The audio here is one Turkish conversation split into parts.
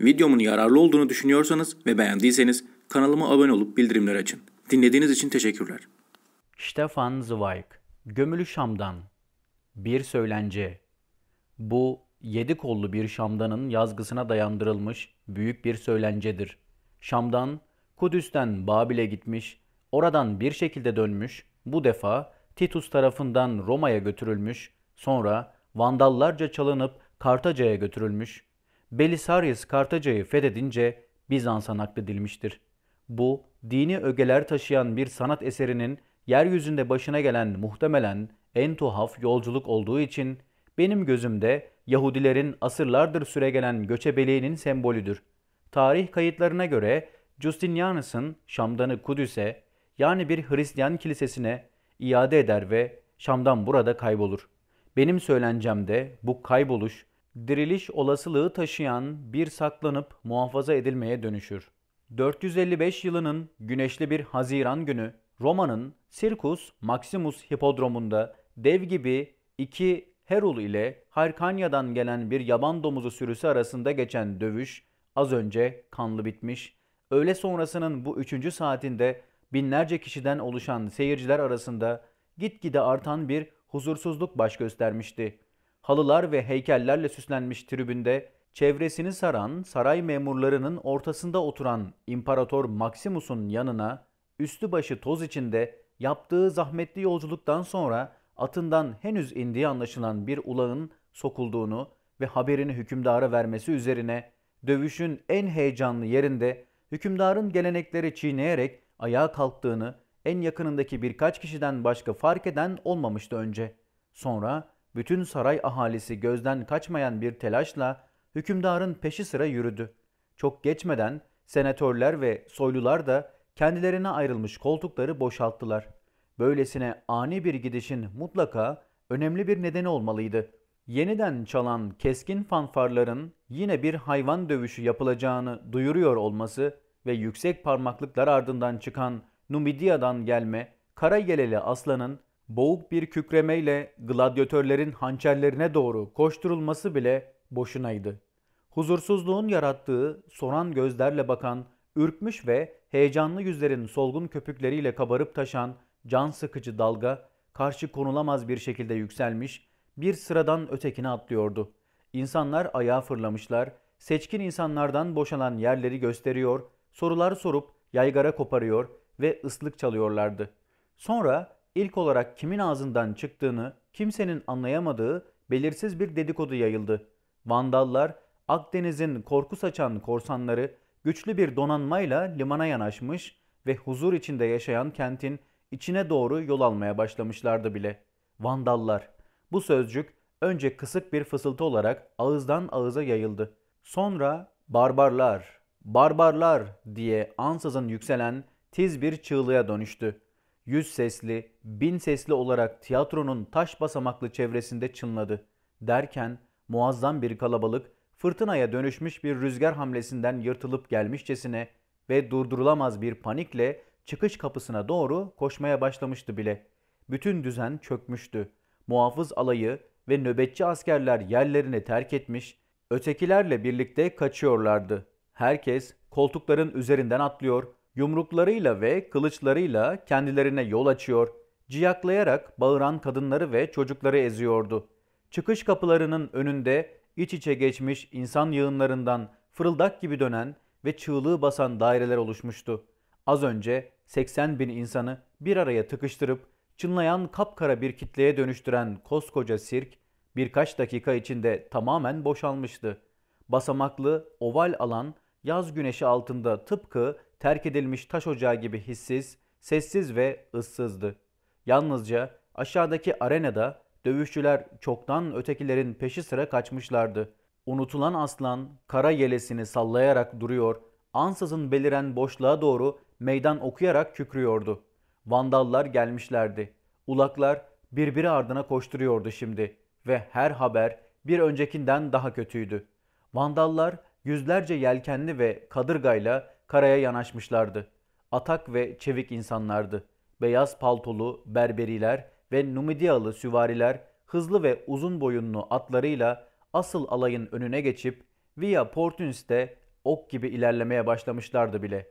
Videomun yararlı olduğunu düşünüyorsanız ve beğendiyseniz kanalıma abone olup bildirimleri açın. Dinlediğiniz için teşekkürler. Stefan Zweig Gömülü Şam'dan Bir Söylence Bu yedi kollu bir Şamdanın yazgısına dayandırılmış büyük bir söylencedir. Şam'dan, Kudüs'ten Babil'e gitmiş, oradan bir şekilde dönmüş, bu defa Titus tarafından Roma'ya götürülmüş, sonra Vandallarca çalınıp Kartaca'ya götürülmüş, Belisarius Kartaca'yı fethedince Bizans'a nakledilmiştir. Bu, dini ögeler taşıyan bir sanat eserinin yeryüzünde başına gelen muhtemelen en tuhaf yolculuk olduğu için benim gözümde Yahudilerin asırlardır süregelen göçebeliğinin sembolüdür. Tarih kayıtlarına göre Justinianus'ın Şam'danı Kudüs'e yani bir Hristiyan kilisesine iade eder ve Şam'dan burada kaybolur. Benim söylencemde bu kayboluş diriliş olasılığı taşıyan bir saklanıp muhafaza edilmeye dönüşür. 455 yılının güneşli bir Haziran günü Roma'nın Circus Maximus Hipodromu'nda dev gibi iki Herul ile Harkanya'dan gelen bir yaban domuzu sürüsü arasında geçen dövüş az önce kanlı bitmiş. Öğle sonrasının bu üçüncü saatinde binlerce kişiden oluşan seyirciler arasında gitgide artan bir huzursuzluk baş göstermişti. Halılar ve heykellerle süslenmiş tribünde çevresini saran saray memurlarının ortasında oturan İmparator Maximus'un yanına üstü başı toz içinde yaptığı zahmetli yolculuktan sonra atından henüz indiği anlaşılan bir ulağın sokulduğunu ve haberini hükümdara vermesi üzerine dövüşün en heyecanlı yerinde hükümdarın gelenekleri çiğneyerek ayağa kalktığını en yakınındaki birkaç kişiden başka fark eden olmamıştı önce. Sonra bütün saray ahalisi gözden kaçmayan bir telaşla hükümdarın peşi sıra yürüdü. Çok geçmeden senatörler ve soylular da kendilerine ayrılmış koltukları boşalttılar. Böylesine ani bir gidişin mutlaka önemli bir nedeni olmalıydı. Yeniden çalan keskin fanfarların yine bir hayvan dövüşü yapılacağını duyuruyor olması ve yüksek parmaklıklar ardından çıkan Numidia'dan gelme kara yeleli aslanın boğuk bir kükremeyle gladyatörlerin hançerlerine doğru koşturulması bile boşunaydı. Huzursuzluğun yarattığı soran gözlerle bakan, ürkmüş ve heyecanlı yüzlerin solgun köpükleriyle kabarıp taşan can sıkıcı dalga karşı konulamaz bir şekilde yükselmiş, bir sıradan ötekine atlıyordu. İnsanlar ayağa fırlamışlar, seçkin insanlardan boşalan yerleri gösteriyor, sorular sorup yaygara koparıyor ve ıslık çalıyorlardı. Sonra ilk olarak kimin ağzından çıktığını kimsenin anlayamadığı belirsiz bir dedikodu yayıldı. Vandallar Akdeniz'in korku saçan korsanları güçlü bir donanmayla limana yanaşmış ve huzur içinde yaşayan kentin içine doğru yol almaya başlamışlardı bile. Vandallar. Bu sözcük önce kısık bir fısıltı olarak ağızdan ağıza yayıldı. Sonra barbarlar, barbarlar diye ansızın yükselen tiz bir çığlığa dönüştü yüz sesli, bin sesli olarak tiyatronun taş basamaklı çevresinde çınladı. Derken muazzam bir kalabalık fırtınaya dönüşmüş bir rüzgar hamlesinden yırtılıp gelmişçesine ve durdurulamaz bir panikle çıkış kapısına doğru koşmaya başlamıştı bile. Bütün düzen çökmüştü. Muhafız alayı ve nöbetçi askerler yerlerini terk etmiş, ötekilerle birlikte kaçıyorlardı. Herkes koltukların üzerinden atlıyor, Yumruklarıyla ve kılıçlarıyla kendilerine yol açıyor, ciyaklayarak bağıran kadınları ve çocukları eziyordu. Çıkış kapılarının önünde iç içe geçmiş insan yığınlarından fırıldak gibi dönen ve çığlığı basan daireler oluşmuştu. Az önce 80 bin insanı bir araya tıkıştırıp çınlayan kapkara bir kitleye dönüştüren koskoca sirk birkaç dakika içinde tamamen boşalmıştı. Basamaklı, oval alan yaz güneşi altında tıpkı terk edilmiş taş ocağı gibi hissiz, sessiz ve ıssızdı. Yalnızca aşağıdaki arenada dövüşçüler çoktan ötekilerin peşi sıra kaçmışlardı. Unutulan aslan kara yelesini sallayarak duruyor, ansızın beliren boşluğa doğru meydan okuyarak kükrüyordu. Vandallar gelmişlerdi. Ulaklar birbiri ardına koşturuyordu şimdi ve her haber bir öncekinden daha kötüydü. Vandallar yüzlerce yelkenli ve kadırgayla karaya yanaşmışlardı. Atak ve çevik insanlardı. Beyaz paltolu berberiler ve Numidiyalı süvariler hızlı ve uzun boyunlu atlarıyla asıl alayın önüne geçip Via Portunis'te ok gibi ilerlemeye başlamışlardı bile.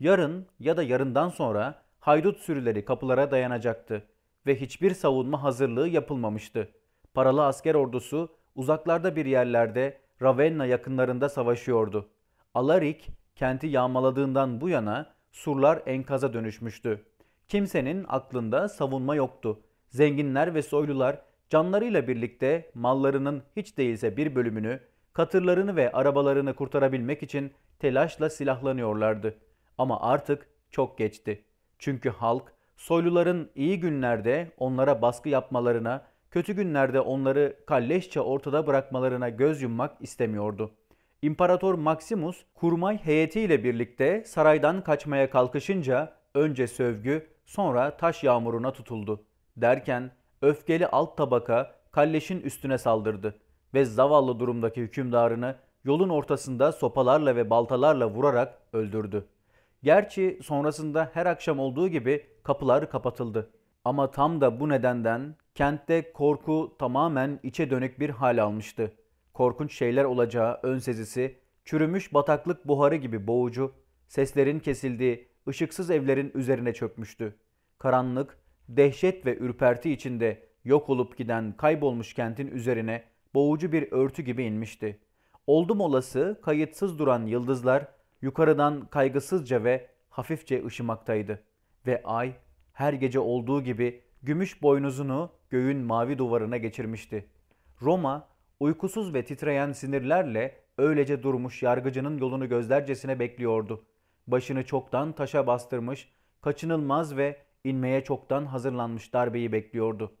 Yarın ya da yarından sonra haydut sürüleri kapılara dayanacaktı ve hiçbir savunma hazırlığı yapılmamıştı. Paralı asker ordusu uzaklarda bir yerlerde Ravenna yakınlarında savaşıyordu. Alarik kenti yağmaladığından bu yana surlar enkaza dönüşmüştü. Kimsenin aklında savunma yoktu. Zenginler ve soylular canlarıyla birlikte mallarının hiç değilse bir bölümünü, katırlarını ve arabalarını kurtarabilmek için telaşla silahlanıyorlardı. Ama artık çok geçti. Çünkü halk soyluların iyi günlerde onlara baskı yapmalarına, kötü günlerde onları kalleşçe ortada bırakmalarına göz yummak istemiyordu. İmparator Maximus kurmay heyetiyle birlikte saraydan kaçmaya kalkışınca önce sövgü sonra taş yağmuruna tutuldu. Derken öfkeli alt tabaka kalleşin üstüne saldırdı ve zavallı durumdaki hükümdarını yolun ortasında sopalarla ve baltalarla vurarak öldürdü. Gerçi sonrasında her akşam olduğu gibi kapılar kapatıldı. Ama tam da bu nedenden kentte korku tamamen içe dönük bir hal almıştı. Korkunç şeyler olacağı ön sezisi, çürümüş bataklık buharı gibi boğucu, seslerin kesildiği ışıksız evlerin üzerine çökmüştü. Karanlık, dehşet ve ürperti içinde yok olup giden kaybolmuş kentin üzerine boğucu bir örtü gibi inmişti. Oldum olası kayıtsız duran yıldızlar yukarıdan kaygısızca ve hafifçe ışımaktaydı. Ve ay her gece olduğu gibi gümüş boynuzunu göğün mavi duvarına geçirmişti. Roma uykusuz ve titreyen sinirlerle öylece durmuş yargıcının yolunu gözlercesine bekliyordu. Başını çoktan taşa bastırmış, kaçınılmaz ve inmeye çoktan hazırlanmış darbeyi bekliyordu.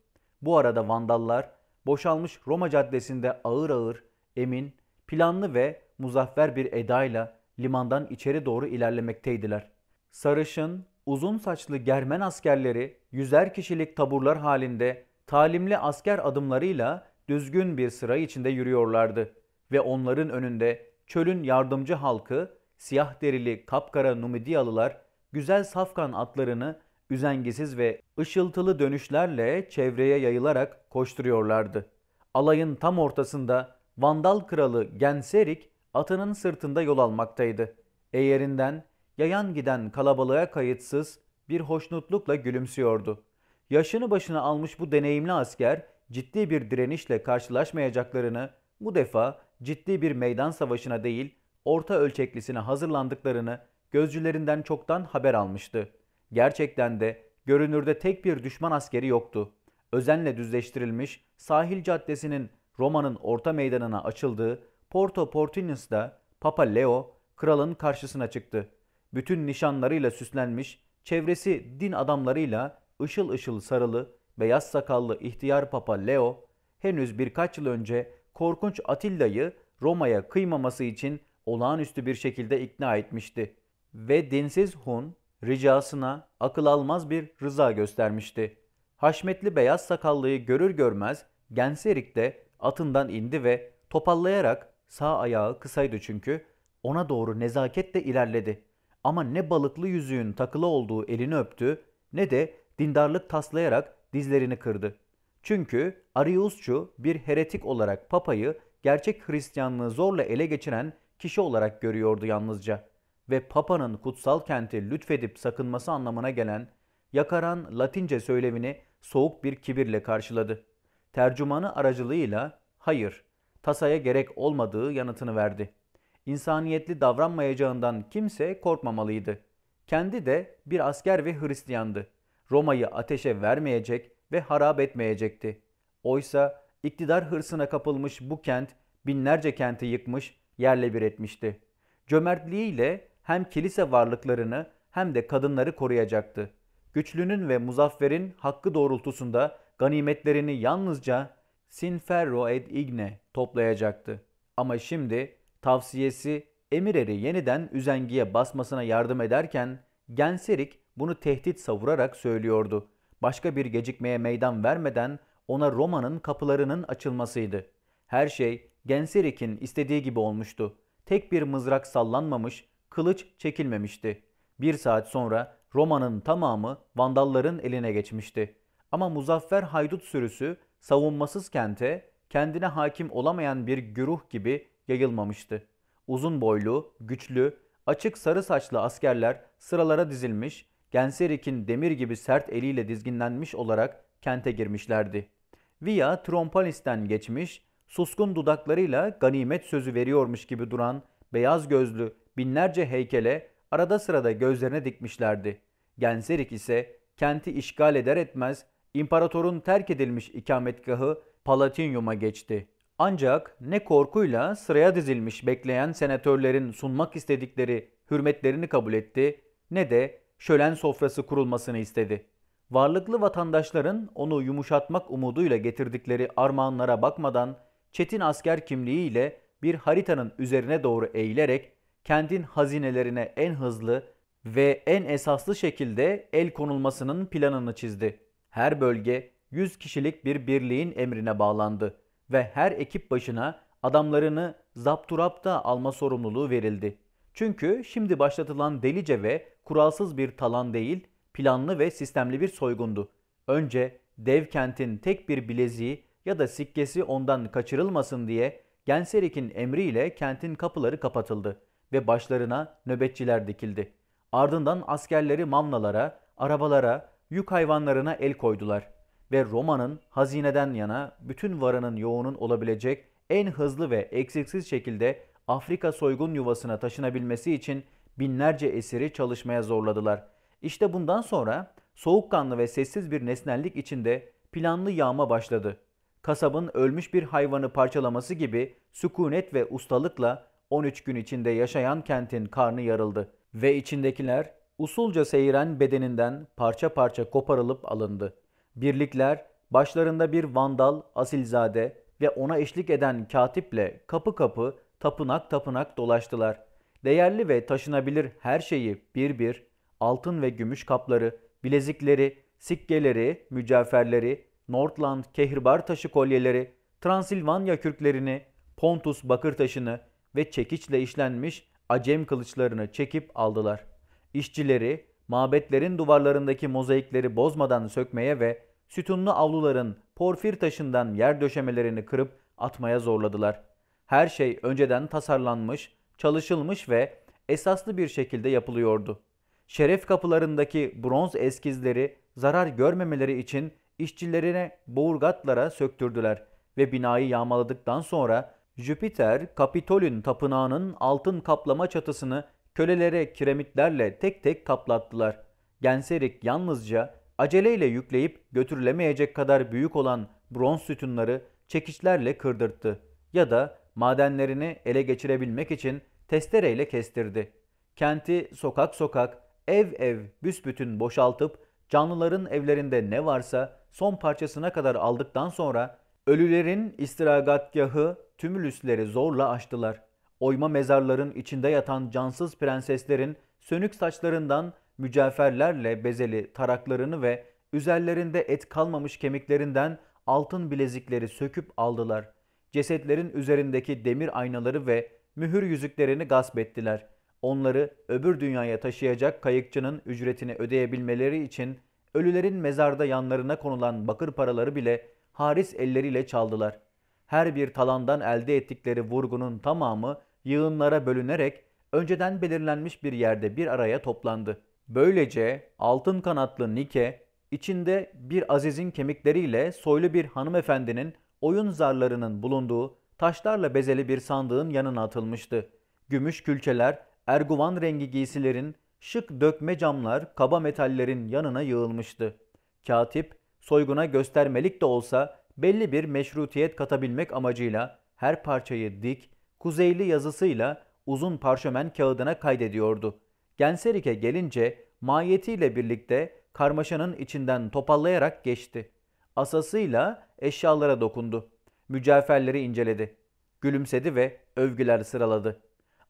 Bu arada vandallar boşalmış Roma caddesinde ağır ağır, emin, planlı ve muzaffer bir edayla limandan içeri doğru ilerlemekteydiler. Sarışın, uzun saçlı Germen askerleri yüzer kişilik taburlar halinde talimli asker adımlarıyla düzgün bir sıra içinde yürüyorlardı ve onların önünde çölün yardımcı halkı siyah derili kapkara Numidyalılar güzel safkan atlarını üzengisiz ve ışıltılı dönüşlerle çevreye yayılarak koşturuyorlardı. Alayın tam ortasında Vandal kralı Genserik atının sırtında yol almaktaydı. Eğerinden yayan giden kalabalığa kayıtsız bir hoşnutlukla gülümsüyordu. Yaşını başına almış bu deneyimli asker ciddi bir direnişle karşılaşmayacaklarını, bu defa ciddi bir meydan savaşına değil, orta ölçeklisine hazırlandıklarını gözcülerinden çoktan haber almıştı. Gerçekten de görünürde tek bir düşman askeri yoktu. Özenle düzleştirilmiş sahil caddesinin Roma'nın orta meydanına açıldığı Porto Portinus'da Papa Leo kralın karşısına çıktı. Bütün nişanlarıyla süslenmiş, çevresi din adamlarıyla ışıl ışıl sarılı, beyaz sakallı ihtiyar Papa Leo, henüz birkaç yıl önce korkunç Atilla'yı Roma'ya kıymaması için olağanüstü bir şekilde ikna etmişti. Ve dinsiz Hun, ricasına akıl almaz bir rıza göstermişti. Haşmetli beyaz sakallıyı görür görmez Genserik de atından indi ve topallayarak sağ ayağı kısaydı çünkü ona doğru nezaketle ilerledi. Ama ne balıklı yüzüğün takılı olduğu elini öptü ne de dindarlık taslayarak dizlerini kırdı. Çünkü Ariusçu bir heretik olarak papayı gerçek Hristiyanlığı zorla ele geçiren kişi olarak görüyordu yalnızca ve papanın kutsal kenti lütfedip sakınması anlamına gelen yakaran Latince söylemini soğuk bir kibirle karşıladı. Tercümanı aracılığıyla hayır, tasaya gerek olmadığı yanıtını verdi. İnsaniyetli davranmayacağından kimse korkmamalıydı. Kendi de bir asker ve Hristiyandı. Roma'yı ateşe vermeyecek ve harap etmeyecekti. Oysa iktidar hırsına kapılmış bu kent binlerce kenti yıkmış, yerle bir etmişti. Cömertliğiyle hem kilise varlıklarını hem de kadınları koruyacaktı. Güçlünün ve muzafferin hakkı doğrultusunda ganimetlerini yalnızca Sinferro ed Igne toplayacaktı. Ama şimdi tavsiyesi Emirer'i yeniden üzengiye basmasına yardım ederken Genserik bunu tehdit savurarak söylüyordu. Başka bir gecikmeye meydan vermeden ona Roma'nın kapılarının açılmasıydı. Her şey Genserik'in istediği gibi olmuştu. Tek bir mızrak sallanmamış, kılıç çekilmemişti. Bir saat sonra Roma'nın tamamı Vandalların eline geçmişti. Ama muzaffer haydut sürüsü savunmasız kente kendine hakim olamayan bir güruh gibi yayılmamıştı. uzun boylu, güçlü, açık sarı saçlı askerler sıralara dizilmiş, Genserik'in demir gibi sert eliyle dizginlenmiş olarak kente girmişlerdi. Via Trompalis'ten geçmiş, suskun dudaklarıyla ganimet sözü veriyormuş gibi duran beyaz gözlü binlerce heykele arada sırada gözlerine dikmişlerdi. Genserik ise kenti işgal eder etmez imparatorun terk edilmiş ikametgahı Palatinyum'a geçti. Ancak ne korkuyla sıraya dizilmiş bekleyen senatörlerin sunmak istedikleri hürmetlerini kabul etti ne de şölen sofrası kurulmasını istedi. Varlıklı vatandaşların onu yumuşatmak umuduyla getirdikleri armağanlara bakmadan çetin asker kimliğiyle bir haritanın üzerine doğru eğilerek kentin hazinelerine en hızlı ve en esaslı şekilde el konulmasının planını çizdi. Her bölge 100 kişilik bir birliğin emrine bağlandı ve her ekip başına adamlarını zapturapta alma sorumluluğu verildi. Çünkü şimdi başlatılan delice ve kuralsız bir talan değil, planlı ve sistemli bir soygundu. Önce dev kentin tek bir bileziği ya da sikkesi ondan kaçırılmasın diye Genserik'in emriyle kentin kapıları kapatıldı ve başlarına nöbetçiler dikildi. Ardından askerleri mamlalara, arabalara, yük hayvanlarına el koydular ve Roma'nın hazineden yana bütün varanın yoğunun olabilecek en hızlı ve eksiksiz şekilde Afrika soygun yuvasına taşınabilmesi için binlerce esiri çalışmaya zorladılar. İşte bundan sonra soğukkanlı ve sessiz bir nesnellik içinde planlı yağma başladı. Kasabın ölmüş bir hayvanı parçalaması gibi sükunet ve ustalıkla 13 gün içinde yaşayan kentin karnı yarıldı ve içindekiler usulca seyiren bedeninden parça parça koparılıp alındı. Birlikler başlarında bir vandal, asilzade ve ona eşlik eden katiple kapı kapı, tapınak tapınak dolaştılar. Değerli ve taşınabilir her şeyi bir bir, altın ve gümüş kapları, bilezikleri, sikkeleri, mücevherleri, Nordland kehirbar taşı kolyeleri, Transilvanya kürklerini, Pontus bakır taşını ve çekiçle işlenmiş acem kılıçlarını çekip aldılar. İşçileri, mabetlerin duvarlarındaki mozaikleri bozmadan sökmeye ve sütunlu avluların porfir taşından yer döşemelerini kırıp atmaya zorladılar. Her şey önceden tasarlanmış, çalışılmış ve esaslı bir şekilde yapılıyordu. Şeref kapılarındaki bronz eskizleri zarar görmemeleri için işçilerine boğurgatlara söktürdüler ve binayı yağmaladıktan sonra Jüpiter, Kapitol'ün tapınağının altın kaplama çatısını kölelere kiremitlerle tek tek kaplattılar. Genserik yalnızca aceleyle yükleyip götürülemeyecek kadar büyük olan bronz sütunları çekiçlerle kırdırttı ya da madenlerini ele geçirebilmek için testereyle kestirdi. Kenti sokak sokak, ev ev büsbütün boşaltıp canlıların evlerinde ne varsa son parçasına kadar aldıktan sonra ölülerin istiragatgahı tümülüsleri zorla açtılar. Oyma mezarların içinde yatan cansız prenseslerin sönük saçlarından mücevherlerle bezeli taraklarını ve üzerlerinde et kalmamış kemiklerinden altın bilezikleri söküp aldılar. Cesetlerin üzerindeki demir aynaları ve mühür yüzüklerini gasp ettiler. Onları öbür dünyaya taşıyacak kayıkçının ücretini ödeyebilmeleri için ölülerin mezarda yanlarına konulan bakır paraları bile haris elleriyle çaldılar. Her bir talandan elde ettikleri vurgunun tamamı yığınlara bölünerek önceden belirlenmiş bir yerde bir araya toplandı. Böylece altın kanatlı Nike, içinde bir azizin kemikleriyle soylu bir hanımefendinin oyun zarlarının bulunduğu taşlarla bezeli bir sandığın yanına atılmıştı. Gümüş külçeler, erguvan rengi giysilerin, şık dökme camlar, kaba metallerin yanına yığılmıştı. Katip, soyguna göstermelik de olsa belli bir meşrutiyet katabilmek amacıyla her parçayı dik, kuzeyli yazısıyla uzun parşömen kağıdına kaydediyordu. Genserik'e gelince mahiyetiyle birlikte karmaşanın içinden topallayarak geçti. Asasıyla eşyalara dokundu. Mücevherleri inceledi. Gülümsedi ve övgüler sıraladı.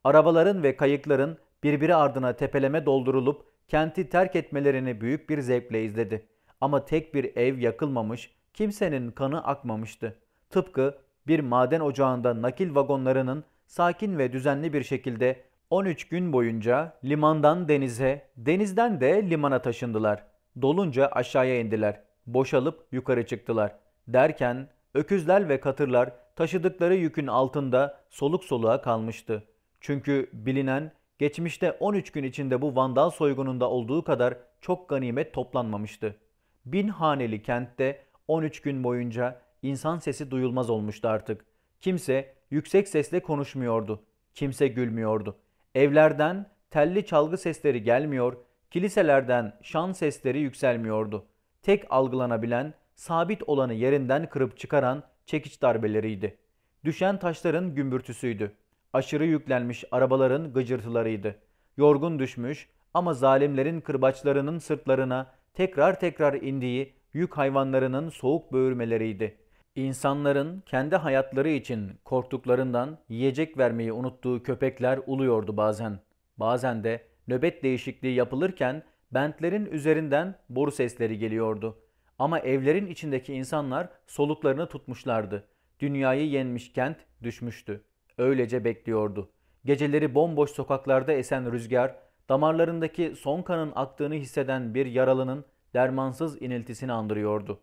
Arabaların ve kayıkların birbiri ardına tepeleme doldurulup kenti terk etmelerini büyük bir zevkle izledi. Ama tek bir ev yakılmamış, kimsenin kanı akmamıştı. Tıpkı bir maden ocağında nakil vagonlarının sakin ve düzenli bir şekilde 13 gün boyunca limandan denize, denizden de limana taşındılar. Dolunca aşağıya indiler. Boşalıp yukarı çıktılar. Derken öküzler ve katırlar taşıdıkları yükün altında soluk soluğa kalmıştı. Çünkü bilinen geçmişte 13 gün içinde bu Vandal soygununda olduğu kadar çok ganimet toplanmamıştı. Bin haneli kentte 13 gün boyunca insan sesi duyulmaz olmuştu artık. Kimse yüksek sesle konuşmuyordu. Kimse gülmüyordu. Evlerden telli çalgı sesleri gelmiyor, kiliselerden şan sesleri yükselmiyordu. Tek algılanabilen, sabit olanı yerinden kırıp çıkaran çekiç darbeleriydi. Düşen taşların gümbürtüsüydü. Aşırı yüklenmiş arabaların gıcırtılarıydı. Yorgun düşmüş ama zalimlerin kırbaçlarının sırtlarına tekrar tekrar indiği yük hayvanlarının soğuk böğürmeleriydi. İnsanların kendi hayatları için korktuklarından yiyecek vermeyi unuttuğu köpekler uluyordu bazen. Bazen de nöbet değişikliği yapılırken bentlerin üzerinden boru sesleri geliyordu. Ama evlerin içindeki insanlar soluklarını tutmuşlardı. Dünyayı yenmiş kent düşmüştü. Öylece bekliyordu. Geceleri bomboş sokaklarda esen rüzgar, damarlarındaki son kanın aktığını hisseden bir yaralının dermansız iniltisini andırıyordu.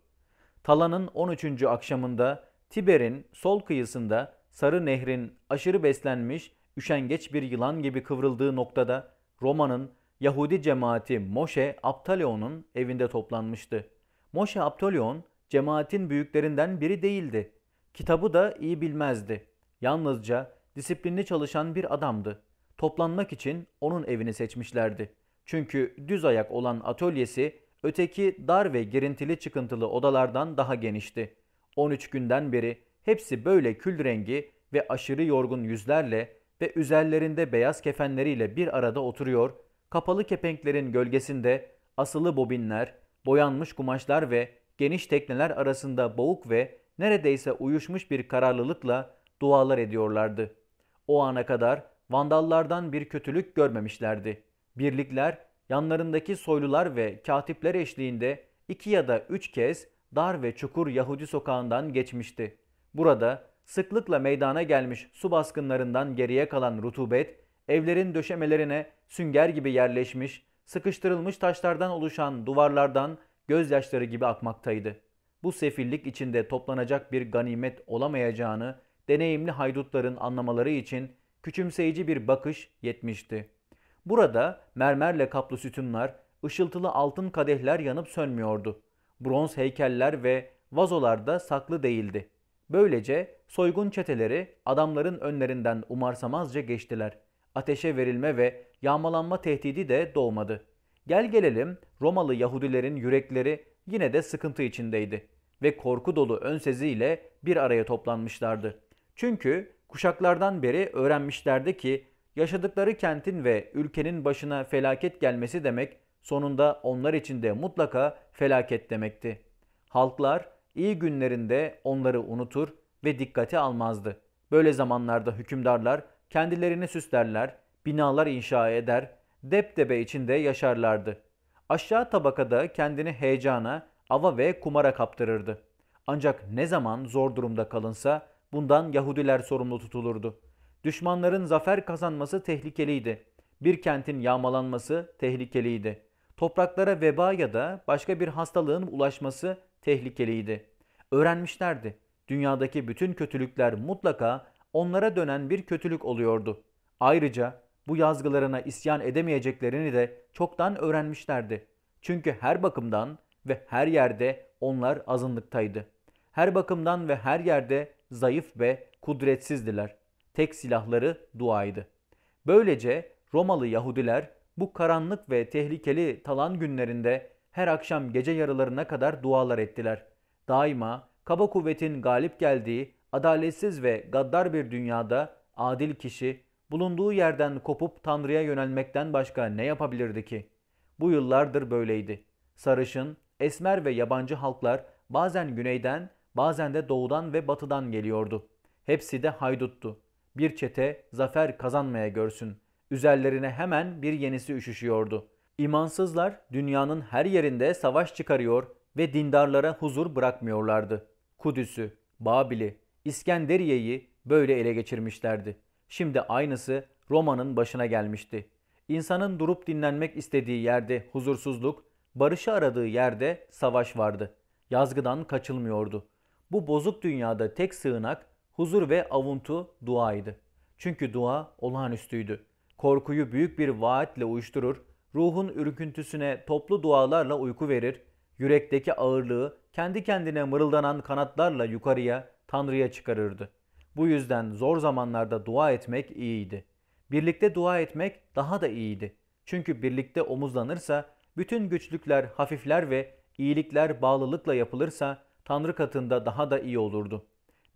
Tala'nın 13. akşamında Tiber'in sol kıyısında Sarı Nehrin aşırı beslenmiş, üşengeç bir yılan gibi kıvrıldığı noktada Roma'nın Yahudi cemaati Moshe Aptaleon'un evinde toplanmıştı. Moshe Aptaleon cemaatin büyüklerinden biri değildi. Kitabı da iyi bilmezdi. Yalnızca disiplinli çalışan bir adamdı. Toplanmak için onun evini seçmişlerdi. Çünkü düz ayak olan atölyesi öteki dar ve girintili çıkıntılı odalardan daha genişti. 13 günden beri hepsi böyle kül rengi ve aşırı yorgun yüzlerle ve üzerlerinde beyaz kefenleriyle bir arada oturuyor, kapalı kepenklerin gölgesinde asılı bobinler, boyanmış kumaşlar ve geniş tekneler arasında boğuk ve neredeyse uyuşmuş bir kararlılıkla dualar ediyorlardı. O ana kadar vandallardan bir kötülük görmemişlerdi. Birlikler yanlarındaki soylular ve katipler eşliğinde iki ya da üç kez dar ve çukur Yahudi sokağından geçmişti. Burada sıklıkla meydana gelmiş su baskınlarından geriye kalan rutubet, evlerin döşemelerine sünger gibi yerleşmiş, sıkıştırılmış taşlardan oluşan duvarlardan gözyaşları gibi akmaktaydı. Bu sefillik içinde toplanacak bir ganimet olamayacağını deneyimli haydutların anlamaları için küçümseyici bir bakış yetmişti. Burada mermerle kaplı sütunlar, ışıltılı altın kadehler yanıp sönmüyordu. Bronz heykeller ve vazolar da saklı değildi. Böylece soygun çeteleri adamların önlerinden umarsamazca geçtiler. Ateşe verilme ve yağmalanma tehdidi de doğmadı. Gel gelelim Romalı Yahudilerin yürekleri yine de sıkıntı içindeydi ve korku dolu ön seziyle bir araya toplanmışlardı. Çünkü kuşaklardan beri öğrenmişlerdi ki yaşadıkları kentin ve ülkenin başına felaket gelmesi demek sonunda onlar için de mutlaka felaket demekti. Halklar iyi günlerinde onları unutur ve dikkate almazdı. Böyle zamanlarda hükümdarlar kendilerini süslerler, binalar inşa eder, depdebe içinde yaşarlardı. Aşağı tabakada kendini heyecana, ava ve kumara kaptırırdı. Ancak ne zaman zor durumda kalınsa bundan Yahudiler sorumlu tutulurdu. Düşmanların zafer kazanması tehlikeliydi. Bir kentin yağmalanması tehlikeliydi. Topraklara veba ya da başka bir hastalığın ulaşması tehlikeliydi. Öğrenmişlerdi. Dünyadaki bütün kötülükler mutlaka onlara dönen bir kötülük oluyordu. Ayrıca bu yazgılarına isyan edemeyeceklerini de çoktan öğrenmişlerdi. Çünkü her bakımdan ve her yerde onlar azınlıktaydı. Her bakımdan ve her yerde zayıf ve kudretsizdiler. Tek silahları duaydı. Böylece Romalı Yahudiler bu karanlık ve tehlikeli talan günlerinde her akşam gece yarılarına kadar dualar ettiler. Daima kaba kuvvetin galip geldiği adaletsiz ve gaddar bir dünyada adil kişi bulunduğu yerden kopup Tanrı'ya yönelmekten başka ne yapabilirdi ki? Bu yıllardır böyleydi. Sarışın, esmer ve yabancı halklar bazen güneyden, bazen de doğudan ve batıdan geliyordu. Hepsi de hayduttu. Bir çete zafer kazanmaya görsün. Üzerlerine hemen bir yenisi üşüşüyordu. İmansızlar dünyanın her yerinde savaş çıkarıyor ve dindarlara huzur bırakmıyorlardı. Kudüs'ü, Babil'i, İskenderiye'yi böyle ele geçirmişlerdi. Şimdi aynısı Roma'nın başına gelmişti. İnsanın durup dinlenmek istediği yerde huzursuzluk, barışı aradığı yerde savaş vardı. Yazgıdan kaçılmıyordu. Bu bozuk dünyada tek sığınak huzur ve avuntu duaydı. Çünkü dua olağanüstüydü. Korkuyu büyük bir vaatle uyuşturur, ruhun ürküntüsüne toplu dualarla uyku verir, yürekteki ağırlığı kendi kendine mırıldanan kanatlarla yukarıya, Tanrı'ya çıkarırdı. Bu yüzden zor zamanlarda dua etmek iyiydi. Birlikte dua etmek daha da iyiydi. Çünkü birlikte omuzlanırsa, bütün güçlükler hafifler ve iyilikler bağlılıkla yapılırsa Tanrı katında daha da iyi olurdu.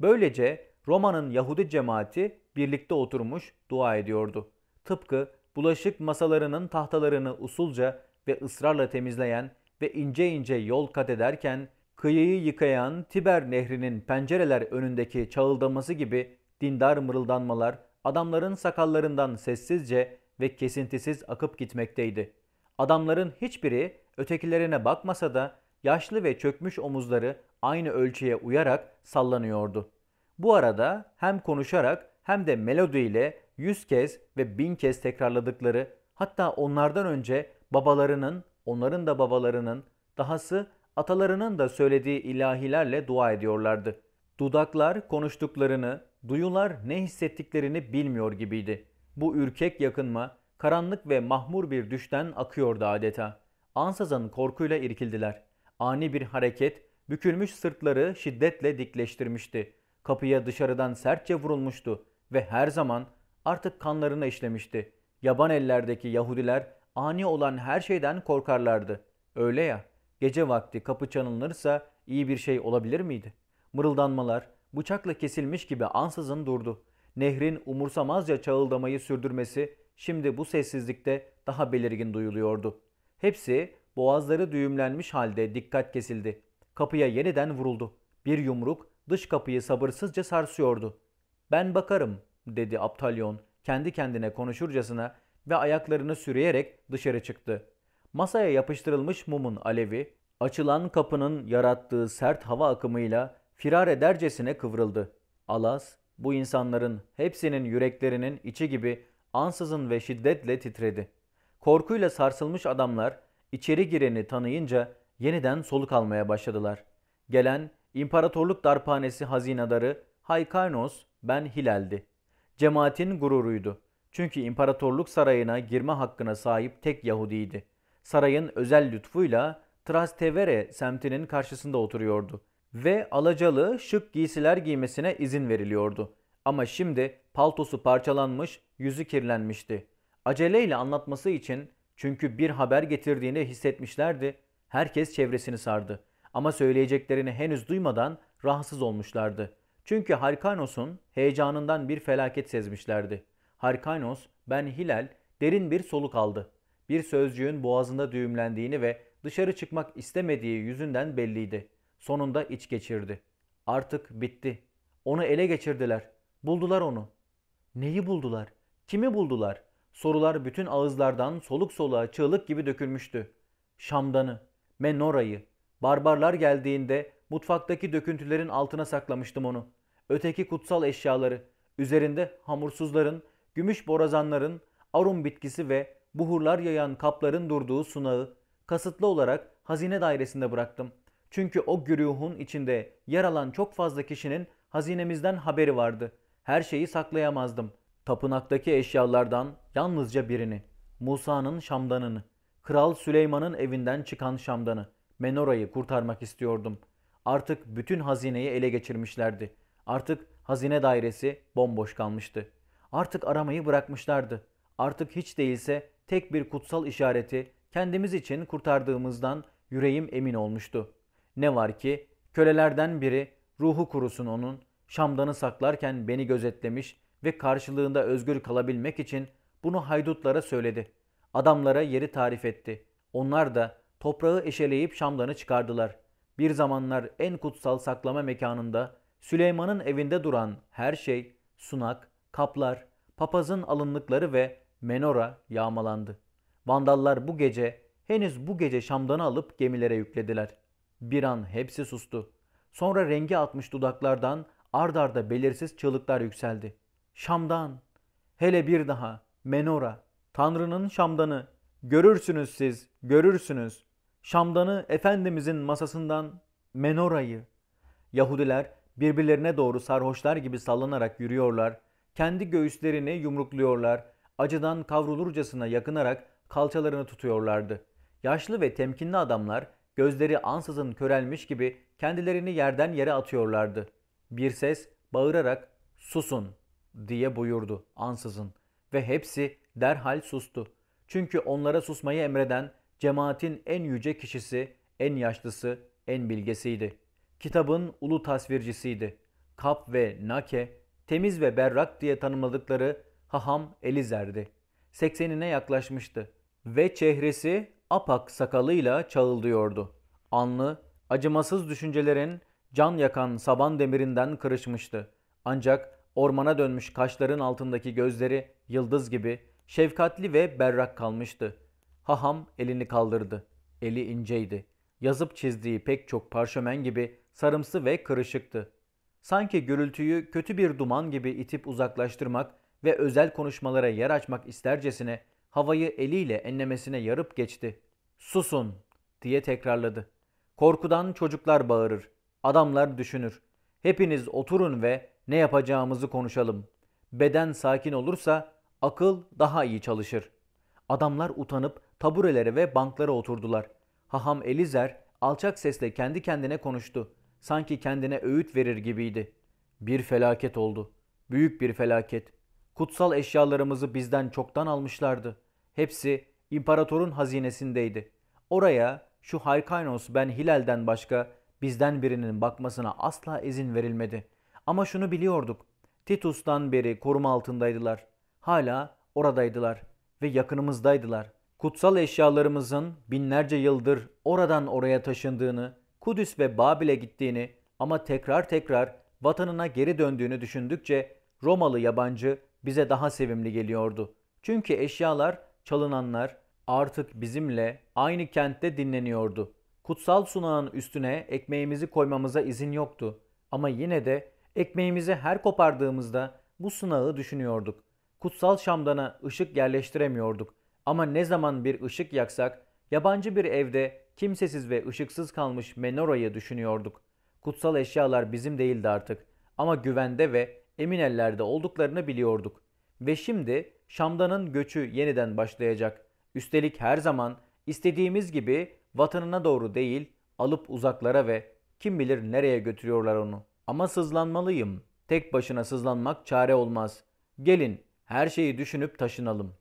Böylece Roma'nın Yahudi cemaati birlikte oturmuş dua ediyordu. Tıpkı bulaşık masalarının tahtalarını usulca ve ısrarla temizleyen ve ince ince yol kat ederken kıyıyı yıkayan Tiber nehrinin pencereler önündeki çağıldaması gibi dindar mırıldanmalar adamların sakallarından sessizce ve kesintisiz akıp gitmekteydi. Adamların hiçbiri ötekilerine bakmasa da yaşlı ve çökmüş omuzları aynı ölçüye uyarak sallanıyordu. Bu arada hem konuşarak hem de melodi ile yüz kez ve bin kez tekrarladıkları hatta onlardan önce babalarının, onların da babalarının, dahası atalarının da söylediği ilahilerle dua ediyorlardı. Dudaklar konuştuklarını, duyular ne hissettiklerini bilmiyor gibiydi. Bu ürkek yakınma, karanlık ve mahmur bir düşten akıyordu adeta. Ansızın korkuyla irkildiler. Ani bir hareket, bükülmüş sırtları şiddetle dikleştirmişti. Kapıya dışarıdan sertçe vurulmuştu ve her zaman artık kanlarına işlemişti. Yaban ellerdeki Yahudiler ani olan her şeyden korkarlardı. Öyle ya, gece vakti kapı çalınırsa iyi bir şey olabilir miydi? Mırıldanmalar bıçakla kesilmiş gibi ansızın durdu. Nehrin umursamazca çağıldamayı sürdürmesi şimdi bu sessizlikte daha belirgin duyuluyordu. Hepsi boğazları düğümlenmiş halde dikkat kesildi. Kapıya yeniden vuruldu. Bir yumruk dış kapıyı sabırsızca sarsıyordu. Ben bakarım dedi Aptalyon kendi kendine konuşurcasına ve ayaklarını sürüyerek dışarı çıktı. Masaya yapıştırılmış mumun alevi açılan kapının yarattığı sert hava akımıyla firar edercesine kıvrıldı. Alas bu insanların hepsinin yüreklerinin içi gibi ansızın ve şiddetle titredi. Korkuyla sarsılmış adamlar içeri gireni tanıyınca yeniden soluk almaya başladılar. Gelen İmparatorluk darphanesi hazinedarı Haykarnos ben Hilal'di. Cemaatin gururuydu. Çünkü imparatorluk sarayına girme hakkına sahip tek Yahudiydi. Sarayın özel lütfuyla Trastevere semtinin karşısında oturuyordu ve alacalı şık giysiler giymesine izin veriliyordu. Ama şimdi paltosu parçalanmış, yüzü kirlenmişti. Aceleyle anlatması için çünkü bir haber getirdiğini hissetmişlerdi. Herkes çevresini sardı. Ama söyleyeceklerini henüz duymadan rahatsız olmuşlardı. Çünkü Harkanos'un heyecanından bir felaket sezmişlerdi. Harkanos, ben Hilal, derin bir soluk aldı. Bir sözcüğün boğazında düğümlendiğini ve dışarı çıkmak istemediği yüzünden belliydi. Sonunda iç geçirdi. Artık bitti. Onu ele geçirdiler. Buldular onu. Neyi buldular? Kimi buldular? Sorular bütün ağızlardan soluk soluğa çığlık gibi dökülmüştü. Şamdanı, menorayı, barbarlar geldiğinde mutfaktaki döküntülerin altına saklamıştım onu. Öteki kutsal eşyaları, üzerinde hamursuzların, gümüş borazanların, arum bitkisi ve buhurlar yayan kapların durduğu sunağı kasıtlı olarak hazine dairesinde bıraktım. Çünkü o güruhun içinde yer alan çok fazla kişinin hazinemizden haberi vardı. Her şeyi saklayamazdım. Tapınaktaki eşyalardan yalnızca birini, Musa'nın şamdanını, Kral Süleyman'ın evinden çıkan şamdanı, menorayı kurtarmak istiyordum. Artık bütün hazineyi ele geçirmişlerdi. Artık hazine dairesi bomboş kalmıştı. Artık aramayı bırakmışlardı. Artık hiç değilse tek bir kutsal işareti kendimiz için kurtardığımızdan yüreğim emin olmuştu. Ne var ki kölelerden biri ruhu kurusun onun Şamdan'ı saklarken beni gözetlemiş ve karşılığında özgür kalabilmek için bunu haydutlara söyledi. Adamlara yeri tarif etti. Onlar da toprağı eşeleyip Şamdan'ı çıkardılar. Bir zamanlar en kutsal saklama mekanında Süleyman'ın evinde duran her şey, sunak, kaplar, papazın alınlıkları ve menora yağmalandı. Vandallar bu gece, henüz bu gece Şamdan'ı alıp gemilere yüklediler. Bir an hepsi sustu. Sonra rengi atmış dudaklardan ard arda belirsiz çığlıklar yükseldi. Şam'dan, hele bir daha, menora, Tanrı'nın Şam'danı, görürsünüz siz, görürsünüz. Şam'danı Efendimizin masasından, menorayı. Yahudiler birbirlerine doğru sarhoşlar gibi sallanarak yürüyorlar, kendi göğüslerini yumrukluyorlar, acıdan kavrulurcasına yakınarak kalçalarını tutuyorlardı. Yaşlı ve temkinli adamlar gözleri ansızın körelmiş gibi kendilerini yerden yere atıyorlardı. Bir ses bağırarak susun diye buyurdu ansızın ve hepsi derhal sustu. Çünkü onlara susmayı emreden cemaatin en yüce kişisi, en yaşlısı, en bilgesiydi. Kitabın ulu tasvircisiydi. Kap ve Nake, temiz ve berrak diye tanımladıkları Haham Elizer'di. Seksenine yaklaşmıştı ve çehresi apak sakalıyla çağıldıyordu. Anlı, acımasız düşüncelerin can yakan saban demirinden kırışmıştı. Ancak ormana dönmüş kaşların altındaki gözleri yıldız gibi şefkatli ve berrak kalmıştı. Haham elini kaldırdı. Eli inceydi. Yazıp çizdiği pek çok parşömen gibi sarımsı ve kırışıktı. Sanki gürültüyü kötü bir duman gibi itip uzaklaştırmak ve özel konuşmalara yer açmak istercesine havayı eliyle enlemesine yarıp geçti. Susun diye tekrarladı. Korkudan çocuklar bağırır, adamlar düşünür. Hepiniz oturun ve ne yapacağımızı konuşalım. Beden sakin olursa akıl daha iyi çalışır. Adamlar utanıp taburelere ve banklara oturdular. Haham Elizer alçak sesle kendi kendine konuştu. Sanki kendine öğüt verir gibiydi. Bir felaket oldu. Büyük bir felaket. Kutsal eşyalarımızı bizden çoktan almışlardı. Hepsi imparatorun hazinesindeydi. Oraya şu Haykainos ben Hilal'den başka bizden birinin bakmasına asla izin verilmedi. Ama şunu biliyorduk. Titus'tan beri koruma altındaydılar. Hala oradaydılar ve yakınımızdaydılar. Kutsal eşyalarımızın binlerce yıldır oradan oraya taşındığını, Kudüs ve Babil'e gittiğini ama tekrar tekrar vatanına geri döndüğünü düşündükçe Romalı yabancı bize daha sevimli geliyordu. Çünkü eşyalar, çalınanlar artık bizimle aynı kentte dinleniyordu. Kutsal sunağın üstüne ekmeğimizi koymamıza izin yoktu. Ama yine de ekmeğimizi her kopardığımızda bu sunağı düşünüyorduk. Kutsal Şamdan'a ışık yerleştiremiyorduk. Ama ne zaman bir ışık yaksak, yabancı bir evde kimsesiz ve ışıksız kalmış menorayı düşünüyorduk. Kutsal eşyalar bizim değildi artık ama güvende ve emin ellerde olduklarını biliyorduk. Ve şimdi Şam'danın göçü yeniden başlayacak. Üstelik her zaman istediğimiz gibi vatanına doğru değil, alıp uzaklara ve kim bilir nereye götürüyorlar onu. Ama sızlanmalıyım. Tek başına sızlanmak çare olmaz. Gelin her şeyi düşünüp taşınalım.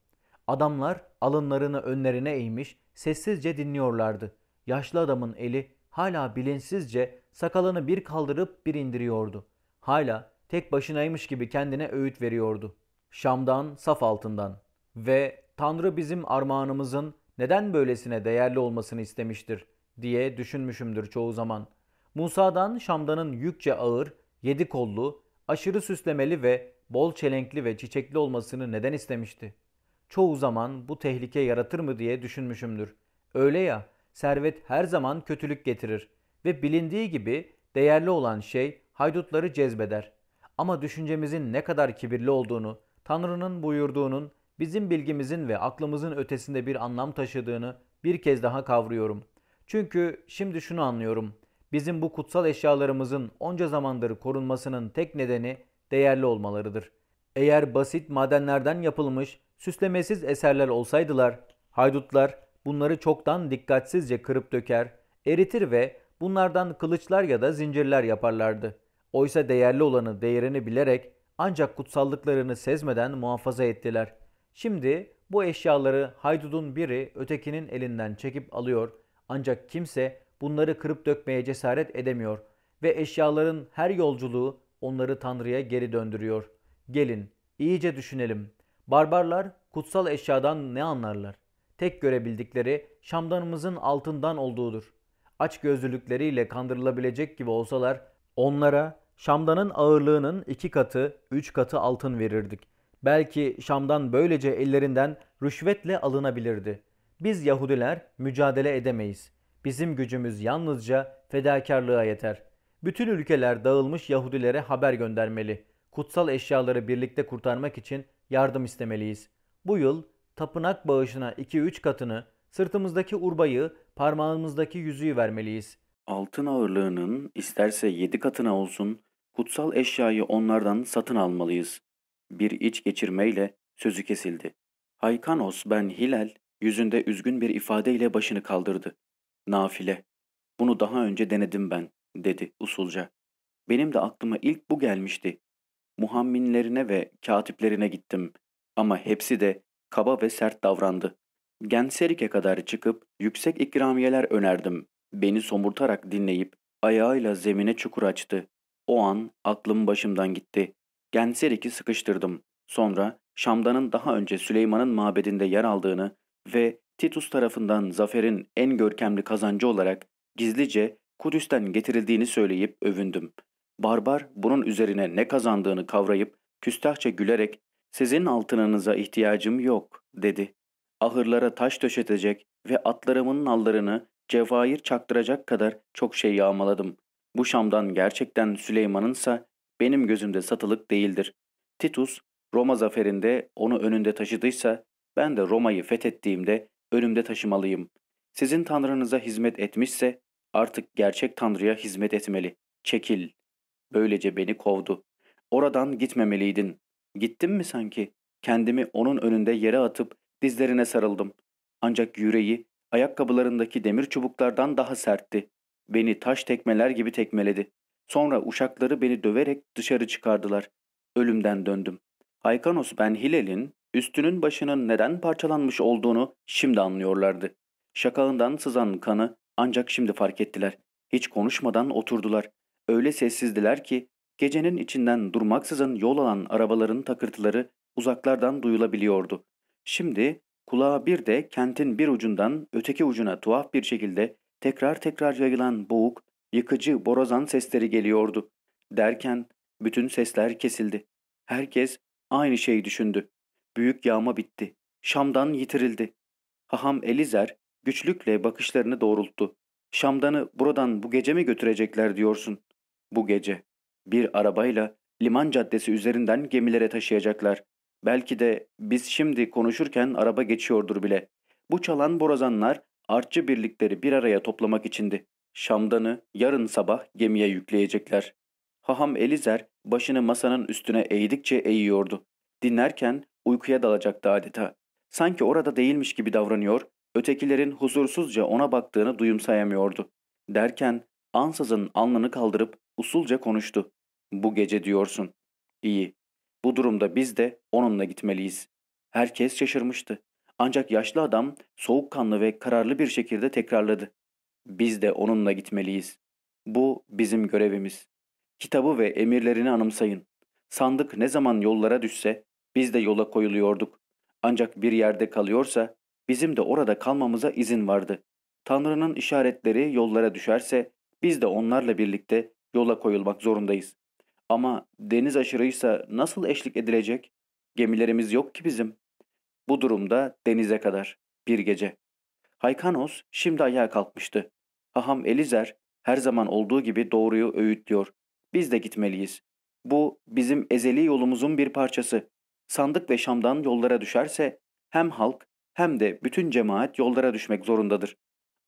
Adamlar alınlarını önlerine eğmiş, sessizce dinliyorlardı. Yaşlı adamın eli hala bilinçsizce sakalını bir kaldırıp bir indiriyordu. Hala tek başınaymış gibi kendine öğüt veriyordu. Şam'dan, saf altından ve Tanrı bizim armağanımızın neden böylesine değerli olmasını istemiştir diye düşünmüşümdür çoğu zaman. Musa'dan Şam'danın yükçe ağır, yedi kollu, aşırı süslemeli ve bol çelenkli ve çiçekli olmasını neden istemişti? Çoğu zaman bu tehlike yaratır mı diye düşünmüşümdür. Öyle ya, servet her zaman kötülük getirir ve bilindiği gibi değerli olan şey haydutları cezbeder. Ama düşüncemizin ne kadar kibirli olduğunu, Tanrı'nın buyurduğunun bizim bilgimizin ve aklımızın ötesinde bir anlam taşıdığını bir kez daha kavruyorum. Çünkü şimdi şunu anlıyorum. Bizim bu kutsal eşyalarımızın onca zamandır korunmasının tek nedeni değerli olmalarıdır. Eğer basit madenlerden yapılmış süslemesiz eserler olsaydılar, haydutlar bunları çoktan dikkatsizce kırıp döker, eritir ve bunlardan kılıçlar ya da zincirler yaparlardı. Oysa değerli olanı değerini bilerek ancak kutsallıklarını sezmeden muhafaza ettiler. Şimdi bu eşyaları haydudun biri ötekinin elinden çekip alıyor ancak kimse bunları kırıp dökmeye cesaret edemiyor ve eşyaların her yolculuğu onları Tanrı'ya geri döndürüyor. Gelin iyice düşünelim. Barbarlar kutsal eşyadan ne anlarlar? Tek görebildikleri şamdanımızın altından olduğudur. Aç gözlülükleriyle kandırılabilecek gibi olsalar onlara şamdanın ağırlığının iki katı, üç katı altın verirdik. Belki Şam'dan böylece ellerinden rüşvetle alınabilirdi. Biz Yahudiler mücadele edemeyiz. Bizim gücümüz yalnızca fedakarlığa yeter. Bütün ülkeler dağılmış Yahudilere haber göndermeli. Kutsal eşyaları birlikte kurtarmak için yardım istemeliyiz. Bu yıl tapınak bağışına 2-3 katını, sırtımızdaki urbayı, parmağımızdaki yüzüğü vermeliyiz. Altın ağırlığının isterse yedi katına olsun kutsal eşyayı onlardan satın almalıyız. Bir iç geçirmeyle sözü kesildi. Haykanos ben Hilal yüzünde üzgün bir ifadeyle başını kaldırdı. Nafile. Bunu daha önce denedim ben dedi usulca. Benim de aklıma ilk bu gelmişti. Muhamminlerine ve katiplerine gittim. Ama hepsi de kaba ve sert davrandı. Genserik'e kadar çıkıp yüksek ikramiyeler önerdim. Beni somurtarak dinleyip ayağıyla zemine çukur açtı. O an aklım başımdan gitti. Genserik'i sıkıştırdım. Sonra Şam'danın daha önce Süleyman'ın mabedinde yer aldığını ve Titus tarafından zaferin en görkemli kazancı olarak gizlice Kudüs'ten getirildiğini söyleyip övündüm. Barbar bunun üzerine ne kazandığını kavrayıp küstahça gülerek sizin altınınıza ihtiyacım yok dedi. Ahırlara taş döşetecek ve atlarımın nallarını cevahir çaktıracak kadar çok şey yağmaladım. Bu Şam'dan gerçekten Süleyman'ınsa benim gözümde satılık değildir. Titus Roma zaferinde onu önünde taşıdıysa ben de Roma'yı fethettiğimde önümde taşımalıyım. Sizin tanrınıza hizmet etmişse artık gerçek tanrıya hizmet etmeli. Çekil. Böylece beni kovdu. Oradan gitmemeliydin. Gittim mi sanki? Kendimi onun önünde yere atıp dizlerine sarıldım. Ancak yüreği ayakkabılarındaki demir çubuklardan daha sertti. Beni taş tekmeler gibi tekmeledi. Sonra uşakları beni döverek dışarı çıkardılar. Ölümden döndüm. Haykanos Ben Hilal'in üstünün başının neden parçalanmış olduğunu şimdi anlıyorlardı. Şakağından sızan kanı ancak şimdi fark ettiler. Hiç konuşmadan oturdular. Öyle sessizdiler ki gecenin içinden durmaksızın yol alan arabaların takırtıları uzaklardan duyulabiliyordu. Şimdi kulağa bir de kentin bir ucundan öteki ucuna tuhaf bir şekilde tekrar tekrar yayılan boğuk, yıkıcı borazan sesleri geliyordu. Derken bütün sesler kesildi. Herkes aynı şeyi düşündü. Büyük yağma bitti. Şam'dan yitirildi. Haham Elizer güçlükle bakışlarını doğrulttu. Şam'danı buradan bu gece mi götürecekler diyorsun? Bu gece. Bir arabayla liman caddesi üzerinden gemilere taşıyacaklar. Belki de biz şimdi konuşurken araba geçiyordur bile. Bu çalan borazanlar artçı birlikleri bir araya toplamak içindi. Şam'danı yarın sabah gemiye yükleyecekler. Haham Elizer başını masanın üstüne eğdikçe eğiyordu. Dinlerken uykuya dalacaktı adeta. Sanki orada değilmiş gibi davranıyor, ötekilerin huzursuzca ona baktığını duyumsayamıyordu. Derken ansızın alnını kaldırıp usulca konuştu. Bu gece diyorsun. İyi. Bu durumda biz de onunla gitmeliyiz. Herkes şaşırmıştı. Ancak yaşlı adam soğukkanlı ve kararlı bir şekilde tekrarladı. Biz de onunla gitmeliyiz. Bu bizim görevimiz. Kitabı ve emirlerini anımsayın. Sandık ne zaman yollara düşse biz de yola koyuluyorduk. Ancak bir yerde kalıyorsa bizim de orada kalmamıza izin vardı. Tanrı'nın işaretleri yollara düşerse biz de onlarla birlikte yola koyulmak zorundayız. Ama deniz aşırıysa nasıl eşlik edilecek? Gemilerimiz yok ki bizim. Bu durumda denize kadar. Bir gece. Haykanos şimdi ayağa kalkmıştı. Haham Elizer her zaman olduğu gibi doğruyu öğütlüyor. Biz de gitmeliyiz. Bu bizim ezeli yolumuzun bir parçası. Sandık ve Şam'dan yollara düşerse hem halk hem de bütün cemaat yollara düşmek zorundadır.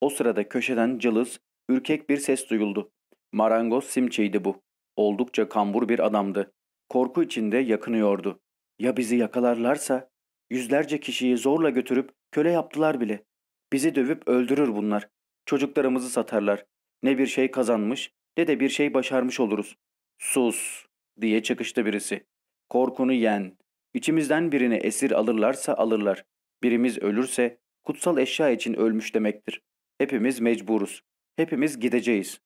O sırada köşeden cılız, ürkek bir ses duyuldu. Marangoz Simçe'ydi bu. Oldukça kambur bir adamdı. Korku içinde yakınıyordu. Ya bizi yakalarlarsa? Yüzlerce kişiyi zorla götürüp köle yaptılar bile. Bizi dövüp öldürür bunlar. Çocuklarımızı satarlar. Ne bir şey kazanmış ne de bir şey başarmış oluruz. Sus diye çıkıştı birisi. Korkunu yen. İçimizden birini esir alırlarsa alırlar. Birimiz ölürse kutsal eşya için ölmüş demektir. Hepimiz mecburuz. Hepimiz gideceğiz.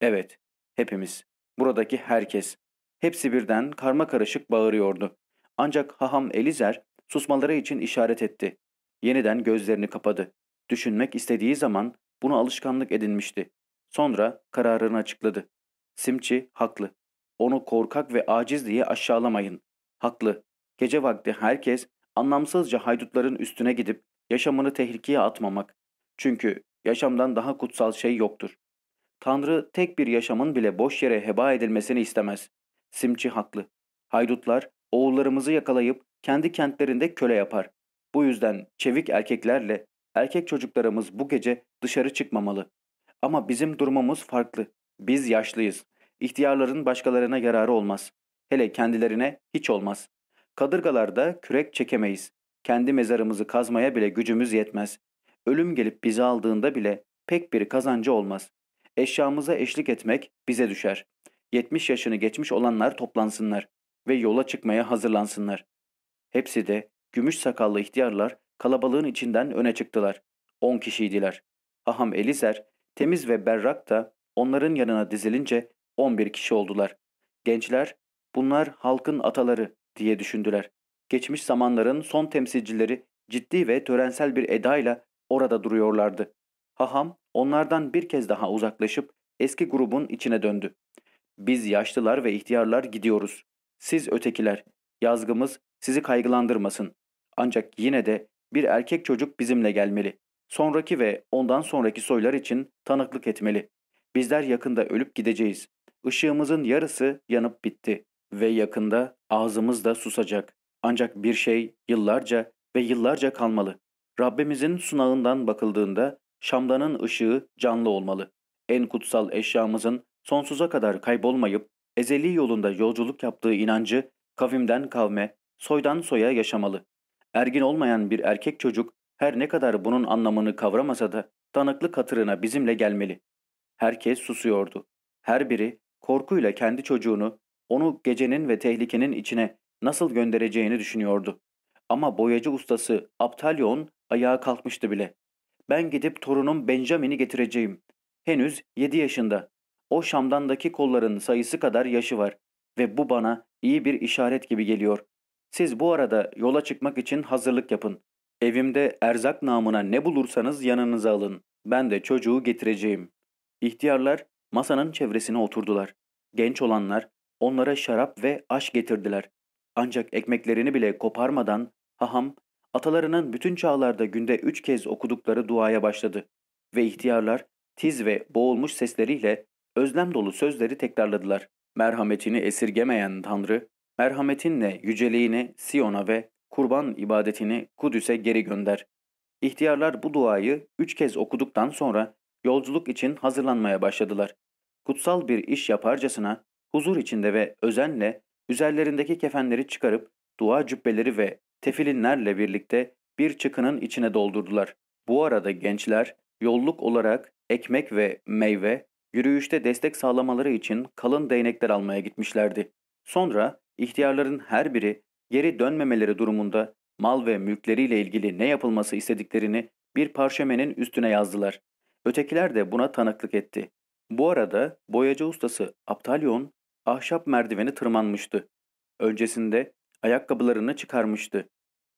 Evet, hepimiz. Buradaki herkes. Hepsi birden karma karışık bağırıyordu. Ancak haham Elizer susmaları için işaret etti. Yeniden gözlerini kapadı. Düşünmek istediği zaman bunu alışkanlık edinmişti. Sonra kararını açıkladı. Simçi haklı. Onu korkak ve aciz diye aşağılamayın. Haklı. Gece vakti herkes anlamsızca haydutların üstüne gidip yaşamını tehlikeye atmamak. Çünkü yaşamdan daha kutsal şey yoktur. Tanrı tek bir yaşamın bile boş yere heba edilmesini istemez. Simçi haklı. Haydutlar oğullarımızı yakalayıp kendi kentlerinde köle yapar. Bu yüzden çevik erkeklerle erkek çocuklarımız bu gece dışarı çıkmamalı. Ama bizim durumumuz farklı. Biz yaşlıyız. İhtiyarların başkalarına yararı olmaz. Hele kendilerine hiç olmaz. Kadırgalarda kürek çekemeyiz. Kendi mezarımızı kazmaya bile gücümüz yetmez. Ölüm gelip bizi aldığında bile pek bir kazancı olmaz. Eşyamıza eşlik etmek bize düşer. 70 yaşını geçmiş olanlar toplansınlar ve yola çıkmaya hazırlansınlar. Hepsi de gümüş sakallı ihtiyarlar kalabalığın içinden öne çıktılar. 10 kişiydiler. Aham Elizer, temiz ve berrak da onların yanına dizilince 11 kişi oldular. Gençler, bunlar halkın ataları diye düşündüler. Geçmiş zamanların son temsilcileri ciddi ve törensel bir edayla orada duruyorlardı. Haham onlardan bir kez daha uzaklaşıp eski grubun içine döndü. Biz yaşlılar ve ihtiyarlar gidiyoruz. Siz ötekiler, yazgımız sizi kaygılandırmasın. Ancak yine de bir erkek çocuk bizimle gelmeli. Sonraki ve ondan sonraki soylar için tanıklık etmeli. Bizler yakında ölüp gideceğiz. Işığımızın yarısı yanıp bitti ve yakında ağzımız da susacak. Ancak bir şey yıllarca ve yıllarca kalmalı. Rabbimizin sunağından bakıldığında Şamdan'ın ışığı canlı olmalı. En kutsal eşyamızın sonsuza kadar kaybolmayıp ezeli yolunda yolculuk yaptığı inancı kavimden kavme, soydan soya yaşamalı. Ergin olmayan bir erkek çocuk her ne kadar bunun anlamını kavramasa da tanıklık hatırına bizimle gelmeli. Herkes susuyordu. Her biri korkuyla kendi çocuğunu, onu gecenin ve tehlikenin içine nasıl göndereceğini düşünüyordu. Ama boyacı ustası Aptalyon ayağa kalkmıştı bile. Ben gidip torunum Benjamin'i getireceğim. Henüz yedi yaşında. O Şam'dandaki kolların sayısı kadar yaşı var ve bu bana iyi bir işaret gibi geliyor. Siz bu arada yola çıkmak için hazırlık yapın. Evimde erzak namına ne bulursanız yanınıza alın. Ben de çocuğu getireceğim. İhtiyarlar masanın çevresine oturdular. Genç olanlar onlara şarap ve aş getirdiler. Ancak ekmeklerini bile koparmadan haham atalarının bütün çağlarda günde üç kez okudukları duaya başladı ve ihtiyarlar tiz ve boğulmuş sesleriyle özlem dolu sözleri tekrarladılar. Merhametini esirgemeyen Tanrı, merhametinle yüceliğini Siyon'a ve kurban ibadetini Kudüs'e geri gönder. İhtiyarlar bu duayı üç kez okuduktan sonra yolculuk için hazırlanmaya başladılar. Kutsal bir iş yaparcasına huzur içinde ve özenle üzerlerindeki kefenleri çıkarıp dua cübbeleri ve tefilinlerle birlikte bir çıkının içine doldurdular. Bu arada gençler yolluk olarak ekmek ve meyve, yürüyüşte destek sağlamaları için kalın değnekler almaya gitmişlerdi. Sonra ihtiyarların her biri geri dönmemeleri durumunda mal ve mülkleriyle ilgili ne yapılması istediklerini bir parşömenin üstüne yazdılar. Ötekiler de buna tanıklık etti. Bu arada boyacı ustası Aptalyon ahşap merdiveni tırmanmıştı. Öncesinde ayakkabılarını çıkarmıştı.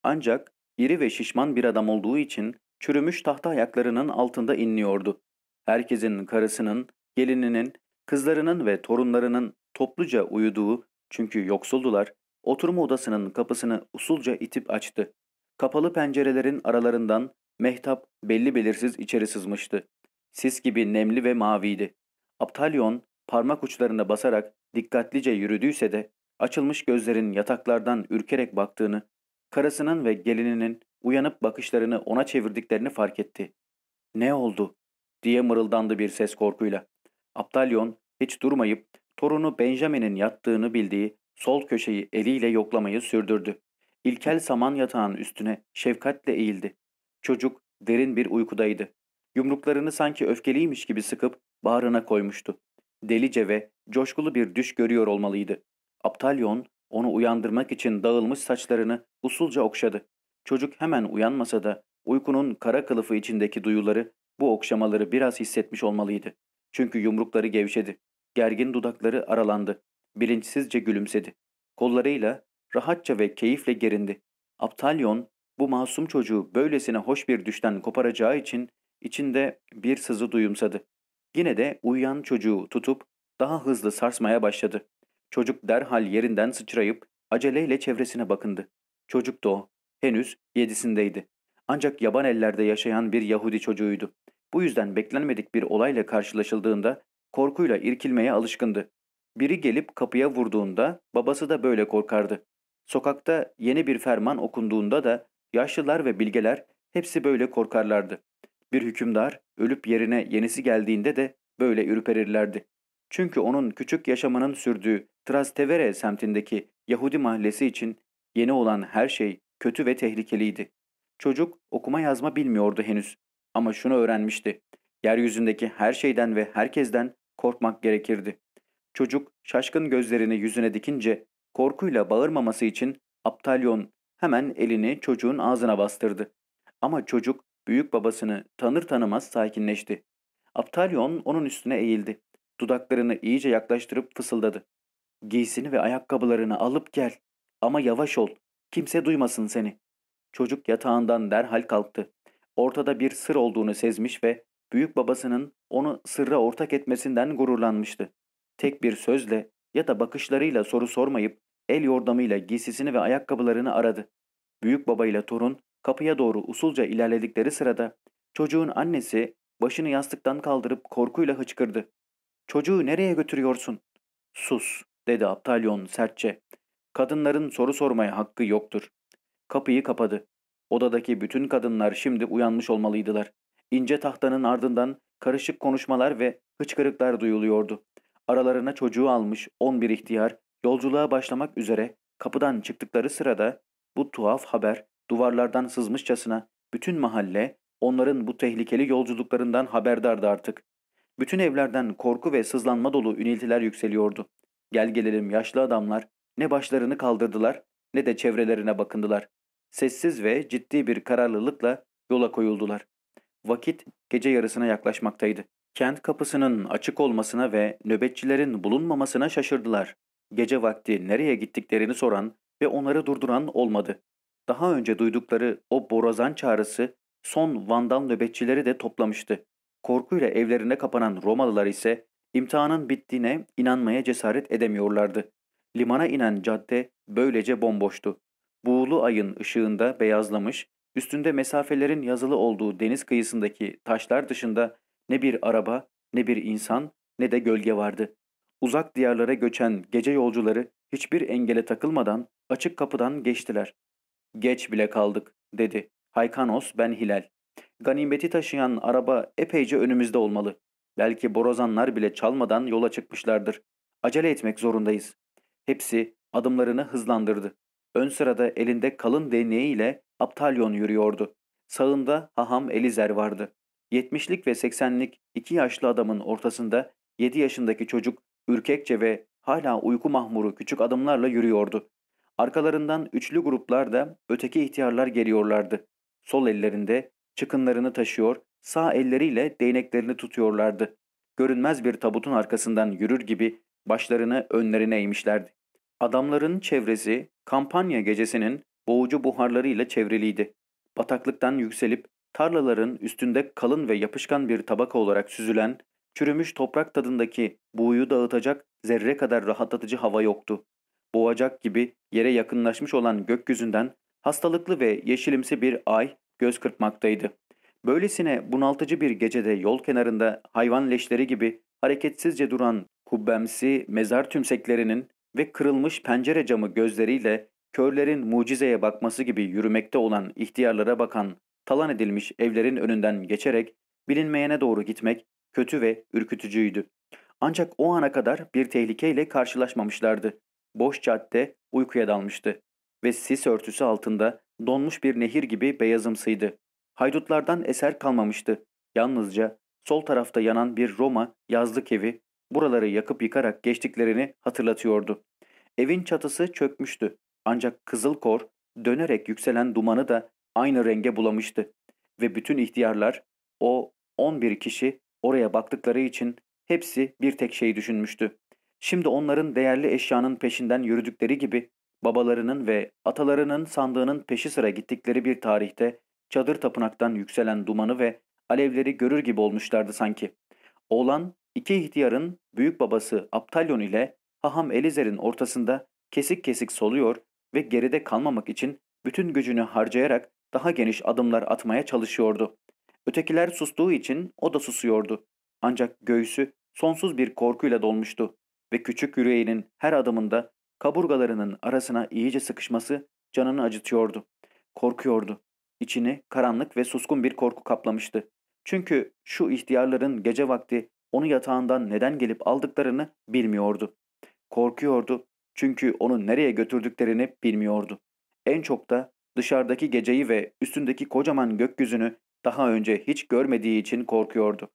Ancak iri ve şişman bir adam olduğu için çürümüş tahta ayaklarının altında inliyordu. Herkesin karısının, gelininin, kızlarının ve torunlarının topluca uyuduğu çünkü yoksuldular, oturma odasının kapısını usulca itip açtı. Kapalı pencerelerin aralarından mehtap belli belirsiz içeri sızmıştı. Sis gibi nemli ve maviydi. Aptalyon parmak uçlarına basarak dikkatlice yürüdüyse de açılmış gözlerin yataklardan ürkerek baktığını, karısının ve gelininin uyanıp bakışlarını ona çevirdiklerini fark etti. ''Ne oldu?'' diye mırıldandı bir ses korkuyla. Aptalyon hiç durmayıp torunu Benjamin'in yattığını bildiği sol köşeyi eliyle yoklamayı sürdürdü. İlkel saman yatağın üstüne şefkatle eğildi. Çocuk derin bir uykudaydı. Yumruklarını sanki öfkeliymiş gibi sıkıp bağrına koymuştu. Delice ve coşkulu bir düş görüyor olmalıydı. Aptalyon onu uyandırmak için dağılmış saçlarını usulca okşadı. Çocuk hemen uyanmasa da uykunun kara kılıfı içindeki duyuları bu okşamaları biraz hissetmiş olmalıydı. Çünkü yumrukları gevşedi. Gergin dudakları aralandı. Bilinçsizce gülümsedi. Kollarıyla rahatça ve keyifle gerindi. Aptalyon bu masum çocuğu böylesine hoş bir düşten koparacağı için içinde bir sızı duyumsadı. Yine de uyuyan çocuğu tutup daha hızlı sarsmaya başladı. Çocuk derhal yerinden sıçrayıp aceleyle çevresine bakındı. Çocuk da o. Henüz yedisindeydi. Ancak yaban ellerde yaşayan bir Yahudi çocuğuydu. Bu yüzden beklenmedik bir olayla karşılaşıldığında korkuyla irkilmeye alışkındı. Biri gelip kapıya vurduğunda babası da böyle korkardı. Sokakta yeni bir ferman okunduğunda da yaşlılar ve bilgeler hepsi böyle korkarlardı. Bir hükümdar ölüp yerine yenisi geldiğinde de böyle ürperirlerdi. Çünkü onun küçük yaşamının sürdüğü Trastevere semtindeki Yahudi mahallesi için Yeni olan her şey kötü ve tehlikeliydi. Çocuk okuma yazma bilmiyordu henüz ama şunu öğrenmişti. Yeryüzündeki her şeyden ve herkesten korkmak gerekirdi. Çocuk şaşkın gözlerini yüzüne dikince korkuyla bağırmaması için Aptalyon hemen elini çocuğun ağzına bastırdı. Ama çocuk büyük babasını tanır tanımaz sakinleşti. Aptalyon onun üstüne eğildi. Dudaklarını iyice yaklaştırıp fısıldadı. Giysini ve ayakkabılarını alıp gel. Ama yavaş ol. Kimse duymasın seni. Çocuk yatağından derhal kalktı. Ortada bir sır olduğunu sezmiş ve büyük babasının onu sırra ortak etmesinden gururlanmıştı. Tek bir sözle ya da bakışlarıyla soru sormayıp el yordamıyla giysisini ve ayakkabılarını aradı. Büyük baba ile torun kapıya doğru usulca ilerledikleri sırada çocuğun annesi başını yastıktan kaldırıp korkuyla hıçkırdı. Çocuğu nereye götürüyorsun? Sus dedi Aptalyon sertçe. Kadınların soru sormaya hakkı yoktur. Kapıyı kapadı. Odadaki bütün kadınlar şimdi uyanmış olmalıydılar. İnce tahtanın ardından karışık konuşmalar ve hıçkırıklar duyuluyordu. Aralarına çocuğu almış 11 ihtiyar yolculuğa başlamak üzere kapıdan çıktıkları sırada bu tuhaf haber duvarlardan sızmışçasına bütün mahalle onların bu tehlikeli yolculuklarından haberdardı artık. Bütün evlerden korku ve sızlanma dolu üniltiler yükseliyordu. Gel gelelim yaşlı adamlar ne başlarını kaldırdılar ne de çevrelerine bakındılar. Sessiz ve ciddi bir kararlılıkla yola koyuldular. Vakit gece yarısına yaklaşmaktaydı. Kent kapısının açık olmasına ve nöbetçilerin bulunmamasına şaşırdılar. Gece vakti nereye gittiklerini soran ve onları durduran olmadı. Daha önce duydukları o borazan çağrısı son Vandal nöbetçileri de toplamıştı. Korkuyla evlerine kapanan Romalılar ise imtihanın bittiğine inanmaya cesaret edemiyorlardı. Limana inen cadde böylece bomboştu. Buğulu ayın ışığında beyazlamış, üstünde mesafelerin yazılı olduğu deniz kıyısındaki taşlar dışında ne bir araba, ne bir insan, ne de gölge vardı. Uzak diyarlara göçen gece yolcuları hiçbir engele takılmadan açık kapıdan geçtiler. Geç bile kaldık, dedi. Haykanos ben Hilal. Ganimeti taşıyan araba epeyce önümüzde olmalı. Belki borazanlar bile çalmadan yola çıkmışlardır. Acele etmek zorundayız. Hepsi adımlarını hızlandırdı. Ön sırada elinde kalın değneğiyle Aptalyon yürüyordu. Sağında haham Elizer vardı. Yetmişlik ve seksenlik iki yaşlı adamın ortasında yedi yaşındaki çocuk ürkekçe ve hala uyku mahmuru küçük adımlarla yürüyordu. Arkalarından üçlü gruplarda öteki ihtiyarlar geliyorlardı. Sol ellerinde çıkınlarını taşıyor, sağ elleriyle değneklerini tutuyorlardı. Görünmez bir tabutun arkasından yürür gibi başlarını önlerine eğmişlerdi. Adamların çevresi kampanya gecesinin boğucu buharlarıyla çevreliydi. Bataklıktan yükselip tarlaların üstünde kalın ve yapışkan bir tabaka olarak süzülen, çürümüş toprak tadındaki buğuyu dağıtacak zerre kadar rahatlatıcı hava yoktu. Boğacak gibi yere yakınlaşmış olan gökyüzünden hastalıklı ve yeşilimsi bir ay göz kırpmaktaydı. Böylesine bunaltıcı bir gecede yol kenarında hayvan leşleri gibi hareketsizce duran kubbemsi mezar tümseklerinin ve kırılmış pencere camı gözleriyle körlerin mucizeye bakması gibi yürümekte olan ihtiyarlara bakan talan edilmiş evlerin önünden geçerek bilinmeyene doğru gitmek kötü ve ürkütücüydü. Ancak o ana kadar bir tehlikeyle karşılaşmamışlardı. Boş cadde uykuya dalmıştı ve sis örtüsü altında donmuş bir nehir gibi beyazımsıydı. Haydutlardan eser kalmamıştı. Yalnızca sol tarafta yanan bir Roma yazlık evi buraları yakıp yıkarak geçtiklerini hatırlatıyordu. Evin çatısı çökmüştü. Ancak kızıl kor dönerek yükselen dumanı da aynı renge bulamıştı. Ve bütün ihtiyarlar o 11 kişi oraya baktıkları için hepsi bir tek şey düşünmüştü. Şimdi onların değerli eşyanın peşinden yürüdükleri gibi babalarının ve atalarının sandığının peşi sıra gittikleri bir tarihte çadır tapınaktan yükselen dumanı ve alevleri görür gibi olmuşlardı sanki. Oğlan iki ihtiyarın büyük babası Aptalyon ile haham Elizer'in ortasında kesik kesik soluyor ve geride kalmamak için bütün gücünü harcayarak daha geniş adımlar atmaya çalışıyordu. Ötekiler sustuğu için o da susuyordu. Ancak göğsü sonsuz bir korkuyla dolmuştu ve küçük yüreğinin her adımında kaburgalarının arasına iyice sıkışması canını acıtıyordu. Korkuyordu. İçini karanlık ve suskun bir korku kaplamıştı. Çünkü şu ihtiyarların gece vakti onu yatağından neden gelip aldıklarını bilmiyordu. Korkuyordu çünkü onu nereye götürdüklerini bilmiyordu. En çok da dışarıdaki geceyi ve üstündeki kocaman gökyüzünü daha önce hiç görmediği için korkuyordu.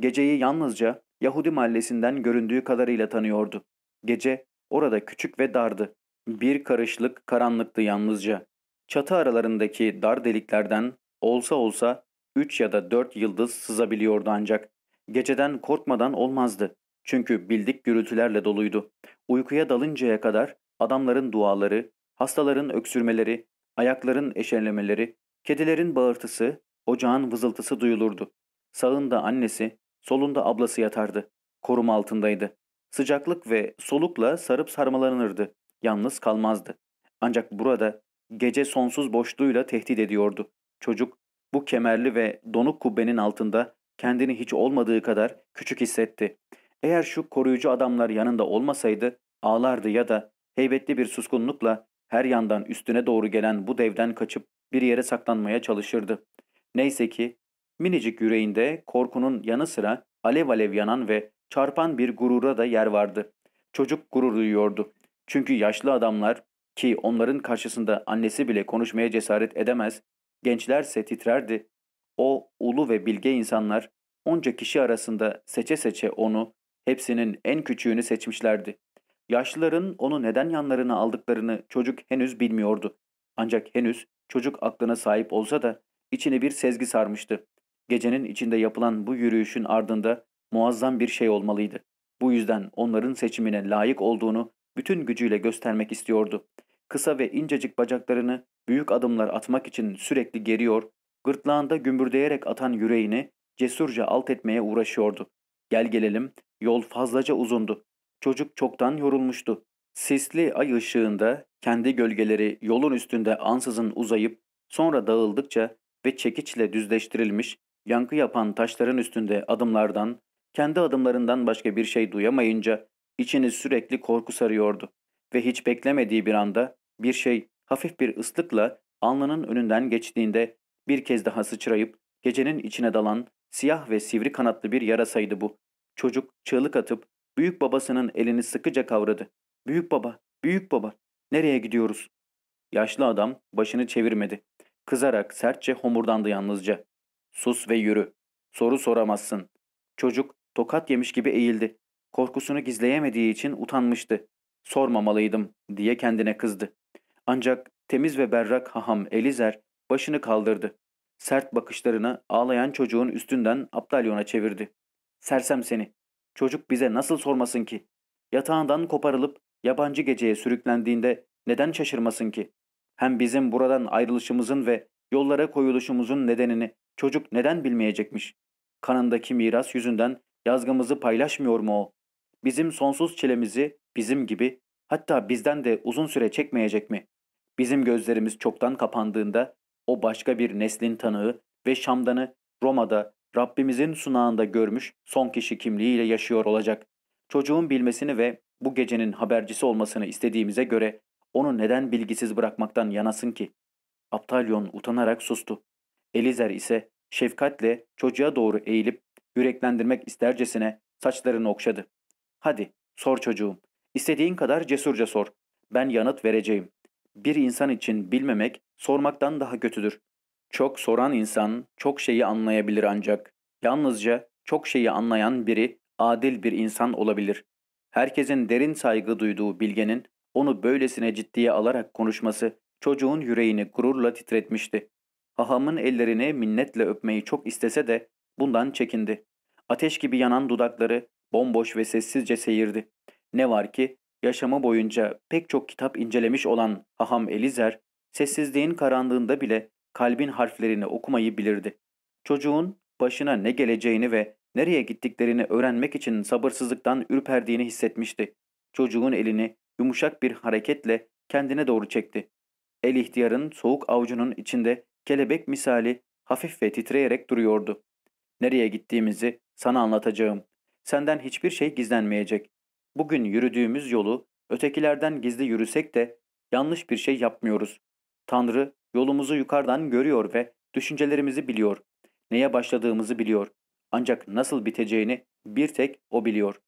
Geceyi yalnızca Yahudi mahallesinden göründüğü kadarıyla tanıyordu. Gece orada küçük ve dardı. Bir karışlık karanlıktı yalnızca. Çatı aralarındaki dar deliklerden olsa olsa üç ya da dört yıldız sızabiliyordu ancak. Geceden korkmadan olmazdı. Çünkü bildik gürültülerle doluydu. Uykuya dalıncaya kadar adamların duaları, hastaların öksürmeleri, ayakların eşelemeleri, kedilerin bağırtısı, ocağın vızıltısı duyulurdu. Sağında annesi, solunda ablası yatardı. Koruma altındaydı. Sıcaklık ve solukla sarıp sarmalanırdı. Yalnız kalmazdı. Ancak burada gece sonsuz boşluğuyla tehdit ediyordu. Çocuk bu kemerli ve donuk kubbenin altında kendini hiç olmadığı kadar küçük hissetti. Eğer şu koruyucu adamlar yanında olmasaydı ağlardı ya da heybetli bir suskunlukla her yandan üstüne doğru gelen bu devden kaçıp bir yere saklanmaya çalışırdı. Neyse ki minicik yüreğinde korkunun yanı sıra alev alev yanan ve çarpan bir gurura da yer vardı. Çocuk gurur duyuyordu. Çünkü yaşlı adamlar ki onların karşısında annesi bile konuşmaya cesaret edemez, gençlerse titrerdi. O ulu ve bilge insanlar onca kişi arasında seçe seçe onu, hepsinin en küçüğünü seçmişlerdi. Yaşlıların onu neden yanlarına aldıklarını çocuk henüz bilmiyordu. Ancak henüz çocuk aklına sahip olsa da içine bir sezgi sarmıştı. Gecenin içinde yapılan bu yürüyüşün ardında muazzam bir şey olmalıydı. Bu yüzden onların seçimine layık olduğunu bütün gücüyle göstermek istiyordu. Kısa ve incecik bacaklarını büyük adımlar atmak için sürekli geriyor, gırtlağında gümbürdeyerek atan yüreğini cesurca alt etmeye uğraşıyordu. Gel gelelim, yol fazlaca uzundu. Çocuk çoktan yorulmuştu. Sisli ay ışığında kendi gölgeleri yolun üstünde ansızın uzayıp sonra dağıldıkça ve çekiçle düzleştirilmiş, yankı yapan taşların üstünde adımlardan, kendi adımlarından başka bir şey duyamayınca içini sürekli korku sarıyordu ve hiç beklemediği bir anda bir şey hafif bir ıslıkla alnının önünden geçtiğinde bir kez daha sıçrayıp gecenin içine dalan siyah ve sivri kanatlı bir yarasaydı bu. Çocuk çığlık atıp büyük babasının elini sıkıca kavradı. Büyük baba, büyük baba, nereye gidiyoruz? Yaşlı adam başını çevirmedi. Kızarak sertçe homurdandı yalnızca. Sus ve yürü. Soru soramazsın. Çocuk tokat yemiş gibi eğildi. Korkusunu gizleyemediği için utanmıştı. Sormamalıydım diye kendine kızdı. Ancak temiz ve berrak haham Elizer başını kaldırdı. Sert bakışlarını ağlayan çocuğun üstünden Aptalyon'a çevirdi. Sersem seni. Çocuk bize nasıl sormasın ki? Yatağından koparılıp yabancı geceye sürüklendiğinde neden şaşırmasın ki? Hem bizim buradan ayrılışımızın ve yollara koyuluşumuzun nedenini çocuk neden bilmeyecekmiş? Kanındaki miras yüzünden yazgımızı paylaşmıyor mu o? Bizim sonsuz çilemizi bizim gibi hatta bizden de uzun süre çekmeyecek mi? Bizim gözlerimiz çoktan kapandığında o başka bir neslin tanığı ve Şam'danı Roma'da Rabbimizin sunağında görmüş son kişi kimliğiyle yaşıyor olacak. Çocuğun bilmesini ve bu gecenin habercisi olmasını istediğimize göre onu neden bilgisiz bırakmaktan yanasın ki? Aptalyon utanarak sustu. Elizer ise şefkatle çocuğa doğru eğilip yüreklendirmek istercesine saçlarını okşadı. Hadi sor çocuğum. İstediğin kadar cesurca sor. Ben yanıt vereceğim. Bir insan için bilmemek sormaktan daha kötüdür. Çok soran insan çok şeyi anlayabilir ancak yalnızca çok şeyi anlayan biri adil bir insan olabilir. Herkesin derin saygı duyduğu bilgenin onu böylesine ciddiye alarak konuşması çocuğun yüreğini gururla titretmişti. Hahamın ellerini minnetle öpmeyi çok istese de bundan çekindi. Ateş gibi yanan dudakları bomboş ve sessizce seyirdi. Ne var ki yaşamı boyunca pek çok kitap incelemiş olan Haham Elizer, sessizliğin karanlığında bile kalbin harflerini okumayı bilirdi. Çocuğun başına ne geleceğini ve nereye gittiklerini öğrenmek için sabırsızlıktan ürperdiğini hissetmişti. Çocuğun elini yumuşak bir hareketle kendine doğru çekti. El ihtiyarın soğuk avucunun içinde kelebek misali hafif ve titreyerek duruyordu. Nereye gittiğimizi sana anlatacağım. Senden hiçbir şey gizlenmeyecek. Bugün yürüdüğümüz yolu ötekilerden gizli yürüsek de yanlış bir şey yapmıyoruz. Tanrı yolumuzu yukarıdan görüyor ve düşüncelerimizi biliyor. Neye başladığımızı biliyor. Ancak nasıl biteceğini bir tek o biliyor.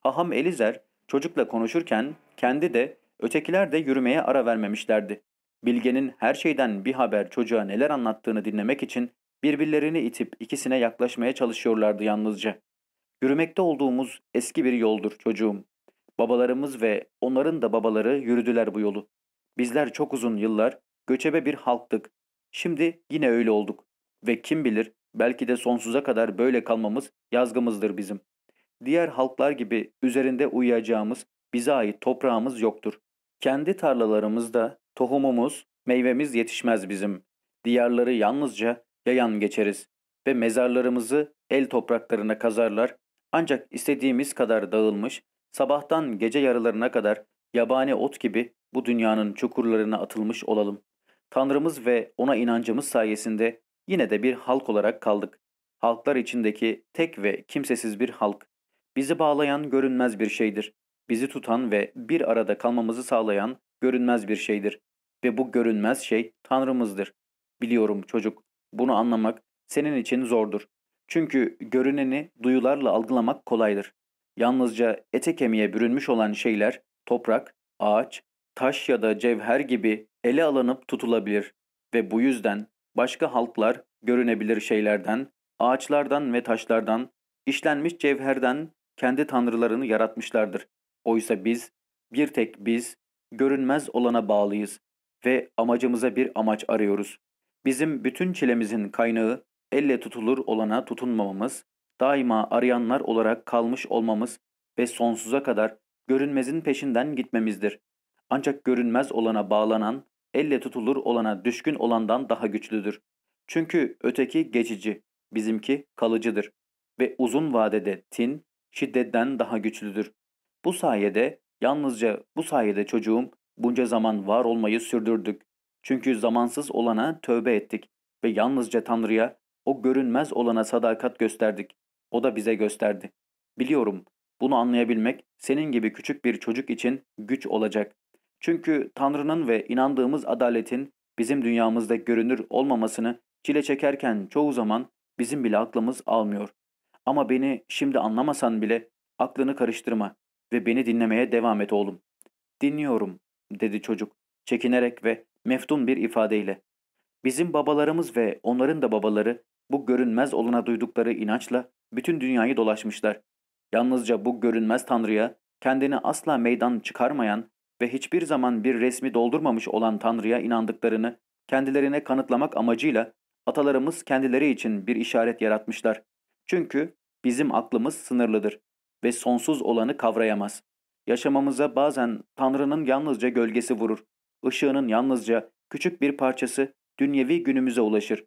Haham Elizer çocukla konuşurken kendi de ötekiler de yürümeye ara vermemişlerdi. Bilge'nin her şeyden bir haber çocuğa neler anlattığını dinlemek için birbirlerini itip ikisine yaklaşmaya çalışıyorlardı yalnızca. Yürümekte olduğumuz eski bir yoldur çocuğum. Babalarımız ve onların da babaları yürüdüler bu yolu. Bizler çok uzun yıllar göçebe bir halktık. Şimdi yine öyle olduk. Ve kim bilir belki de sonsuza kadar böyle kalmamız yazgımızdır bizim. Diğer halklar gibi üzerinde uyuyacağımız, bize ait toprağımız yoktur. Kendi tarlalarımızda tohumumuz, meyvemiz yetişmez bizim. Diyarları yalnızca yayan geçeriz ve mezarlarımızı el topraklarına kazarlar ancak istediğimiz kadar dağılmış, sabahtan gece yarılarına kadar yabani ot gibi bu dünyanın çukurlarına atılmış olalım. Tanrımız ve ona inancımız sayesinde yine de bir halk olarak kaldık. Halklar içindeki tek ve kimsesiz bir halk. Bizi bağlayan görünmez bir şeydir. Bizi tutan ve bir arada kalmamızı sağlayan görünmez bir şeydir. Ve bu görünmez şey Tanrımızdır. Biliyorum çocuk, bunu anlamak senin için zordur. Çünkü görüneni duyularla algılamak kolaydır. Yalnızca ete kemiğe bürünmüş olan şeyler, toprak, ağaç, taş ya da cevher gibi ele alınıp tutulabilir ve bu yüzden başka halklar görünebilir şeylerden, ağaçlardan ve taşlardan, işlenmiş cevherden kendi tanrılarını yaratmışlardır. Oysa biz, bir tek biz, görünmez olana bağlıyız ve amacımıza bir amaç arıyoruz. Bizim bütün çilemizin kaynağı elle tutulur olana tutunmamamız, daima arayanlar olarak kalmış olmamız ve sonsuza kadar görünmezin peşinden gitmemizdir. Ancak görünmez olana bağlanan, elle tutulur olana düşkün olandan daha güçlüdür. Çünkü öteki geçici, bizimki kalıcıdır ve uzun vadede tin, şiddetten daha güçlüdür. Bu sayede, yalnızca bu sayede çocuğum bunca zaman var olmayı sürdürdük. Çünkü zamansız olana tövbe ettik ve yalnızca Tanrı'ya, o görünmez olana sadakat gösterdik. O da bize gösterdi. Biliyorum, bunu anlayabilmek senin gibi küçük bir çocuk için güç olacak. Çünkü Tanrı'nın ve inandığımız adaletin bizim dünyamızda görünür olmamasını çile çekerken çoğu zaman bizim bile aklımız almıyor. Ama beni şimdi anlamasan bile aklını karıştırma ve beni dinlemeye devam et oğlum. Dinliyorum, dedi çocuk çekinerek ve meftun bir ifadeyle. Bizim babalarımız ve onların da babaları bu görünmez olana duydukları inançla bütün dünyayı dolaşmışlar. Yalnızca bu görünmez Tanrı'ya kendini asla meydan çıkarmayan ve hiçbir zaman bir resmi doldurmamış olan Tanrı'ya inandıklarını kendilerine kanıtlamak amacıyla atalarımız kendileri için bir işaret yaratmışlar. Çünkü bizim aklımız sınırlıdır ve sonsuz olanı kavrayamaz. Yaşamamıza bazen Tanrı'nın yalnızca gölgesi vurur. Işığının yalnızca küçük bir parçası dünyevi günümüze ulaşır.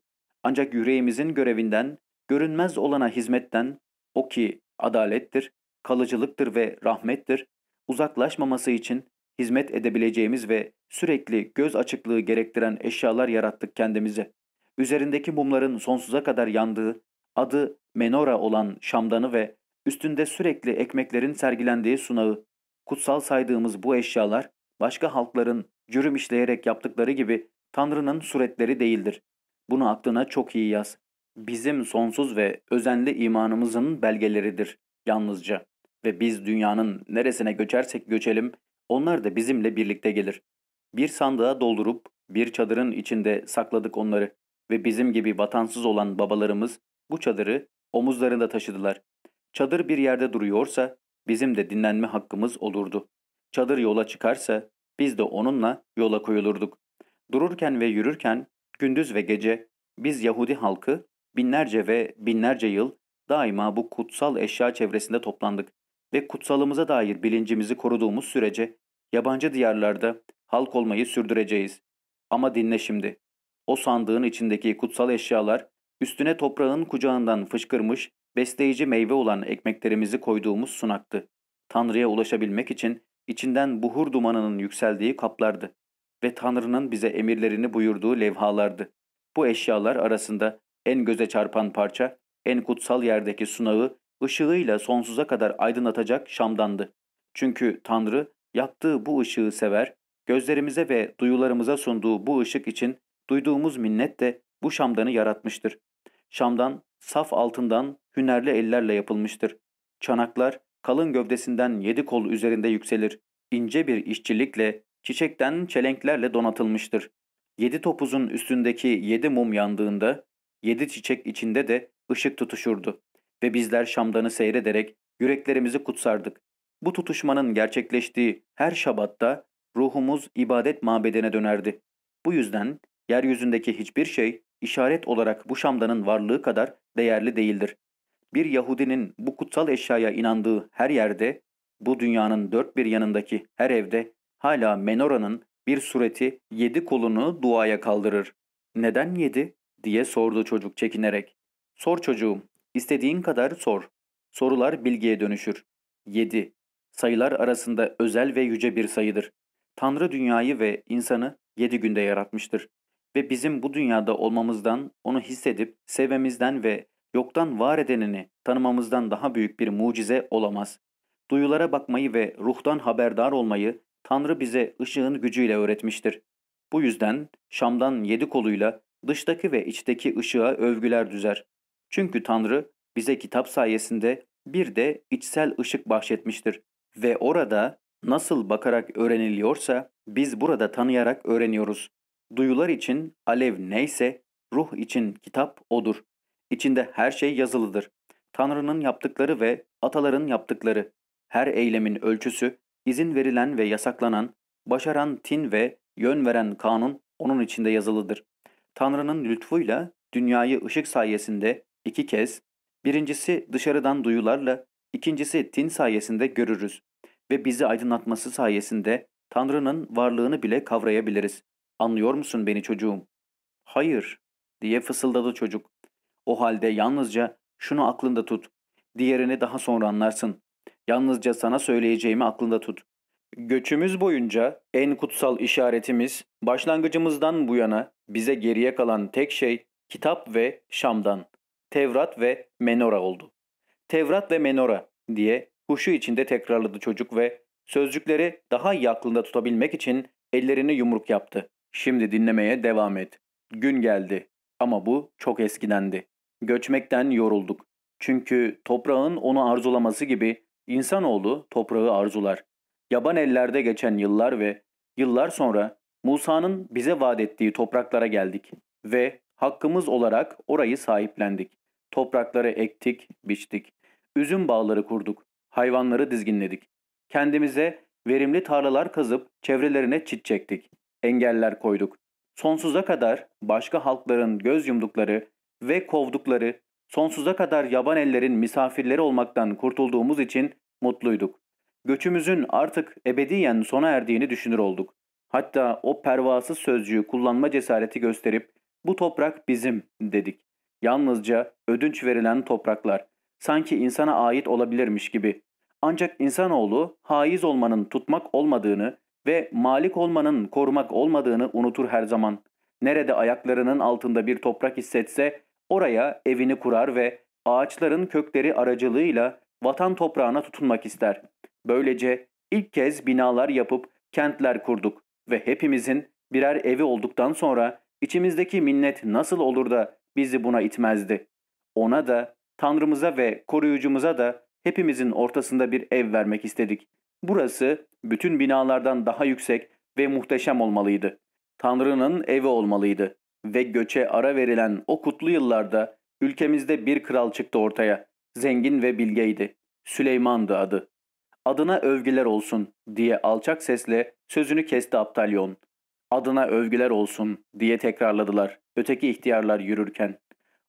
Ancak yüreğimizin görevinden, görünmez olana hizmetten, o ki adalettir, kalıcılıktır ve rahmettir, uzaklaşmaması için hizmet edebileceğimiz ve sürekli göz açıklığı gerektiren eşyalar yarattık kendimize. Üzerindeki mumların sonsuza kadar yandığı, adı menora olan şamdanı ve üstünde sürekli ekmeklerin sergilendiği sunağı, kutsal saydığımız bu eşyalar, başka halkların cürüm işleyerek yaptıkları gibi Tanrı'nın suretleri değildir. Bunu aklına çok iyi yaz. Bizim sonsuz ve özenli imanımızın belgeleridir yalnızca. Ve biz dünyanın neresine göçersek göçelim, onlar da bizimle birlikte gelir. Bir sandığa doldurup bir çadırın içinde sakladık onları ve bizim gibi vatansız olan babalarımız bu çadırı omuzlarında taşıdılar. Çadır bir yerde duruyorsa bizim de dinlenme hakkımız olurdu. Çadır yola çıkarsa biz de onunla yola koyulurduk. Dururken ve yürürken gündüz ve gece biz Yahudi halkı binlerce ve binlerce yıl daima bu kutsal eşya çevresinde toplandık ve kutsalımıza dair bilincimizi koruduğumuz sürece yabancı diyarlarda halk olmayı sürdüreceğiz. Ama dinle şimdi. O sandığın içindeki kutsal eşyalar üstüne toprağın kucağından fışkırmış, besleyici meyve olan ekmeklerimizi koyduğumuz sunaktı. Tanrı'ya ulaşabilmek için içinden buhur dumanının yükseldiği kaplardı ve Tanrı'nın bize emirlerini buyurduğu levhalardı. Bu eşyalar arasında en göze çarpan parça, en kutsal yerdeki sunağı ışığıyla sonsuza kadar aydınlatacak şamdandı. Çünkü Tanrı yaktığı bu ışığı sever, gözlerimize ve duyularımıza sunduğu bu ışık için duyduğumuz minnet de bu şamdanı yaratmıştır. Şamdan saf altından hünerli ellerle yapılmıştır. Çanaklar kalın gövdesinden yedi kol üzerinde yükselir. İnce bir işçilikle, çiçekten çelenklerle donatılmıştır. Yedi topuzun üstündeki yedi mum yandığında, yedi çiçek içinde de ışık tutuşurdu. Ve bizler Şam'danı seyrederek yüreklerimizi kutsardık. Bu tutuşmanın gerçekleştiği her şabatta ruhumuz ibadet mabedine dönerdi. Bu yüzden yeryüzündeki hiçbir şey işaret olarak bu Şam'danın varlığı kadar değerli değildir. Bir Yahudinin bu kutsal eşyaya inandığı her yerde, bu dünyanın dört bir yanındaki her evde hala menora'nın bir sureti yedi kolunu duaya kaldırır. Neden yedi? diye sordu çocuk çekinerek. Sor çocuğum, istediğin kadar sor. Sorular bilgiye dönüşür. Yedi. Sayılar arasında özel ve yüce bir sayıdır. Tanrı dünyayı ve insanı yedi günde yaratmıştır. Ve bizim bu dünyada olmamızdan, onu hissedip sevmemizden ve yoktan var edenini tanımamızdan daha büyük bir mucize olamaz. Duyulara bakmayı ve ruhtan haberdar olmayı Tanrı bize ışığın gücüyle öğretmiştir. Bu yüzden Şam'dan yedi koluyla dıştaki ve içteki ışığa övgüler düzer. Çünkü Tanrı bize kitap sayesinde bir de içsel ışık bahşetmiştir. Ve orada nasıl bakarak öğreniliyorsa biz burada tanıyarak öğreniyoruz. Duyular için alev neyse ruh için kitap odur. İçinde her şey yazılıdır. Tanrı'nın yaptıkları ve ataların yaptıkları. Her eylemin ölçüsü, izin verilen ve yasaklanan, başaran tin ve yön veren kanun onun içinde yazılıdır. Tanrı'nın lütfuyla dünyayı ışık sayesinde iki kez, birincisi dışarıdan duyularla, ikincisi tin sayesinde görürüz ve bizi aydınlatması sayesinde Tanrı'nın varlığını bile kavrayabiliriz. Anlıyor musun beni çocuğum? Hayır, diye fısıldadı çocuk. O halde yalnızca şunu aklında tut. Diğerini daha sonra anlarsın. Yalnızca sana söyleyeceğimi aklında tut. Göçümüz boyunca en kutsal işaretimiz başlangıcımızdan bu yana bize geriye kalan tek şey kitap ve Şam'dan, Tevrat ve Menora oldu. Tevrat ve Menora diye huşu içinde tekrarladı çocuk ve sözcükleri daha iyi aklında tutabilmek için ellerini yumruk yaptı. Şimdi dinlemeye devam et. Gün geldi ama bu çok eskidendi. Göçmekten yorulduk. Çünkü toprağın onu arzulaması gibi insanoğlu toprağı arzular. Yaban ellerde geçen yıllar ve yıllar sonra Musa'nın bize vaat ettiği topraklara geldik ve hakkımız olarak orayı sahiplendik. Toprakları ektik, biçtik. Üzüm bağları kurduk. Hayvanları dizginledik. Kendimize verimli tarlalar kazıp çevrelerine çit çektik. Engeller koyduk. Sonsuza kadar başka halkların göz yumdukları ve kovdukları, sonsuza kadar yaban ellerin misafirleri olmaktan kurtulduğumuz için mutluyduk. Göçümüzün artık ebediyen sona erdiğini düşünür olduk. Hatta o pervasız sözcüğü kullanma cesareti gösterip bu toprak bizim dedik. Yalnızca ödünç verilen topraklar. Sanki insana ait olabilirmiş gibi. Ancak insanoğlu haiz olmanın tutmak olmadığını ve malik olmanın korumak olmadığını unutur her zaman. Nerede ayaklarının altında bir toprak hissetse oraya evini kurar ve ağaçların kökleri aracılığıyla vatan toprağına tutunmak ister. Böylece ilk kez binalar yapıp kentler kurduk ve hepimizin birer evi olduktan sonra içimizdeki minnet nasıl olur da bizi buna itmezdi. Ona da, Tanrımıza ve koruyucumuza da hepimizin ortasında bir ev vermek istedik. Burası bütün binalardan daha yüksek ve muhteşem olmalıydı. Tanrı'nın evi olmalıydı. Ve göçe ara verilen o kutlu yıllarda ülkemizde bir kral çıktı ortaya. Zengin ve bilgeydi. Süleyman'dı adı. Adına övgüler olsun diye alçak sesle sözünü kesti Aptalyon. Adına övgüler olsun diye tekrarladılar öteki ihtiyarlar yürürken.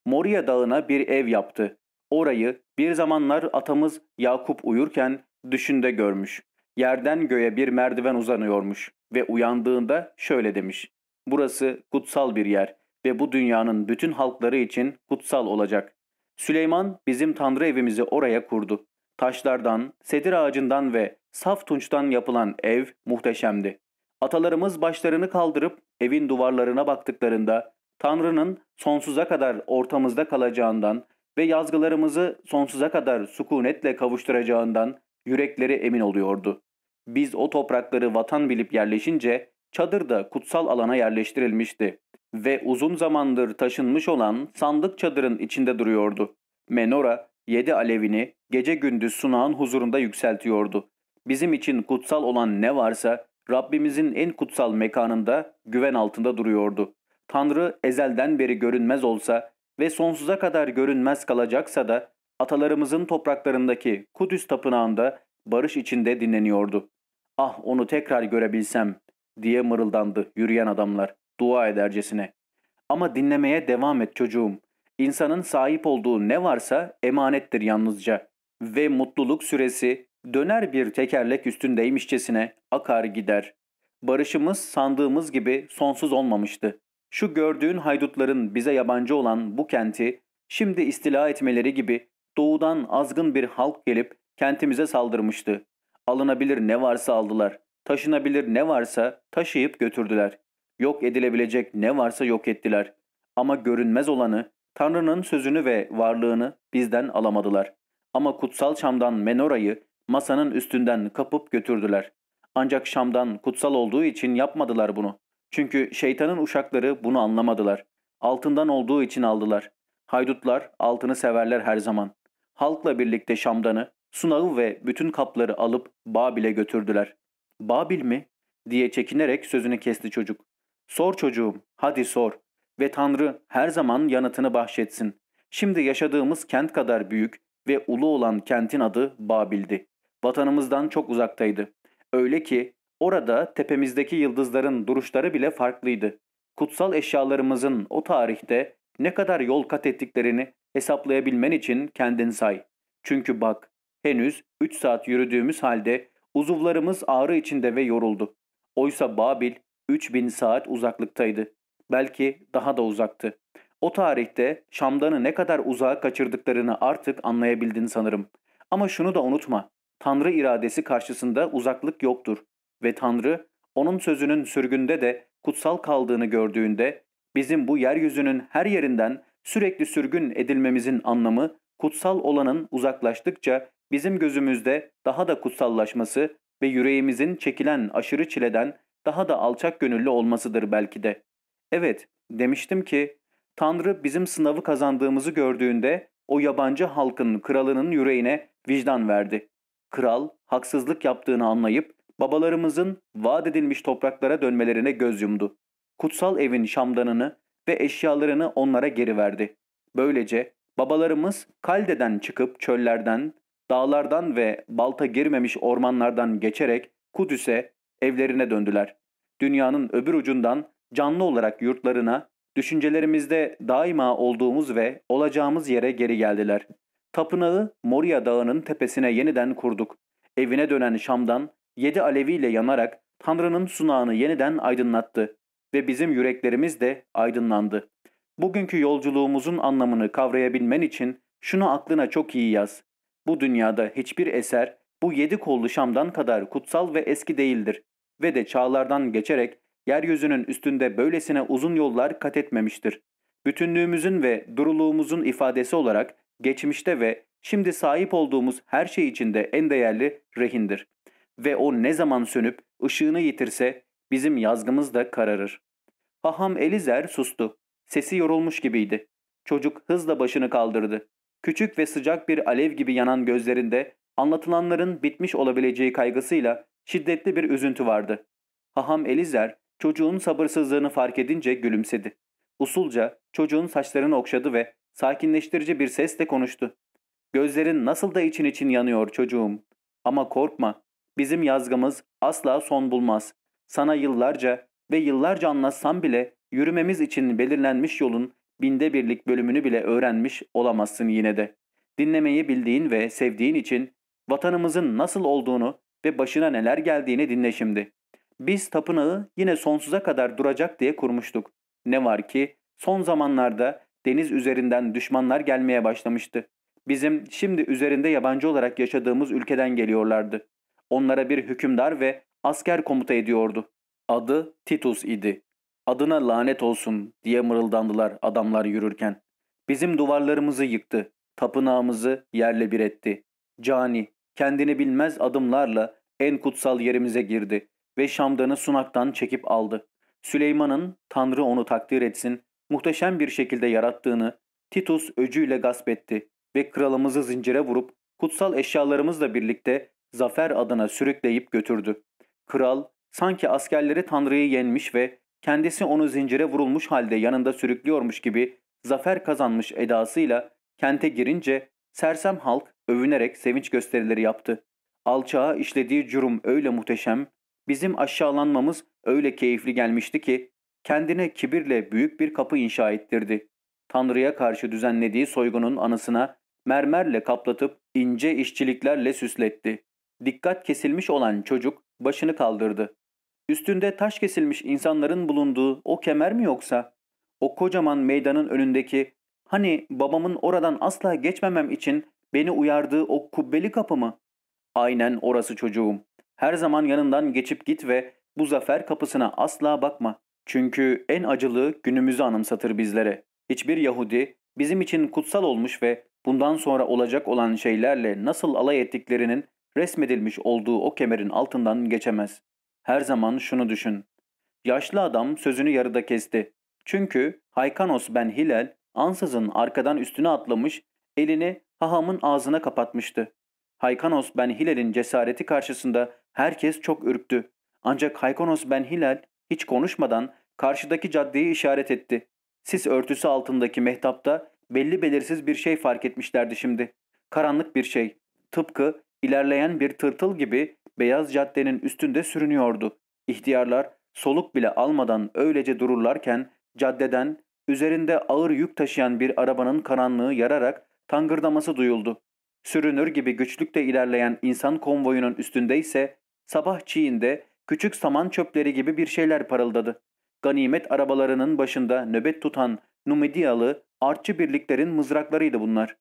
Moria dağına bir ev yaptı. Orayı bir zamanlar atamız Yakup uyurken düşünde görmüş. Yerden göğe bir merdiven uzanıyormuş ve uyandığında şöyle demiş. Burası kutsal bir yer ve bu dünyanın bütün halkları için kutsal olacak. Süleyman bizim tanrı evimizi oraya kurdu. Taşlardan, sedir ağacından ve saf tunçtan yapılan ev muhteşemdi. Atalarımız başlarını kaldırıp evin duvarlarına baktıklarında Tanrı'nın sonsuza kadar ortamızda kalacağından ve yazgılarımızı sonsuza kadar sükunetle kavuşturacağından yürekleri emin oluyordu. Biz o toprakları vatan bilip yerleşince çadır da kutsal alana yerleştirilmişti ve uzun zamandır taşınmış olan sandık çadırın içinde duruyordu. Menora yedi alevini gece gündüz sunağın huzurunda yükseltiyordu. Bizim için kutsal olan ne varsa Rabbimizin en kutsal mekanında güven altında duruyordu. Tanrı ezelden beri görünmez olsa ve sonsuza kadar görünmez kalacaksa da atalarımızın topraklarındaki Kudüs tapınağında barış içinde dinleniyordu. Ah onu tekrar görebilsem diye mırıldandı yürüyen adamlar dua edercesine. Ama dinlemeye devam et çocuğum. İnsanın sahip olduğu ne varsa emanettir yalnızca. Ve mutluluk süresi döner bir tekerlek üstündeymişçesine akar gider. Barışımız sandığımız gibi sonsuz olmamıştı. Şu gördüğün haydutların bize yabancı olan bu kenti şimdi istila etmeleri gibi doğudan azgın bir halk gelip kentimize saldırmıştı. Alınabilir ne varsa aldılar. Taşınabilir ne varsa taşıyıp götürdüler. Yok edilebilecek ne varsa yok ettiler. Ama görünmez olanı, Tanrı'nın sözünü ve varlığını bizden alamadılar. Ama kutsal Şam'dan menorayı masanın üstünden kapıp götürdüler. Ancak Şam'dan kutsal olduğu için yapmadılar bunu. Çünkü şeytanın uşakları bunu anlamadılar. Altından olduğu için aldılar. Haydutlar altını severler her zaman. Halkla birlikte Şam'danı, sunağı ve bütün kapları alıp Babil'e götürdüler. Babil mi? diye çekinerek sözünü kesti çocuk. Sor çocuğum, hadi sor. Ve Tanrı her zaman yanıtını bahşetsin. Şimdi yaşadığımız kent kadar büyük ve ulu olan kentin adı Babil'di. Vatanımızdan çok uzaktaydı. Öyle ki orada tepemizdeki yıldızların duruşları bile farklıydı. Kutsal eşyalarımızın o tarihte ne kadar yol kat ettiklerini hesaplayabilmen için kendin say. Çünkü bak, henüz 3 saat yürüdüğümüz halde uzuvlarımız ağrı içinde ve yoruldu. Oysa Babil 3000 saat uzaklıktaydı. Belki daha da uzaktı. O tarihte Şam'danı ne kadar uzağa kaçırdıklarını artık anlayabildin sanırım. Ama şunu da unutma. Tanrı iradesi karşısında uzaklık yoktur. Ve Tanrı onun sözünün sürgünde de kutsal kaldığını gördüğünde bizim bu yeryüzünün her yerinden sürekli sürgün edilmemizin anlamı kutsal olanın uzaklaştıkça bizim gözümüzde daha da kutsallaşması ve yüreğimizin çekilen aşırı çileden daha da alçak gönüllü olmasıdır belki de. Evet, demiştim ki Tanrı bizim sınavı kazandığımızı gördüğünde o yabancı halkın kralının yüreğine vicdan verdi. Kral haksızlık yaptığını anlayıp babalarımızın vaat edilmiş topraklara dönmelerine göz yumdu. Kutsal evin şamdanını ve eşyalarını onlara geri verdi. Böylece babalarımız Kalde'den çıkıp çöllerden, dağlardan ve balta girmemiş ormanlardan geçerek Kudüs'e, evlerine döndüler. Dünyanın öbür ucundan canlı olarak yurtlarına, düşüncelerimizde daima olduğumuz ve olacağımız yere geri geldiler. Tapınağı Moria Dağı'nın tepesine yeniden kurduk. Evine dönen Şam'dan yedi aleviyle yanarak Tanrı'nın sunağını yeniden aydınlattı ve bizim yüreklerimiz de aydınlandı. Bugünkü yolculuğumuzun anlamını kavrayabilmen için şunu aklına çok iyi yaz. Bu dünyada hiçbir eser bu yedi kollu Şam'dan kadar kutsal ve eski değildir ve de çağlardan geçerek yeryüzünün üstünde böylesine uzun yollar kat etmemiştir. Bütünlüğümüzün ve duruluğumuzun ifadesi olarak geçmişte ve şimdi sahip olduğumuz her şey içinde en değerli rehindir. Ve o ne zaman sönüp ışığını yitirse bizim yazgımız da kararır. Haham Elizer sustu. Sesi yorulmuş gibiydi. Çocuk hızla başını kaldırdı. Küçük ve sıcak bir alev gibi yanan gözlerinde anlatılanların bitmiş olabileceği kaygısıyla şiddetli bir üzüntü vardı. Haham Elizer çocuğun sabırsızlığını fark edince gülümsedi. Usulca çocuğun saçlarını okşadı ve sakinleştirici bir sesle konuştu. Gözlerin nasıl da için için yanıyor çocuğum. Ama korkma, bizim yazgımız asla son bulmaz. Sana yıllarca ve yıllarca anlatsam bile yürümemiz için belirlenmiş yolun binde birlik bölümünü bile öğrenmiş olamazsın yine de. Dinlemeyi bildiğin ve sevdiğin için vatanımızın nasıl olduğunu ve başına neler geldiğini dinle şimdi. Biz tapınağı yine sonsuza kadar duracak diye kurmuştuk. Ne var ki son zamanlarda deniz üzerinden düşmanlar gelmeye başlamıştı. Bizim şimdi üzerinde yabancı olarak yaşadığımız ülkeden geliyorlardı. Onlara bir hükümdar ve asker komuta ediyordu. Adı Titus idi. Adına lanet olsun diye mırıldandılar adamlar yürürken. Bizim duvarlarımızı yıktı. Tapınağımızı yerle bir etti. Cani, kendini bilmez adımlarla en kutsal yerimize girdi ve Şamdan'ı sunaktan çekip aldı. Süleyman'ın, Tanrı onu takdir etsin, muhteşem bir şekilde yarattığını Titus öcüyle gasp etti ve kralımızı zincire vurup kutsal eşyalarımızla birlikte zafer adına sürükleyip götürdü. Kral Sanki askerleri Tanrı'yı yenmiş ve kendisi onu zincire vurulmuş halde yanında sürüklüyormuş gibi zafer kazanmış edasıyla kente girince sersem halk övünerek sevinç gösterileri yaptı. Alçağa işlediği cürum öyle muhteşem, bizim aşağılanmamız öyle keyifli gelmişti ki kendine kibirle büyük bir kapı inşa ettirdi. Tanrı'ya karşı düzenlediği soygunun anısına mermerle kaplatıp ince işçiliklerle süsletti. Dikkat kesilmiş olan çocuk başını kaldırdı. Üstünde taş kesilmiş insanların bulunduğu o kemer mi yoksa? O kocaman meydanın önündeki hani babamın oradan asla geçmemem için beni uyardığı o kubbeli kapı mı? Aynen orası çocuğum. Her zaman yanından geçip git ve bu zafer kapısına asla bakma. Çünkü en acılı günümüzü anımsatır bizlere. Hiçbir Yahudi bizim için kutsal olmuş ve bundan sonra olacak olan şeylerle nasıl alay ettiklerinin resmedilmiş olduğu o kemerin altından geçemez. Her zaman şunu düşün. Yaşlı adam sözünü yarıda kesti. Çünkü Haykanos ben Hilal ansızın arkadan üstüne atlamış, elini hahamın ağzına kapatmıştı. Haykanos ben Hilal'in cesareti karşısında herkes çok ürktü. Ancak Haykanos ben Hilal hiç konuşmadan karşıdaki caddeyi işaret etti. Sis örtüsü altındaki mehtapta belli belirsiz bir şey fark etmişlerdi şimdi. Karanlık bir şey. Tıpkı ilerleyen bir tırtıl gibi beyaz caddenin üstünde sürünüyordu. İhtiyarlar soluk bile almadan öylece dururlarken caddeden üzerinde ağır yük taşıyan bir arabanın karanlığı yararak tangırdaması duyuldu. Sürünür gibi güçlükle ilerleyen insan konvoyunun üstünde ise sabah çiğinde küçük saman çöpleri gibi bir şeyler parıldadı. Ganimet arabalarının başında nöbet tutan Numidyalı artçı birliklerin mızraklarıydı bunlar.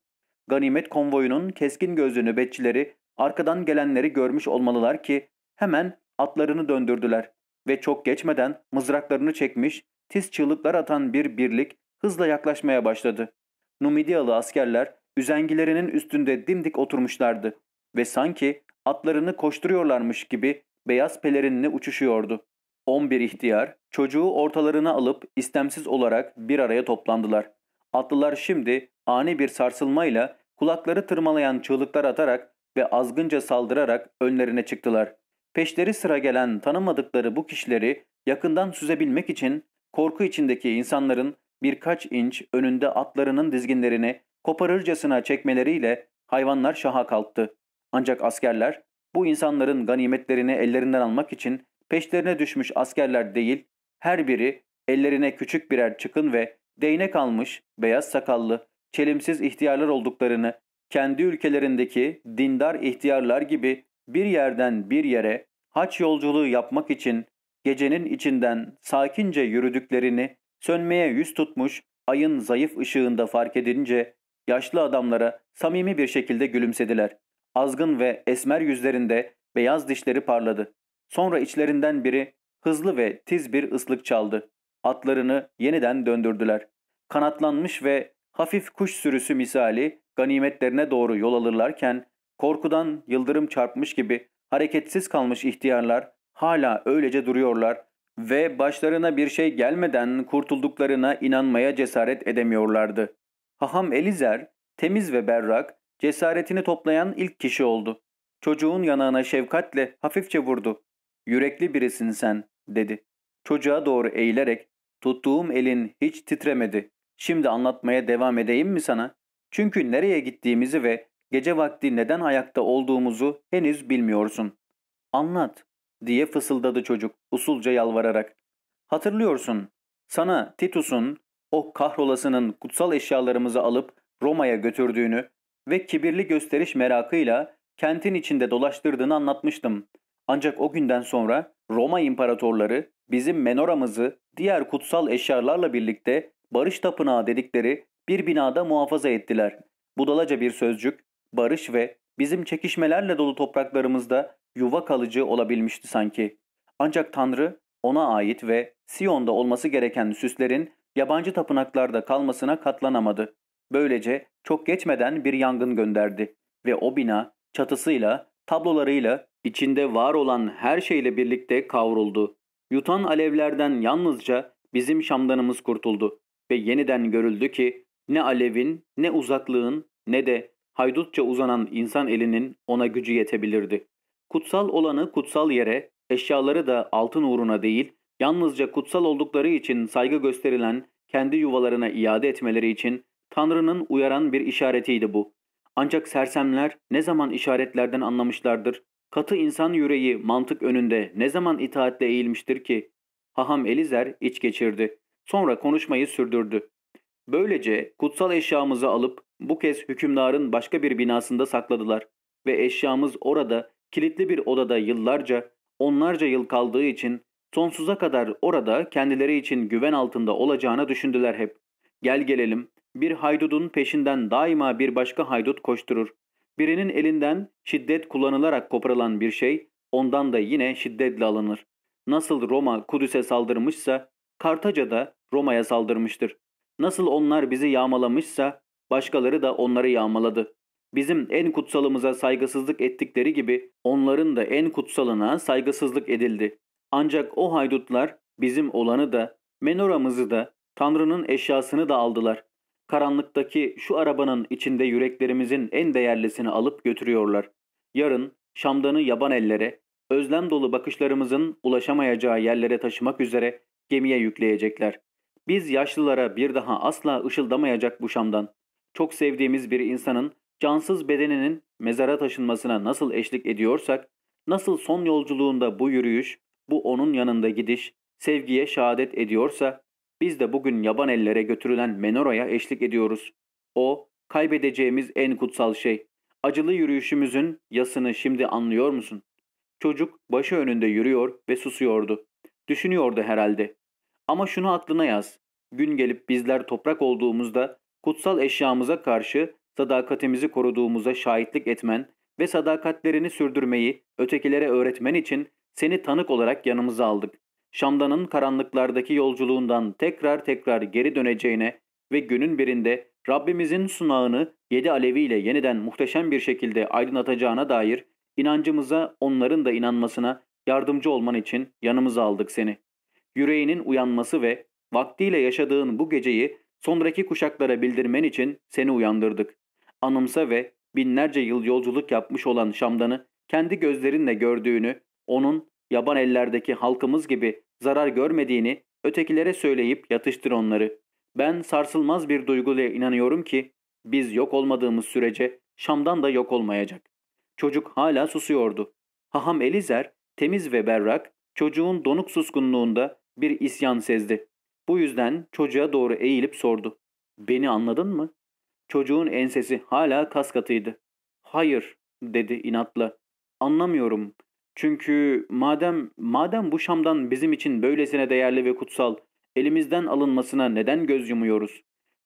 Ganimet konvoyunun keskin gözlü nöbetçileri arkadan gelenleri görmüş olmalılar ki hemen atlarını döndürdüler ve çok geçmeden mızraklarını çekmiş, tiz çığlıklar atan bir birlik hızla yaklaşmaya başladı. Numidyalı askerler üzengilerinin üstünde dimdik oturmuşlardı ve sanki atlarını koşturuyorlarmış gibi beyaz pelerinle uçuşuyordu. 11 ihtiyar çocuğu ortalarına alıp istemsiz olarak bir araya toplandılar. Atlılar şimdi ani bir sarsılmayla kulakları tırmalayan çığlıklar atarak ve azgınca saldırarak önlerine çıktılar. Peşleri sıra gelen tanımadıkları bu kişileri yakından süzebilmek için korku içindeki insanların birkaç inç önünde atlarının dizginlerini koparırcasına çekmeleriyle hayvanlar şaha kalktı. Ancak askerler bu insanların ganimetlerini ellerinden almak için peşlerine düşmüş askerler değil, her biri ellerine küçük birer çıkın ve değnek almış beyaz sakallı, çelimsiz ihtiyarlar olduklarını kendi ülkelerindeki dindar ihtiyarlar gibi bir yerden bir yere haç yolculuğu yapmak için gecenin içinden sakince yürüdüklerini sönmeye yüz tutmuş ayın zayıf ışığında fark edince yaşlı adamlara samimi bir şekilde gülümsediler. Azgın ve esmer yüzlerinde beyaz dişleri parladı. Sonra içlerinden biri hızlı ve tiz bir ıslık çaldı. Atlarını yeniden döndürdüler. Kanatlanmış ve hafif kuş sürüsü misali ganimetlerine doğru yol alırlarken korkudan yıldırım çarpmış gibi hareketsiz kalmış ihtiyarlar hala öylece duruyorlar ve başlarına bir şey gelmeden kurtulduklarına inanmaya cesaret edemiyorlardı. Haham Elizer, temiz ve berrak, cesaretini toplayan ilk kişi oldu. Çocuğun yanağına şefkatle hafifçe vurdu. Yürekli birisin sen, dedi. Çocuğa doğru eğilerek, tuttuğum elin hiç titremedi. Şimdi anlatmaya devam edeyim mi sana? Çünkü nereye gittiğimizi ve gece vakti neden ayakta olduğumuzu henüz bilmiyorsun. Anlat, diye fısıldadı çocuk usulca yalvararak. Hatırlıyorsun, sana Titus'un o kahrolasının kutsal eşyalarımızı alıp Roma'ya götürdüğünü ve kibirli gösteriş merakıyla kentin içinde dolaştırdığını anlatmıştım. Ancak o günden sonra Roma imparatorları bizim menoramızı diğer kutsal eşyalarla birlikte barış tapınağı dedikleri bir binada muhafaza ettiler. Budalaca bir sözcük, barış ve bizim çekişmelerle dolu topraklarımızda yuva kalıcı olabilmişti sanki. Ancak Tanrı ona ait ve Siyon'da olması gereken süslerin yabancı tapınaklarda kalmasına katlanamadı. Böylece çok geçmeden bir yangın gönderdi ve o bina çatısıyla, tablolarıyla, içinde var olan her şeyle birlikte kavruldu. Yutan alevlerden yalnızca bizim şamdanımız kurtuldu ve yeniden görüldü ki ne alevin, ne uzaklığın, ne de haydutça uzanan insan elinin ona gücü yetebilirdi. Kutsal olanı kutsal yere, eşyaları da altın uğruna değil, yalnızca kutsal oldukları için saygı gösterilen kendi yuvalarına iade etmeleri için Tanrı'nın uyaran bir işaretiydi bu. Ancak sersemler ne zaman işaretlerden anlamışlardır? Katı insan yüreği mantık önünde ne zaman itaatle eğilmiştir ki? Haham Elizer iç geçirdi. Sonra konuşmayı sürdürdü. Böylece kutsal eşyamızı alıp bu kez hükümdarın başka bir binasında sakladılar ve eşyamız orada kilitli bir odada yıllarca, onlarca yıl kaldığı için sonsuza kadar orada kendileri için güven altında olacağını düşündüler hep. Gel gelelim bir haydudun peşinden daima bir başka haydut koşturur. Birinin elinden şiddet kullanılarak koparılan bir şey ondan da yine şiddetle alınır. Nasıl Roma Kudüs'e saldırmışsa Kartaca da Roma'ya saldırmıştır. Nasıl onlar bizi yağmalamışsa başkaları da onları yağmaladı. Bizim en kutsalımıza saygısızlık ettikleri gibi onların da en kutsalına saygısızlık edildi. Ancak o haydutlar bizim olanı da, menoramızı da, Tanrı'nın eşyasını da aldılar. Karanlıktaki şu arabanın içinde yüreklerimizin en değerlisini alıp götürüyorlar. Yarın Şamdan'ı yaban ellere, özlem dolu bakışlarımızın ulaşamayacağı yerlere taşımak üzere gemiye yükleyecekler. Biz yaşlılara bir daha asla ışıldamayacak bu Şam'dan. Çok sevdiğimiz bir insanın cansız bedeninin mezara taşınmasına nasıl eşlik ediyorsak, nasıl son yolculuğunda bu yürüyüş, bu onun yanında gidiş, sevgiye şehadet ediyorsa, biz de bugün yaban ellere götürülen menoraya eşlik ediyoruz. O, kaybedeceğimiz en kutsal şey. Acılı yürüyüşümüzün yasını şimdi anlıyor musun? Çocuk başı önünde yürüyor ve susuyordu. Düşünüyordu herhalde. Ama şunu aklına yaz. Gün gelip bizler toprak olduğumuzda kutsal eşyamıza karşı sadakatimizi koruduğumuza şahitlik etmen ve sadakatlerini sürdürmeyi ötekilere öğretmen için seni tanık olarak yanımıza aldık. Şamdan'ın karanlıklardaki yolculuğundan tekrar tekrar geri döneceğine ve günün birinde Rabbimizin sunağını yedi aleviyle yeniden muhteşem bir şekilde aydınlatacağına dair inancımıza onların da inanmasına yardımcı olman için yanımıza aldık seni. Yüreğinin uyanması ve vaktiyle yaşadığın bu geceyi sonraki kuşaklara bildirmen için seni uyandırdık. Anımsa ve binlerce yıl yolculuk yapmış olan Şamdan'ı kendi gözlerinle gördüğünü, onun yaban ellerdeki halkımız gibi zarar görmediğini ötekilere söyleyip yatıştır onları. Ben sarsılmaz bir duyguyla inanıyorum ki biz yok olmadığımız sürece Şam'dan da yok olmayacak. Çocuk hala susuyordu. Haham Elizer temiz ve berrak çocuğun donuk suskunluğunda bir isyan sezdi. Bu yüzden çocuğa doğru eğilip sordu. Beni anladın mı? Çocuğun ensesi hala kas katıydı. Hayır dedi inatla. Anlamıyorum. Çünkü madem madem bu Şam'dan bizim için böylesine değerli ve kutsal, elimizden alınmasına neden göz yumuyoruz?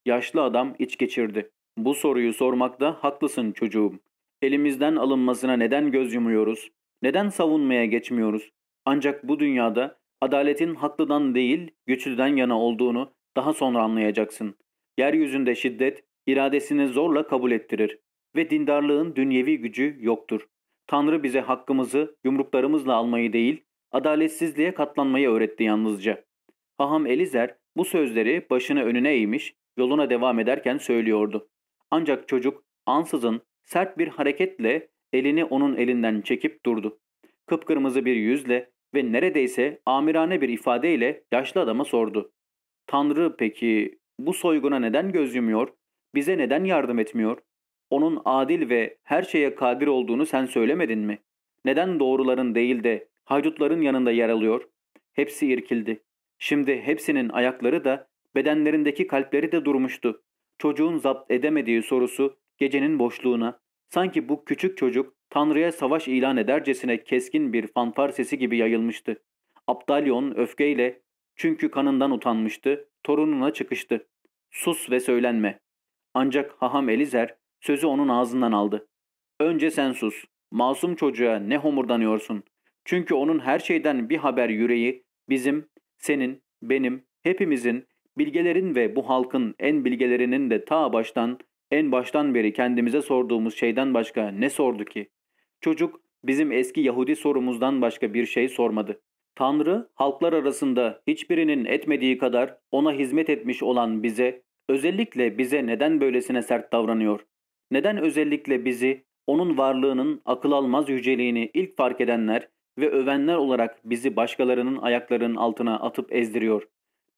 Yaşlı adam iç geçirdi. Bu soruyu sormakta haklısın çocuğum. Elimizden alınmasına neden göz yumuyoruz? Neden savunmaya geçmiyoruz? Ancak bu dünyada adaletin haklıdan değil güçlüden yana olduğunu daha sonra anlayacaksın. Yeryüzünde şiddet iradesini zorla kabul ettirir ve dindarlığın dünyevi gücü yoktur. Tanrı bize hakkımızı yumruklarımızla almayı değil, adaletsizliğe katlanmayı öğretti yalnızca. Haham Elizer bu sözleri başını önüne eğmiş, yoluna devam ederken söylüyordu. Ancak çocuk ansızın sert bir hareketle elini onun elinden çekip durdu. Kıpkırmızı bir yüzle ve neredeyse amirane bir ifadeyle yaşlı adama sordu. Tanrı peki bu soyguna neden göz yumuyor? Bize neden yardım etmiyor? onun adil ve her şeye kadir olduğunu sen söylemedin mi? Neden doğruların değil de haydutların yanında yer alıyor? Hepsi irkildi. Şimdi hepsinin ayakları da bedenlerindeki kalpleri de durmuştu. Çocuğun zapt edemediği sorusu gecenin boşluğuna, sanki bu küçük çocuk Tanrı'ya savaş ilan edercesine keskin bir fanfar sesi gibi yayılmıştı. Aptalyon öfkeyle, çünkü kanından utanmıştı, torununa çıkıştı. Sus ve söylenme. Ancak Haham Elizer Sözü onun ağzından aldı. Önce sen sus. Masum çocuğa ne homurdanıyorsun? Çünkü onun her şeyden bir haber yüreği bizim, senin, benim, hepimizin, bilgelerin ve bu halkın en bilgelerinin de ta baştan, en baştan beri kendimize sorduğumuz şeyden başka ne sordu ki? Çocuk bizim eski Yahudi sorumuzdan başka bir şey sormadı. Tanrı halklar arasında hiçbirinin etmediği kadar ona hizmet etmiş olan bize, özellikle bize neden böylesine sert davranıyor? Neden özellikle bizi, onun varlığının akıl almaz yüceliğini ilk fark edenler ve övenler olarak bizi başkalarının ayaklarının altına atıp ezdiriyor.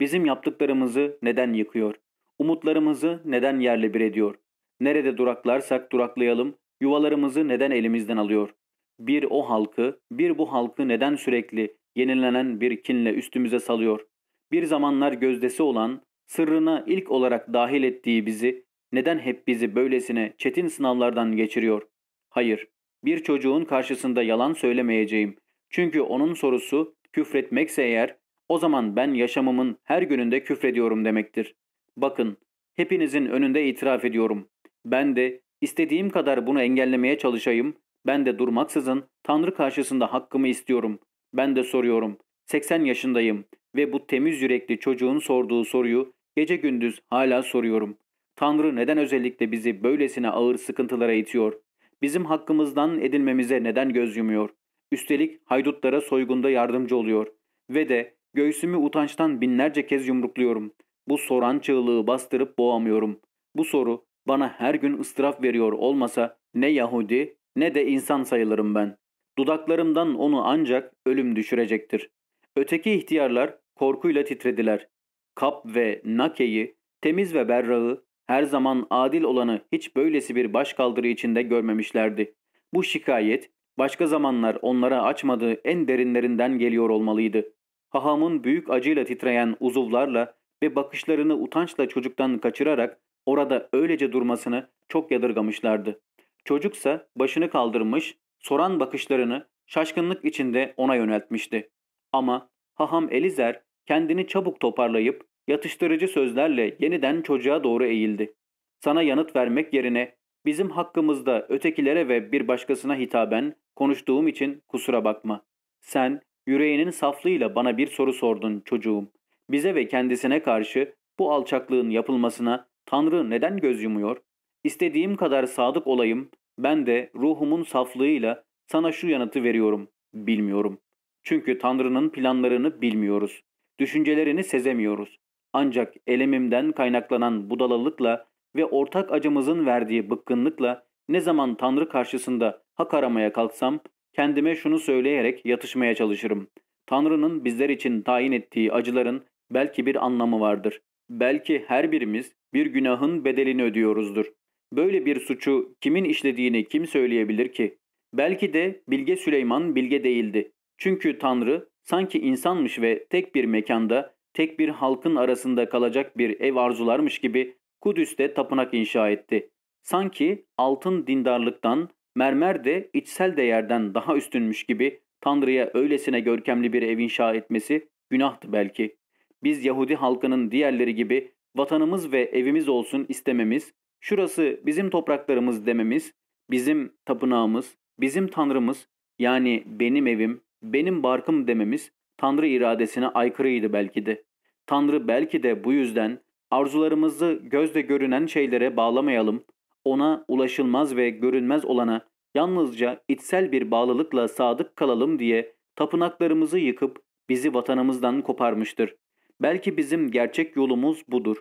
Bizim yaptıklarımızı neden yıkıyor? Umutlarımızı neden yerle bir ediyor? Nerede duraklarsak duraklayalım, yuvalarımızı neden elimizden alıyor? Bir o halkı, bir bu halkı neden sürekli yenilenen bir kinle üstümüze salıyor? Bir zamanlar gözdesi olan, sırrına ilk olarak dahil ettiği bizi neden hep bizi böylesine çetin sınavlardan geçiriyor? Hayır, bir çocuğun karşısında yalan söylemeyeceğim. Çünkü onun sorusu küfretmekse eğer o zaman ben yaşamımın her gününde küfrediyorum demektir. Bakın, hepinizin önünde itiraf ediyorum. Ben de istediğim kadar bunu engellemeye çalışayım. Ben de durmaksızın Tanrı karşısında hakkımı istiyorum. Ben de soruyorum. 80 yaşındayım ve bu temiz yürekli çocuğun sorduğu soruyu gece gündüz hala soruyorum. Tanrı neden özellikle bizi böylesine ağır sıkıntılara itiyor? Bizim hakkımızdan edilmemize neden göz yumuyor? Üstelik haydutlara soygunda yardımcı oluyor. Ve de göğsümü utançtan binlerce kez yumrukluyorum. Bu soran çığlığı bastırıp boğamıyorum. Bu soru bana her gün ıstıraf veriyor olmasa ne Yahudi ne de insan sayılırım ben. Dudaklarımdan onu ancak ölüm düşürecektir. Öteki ihtiyarlar korkuyla titrediler. Kap ve Nake'yi, temiz ve berrağı, her zaman adil olanı hiç böylesi bir başkaldırı içinde görmemişlerdi. Bu şikayet başka zamanlar onlara açmadığı en derinlerinden geliyor olmalıydı. Hahamın büyük acıyla titreyen uzuvlarla ve bakışlarını utançla çocuktan kaçırarak orada öylece durmasını çok yadırgamışlardı. Çocuksa başını kaldırmış, soran bakışlarını şaşkınlık içinde ona yöneltmişti. Ama haham Elizer kendini çabuk toparlayıp yatıştırıcı sözlerle yeniden çocuğa doğru eğildi. Sana yanıt vermek yerine bizim hakkımızda ötekilere ve bir başkasına hitaben konuştuğum için kusura bakma. Sen yüreğinin saflığıyla bana bir soru sordun çocuğum. Bize ve kendisine karşı bu alçaklığın yapılmasına Tanrı neden göz yumuyor? İstediğim kadar sadık olayım, ben de ruhumun saflığıyla sana şu yanıtı veriyorum. Bilmiyorum. Çünkü Tanrı'nın planlarını bilmiyoruz. Düşüncelerini sezemiyoruz. Ancak elemimden kaynaklanan budalalıkla ve ortak acımızın verdiği bıkkınlıkla ne zaman Tanrı karşısında hak aramaya kalksam kendime şunu söyleyerek yatışmaya çalışırım. Tanrı'nın bizler için tayin ettiği acıların belki bir anlamı vardır. Belki her birimiz bir günahın bedelini ödüyoruzdur. Böyle bir suçu kimin işlediğini kim söyleyebilir ki? Belki de Bilge Süleyman bilge değildi. Çünkü Tanrı sanki insanmış ve tek bir mekanda, tek bir halkın arasında kalacak bir ev arzularmış gibi Kudüs'te tapınak inşa etti. Sanki altın dindarlıktan, mermer de içsel değerden daha üstünmüş gibi Tanrı'ya öylesine görkemli bir ev inşa etmesi günahtı belki. Biz Yahudi halkının diğerleri gibi vatanımız ve evimiz olsun istememiz, şurası bizim topraklarımız dememiz, bizim tapınağımız, bizim tanrımız yani benim evim, benim barkım dememiz Tanrı iradesine aykırıydı belki de. Tanrı belki de bu yüzden arzularımızı gözle görünen şeylere bağlamayalım, ona ulaşılmaz ve görünmez olana yalnızca içsel bir bağlılıkla sadık kalalım diye tapınaklarımızı yıkıp bizi vatanımızdan koparmıştır. Belki bizim gerçek yolumuz budur.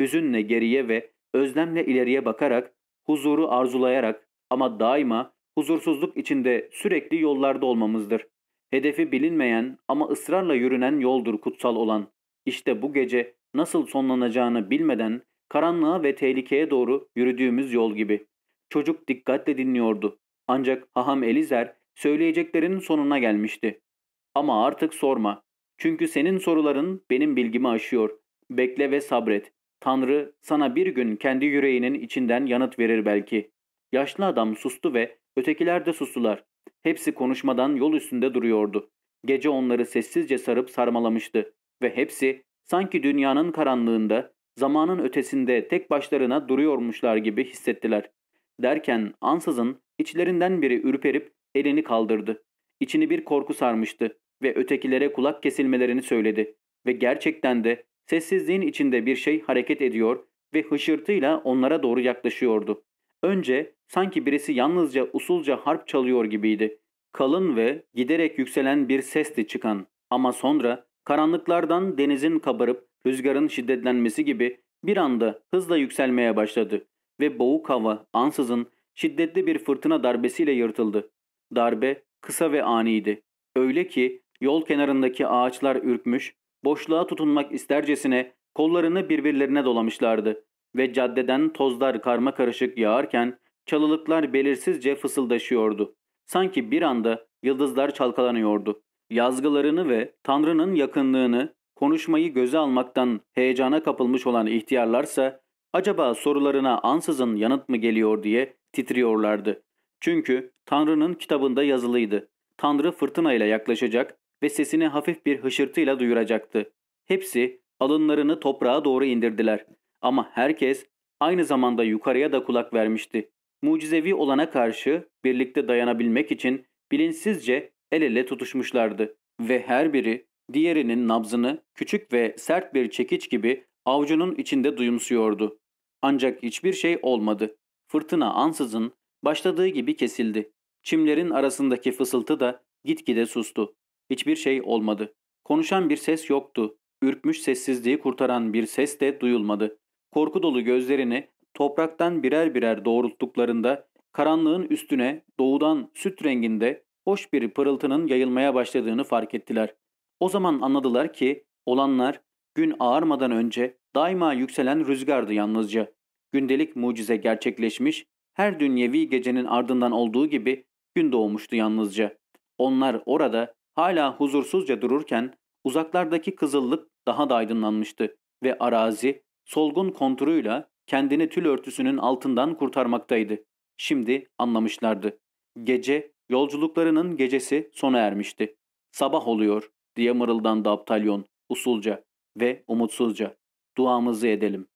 Hüzünle geriye ve özlemle ileriye bakarak, huzuru arzulayarak ama daima huzursuzluk içinde sürekli yollarda olmamızdır. Hedefi bilinmeyen ama ısrarla yürünen yoldur kutsal olan. İşte bu gece nasıl sonlanacağını bilmeden karanlığa ve tehlikeye doğru yürüdüğümüz yol gibi. Çocuk dikkatle dinliyordu. Ancak haham Elizer söyleyeceklerin sonuna gelmişti. Ama artık sorma. Çünkü senin soruların benim bilgimi aşıyor. Bekle ve sabret. Tanrı sana bir gün kendi yüreğinin içinden yanıt verir belki. Yaşlı adam sustu ve ötekiler de sustular. Hepsi konuşmadan yol üstünde duruyordu. Gece onları sessizce sarıp sarmalamıştı ve hepsi sanki dünyanın karanlığında, zamanın ötesinde tek başlarına duruyormuşlar gibi hissettiler. Derken ansızın içlerinden biri ürperip elini kaldırdı. İçini bir korku sarmıştı ve ötekilere kulak kesilmelerini söyledi. Ve gerçekten de sessizliğin içinde bir şey hareket ediyor ve hışırtıyla onlara doğru yaklaşıyordu. Önce sanki birisi yalnızca usulca harp çalıyor gibiydi. Kalın ve giderek yükselen bir sesti çıkan ama sonra karanlıklardan denizin kabarıp rüzgarın şiddetlenmesi gibi bir anda hızla yükselmeye başladı ve boğuk hava ansızın şiddetli bir fırtına darbesiyle yırtıldı. Darbe kısa ve aniydi. Öyle ki yol kenarındaki ağaçlar ürkmüş, boşluğa tutunmak istercesine kollarını birbirlerine dolamışlardı ve caddeden tozlar karma karışık yağarken çalılıklar belirsizce fısıldaşıyordu. Sanki bir anda yıldızlar çalkalanıyordu. Yazgılarını ve Tanrı'nın yakınlığını, konuşmayı göze almaktan heyecana kapılmış olan ihtiyarlarsa acaba sorularına ansızın yanıt mı geliyor diye titriyorlardı. Çünkü Tanrı'nın kitabında yazılıydı. Tanrı fırtınayla yaklaşacak ve sesini hafif bir hışırtıyla duyuracaktı. Hepsi alınlarını toprağa doğru indirdiler. Ama herkes aynı zamanda yukarıya da kulak vermişti. Mucizevi olana karşı birlikte dayanabilmek için bilinçsizce el ele tutuşmuşlardı. Ve her biri diğerinin nabzını küçük ve sert bir çekiç gibi avcunun içinde duyumsuyordu. Ancak hiçbir şey olmadı. Fırtına ansızın başladığı gibi kesildi. Çimlerin arasındaki fısıltı da gitgide sustu. Hiçbir şey olmadı. Konuşan bir ses yoktu. Ürkmüş sessizliği kurtaran bir ses de duyulmadı. Korku dolu gözlerini topraktan birer birer doğrulttuklarında karanlığın üstüne doğudan süt renginde hoş bir pırıltının yayılmaya başladığını fark ettiler. O zaman anladılar ki olanlar gün ağarmadan önce daima yükselen rüzgardı yalnızca. Gündelik mucize gerçekleşmiş, her dünyevi gecenin ardından olduğu gibi gün doğmuştu yalnızca. Onlar orada hala huzursuzca dururken uzaklardaki kızıllık daha da aydınlanmıştı ve arazi solgun konturuyla kendini tül örtüsünün altından kurtarmaktaydı. Şimdi anlamışlardı. Gece, yolculuklarının gecesi sona ermişti. Sabah oluyor diye mırıldandı Aptalyon usulca ve umutsuzca. Duamızı edelim.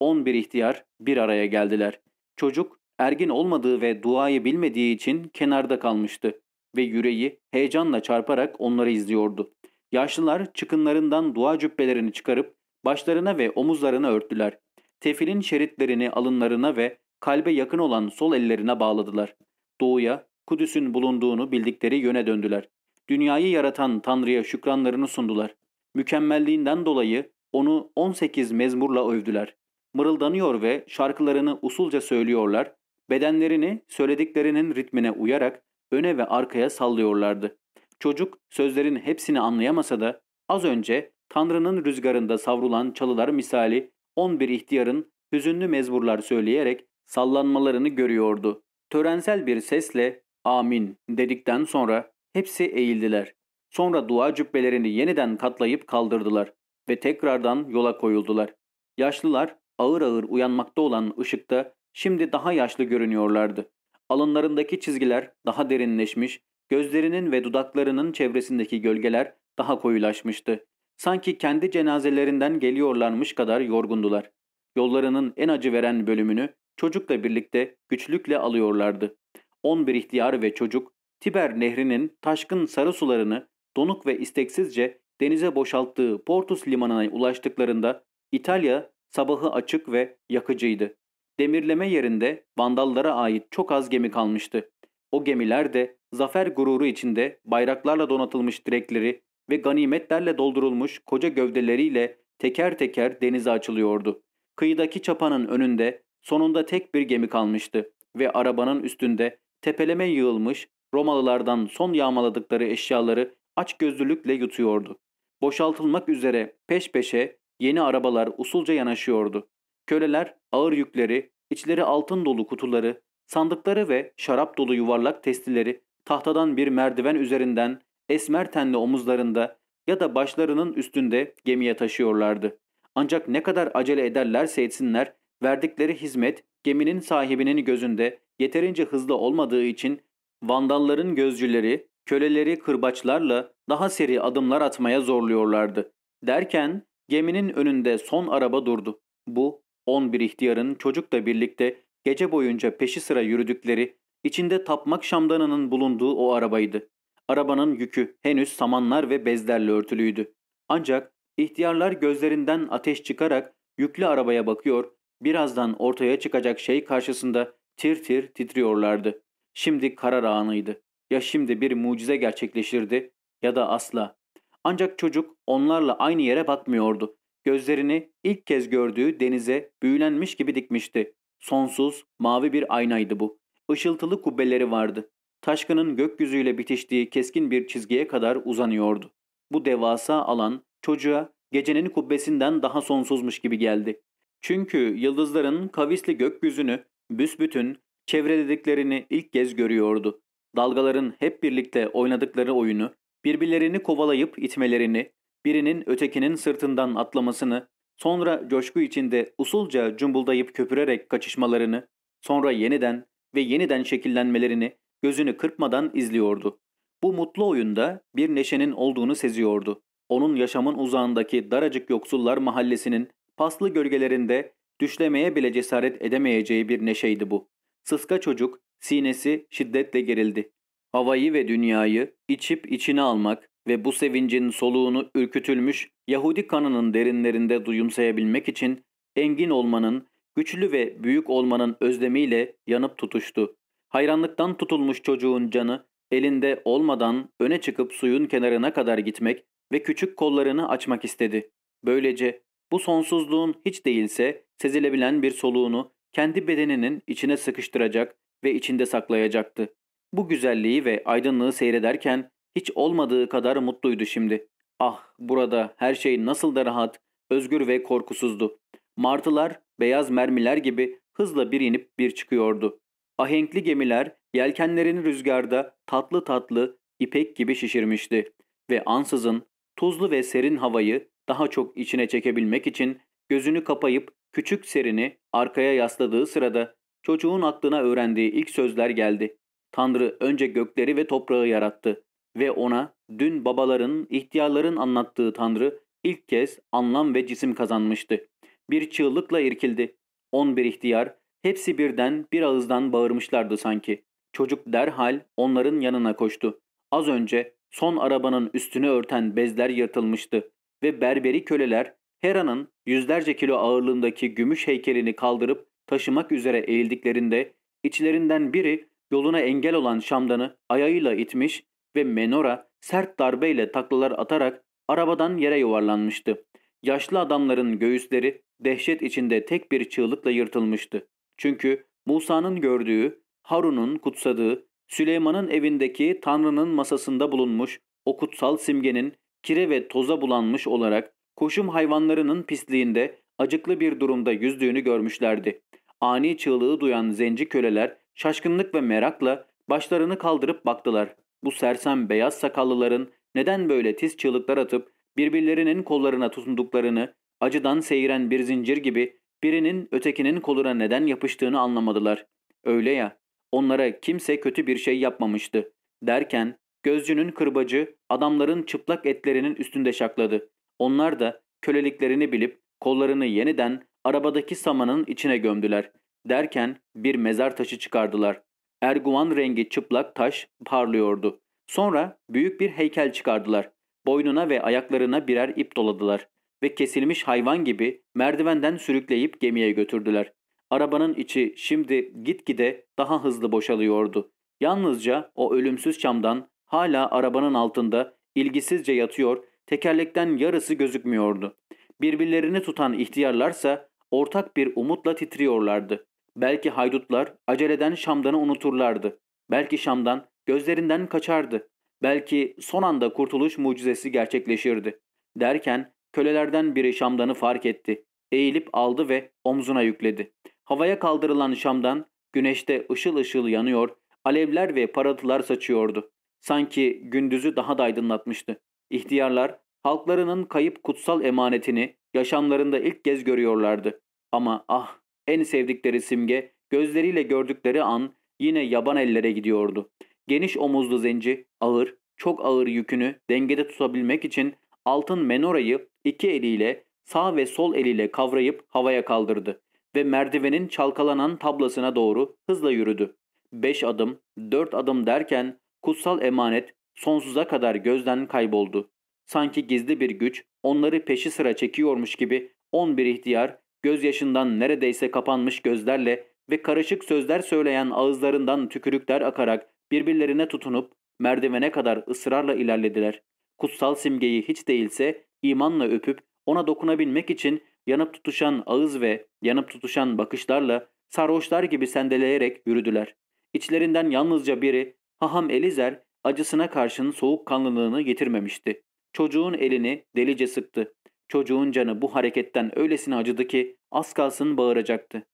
On bir ihtiyar bir araya geldiler. Çocuk ergin olmadığı ve duayı bilmediği için kenarda kalmıştı ve yüreği heyecanla çarparak onları izliyordu. Yaşlılar çıkınlarından dua cübbelerini çıkarıp başlarına ve omuzlarına örttüler. Tefilin şeritlerini alınlarına ve kalbe yakın olan sol ellerine bağladılar. Doğuya, Kudüs'ün bulunduğunu bildikleri yöne döndüler. Dünyayı yaratan Tanrı'ya şükranlarını sundular. Mükemmelliğinden dolayı onu 18 mezmurla övdüler. Mırıldanıyor ve şarkılarını usulca söylüyorlar, bedenlerini söylediklerinin ritmine uyarak öne ve arkaya sallıyorlardı. Çocuk sözlerin hepsini anlayamasa da az önce Tanrı'nın rüzgarında savrulan çalılar misali 11 ihtiyarın hüzünlü mezburlar söyleyerek sallanmalarını görüyordu. Törensel bir sesle amin dedikten sonra hepsi eğildiler. Sonra dua cübbelerini yeniden katlayıp kaldırdılar ve tekrardan yola koyuldular. Yaşlılar ağır ağır uyanmakta olan ışıkta şimdi daha yaşlı görünüyorlardı. Alınlarındaki çizgiler daha derinleşmiş, gözlerinin ve dudaklarının çevresindeki gölgeler daha koyulaşmıştı. Sanki kendi cenazelerinden geliyorlarmış kadar yorgundular. Yollarının en acı veren bölümünü çocukla birlikte güçlükle alıyorlardı. 11 ihtiyar ve çocuk Tiber nehrinin taşkın sarı sularını donuk ve isteksizce denize boşalttığı Portus limanına ulaştıklarında İtalya sabahı açık ve yakıcıydı. Demirleme yerinde Vandallara ait çok az gemi kalmıştı. O gemiler de zafer gururu içinde bayraklarla donatılmış direkleri ve ganimetlerle doldurulmuş koca gövdeleriyle teker teker denize açılıyordu. Kıyıdaki çapanın önünde sonunda tek bir gemi kalmıştı ve arabanın üstünde tepeleme yığılmış Romalılardan son yağmaladıkları eşyaları aç gözlülükle yutuyordu. Boşaltılmak üzere peş peşe yeni arabalar usulca yanaşıyordu. Köleler ağır yükleri, içleri altın dolu kutuları, sandıkları ve şarap dolu yuvarlak testileri tahtadan bir merdiven üzerinden esmer tenli omuzlarında ya da başlarının üstünde gemiye taşıyorlardı. Ancak ne kadar acele ederlerse etsinler, verdikleri hizmet geminin sahibinin gözünde yeterince hızlı olmadığı için vandalların gözcüleri köleleri kırbaçlarla daha seri adımlar atmaya zorluyorlardı. Derken geminin önünde son araba durdu. Bu 11 ihtiyarın çocukla birlikte gece boyunca peşi sıra yürüdükleri, içinde tapmak şamdanının bulunduğu o arabaydı. Arabanın yükü henüz samanlar ve bezlerle örtülüydü. Ancak ihtiyarlar gözlerinden ateş çıkarak yüklü arabaya bakıyor, birazdan ortaya çıkacak şey karşısında tir tir titriyorlardı. Şimdi karar anıydı. Ya şimdi bir mucize gerçekleşirdi ya da asla. Ancak çocuk onlarla aynı yere bakmıyordu. Gözlerini ilk kez gördüğü denize büyülenmiş gibi dikmişti. Sonsuz, mavi bir aynaydı bu. Işıltılı kubbeleri vardı. taşkının gökyüzüyle bitiştiği keskin bir çizgiye kadar uzanıyordu. Bu devasa alan çocuğa gecenin kubbesinden daha sonsuzmuş gibi geldi. Çünkü yıldızların kavisli gökyüzünü büsbütün çevrelediklerini ilk kez görüyordu. Dalgaların hep birlikte oynadıkları oyunu, birbirlerini kovalayıp itmelerini, birinin ötekinin sırtından atlamasını, sonra coşku içinde usulca cumbuldayıp köpürerek kaçışmalarını, sonra yeniden ve yeniden şekillenmelerini gözünü kırpmadan izliyordu. Bu mutlu oyunda bir neşenin olduğunu seziyordu. Onun yaşamın uzağındaki daracık yoksullar mahallesinin paslı gölgelerinde düşlemeye bile cesaret edemeyeceği bir neşeydi bu. Sıska çocuk sinesi şiddetle gerildi. Havayı ve dünyayı içip içine almak ve bu sevincin soluğunu ürkütülmüş Yahudi kanının derinlerinde duyumsayabilmek için engin olmanın, güçlü ve büyük olmanın özlemiyle yanıp tutuştu. Hayranlıktan tutulmuş çocuğun canı elinde olmadan öne çıkıp suyun kenarına kadar gitmek ve küçük kollarını açmak istedi. Böylece bu sonsuzluğun hiç değilse sezilebilen bir soluğunu kendi bedeninin içine sıkıştıracak ve içinde saklayacaktı. Bu güzelliği ve aydınlığı seyrederken hiç olmadığı kadar mutluydu şimdi. Ah burada her şey nasıl da rahat, özgür ve korkusuzdu. Martılar beyaz mermiler gibi hızla bir inip bir çıkıyordu. Ahenkli gemiler yelkenlerini rüzgarda tatlı tatlı ipek gibi şişirmişti ve ansızın tuzlu ve serin havayı daha çok içine çekebilmek için gözünü kapayıp küçük serini arkaya yasladığı sırada çocuğun aklına öğrendiği ilk sözler geldi. Tanrı önce gökleri ve toprağı yarattı ve ona dün babaların, ihtiyarların anlattığı Tanrı ilk kez anlam ve cisim kazanmıştı. Bir çığlıkla irkildi. On bir ihtiyar, hepsi birden bir ağızdan bağırmışlardı sanki. Çocuk derhal onların yanına koştu. Az önce son arabanın üstünü örten bezler yırtılmıştı ve berberi köleler Hera'nın yüzlerce kilo ağırlığındaki gümüş heykelini kaldırıp taşımak üzere eğildiklerinde içlerinden biri yoluna engel olan şamdanı ayağıyla itmiş ve Menora sert darbeyle taklalar atarak arabadan yere yuvarlanmıştı. Yaşlı adamların göğüsleri dehşet içinde tek bir çığlıkla yırtılmıştı. Çünkü Musa'nın gördüğü, Harun'un kutsadığı, Süleyman'ın evindeki Tanrı'nın masasında bulunmuş o kutsal simgenin kire ve toza bulanmış olarak koşum hayvanlarının pisliğinde acıklı bir durumda yüzdüğünü görmüşlerdi. Ani çığlığı duyan zenci köleler şaşkınlık ve merakla başlarını kaldırıp baktılar. Bu sersem beyaz sakallıların neden böyle tiz çığlıklar atıp birbirlerinin kollarına tutunduklarını, acıdan seyiren bir zincir gibi birinin ötekinin koluna neden yapıştığını anlamadılar. Öyle ya, onlara kimse kötü bir şey yapmamıştı. Derken gözcünün kırbacı adamların çıplak etlerinin üstünde şakladı. Onlar da köleliklerini bilip kollarını yeniden arabadaki samanın içine gömdüler. Derken bir mezar taşı çıkardılar. Erguvan rengi çıplak taş parlıyordu. Sonra büyük bir heykel çıkardılar. Boynuna ve ayaklarına birer ip doladılar ve kesilmiş hayvan gibi merdivenden sürükleyip gemiye götürdüler. Arabanın içi şimdi gitgide daha hızlı boşalıyordu. Yalnızca o ölümsüz çamdan hala arabanın altında ilgisizce yatıyor, tekerlekten yarısı gözükmüyordu. Birbirlerini tutan ihtiyarlarsa ortak bir umutla titriyorlardı. Belki haydutlar aceleden Şam'danı unuturlardı. Belki Şam'dan gözlerinden kaçardı. Belki son anda kurtuluş mucizesi gerçekleşirdi. Derken kölelerden biri Şam'danı fark etti. Eğilip aldı ve omzuna yükledi. Havaya kaldırılan Şam'dan güneşte ışıl ışıl yanıyor, alevler ve parıltılar saçıyordu. Sanki gündüzü daha da aydınlatmıştı. İhtiyarlar halklarının kayıp kutsal emanetini yaşamlarında ilk kez görüyorlardı. Ama ah en sevdikleri simge gözleriyle gördükleri an yine yaban ellere gidiyordu. Geniş omuzlu zenci ağır, çok ağır yükünü dengede tutabilmek için altın menorayı iki eliyle sağ ve sol eliyle kavrayıp havaya kaldırdı ve merdivenin çalkalanan tablasına doğru hızla yürüdü. Beş adım, dört adım derken kutsal emanet sonsuza kadar gözden kayboldu. Sanki gizli bir güç onları peşi sıra çekiyormuş gibi on bir ihtiyar gözyaşından neredeyse kapanmış gözlerle ve karışık sözler söyleyen ağızlarından tükürükler akarak birbirlerine tutunup merdivene kadar ısrarla ilerlediler. Kutsal simgeyi hiç değilse imanla öpüp ona dokunabilmek için yanıp tutuşan ağız ve yanıp tutuşan bakışlarla sarhoşlar gibi sendeleyerek yürüdüler. İçlerinden yalnızca biri Haham Elizer acısına karşın soğukkanlılığını getirmemişti. Çocuğun elini delice sıktı. Çocuğun canı bu hareketten öylesine acıdı ki az kalsın bağıracaktı.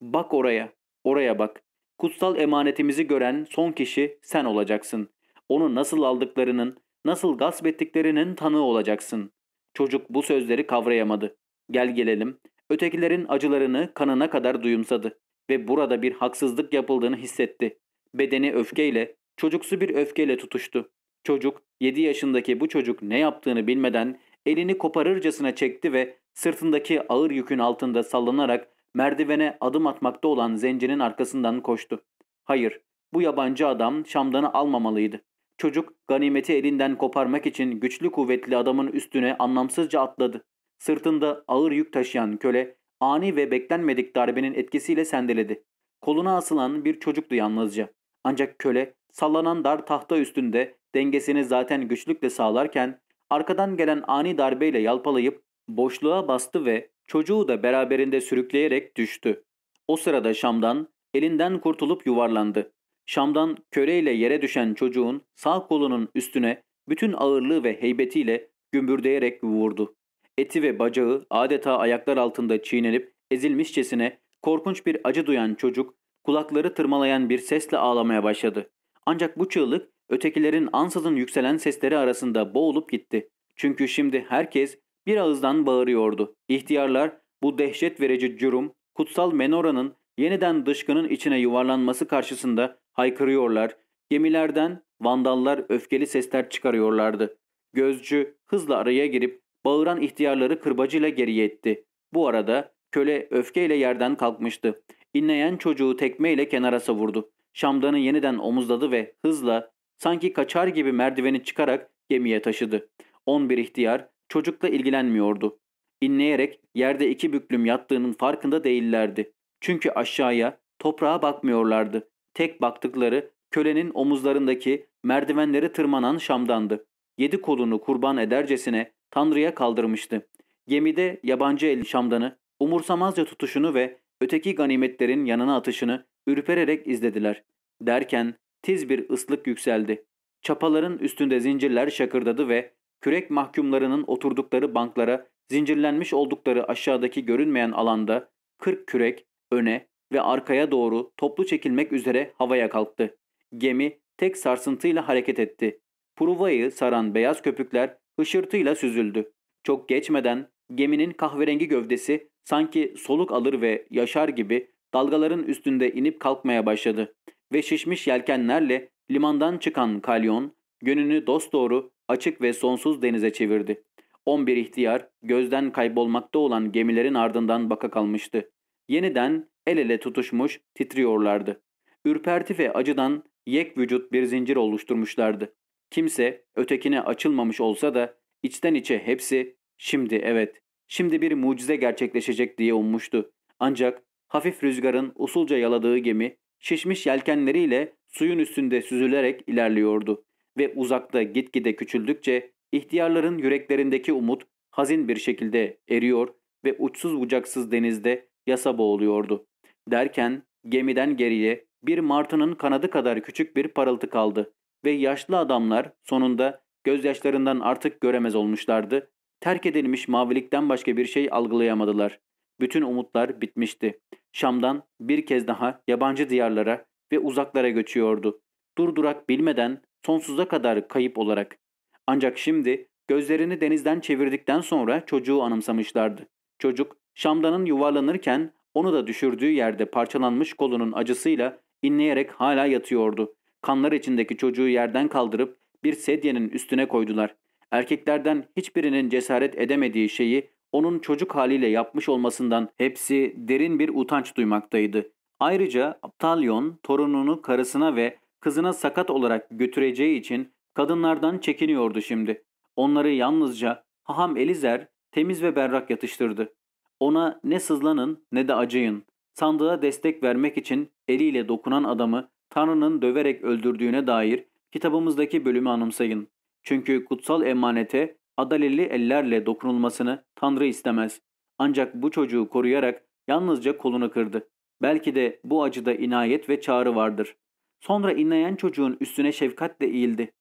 Bak oraya, oraya bak. Kutsal emanetimizi gören son kişi sen olacaksın. Onu nasıl aldıklarının, nasıl gasp ettiklerinin tanığı olacaksın. Çocuk bu sözleri kavrayamadı. Gel gelelim. Ötekilerin acılarını kanına kadar duyumsadı ve burada bir haksızlık yapıldığını hissetti. Bedeni öfkeyle, çocuksu bir öfkeyle tutuştu. Çocuk, 7 yaşındaki bu çocuk ne yaptığını bilmeden elini koparırcasına çekti ve sırtındaki ağır yükün altında sallanarak merdivene adım atmakta olan zencinin arkasından koştu. Hayır, bu yabancı adam Şam'danı almamalıydı. Çocuk ganimeti elinden koparmak için güçlü kuvvetli adamın üstüne anlamsızca atladı. Sırtında ağır yük taşıyan köle ani ve beklenmedik darbenin etkisiyle sendeledi. Koluna asılan bir çocuktu yalnızca. Ancak köle sallanan dar tahta üstünde dengesini zaten güçlükle sağlarken arkadan gelen ani darbeyle yalpalayıp boşluğa bastı ve çocuğu da beraberinde sürükleyerek düştü. O sırada Şam'dan elinden kurtulup yuvarlandı. Şam'dan köreyle yere düşen çocuğun sağ kolunun üstüne bütün ağırlığı ve heybetiyle gümbürdeyerek vurdu. Eti ve bacağı adeta ayaklar altında çiğnenip ezilmişçesine korkunç bir acı duyan çocuk kulakları tırmalayan bir sesle ağlamaya başladı. Ancak bu çığlık ötekilerin ansızın yükselen sesleri arasında boğulup gitti. Çünkü şimdi herkes bir ağızdan bağırıyordu. İhtiyarlar bu dehşet verici cürum, kutsal menora'nın yeniden dışkının içine yuvarlanması karşısında haykırıyorlar. Gemilerden vandallar öfkeli sesler çıkarıyorlardı. Gözcü hızla araya girip bağıran ihtiyarları kırbacıyla geriye etti. Bu arada köle öfkeyle yerden kalkmıştı. İnleyen çocuğu tekmeyle kenara savurdu. Şamdanı yeniden omuzladı ve hızla sanki kaçar gibi merdiveni çıkarak gemiye taşıdı. 11 ihtiyar çocukla ilgilenmiyordu. İnleyerek yerde iki büklüm yattığının farkında değillerdi. Çünkü aşağıya toprağa bakmıyorlardı. Tek baktıkları kölenin omuzlarındaki merdivenleri tırmanan Şam'dandı. Yedi kolunu kurban edercesine Tanrı'ya kaldırmıştı. Gemide yabancı el Şam'danı umursamazca tutuşunu ve öteki ganimetlerin yanına atışını ürpererek izlediler. Derken tiz bir ıslık yükseldi. Çapaların üstünde zincirler şakırdadı ve kürek mahkumlarının oturdukları banklara zincirlenmiş oldukları aşağıdaki görünmeyen alanda 40 kürek öne ve arkaya doğru toplu çekilmek üzere havaya kalktı. Gemi tek sarsıntıyla hareket etti. Pruva'yı saran beyaz köpükler hışırtıyla süzüldü. Çok geçmeden geminin kahverengi gövdesi sanki soluk alır ve yaşar gibi dalgaların üstünde inip kalkmaya başladı ve şişmiş yelkenlerle limandan çıkan kalyon gönünü dosdoğru açık ve sonsuz denize çevirdi. 11 ihtiyar gözden kaybolmakta olan gemilerin ardından baka kalmıştı. Yeniden el ele tutuşmuş titriyorlardı. Ürperti ve acıdan yek vücut bir zincir oluşturmuşlardı. Kimse ötekine açılmamış olsa da içten içe hepsi şimdi evet, şimdi bir mucize gerçekleşecek diye ummuştu. Ancak hafif rüzgarın usulca yaladığı gemi şişmiş yelkenleriyle suyun üstünde süzülerek ilerliyordu ve uzakta gitgide küçüldükçe ihtiyarların yüreklerindeki umut hazin bir şekilde eriyor ve uçsuz bucaksız denizde yasa boğuluyordu. Derken gemiden geriye bir martının kanadı kadar küçük bir parıltı kaldı ve yaşlı adamlar sonunda gözyaşlarından artık göremez olmuşlardı. Terk edilmiş mavilikten başka bir şey algılayamadılar. Bütün umutlar bitmişti. Şam'dan bir kez daha yabancı diyarlara ve uzaklara göçüyordu. Durdurak bilmeden sonsuza kadar kayıp olarak. Ancak şimdi gözlerini denizden çevirdikten sonra çocuğu anımsamışlardı. Çocuk Şam'danın yuvarlanırken onu da düşürdüğü yerde parçalanmış kolunun acısıyla inleyerek hala yatıyordu. Kanlar içindeki çocuğu yerden kaldırıp bir sedyenin üstüne koydular. Erkeklerden hiçbirinin cesaret edemediği şeyi onun çocuk haliyle yapmış olmasından hepsi derin bir utanç duymaktaydı. Ayrıca Aptalyon torununu karısına ve kızına sakat olarak götüreceği için kadınlardan çekiniyordu şimdi. Onları yalnızca Haham Elizer temiz ve berrak yatıştırdı. Ona ne sızlanın ne de acıyın. Sandığa destek vermek için eliyle dokunan adamı Tanrı'nın döverek öldürdüğüne dair kitabımızdaki bölümü anımsayın. Çünkü kutsal emanete adaleli ellerle dokunulmasını Tanrı istemez. Ancak bu çocuğu koruyarak yalnızca kolunu kırdı. Belki de bu acıda inayet ve çağrı vardır. Sonra inleyen çocuğun üstüne şefkatle eğildi.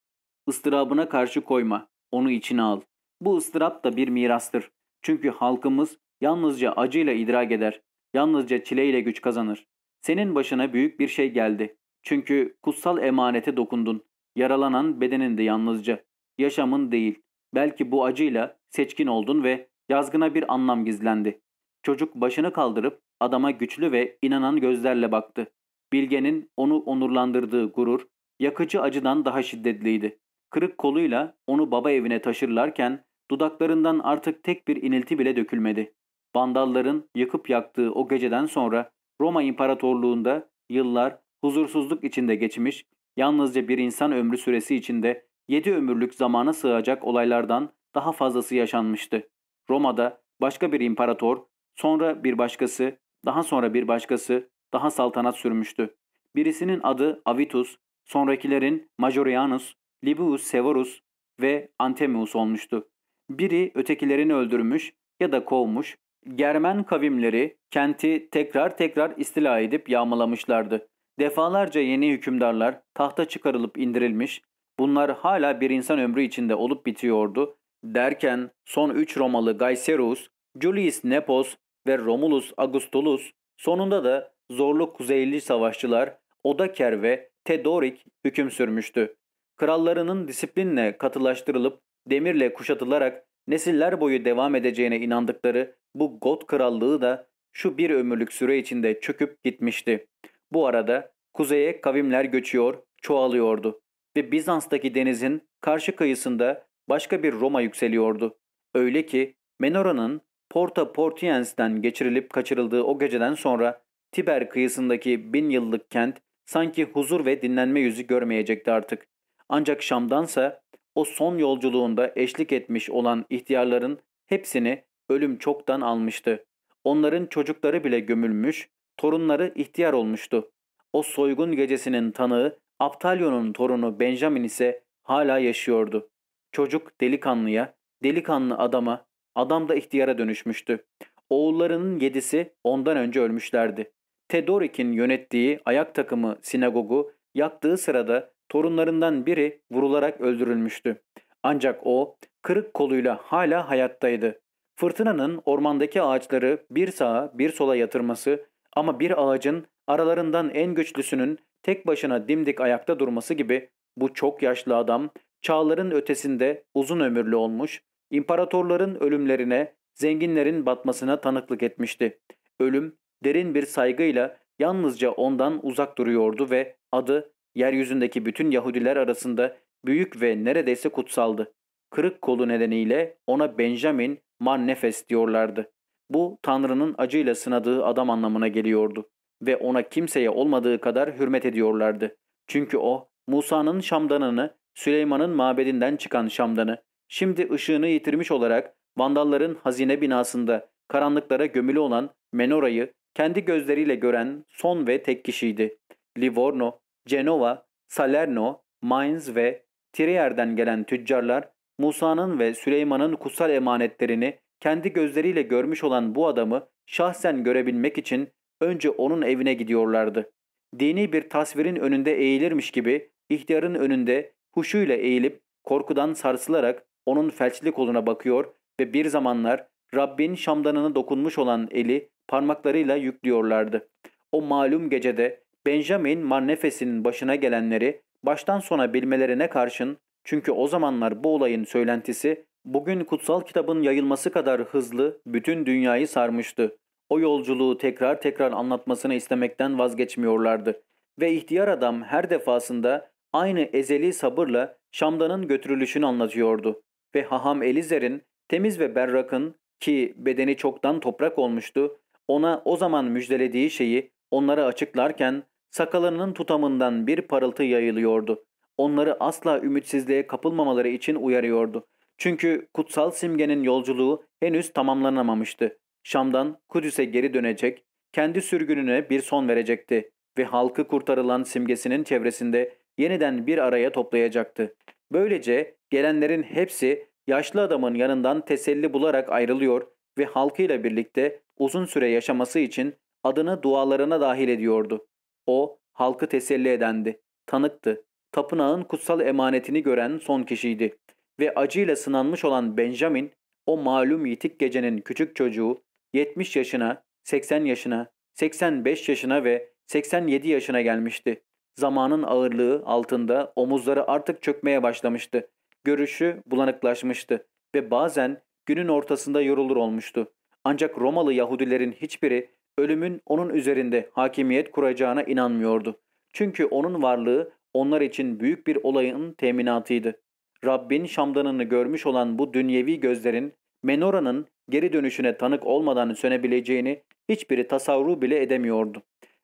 Istırabına karşı koyma, onu içine al. Bu ıstırap da bir mirastır. Çünkü halkımız yalnızca acıyla idrak eder, yalnızca çileyle güç kazanır. Senin başına büyük bir şey geldi. Çünkü kutsal emanete dokundun. Yaralanan bedenindi yalnızca. Yaşamın değil. Belki bu acıyla seçkin oldun ve yazgına bir anlam gizlendi. Çocuk başını kaldırıp adama güçlü ve inanan gözlerle baktı. Bilge'nin onu onurlandırdığı gurur, yakıcı acıdan daha şiddetliydi. Kırık koluyla onu baba evine taşırlarken dudaklarından artık tek bir inilti bile dökülmedi. Vandalların yıkıp yaktığı o geceden sonra Roma İmparatorluğunda yıllar huzursuzluk içinde geçmiş, yalnızca bir insan ömrü süresi içinde yedi ömürlük zamana sığacak olaylardan daha fazlası yaşanmıştı. Roma'da başka bir imparator, sonra bir başkası, daha sonra bir başkası daha saltanat sürmüştü. Birisinin adı Avitus, sonrakilerin Majorianus, Livius Severus ve Antemius olmuştu. Biri ötekilerini öldürmüş ya da kovmuş, Germen kavimleri kenti tekrar tekrar istila edip yağmalamışlardı. Defalarca yeni hükümdarlar tahta çıkarılıp indirilmiş, bunlar hala bir insan ömrü içinde olup bitiyordu. Derken son üç Romalı Gaiserus, Julius Nepos ve Romulus Augustulus, sonunda da zorlu kuzeyli savaşçılar Odaker ve Theodoric hüküm sürmüştü. Krallarının disiplinle katılaştırılıp demirle kuşatılarak nesiller boyu devam edeceğine inandıkları bu Got krallığı da şu bir ömürlük süre içinde çöküp gitmişti. Bu arada kuzeye kavimler göçüyor, çoğalıyordu ve Bizans'taki denizin karşı kıyısında başka bir Roma yükseliyordu. Öyle ki Menora'nın Porta Portiens'ten geçirilip kaçırıldığı o geceden sonra Tiber kıyısındaki bin yıllık kent sanki huzur ve dinlenme yüzü görmeyecekti artık. Ancak Şam'dansa o son yolculuğunda eşlik etmiş olan ihtiyarların hepsini ölüm çoktan almıştı. Onların çocukları bile gömülmüş, torunları ihtiyar olmuştu. O soygun gecesinin tanığı Aptalyon'un torunu Benjamin ise hala yaşıyordu. Çocuk delikanlıya, delikanlı adama, adam da ihtiyara dönüşmüştü. Oğullarının yedisi ondan önce ölmüşlerdi. Tedorik'in yönettiği ayak takımı sinagogu yaktığı sırada torunlarından biri vurularak öldürülmüştü. Ancak o kırık koluyla hala hayattaydı. Fırtınanın ormandaki ağaçları bir sağa bir sola yatırması ama bir ağacın aralarından en güçlüsünün tek başına dimdik ayakta durması gibi bu çok yaşlı adam çağların ötesinde uzun ömürlü olmuş, imparatorların ölümlerine, zenginlerin batmasına tanıklık etmişti. Ölüm derin bir saygıyla yalnızca ondan uzak duruyordu ve adı yeryüzündeki bütün Yahudiler arasında büyük ve neredeyse kutsaldı. Kırık kolu nedeniyle ona Benjamin Mannefes diyorlardı. Bu Tanrı'nın acıyla sınadığı adam anlamına geliyordu ve ona kimseye olmadığı kadar hürmet ediyorlardı. Çünkü o Musa'nın şamdanını, Süleyman'ın mabedinden çıkan şamdanı, şimdi ışığını yitirmiş olarak Vandalların hazine binasında karanlıklara gömülü olan Menora'yı kendi gözleriyle gören son ve tek kişiydi. Livorno, Genova, Salerno, Mainz ve Trier'den gelen tüccarlar Musa'nın ve Süleyman'ın kutsal emanetlerini kendi gözleriyle görmüş olan bu adamı şahsen görebilmek için önce onun evine gidiyorlardı. Dini bir tasvirin önünde eğilirmiş gibi ihtiyarın önünde huşuyla eğilip korkudan sarsılarak onun felçli koluna bakıyor ve bir zamanlar Rabbin şamdanını dokunmuş olan eli parmaklarıyla yüklüyorlardı. O malum gecede Benjamin Marnefes'in başına gelenleri baştan sona bilmelerine karşın çünkü o zamanlar bu olayın söylentisi bugün kutsal kitabın yayılması kadar hızlı bütün dünyayı sarmıştı. O yolculuğu tekrar tekrar anlatmasını istemekten vazgeçmiyorlardı. Ve ihtiyar adam her defasında aynı ezeli sabırla Şam'danın götürülüşünü anlatıyordu. Ve Haham Elizer'in temiz ve berrakın ki bedeni çoktan toprak olmuştu, ona o zaman müjdelediği şeyi onlara açıklarken sakalının tutamından bir parıltı yayılıyordu. Onları asla ümitsizliğe kapılmamaları için uyarıyordu. Çünkü kutsal simgenin yolculuğu henüz tamamlanamamıştı. Şam'dan Kudüs'e geri dönecek, kendi sürgününe bir son verecekti ve halkı kurtarılan simgesinin çevresinde yeniden bir araya toplayacaktı. Böylece gelenlerin hepsi yaşlı adamın yanından teselli bularak ayrılıyor ve halkıyla birlikte uzun süre yaşaması için adını dualarına dahil ediyordu. O halkı teselli edendi tanıktı. Tapınağın kutsal emanetini gören son kişiydi. Ve acıyla sınanmış olan Benjamin, o malum yitik gecenin küçük çocuğu 70 yaşına, 80 yaşına, 85 yaşına ve 87 yaşına gelmişti. Zamanın ağırlığı altında omuzları artık çökmeye başlamıştı. Görüşü bulanıklaşmıştı ve bazen günün ortasında yorulur olmuştu. Ancak Romalı Yahudilerin hiçbiri ölümün onun üzerinde hakimiyet kuracağına inanmıyordu. Çünkü onun varlığı onlar için büyük bir olayın teminatıydı. Rabbin şamdanını görmüş olan bu dünyevi gözlerin menora'nın geri dönüşüne tanık olmadan sönebileceğini hiçbiri tasavvuru bile edemiyordu.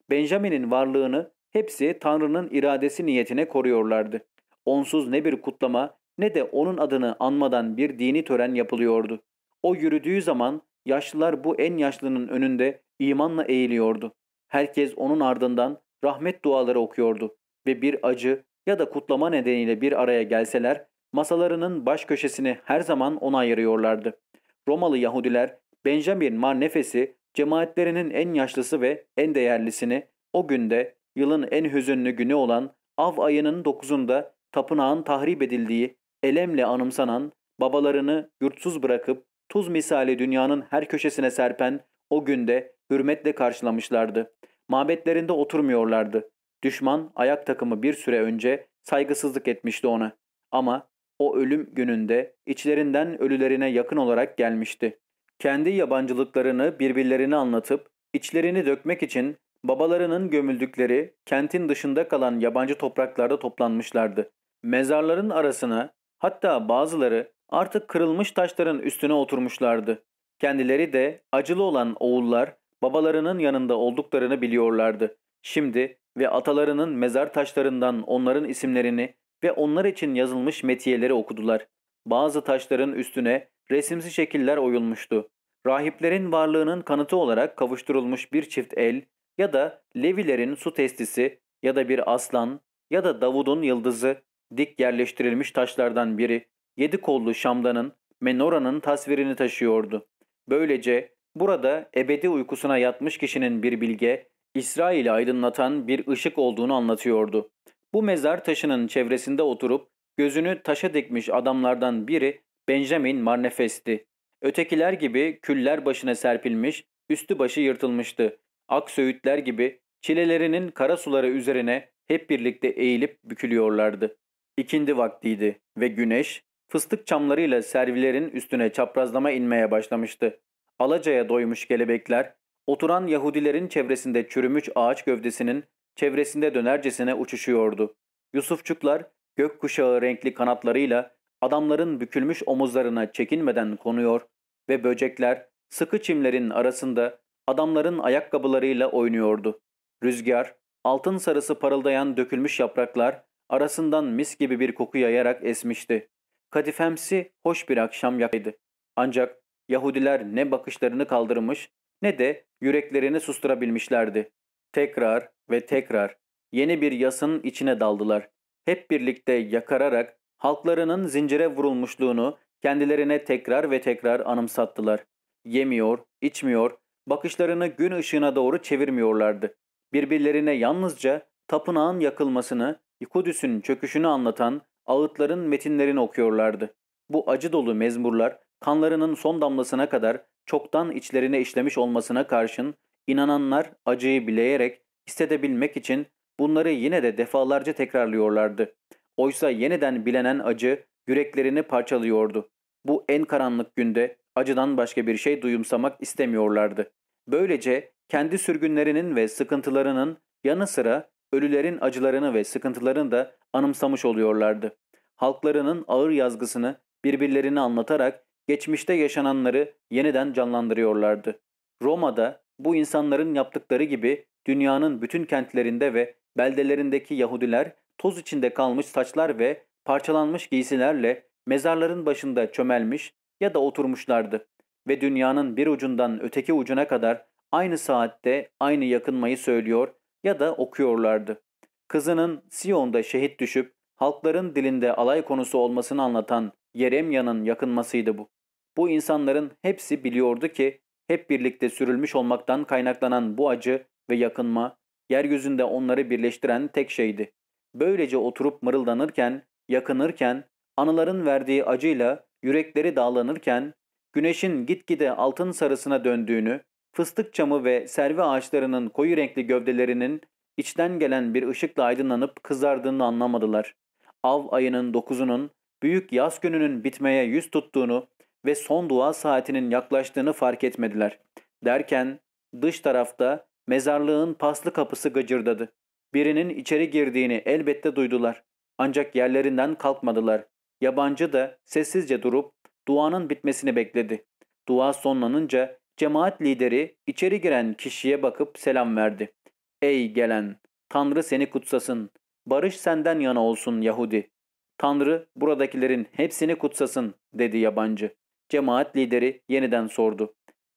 Benjamin'in varlığını hepsi Tanrı'nın iradesi niyetine koruyorlardı. Onsuz ne bir kutlama ne de onun adını anmadan bir dini tören yapılıyordu. O yürüdüğü zaman yaşlılar bu en yaşlının önünde imanla eğiliyordu. Herkes onun ardından rahmet duaları okuyordu ve bir acı ya da kutlama nedeniyle bir araya gelseler masalarının baş köşesini her zaman ona ayırıyorlardı. Romalı Yahudiler Benjamin Marnefes'i cemaatlerinin en yaşlısı ve en değerlisini o günde yılın en hüzünlü günü olan Av ayının dokuzunda tapınağın tahrip edildiği, elemle anımsanan, babalarını yurtsuz bırakıp tuz misali dünyanın her köşesine serpen o günde hürmetle karşılamışlardı. Mabetlerinde oturmuyorlardı. Düşman ayak takımı bir süre önce saygısızlık etmişti ona. Ama o ölüm gününde içlerinden ölülerine yakın olarak gelmişti. Kendi yabancılıklarını birbirlerine anlatıp içlerini dökmek için babalarının gömüldükleri kentin dışında kalan yabancı topraklarda toplanmışlardı. Mezarların arasına hatta bazıları artık kırılmış taşların üstüne oturmuşlardı. Kendileri de acılı olan oğullar babalarının yanında olduklarını biliyorlardı. Şimdi ve atalarının mezar taşlarından onların isimlerini ve onlar için yazılmış metiyeleri okudular. Bazı taşların üstüne resimsi şekiller oyulmuştu. Rahiplerin varlığının kanıtı olarak kavuşturulmuş bir çift el ya da Levilerin su testisi ya da bir aslan ya da Davud'un yıldızı dik yerleştirilmiş taşlardan biri yedi kollu Şamdan'ın menora'nın tasvirini taşıyordu. Böylece burada ebedi uykusuna yatmış kişinin bir bilge, İsrail'i aydınlatan bir ışık olduğunu anlatıyordu. Bu mezar taşının çevresinde oturup gözünü taşa dikmiş adamlardan biri Benjamin Marnefes'ti. Ötekiler gibi küller başına serpilmiş, üstü başı yırtılmıştı. Ak söğütler gibi çilelerinin kara suları üzerine hep birlikte eğilip bükülüyorlardı. İkindi vaktiydi ve güneş fıstık çamlarıyla servilerin üstüne çaprazlama inmeye başlamıştı. Alacaya doymuş kelebekler, oturan Yahudilerin çevresinde çürümüş ağaç gövdesinin çevresinde dönercesine uçuşuyordu. Yusufçuklar gökkuşağı renkli kanatlarıyla adamların bükülmüş omuzlarına çekinmeden konuyor ve böcekler sıkı çimlerin arasında adamların ayakkabılarıyla oynuyordu. Rüzgar, altın sarısı parıldayan dökülmüş yapraklar arasından mis gibi bir koku yayarak esmişti. Kadifemsi hoş bir akşam yakaydı. Ancak Yahudiler ne bakışlarını kaldırmış ne de yüreklerini susturabilmişlerdi. Tekrar ve tekrar yeni bir yasın içine daldılar. Hep birlikte yakararak halklarının zincire vurulmuşluğunu kendilerine tekrar ve tekrar anımsattılar. Yemiyor, içmiyor, bakışlarını gün ışığına doğru çevirmiyorlardı. Birbirlerine yalnızca tapınağın yakılmasını, Kudüs'ün çöküşünü anlatan ağıtların metinlerini okuyorlardı. Bu acı dolu mezmurlar kanlarının son damlasına kadar çoktan içlerine işlemiş olmasına karşın inananlar acıyı bileyerek hissedebilmek için bunları yine de defalarca tekrarlıyorlardı. Oysa yeniden bilenen acı yüreklerini parçalıyordu. Bu en karanlık günde acıdan başka bir şey duyumsamak istemiyorlardı. Böylece kendi sürgünlerinin ve sıkıntılarının yanı sıra ölülerin acılarını ve sıkıntılarını da anımsamış oluyorlardı. Halklarının ağır yazgısını birbirlerine anlatarak geçmişte yaşananları yeniden canlandırıyorlardı. Roma'da bu insanların yaptıkları gibi dünyanın bütün kentlerinde ve beldelerindeki Yahudiler toz içinde kalmış saçlar ve parçalanmış giysilerle mezarların başında çömelmiş ya da oturmuşlardı ve dünyanın bir ucundan öteki ucuna kadar aynı saatte aynı yakınmayı söylüyor ya da okuyorlardı. Kızının Siyon'da şehit düşüp halkların dilinde alay konusu olmasını anlatan Yeremya'nın yakınmasıydı bu. Bu insanların hepsi biliyordu ki hep birlikte sürülmüş olmaktan kaynaklanan bu acı ve yakınma yeryüzünde onları birleştiren tek şeydi. böylece oturup mırıldanırken, yakınırken, anıların verdiği acıyla yürekleri dağlanırken, güneşin gitgide altın sarısına döndüğünü, fıstık çamı ve servi ağaçlarının koyu renkli gövdelerinin içten gelen bir ışıkla aydınlanıp kızardığını anlamadılar. Av ayının dokuzunun, büyük yaz gününün bitmeye yüz tuttuğunu ve son dua saatinin yaklaştığını fark etmediler. Derken dış tarafta mezarlığın paslı kapısı gıcırdadı. Birinin içeri girdiğini elbette duydular. Ancak yerlerinden kalkmadılar. Yabancı da sessizce durup duanın bitmesini bekledi. Dua sonlanınca cemaat lideri içeri giren kişiye bakıp selam verdi. Ey gelen, Tanrı seni kutsasın. Barış senden yana olsun Yahudi. Tanrı buradakilerin hepsini kutsasın dedi yabancı. Cemaat lideri yeniden sordu.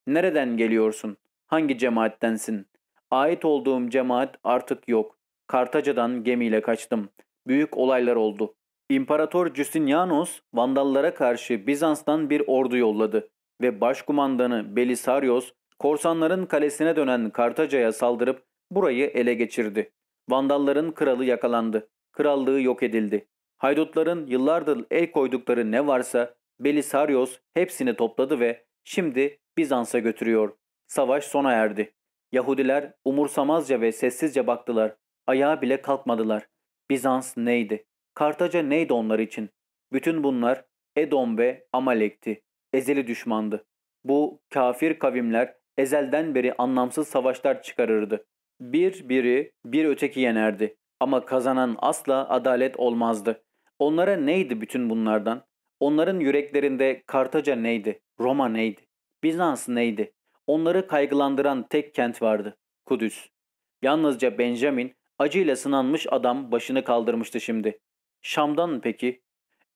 Nereden geliyorsun? Hangi cemaattensin? Ait olduğum cemaat artık yok. Kartaca'dan gemiyle kaçtım. Büyük olaylar oldu. İmparator Justinianus Vandallara karşı Bizans'tan bir ordu yolladı ve başkumandanı Belisarios korsanların kalesine dönen Kartaca'ya saldırıp burayı ele geçirdi. Vandalların kralı yakalandı. Krallığı yok edildi. Haydutların yıllardır el koydukları ne varsa Belisarios hepsini topladı ve şimdi Bizans'a götürüyor. Savaş sona erdi. Yahudiler umursamazca ve sessizce baktılar. Ayağa bile kalkmadılar. Bizans neydi? Kartaca neydi onlar için? Bütün bunlar Edom ve Amalek'ti. Ezeli düşmandı. Bu kafir kavimler ezelden beri anlamsız savaşlar çıkarırdı. Bir biri bir öteki yenerdi. Ama kazanan asla adalet olmazdı. Onlara neydi bütün bunlardan? Onların yüreklerinde Kartaca neydi? Roma neydi? Bizans neydi? Onları kaygılandıran tek kent vardı. Kudüs. Yalnızca Benjamin acıyla sınanmış adam başını kaldırmıştı şimdi. Şam'dan peki?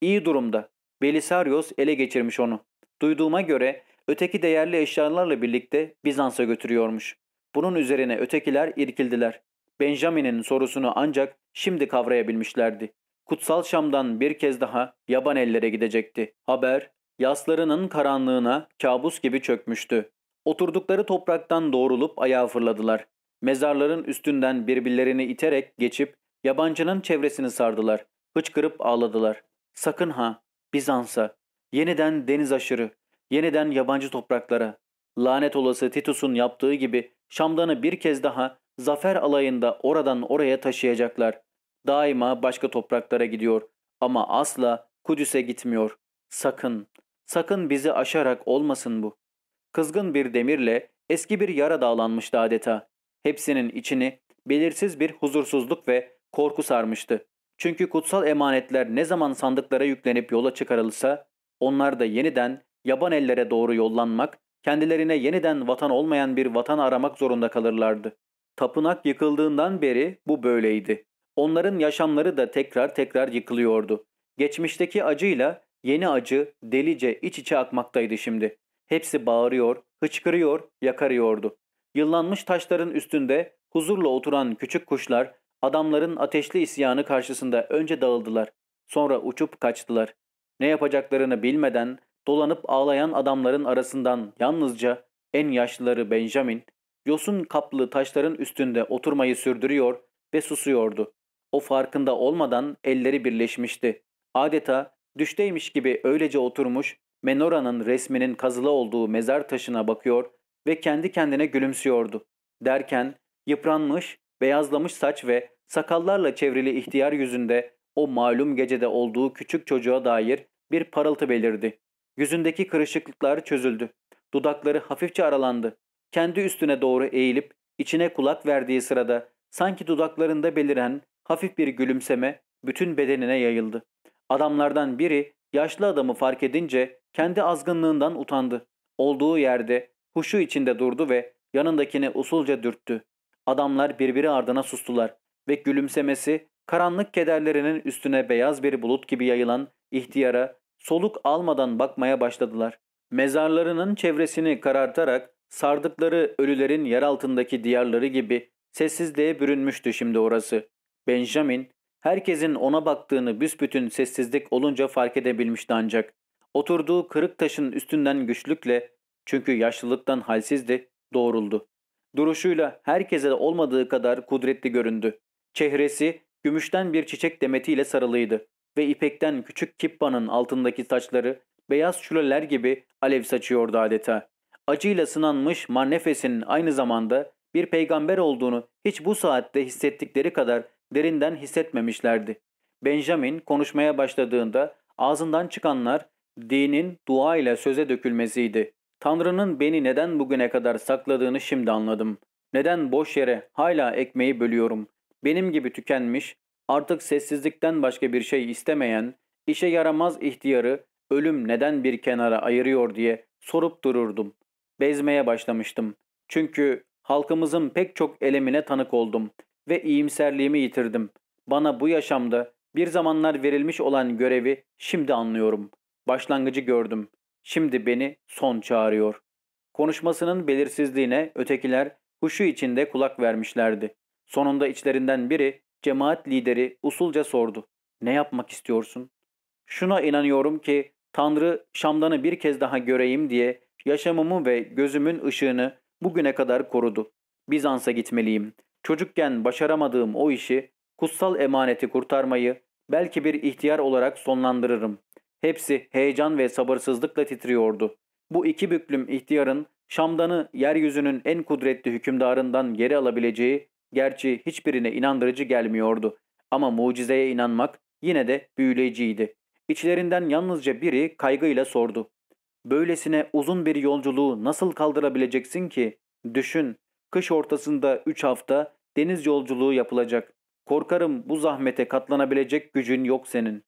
İyi durumda. Belisarios ele geçirmiş onu. Duyduğuma göre öteki değerli eşyalarla birlikte Bizans'a götürüyormuş. Bunun üzerine ötekiler irkildiler. Benjamin'in sorusunu ancak şimdi kavrayabilmişlerdi. Kutsal Şam'dan bir kez daha yaban ellere gidecekti. Haber yaslarının karanlığına kabus gibi çökmüştü. Oturdukları topraktan doğrulup ayağa fırladılar. Mezarların üstünden birbirlerini iterek geçip yabancının çevresini sardılar. Hıçkırıp ağladılar. Sakın ha Bizans'a, yeniden deniz aşırı, yeniden yabancı topraklara. Lanet olası Titus'un yaptığı gibi Şam'danı bir kez daha zafer alayında oradan oraya taşıyacaklar. Daima başka topraklara gidiyor ama asla Kudüs'e gitmiyor. Sakın, sakın bizi aşarak olmasın bu. Kızgın bir demirle eski bir yara dağlanmıştı adeta. Hepsinin içini belirsiz bir huzursuzluk ve korku sarmıştı. Çünkü kutsal emanetler ne zaman sandıklara yüklenip yola çıkarılsa onlar da yeniden yaban ellere doğru yollanmak, kendilerine yeniden vatan olmayan bir vatan aramak zorunda kalırlardı. Tapınak yıkıldığından beri bu böyleydi. Onların yaşamları da tekrar tekrar yıkılıyordu. Geçmişteki acıyla yeni acı delice iç içe akmaktaydı şimdi. Hepsi bağırıyor, hıçkırıyor, yakarıyordu. Yıllanmış taşların üstünde huzurla oturan küçük kuşlar adamların ateşli isyanı karşısında önce dağıldılar. Sonra uçup kaçtılar. Ne yapacaklarını bilmeden dolanıp ağlayan adamların arasından yalnızca en yaşlıları Benjamin, yosun kaplı taşların üstünde oturmayı sürdürüyor ve susuyordu. O farkında olmadan elleri birleşmişti. Adeta düşteymiş gibi öylece oturmuş, Menora'nın resminin kazılı olduğu mezar taşına bakıyor ve kendi kendine gülümsüyordu. Derken yıpranmış, beyazlamış saç ve sakallarla çevrili ihtiyar yüzünde o malum gecede olduğu küçük çocuğa dair bir parıltı belirdi. Yüzündeki kırışıklıklar çözüldü. Dudakları hafifçe aralandı. Kendi üstüne doğru eğilip içine kulak verdiği sırada sanki dudaklarında beliren hafif bir gülümseme bütün bedenine yayıldı. Adamlardan biri yaşlı adamı fark edince kendi azgınlığından utandı. Olduğu yerde huşu içinde durdu ve yanındakini usulca dürttü. Adamlar birbiri ardına sustular ve gülümsemesi karanlık kederlerinin üstüne beyaz bir bulut gibi yayılan ihtiyara soluk almadan bakmaya başladılar. Mezarlarının çevresini karartarak sardıkları ölülerin yer altındaki diyarları gibi sessizliğe bürünmüştü şimdi orası. Benjamin herkesin ona baktığını büsbütün sessizlik olunca fark edebilmişti ancak. Oturduğu kırık taşın üstünden güçlükle çünkü yaşlılıktan halsizdi doğruldu. Duruşuyla herkese olmadığı kadar kudretli göründü. Çehresi gümüşten bir çiçek demetiyle sarılıydı ve ipekten küçük kippanın altındaki saçları beyaz şuleler gibi alev saçıyordu adeta. Acıyla sınanmış Marnefes'in aynı zamanda bir peygamber olduğunu hiç bu saatte hissettikleri kadar derinden hissetmemişlerdi. Benjamin konuşmaya başladığında ağzından çıkanlar dinin dua ile söze dökülmesiydi. Tanrı'nın beni neden bugüne kadar sakladığını şimdi anladım. Neden boş yere hala ekmeği bölüyorum. Benim gibi tükenmiş, artık sessizlikten başka bir şey istemeyen, işe yaramaz ihtiyarı ölüm neden bir kenara ayırıyor diye sorup dururdum. Bezmeye başlamıştım. Çünkü halkımızın pek çok elemine tanık oldum ve iyimserliğimi yitirdim. Bana bu yaşamda bir zamanlar verilmiş olan görevi şimdi anlıyorum. Başlangıcı gördüm. Şimdi beni son çağırıyor. Konuşmasının belirsizliğine ötekiler huşu içinde kulak vermişlerdi. Sonunda içlerinden biri cemaat lideri usulca sordu. Ne yapmak istiyorsun? Şuna inanıyorum ki Tanrı Şam'danı bir kez daha göreyim diye yaşamımı ve gözümün ışığını bugüne kadar korudu. Bizans'a gitmeliyim. Çocukken başaramadığım o işi, kutsal emaneti kurtarmayı belki bir ihtiyar olarak sonlandırırım. Hepsi heyecan ve sabırsızlıkla titriyordu. Bu iki büklüm ihtiyarın Şam'danı yeryüzünün en kudretli hükümdarından geri alabileceği gerçi hiçbirine inandırıcı gelmiyordu. Ama mucizeye inanmak yine de büyüleyiciydi. İçlerinden yalnızca biri kaygıyla sordu. Böylesine uzun bir yolculuğu nasıl kaldırabileceksin ki? Düşün, kış ortasında üç hafta deniz yolculuğu yapılacak. Korkarım bu zahmete katlanabilecek gücün yok senin.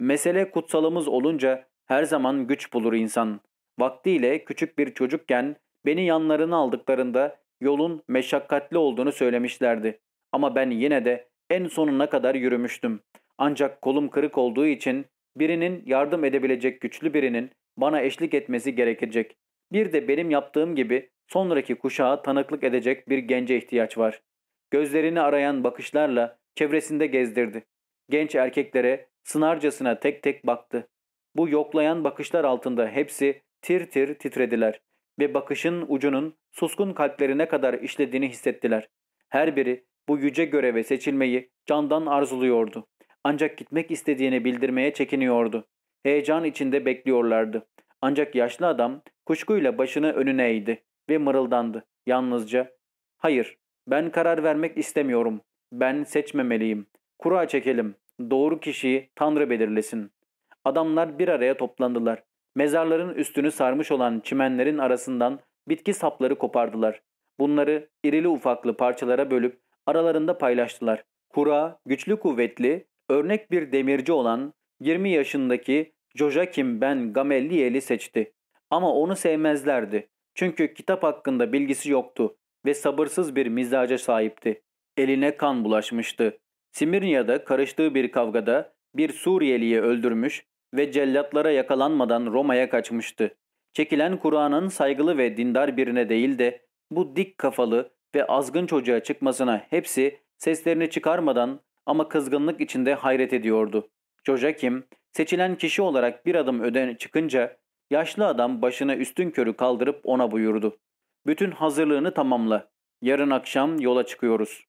Mesele kutsalımız olunca her zaman güç bulur insan. Vaktiyle küçük bir çocukken beni yanlarına aldıklarında yolun meşakkatli olduğunu söylemişlerdi. Ama ben yine de en sonuna kadar yürümüştüm. Ancak kolum kırık olduğu için birinin yardım edebilecek güçlü birinin bana eşlik etmesi gerekecek. Bir de benim yaptığım gibi sonraki kuşağa tanıklık edecek bir gence ihtiyaç var. Gözlerini arayan bakışlarla çevresinde gezdirdi. Genç erkeklere sınarcasına tek tek baktı. Bu yoklayan bakışlar altında hepsi tir tir titrediler ve bakışın ucunun suskun kalplerine kadar işlediğini hissettiler. Her biri bu yüce göreve seçilmeyi candan arzuluyordu. Ancak gitmek istediğini bildirmeye çekiniyordu. Heyecan içinde bekliyorlardı. Ancak yaşlı adam kuşkuyla başını önüne eğdi ve mırıldandı yalnızca. Hayır, ben karar vermek istemiyorum. Ben seçmemeliyim. Kura çekelim. Doğru kişiyi Tanrı belirlesin. Adamlar bir araya toplandılar. Mezarların üstünü sarmış olan çimenlerin arasından bitki sapları kopardılar. Bunları irili ufaklı parçalara bölüp aralarında paylaştılar. Kura, güçlü kuvvetli, örnek bir demirci olan 20 yaşındaki Jojakim Ben Gamelliyeli seçti. Ama onu sevmezlerdi. Çünkü kitap hakkında bilgisi yoktu ve sabırsız bir mizaca sahipti. Eline kan bulaşmıştı. Simirnya'da karıştığı bir kavgada bir Suriyeliyi öldürmüş ve cellatlara yakalanmadan Roma'ya kaçmıştı. Çekilen Kur'an'ın saygılı ve dindar birine değil de bu dik kafalı ve azgın çocuğa çıkmasına hepsi seslerini çıkarmadan ama kızgınlık içinde hayret ediyordu. Jojakim seçilen kişi olarak bir adım öden çıkınca yaşlı adam başını üstün körü kaldırıp ona buyurdu. Bütün hazırlığını tamamla. Yarın akşam yola çıkıyoruz.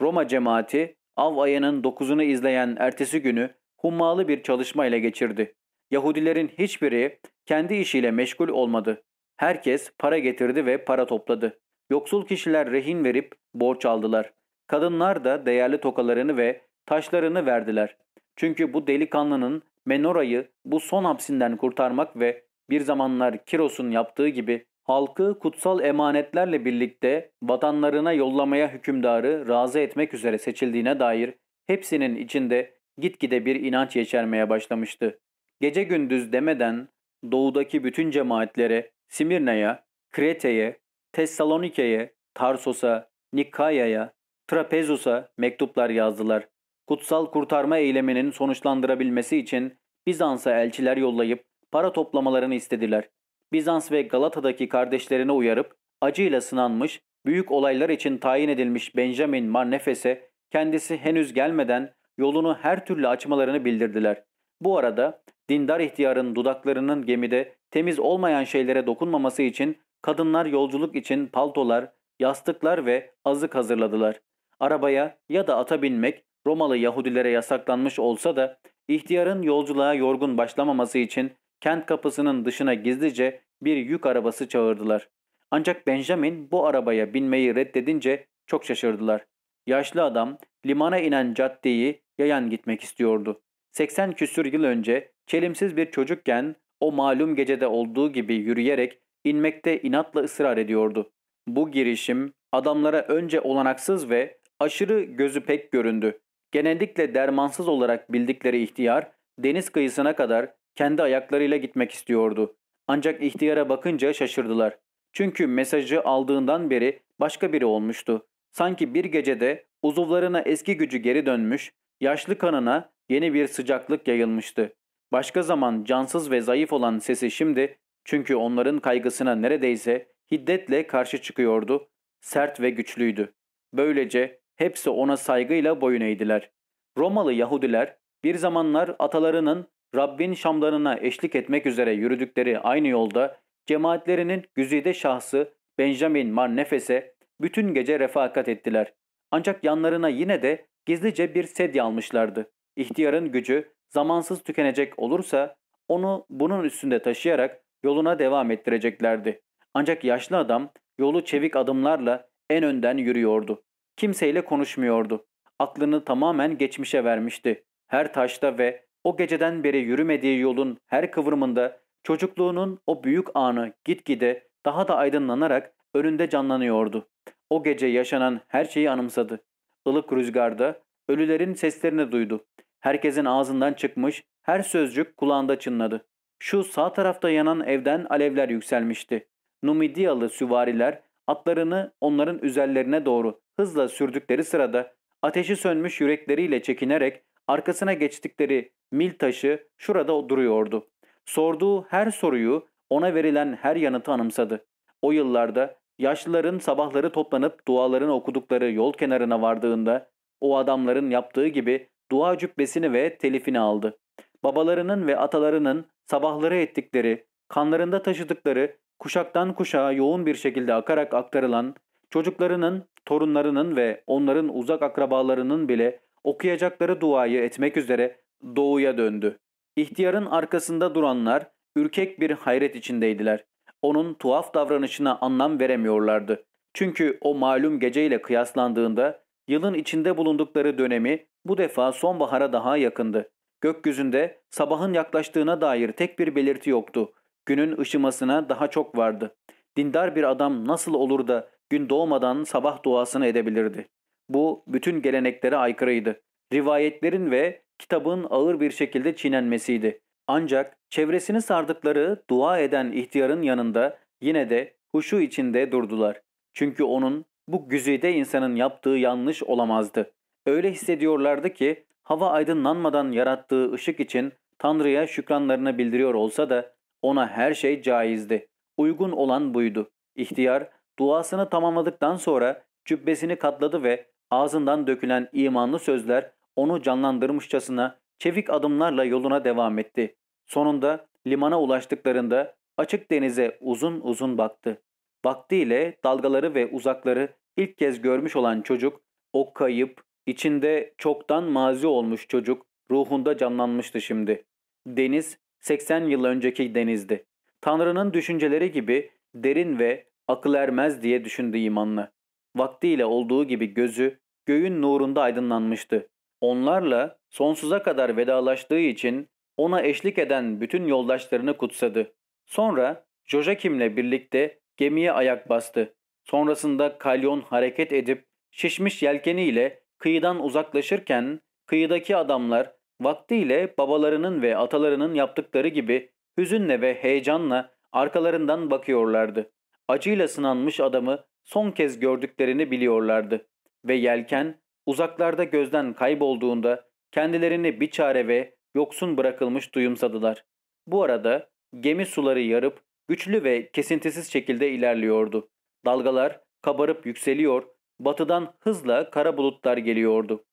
Roma cemaati av ayının dokuzunu izleyen ertesi günü hummalı bir çalışma ile geçirdi. Yahudilerin hiçbiri kendi işiyle meşgul olmadı. Herkes para getirdi ve para topladı. Yoksul kişiler rehin verip borç aldılar. Kadınlar da değerli tokalarını ve taşlarını verdiler. Çünkü bu delikanlının Menora'yı bu son hapsinden kurtarmak ve bir zamanlar Kiros'un yaptığı gibi halkı kutsal emanetlerle birlikte vatanlarına yollamaya hükümdarı razı etmek üzere seçildiğine dair hepsinin içinde gitgide bir inanç yeşermeye başlamıştı. Gece gündüz demeden doğudaki bütün cemaatlere, Simirna'ya, Krete'ye, Tessalonike'ye, Tarsos'a, Nikaya'ya, Trapezus'a mektuplar yazdılar. Kutsal kurtarma eyleminin sonuçlandırabilmesi için Bizans'a elçiler yollayıp para toplamalarını istediler. Bizans ve Galata'daki kardeşlerine uyarıp acıyla sınanmış, büyük olaylar için tayin edilmiş Benjamin Marnefes'e kendisi henüz gelmeden yolunu her türlü açmalarını bildirdiler. Bu arada dindar ihtiyarın dudaklarının gemide temiz olmayan şeylere dokunmaması için kadınlar yolculuk için paltolar, yastıklar ve azık hazırladılar. Arabaya ya da ata binmek Romalı Yahudilere yasaklanmış olsa da ihtiyarın yolculuğa yorgun başlamaması için kent kapısının dışına gizlice bir yük arabası çağırdılar. Ancak Benjamin bu arabaya binmeyi reddedince çok şaşırdılar. Yaşlı adam limana inen caddeyi yayan gitmek istiyordu. 80 küsür yıl önce çelimsiz bir çocukken o malum gecede olduğu gibi yürüyerek inmekte inatla ısrar ediyordu. Bu girişim adamlara önce olanaksız ve aşırı gözü pek göründü. Genellikle dermansız olarak bildikleri ihtiyar deniz kıyısına kadar kendi ayaklarıyla gitmek istiyordu. Ancak ihtiyara bakınca şaşırdılar. Çünkü mesajı aldığından beri başka biri olmuştu. Sanki bir gecede uzuvlarına eski gücü geri dönmüş, yaşlı kanına yeni bir sıcaklık yayılmıştı. Başka zaman cansız ve zayıf olan sesi şimdi çünkü onların kaygısına neredeyse hiddetle karşı çıkıyordu, sert ve güçlüydü. Böylece hepsi ona saygıyla boyun eğdiler. Romalı Yahudiler bir zamanlar atalarının Rabbin şamlarına eşlik etmek üzere yürüdükleri aynı yolda cemaatlerinin güzide şahsı Benjamin Marnefes'e bütün gece refakat ettiler. Ancak yanlarına yine de gizlice bir sedye almışlardı. İhtiyarın gücü zamansız tükenecek olursa onu bunun üstünde taşıyarak yoluna devam ettireceklerdi. Ancak yaşlı adam yolu çevik adımlarla en önden yürüyordu. Kimseyle konuşmuyordu. Aklını tamamen geçmişe vermişti. Her taşta ve o geceden beri yürümediği yolun her kıvrımında çocukluğunun o büyük anı gitgide daha da aydınlanarak önünde canlanıyordu. O gece yaşanan her şeyi anımsadı. Ilık rüzgarda ölülerin seslerini duydu. Herkesin ağzından çıkmış her sözcük kulağında çınladı. Şu sağ tarafta yanan evden alevler yükselmişti. Numidyalı süvariler atlarını onların üzerlerine doğru hızla sürdükleri sırada ateşi sönmüş yürekleriyle çekinerek arkasına geçtikleri mil taşı şurada duruyordu. Sorduğu her soruyu ona verilen her yanıtı anımsadı. O yıllarda yaşlıların sabahları toplanıp dualarını okudukları yol kenarına vardığında o adamların yaptığı gibi dua cübbesini ve telifini aldı. Babalarının ve atalarının sabahları ettikleri, kanlarında taşıdıkları, kuşaktan kuşağa yoğun bir şekilde akarak aktarılan, çocuklarının, torunlarının ve onların uzak akrabalarının bile okuyacakları duayı etmek üzere doğuya döndü. İhtiyarın arkasında duranlar ürkek bir hayret içindeydiler. Onun tuhaf davranışına anlam veremiyorlardı. Çünkü o malum geceyle kıyaslandığında yılın içinde bulundukları dönemi bu defa sonbahara daha yakındı. Gökyüzünde sabahın yaklaştığına dair tek bir belirti yoktu. Günün ışımasına daha çok vardı. Dindar bir adam nasıl olur da gün doğmadan sabah duasını edebilirdi? Bu bütün geleneklere aykırıydı. Rivayetlerin ve kitabın ağır bir şekilde çiğnenmesiydi. Ancak çevresini sardıkları dua eden ihtiyarın yanında yine de huşu içinde durdular. Çünkü onun bu güzide insanın yaptığı yanlış olamazdı. Öyle hissediyorlardı ki hava aydınlanmadan yarattığı ışık için Tanrı'ya şükranlarını bildiriyor olsa da ona her şey caizdi. Uygun olan buydu. İhtiyar duasını tamamladıktan sonra cübbesini katladı ve ağzından dökülen imanlı sözler onu canlandırmışçasına çevik adımlarla yoluna devam etti. Sonunda limana ulaştıklarında açık denize uzun uzun baktı. Vaktiyle dalgaları ve uzakları ilk kez görmüş olan çocuk, o kayıp, içinde çoktan mazi olmuş çocuk ruhunda canlanmıştı şimdi. Deniz 80 yıl önceki denizdi. Tanrı'nın düşünceleri gibi derin ve akıl ermez diye düşündü imanlı. Vaktiyle olduğu gibi gözü göğün nurunda aydınlanmıştı. Onlarla sonsuza kadar vedalaştığı için ona eşlik eden bütün yoldaşlarını kutsadı. Sonra Jojakim'le birlikte gemiye ayak bastı. Sonrasında kalyon hareket edip şişmiş yelkeniyle kıyıdan uzaklaşırken kıyıdaki adamlar vaktiyle babalarının ve atalarının yaptıkları gibi hüzünle ve heyecanla arkalarından bakıyorlardı. Acıyla sınanmış adamı son kez gördüklerini biliyorlardı ve yelken uzaklarda gözden kaybolduğunda kendilerini bir çare ve yoksun bırakılmış duyumsadılar. Bu arada gemi suları yarıp güçlü ve kesintisiz şekilde ilerliyordu. Dalgalar kabarıp yükseliyor, batıdan hızla kara bulutlar geliyordu.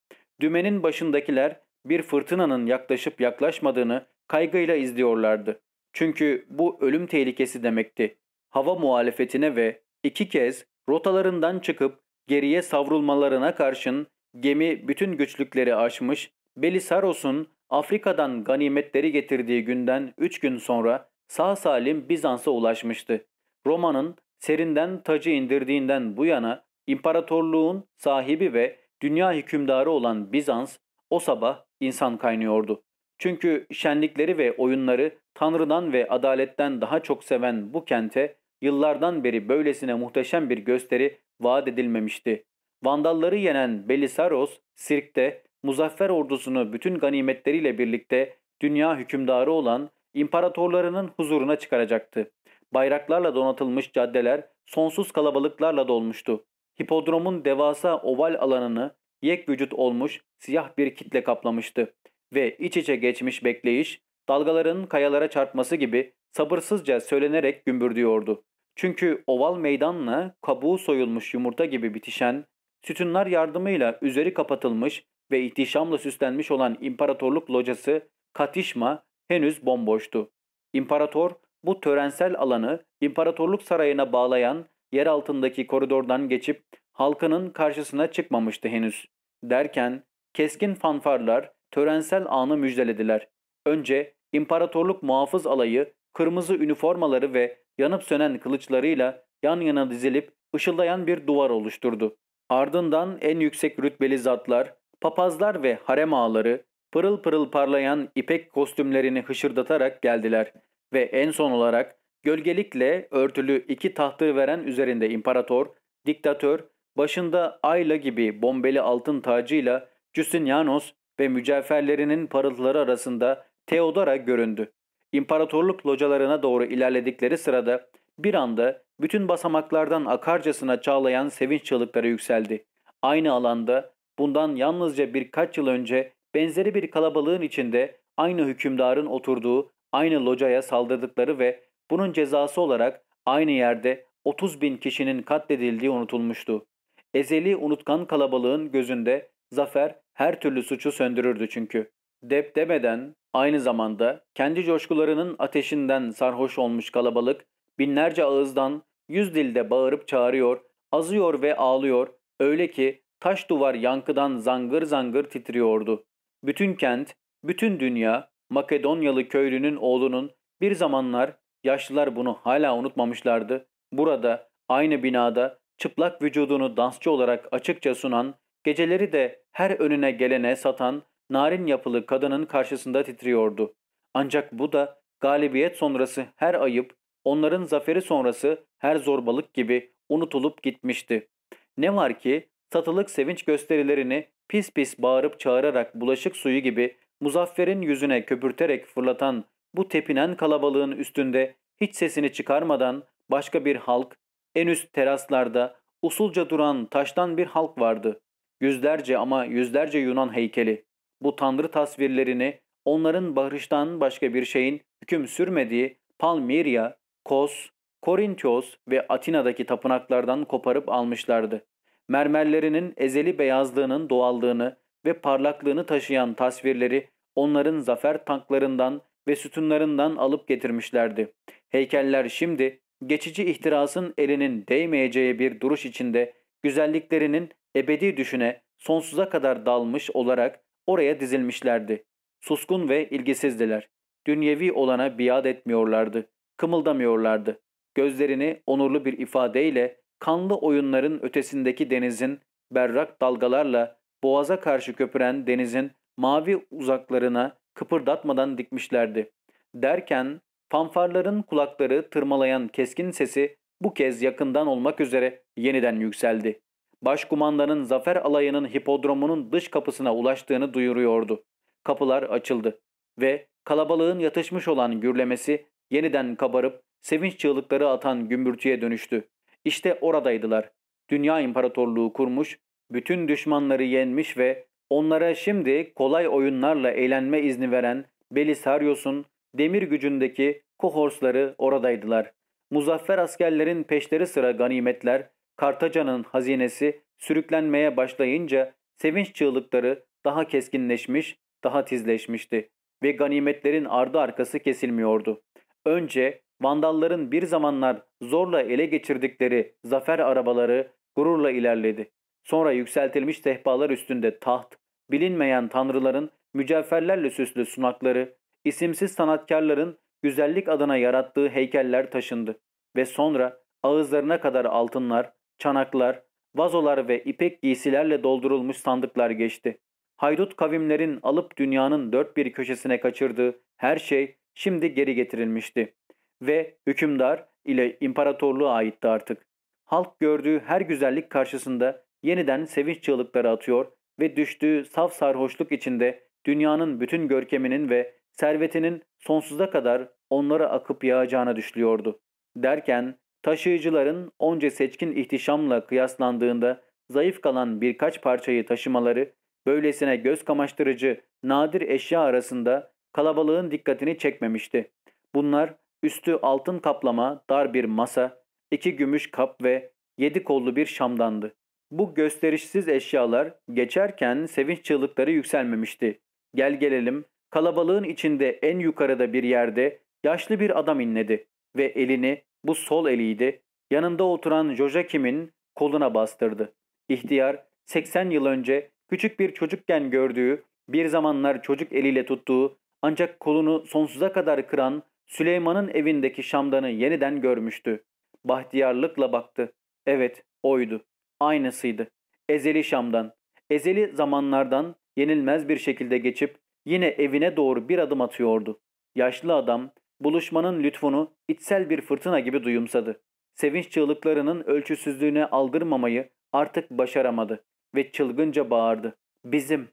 Dümenin başındakiler bir fırtınanın yaklaşıp yaklaşmadığını kaygıyla izliyorlardı. Çünkü bu ölüm tehlikesi demekti. Hava muhalefetine ve iki kez rotalarından çıkıp geriye savrulmalarına karşın Gemi bütün güçlükleri aşmış, Belisaros'un Afrika'dan ganimetleri getirdiği günden 3 gün sonra sağ salim Bizans'a ulaşmıştı. Roma'nın serinden tacı indirdiğinden bu yana imparatorluğun sahibi ve dünya hükümdarı olan Bizans o sabah insan kaynıyordu. Çünkü şenlikleri ve oyunları Tanrı'dan ve adaletten daha çok seven bu kente yıllardan beri böylesine muhteşem bir gösteri vaat edilmemişti. Vandalları yenen Belisaros, sirkte muzaffer ordusunu bütün ganimetleriyle birlikte dünya hükümdarı olan imparatorlarının huzuruna çıkaracaktı. Bayraklarla donatılmış caddeler sonsuz kalabalıklarla dolmuştu. Hipodromun devasa oval alanını yek vücut olmuş siyah bir kitle kaplamıştı ve iç içe geçmiş bekleyiş dalgaların kayalara çarpması gibi sabırsızca söylenerek gümbürdüyordu. Çünkü oval meydanla kabuğu soyulmuş yumurta gibi bitişen, sütunlar yardımıyla üzeri kapatılmış ve ihtişamla süslenmiş olan imparatorluk locası Katişma henüz bomboştu. İmparator bu törensel alanı imparatorluk sarayına bağlayan yer altındaki koridordan geçip halkının karşısına çıkmamıştı henüz. Derken keskin fanfarlar törensel anı müjdelediler. Önce imparatorluk muhafız alayı kırmızı üniformaları ve yanıp sönen kılıçlarıyla yan yana dizilip ışıldayan bir duvar oluşturdu. Ardından en yüksek rütbeli zatlar, papazlar ve harem ağaları pırıl pırıl parlayan ipek kostümlerini hışırdatarak geldiler ve en son olarak gölgelikle örtülü iki tahtı veren üzerinde imparator, diktatör, başında ayla gibi bombeli altın tacıyla Justinianos ve mücevherlerinin parıltıları arasında Theodora göründü. İmparatorluk localarına doğru ilerledikleri sırada bir anda bütün basamaklardan akarcasına çağlayan sevinç çığlıkları yükseldi. Aynı alanda bundan yalnızca birkaç yıl önce benzeri bir kalabalığın içinde aynı hükümdarın oturduğu aynı locaya saldırdıkları ve bunun cezası olarak aynı yerde 30 bin kişinin katledildiği unutulmuştu. Ezeli unutkan kalabalığın gözünde zafer her türlü suçu söndürürdü çünkü. Dep demeden aynı zamanda kendi coşkularının ateşinden sarhoş olmuş kalabalık binlerce ağızdan yüz dilde bağırıp çağırıyor, azıyor ve ağlıyor öyle ki taş duvar yankıdan zangır zangır titriyordu. Bütün kent, bütün dünya Makedonyalı köylünün oğlunun bir zamanlar yaşlılar bunu hala unutmamışlardı. Burada aynı binada çıplak vücudunu dansçı olarak açıkça sunan, geceleri de her önüne gelene satan narin yapılı kadının karşısında titriyordu. Ancak bu da galibiyet sonrası her ayıp, onların zaferi sonrası her zorbalık gibi unutulup gitmişti. Ne var ki satılık sevinç gösterilerini pis pis bağırıp çağırarak bulaşık suyu gibi Muzaffer'in yüzüne köpürterek fırlatan bu tepinen kalabalığın üstünde hiç sesini çıkarmadan başka bir halk, en üst teraslarda usulca duran taştan bir halk vardı. Yüzlerce ama yüzlerce Yunan heykeli. Bu tanrı tasvirlerini onların barıştan başka bir şeyin hüküm sürmediği Palmyra, Kos, Korintios ve Atina'daki tapınaklardan koparıp almışlardı. Mermerlerinin ezeli beyazlığının doğallığını ve parlaklığını taşıyan tasvirleri onların zafer tanklarından ve sütunlarından alıp getirmişlerdi. Heykeller şimdi geçici ihtirasın elinin değmeyeceği bir duruş içinde güzelliklerinin ebedi düşüne sonsuza kadar dalmış olarak oraya dizilmişlerdi. Suskun ve ilgisizdiler. Dünyevi olana biat etmiyorlardı. Kımıldamıyorlardı. Gözlerini onurlu bir ifadeyle kanlı oyunların ötesindeki denizin berrak dalgalarla boğaza karşı köpüren denizin mavi uzaklarına kıpırdatmadan dikmişlerdi. Derken fanfarların kulakları tırmalayan keskin sesi bu kez yakından olmak üzere yeniden yükseldi. Başkumandanın zafer alayının hipodromunun dış kapısına ulaştığını duyuruyordu. Kapılar açıldı ve kalabalığın yatışmış olan gürlemesi yeniden kabarıp sevinç çığlıkları atan gümbürtüye dönüştü. İşte oradaydılar. Dünya İmparatorluğu kurmuş, bütün düşmanları yenmiş ve onlara şimdi kolay oyunlarla eğlenme izni veren Belisarios'un demir gücündeki kohorsları oradaydılar. Muzaffer askerlerin peşleri sıra ganimetler, Kartaca'nın hazinesi sürüklenmeye başlayınca sevinç çığlıkları daha keskinleşmiş, daha tizleşmişti ve ganimetlerin ardı arkası kesilmiyordu. Önce Vandalların bir zamanlar zorla ele geçirdikleri zafer arabaları gururla ilerledi. Sonra yükseltilmiş sehpalar üstünde taht, bilinmeyen tanrıların mücevherlerle süslü sunakları, isimsiz sanatkarların güzellik adına yarattığı heykeller taşındı ve sonra ağızlarına kadar altınlar, çanaklar, vazolar ve ipek giysilerle doldurulmuş sandıklar geçti. Haydut kavimlerin alıp dünyanın dört bir köşesine kaçırdığı her şey şimdi geri getirilmişti. Ve hükümdar ile imparatorluğa aitti artık. Halk gördüğü her güzellik karşısında yeniden sevinç çığlıkları atıyor ve düştüğü saf sarhoşluk içinde dünyanın bütün görkeminin ve servetinin sonsuza kadar onlara akıp yağacağına düşlüyordu. Derken taşıyıcıların onca seçkin ihtişamla kıyaslandığında zayıf kalan birkaç parçayı taşımaları böylesine göz kamaştırıcı nadir eşya arasında kalabalığın dikkatini çekmemişti. Bunlar üstü altın kaplama dar bir masa, iki gümüş kap ve yedi kollu bir şamdandı. Bu gösterişsiz eşyalar geçerken sevinç çığlıkları yükselmemişti. Gel gelelim kalabalığın içinde en yukarıda bir yerde yaşlı bir adam inledi ve elini bu sol eliydi yanında oturan Jojakim'in koluna bastırdı. İhtiyar 80 yıl önce küçük bir çocukken gördüğü, bir zamanlar çocuk eliyle tuttuğu ancak kolunu sonsuza kadar kıran Süleyman'ın evindeki şamdanı yeniden görmüştü. Bahtiyarlıkla baktı. Evet, oydu. Aynısıydı. Ezeli Şam'dan, ezeli zamanlardan yenilmez bir şekilde geçip yine evine doğru bir adım atıyordu. Yaşlı adam buluşmanın lütfunu içsel bir fırtına gibi duyumsadı. Sevinç çığlıklarının ölçüsüzlüğüne aldırmamayı artık başaramadı ve çılgınca bağırdı. Bizim,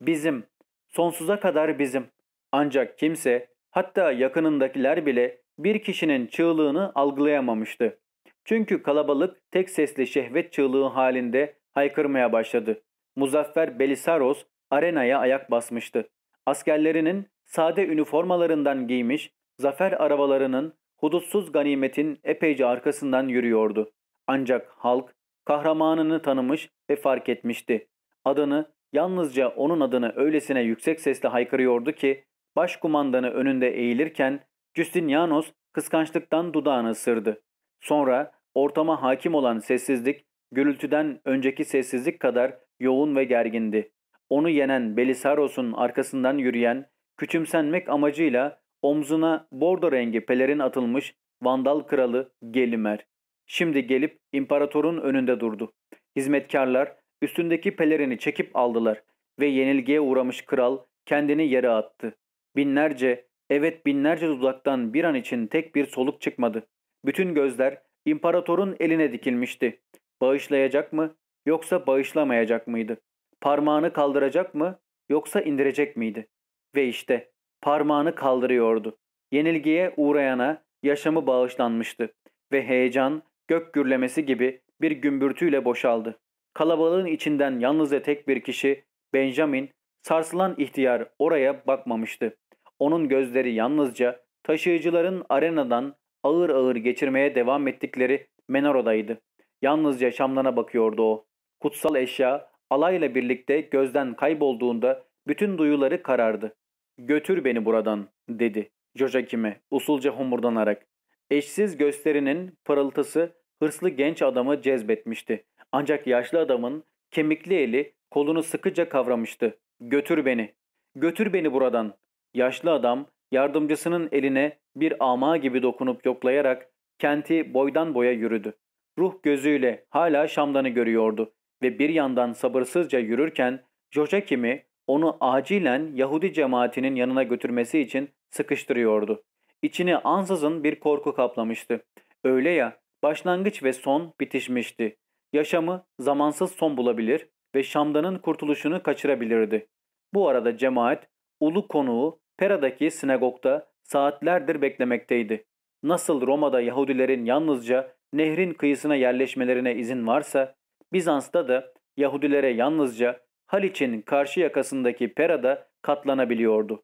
bizim, sonsuza kadar bizim. Ancak kimse, hatta yakınındakiler bile bir kişinin çığlığını algılayamamıştı. Çünkü kalabalık tek sesli şehvet çığlığı halinde haykırmaya başladı. Muzaffer Belisaros arenaya ayak basmıştı. Askerlerinin sade üniformalarından giymiş, zafer arabalarının hudutsuz ganimetin epeyce arkasından yürüyordu. Ancak halk kahramanını tanımış ve fark etmişti. Adını yalnızca onun adını öylesine yüksek sesle haykırıyordu ki başkumandanı önünde eğilirken Justinianos kıskançlıktan dudağını ısırdı. Sonra ortama hakim olan sessizlik gürültüden önceki sessizlik kadar yoğun ve gergindi. Onu yenen Belisaros'un arkasından yürüyen, küçümsenmek amacıyla omzuna bordo rengi pelerin atılmış Vandal kralı Gelimer. Şimdi gelip imparatorun önünde durdu. Hizmetkarlar üstündeki pelerini çekip aldılar ve yenilgiye uğramış kral kendini yere attı. Binlerce, evet binlerce dudaktan bir an için tek bir soluk çıkmadı. Bütün gözler imparatorun eline dikilmişti. Bağışlayacak mı yoksa bağışlamayacak mıydı? Parmağını kaldıracak mı yoksa indirecek miydi? Ve işte parmağını kaldırıyordu. Yenilgiye uğrayana yaşamı bağışlanmıştı ve heyecan gök gürlemesi gibi bir gümbürtüyle boşaldı. Kalabalığın içinden yalnızca tek bir kişi Benjamin sarsılan ihtiyar oraya bakmamıştı. Onun gözleri yalnızca taşıyıcıların arenadan ağır ağır geçirmeye devam ettikleri Menora'daydı. Yalnızca Şamlan'a bakıyordu o. Kutsal eşya alayla birlikte gözden kaybolduğunda bütün duyuları karardı. ''Götür beni buradan'' dedi Jojakim'e usulca homurdanarak. Eşsiz gösterinin pırıltısı hırslı genç adamı cezbetmişti. Ancak yaşlı adamın kemikli eli kolunu sıkıca kavramıştı. ''Götür beni, götür beni buradan.'' Yaşlı adam yardımcısının eline bir ama gibi dokunup yoklayarak kenti boydan boya yürüdü. Ruh gözüyle hala Şam'danı görüyordu ve bir yandan sabırsızca yürürken Jojakim'i onu acilen Yahudi cemaatinin yanına götürmesi için sıkıştırıyordu. İçini ansızın bir korku kaplamıştı. Öyle ya başlangıç ve son bitişmişti. Yaşamı zamansız son bulabilir ve Şam'danın kurtuluşunu kaçırabilirdi. Bu arada cemaat ulu konuğu Pera'daki sinagogda saatlerdir beklemekteydi. Nasıl Roma'da Yahudilerin yalnızca nehrin kıyısına yerleşmelerine izin varsa, Bizans'ta da Yahudilere yalnızca Haliç'in karşı yakasındaki Pera'da katlanabiliyordu.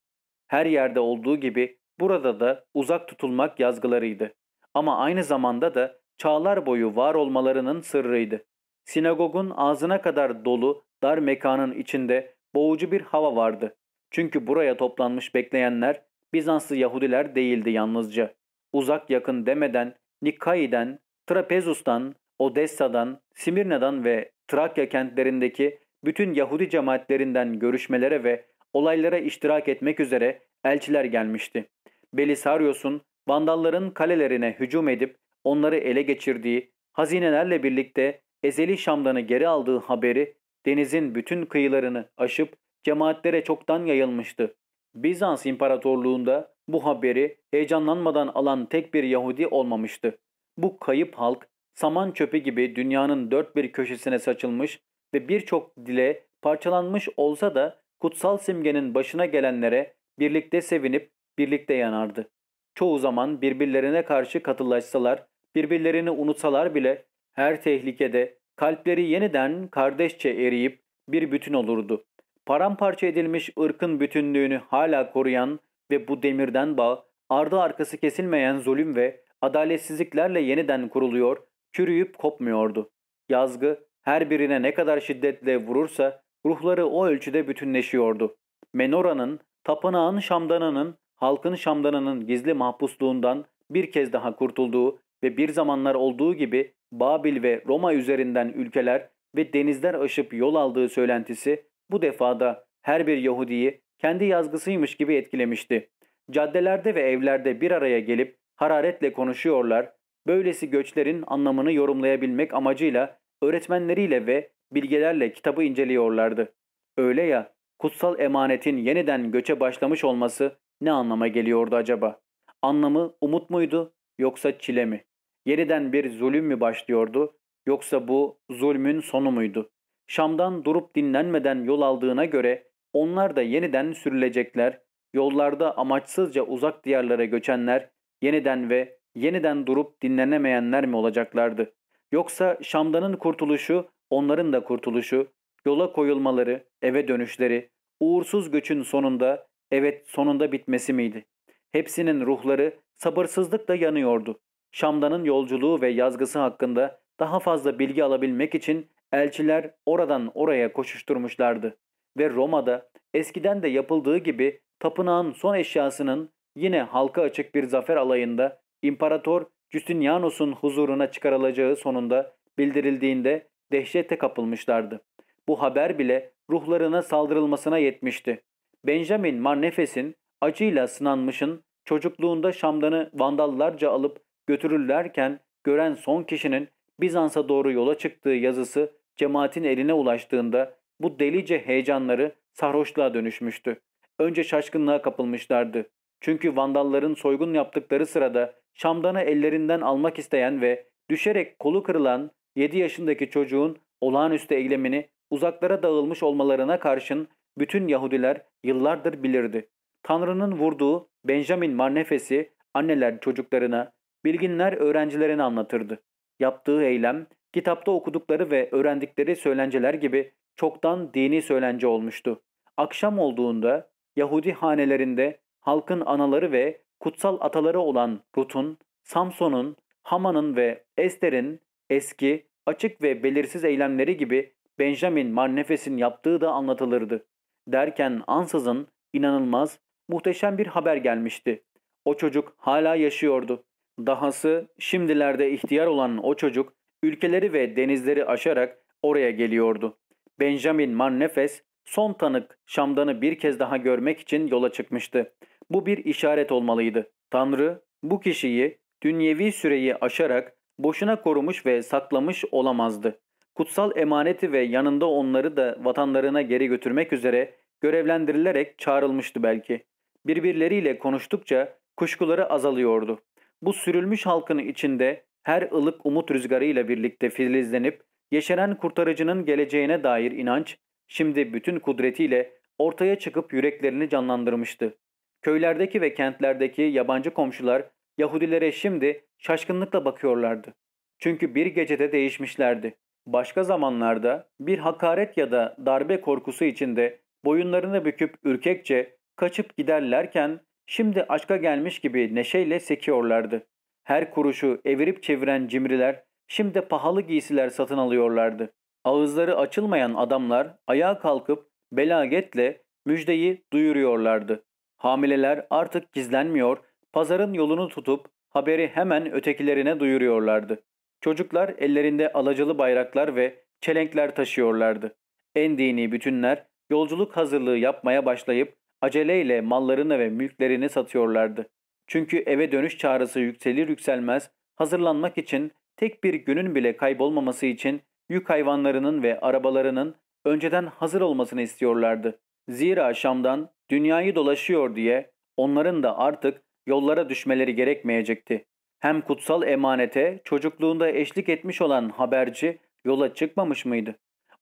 Her yerde olduğu gibi burada da uzak tutulmak yazgılarıydı. Ama aynı zamanda da çağlar boyu var olmalarının sırrıydı. Sinagogun ağzına kadar dolu dar mekanın içinde boğucu bir hava vardı. Çünkü buraya toplanmış bekleyenler Bizanslı Yahudiler değildi yalnızca. Uzak yakın demeden Nikai'den, Trapezus'tan, Odessa'dan, Simirna'dan ve Trakya kentlerindeki bütün Yahudi cemaatlerinden görüşmelere ve olaylara iştirak etmek üzere elçiler gelmişti. Belisarios'un Vandalların kalelerine hücum edip onları ele geçirdiği, hazinelerle birlikte ezeli Şam'danı geri aldığı haberi denizin bütün kıyılarını aşıp cemaatlere çoktan yayılmıştı. Bizans İmparatorluğunda bu haberi heyecanlanmadan alan tek bir Yahudi olmamıştı. Bu kayıp halk saman çöpü gibi dünyanın dört bir köşesine saçılmış ve birçok dile parçalanmış olsa da kutsal simgenin başına gelenlere birlikte sevinip birlikte yanardı. Çoğu zaman birbirlerine karşı katılaşsalar, birbirlerini unutsalar bile her tehlikede kalpleri yeniden kardeşçe eriyip bir bütün olurdu. Paramparça edilmiş ırkın bütünlüğünü hala koruyan ve bu demirden bağ, ardı arkası kesilmeyen zulüm ve adaletsizliklerle yeniden kuruluyor, çürüyüp kopmuyordu. Yazgı her birine ne kadar şiddetle vurursa ruhları o ölçüde bütünleşiyordu. Menora'nın, tapınağın şamdanının, halkın şamdanının gizli mahpusluğundan bir kez daha kurtulduğu ve bir zamanlar olduğu gibi Babil ve Roma üzerinden ülkeler ve denizler aşıp yol aldığı söylentisi bu defada her bir Yahudiyi kendi yazgısıymış gibi etkilemişti. Caddelerde ve evlerde bir araya gelip hararetle konuşuyorlar, böylesi göçlerin anlamını yorumlayabilmek amacıyla öğretmenleriyle ve bilgelerle kitabı inceliyorlardı. Öyle ya, kutsal emanetin yeniden göçe başlamış olması ne anlama geliyordu acaba? Anlamı umut muydu yoksa çile mi? Yeniden bir zulüm mü başlıyordu yoksa bu zulmün sonu muydu? Şam'dan durup dinlenmeden yol aldığına göre onlar da yeniden sürülecekler, yollarda amaçsızca uzak diyarlara göçenler yeniden ve yeniden durup dinlenemeyenler mi olacaklardı? Yoksa Şam'danın kurtuluşu, onların da kurtuluşu, yola koyulmaları, eve dönüşleri, uğursuz göçün sonunda, evet sonunda bitmesi miydi? Hepsinin ruhları sabırsızlıkla yanıyordu. Şam'danın yolculuğu ve yazgısı hakkında daha fazla bilgi alabilmek için elçiler oradan oraya koşuşturmuşlardı. Ve Roma'da eskiden de yapıldığı gibi tapınağın son eşyasının yine halka açık bir zafer alayında İmparator Justinianus'un huzuruna çıkarılacağı sonunda bildirildiğinde dehşete kapılmışlardı. Bu haber bile ruhlarına saldırılmasına yetmişti. Benjamin Marnefes'in acıyla sınanmışın çocukluğunda Şam'danı vandallarca alıp götürürlerken gören son kişinin Bizans'a doğru yola çıktığı yazısı cemaatin eline ulaştığında bu delice heyecanları sarhoşluğa dönüşmüştü. Önce şaşkınlığa kapılmışlardı. Çünkü Vandalların soygun yaptıkları sırada Şamdan'ı ellerinden almak isteyen ve düşerek kolu kırılan 7 yaşındaki çocuğun olağanüstü eylemini uzaklara dağılmış olmalarına karşın bütün Yahudiler yıllardır bilirdi. Tanrı'nın vurduğu Benjamin Marnefes'i anneler çocuklarına, bilginler öğrencilerine anlatırdı. Yaptığı eylem kitapta okudukları ve öğrendikleri söylenceler gibi çoktan dini söylence olmuştu. Akşam olduğunda Yahudi hanelerinde halkın anaları ve kutsal ataları olan Rut'un, Samson'un, Haman'ın ve Ester'in eski, açık ve belirsiz eylemleri gibi Benjamin Marnefes'in yaptığı da anlatılırdı. Derken ansızın inanılmaz, muhteşem bir haber gelmişti. O çocuk hala yaşıyordu. Dahası şimdilerde ihtiyar olan o çocuk ülkeleri ve denizleri aşarak oraya geliyordu. Benjamin Marnefes son tanık Şam'danı bir kez daha görmek için yola çıkmıştı. Bu bir işaret olmalıydı. Tanrı bu kişiyi dünyevi süreyi aşarak boşuna korumuş ve saklamış olamazdı. Kutsal emaneti ve yanında onları da vatanlarına geri götürmek üzere görevlendirilerek çağrılmıştı belki. Birbirleriyle konuştukça kuşkuları azalıyordu. Bu sürülmüş halkın içinde her ılık umut rüzgarıyla birlikte filizlenip yeşeren kurtarıcının geleceğine dair inanç şimdi bütün kudretiyle ortaya çıkıp yüreklerini canlandırmıştı. Köylerdeki ve kentlerdeki yabancı komşular Yahudilere şimdi şaşkınlıkla bakıyorlardı. Çünkü bir gecede değişmişlerdi. Başka zamanlarda bir hakaret ya da darbe korkusu içinde boyunlarını büküp ürkekçe kaçıp giderlerken şimdi aşka gelmiş gibi neşeyle sekiyorlardı. Her kuruşu evirip çeviren cimriler şimdi pahalı giysiler satın alıyorlardı. Ağızları açılmayan adamlar ayağa kalkıp belagetle müjdeyi duyuruyorlardı. Hamileler artık gizlenmiyor, pazarın yolunu tutup haberi hemen ötekilerine duyuruyorlardı. Çocuklar ellerinde alacalı bayraklar ve çelenkler taşıyorlardı. En dini bütünler yolculuk hazırlığı yapmaya başlayıp aceleyle mallarını ve mülklerini satıyorlardı. Çünkü eve dönüş çağrısı yükselir yükselmez hazırlanmak için tek bir günün bile kaybolmaması için yük hayvanlarının ve arabalarının önceden hazır olmasını istiyorlardı. Zira Şam'dan dünyayı dolaşıyor diye onların da artık yollara düşmeleri gerekmeyecekti. Hem kutsal emanete çocukluğunda eşlik etmiş olan haberci yola çıkmamış mıydı?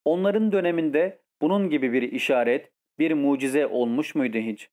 Onların döneminde bunun gibi bir işaret, bir mucize olmuş muydu hiç?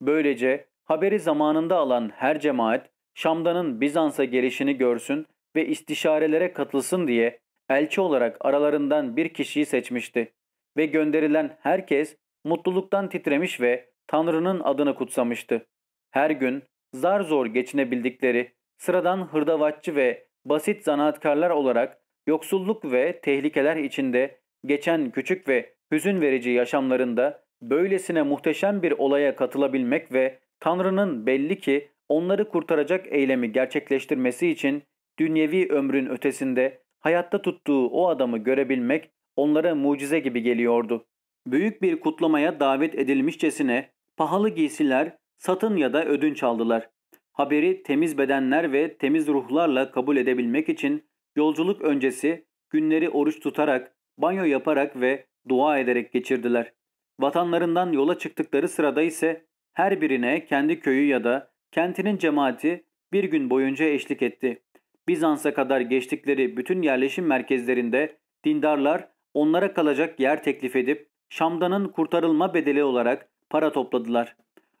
Böylece haberi zamanında alan her cemaat Şam'danın Bizans'a gelişini görsün ve istişarelere katılsın diye elçi olarak aralarından bir kişiyi seçmişti. Ve gönderilen herkes mutluluktan titremiş ve Tanrı'nın adını kutsamıştı. Her gün zar zor geçinebildikleri sıradan hırdavatçı ve basit zanaatkarlar olarak yoksulluk ve tehlikeler içinde geçen küçük ve hüzün verici yaşamlarında böylesine muhteşem bir olaya katılabilmek ve Tanrı'nın belli ki onları kurtaracak eylemi gerçekleştirmesi için dünyevi ömrün ötesinde hayatta tuttuğu o adamı görebilmek onlara mucize gibi geliyordu. Büyük bir kutlamaya davet edilmişçesine pahalı giysiler satın ya da ödünç aldılar. Haberi temiz bedenler ve temiz ruhlarla kabul edebilmek için yolculuk öncesi günleri oruç tutarak, banyo yaparak ve dua ederek geçirdiler. Vatanlarından yola çıktıkları sırada ise her birine kendi köyü ya da kentinin cemaati bir gün boyunca eşlik etti. Bizans'a kadar geçtikleri bütün yerleşim merkezlerinde dindarlar onlara kalacak yer teklif edip Şam'danın kurtarılma bedeli olarak para topladılar.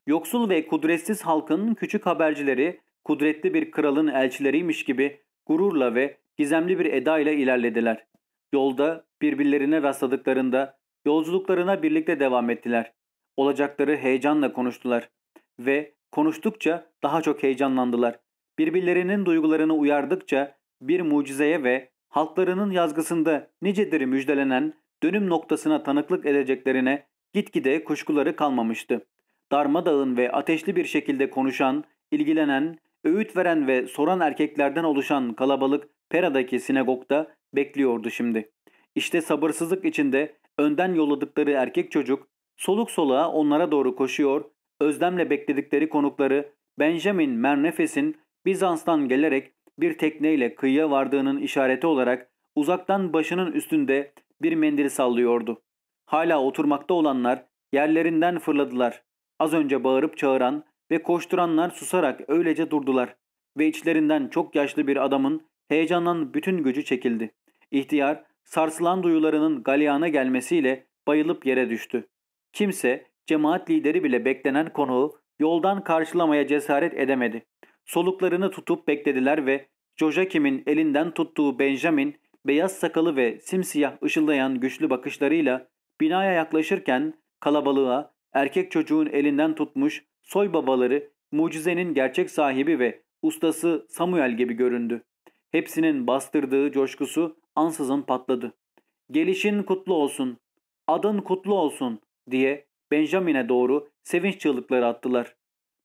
Yoksul ve kudretsiz halkın küçük habercileri kudretli bir kralın elçileriymiş gibi gururla ve gizemli bir eda ile ilerlediler. Yolda birbirlerine rastladıklarında yolculuklarına birlikte devam ettiler. Olacakları heyecanla konuştular ve konuştukça daha çok heyecanlandılar. Birbirlerinin duygularını uyardıkça bir mucizeye ve halklarının yazgısında nicedir müjdelenen dönüm noktasına tanıklık edeceklerine gitgide kuşkuları kalmamıştı. Darmadağın ve ateşli bir şekilde konuşan, ilgilenen, öğüt veren ve soran erkeklerden oluşan kalabalık Pera'daki sinagogda bekliyordu şimdi. İşte sabırsızlık içinde önden yolladıkları erkek çocuk soluk soluğa onlara doğru koşuyor, özlemle bekledikleri konukları Benjamin Mernefes'in Bizans'tan gelerek bir tekneyle kıyıya vardığının işareti olarak uzaktan başının üstünde bir mendil sallıyordu. Hala oturmakta olanlar yerlerinden fırladılar. Az önce bağırıp çağıran ve koşturanlar susarak öylece durdular ve içlerinden çok yaşlı bir adamın heyecandan bütün gücü çekildi. İhtiyar sarsılan duyularının galyana gelmesiyle bayılıp yere düştü. Kimse cemaat lideri bile beklenen konuğu yoldan karşılamaya cesaret edemedi. Soluklarını tutup beklediler ve Jojakim'in elinden tuttuğu Benjamin beyaz sakalı ve simsiyah ışıldayan güçlü bakışlarıyla binaya yaklaşırken kalabalığa erkek çocuğun elinden tutmuş soy babaları mucizenin gerçek sahibi ve ustası Samuel gibi göründü. Hepsinin bastırdığı coşkusu ansızın patladı. Gelişin kutlu olsun, adın kutlu olsun diye Benjamin'e doğru sevinç çığlıkları attılar.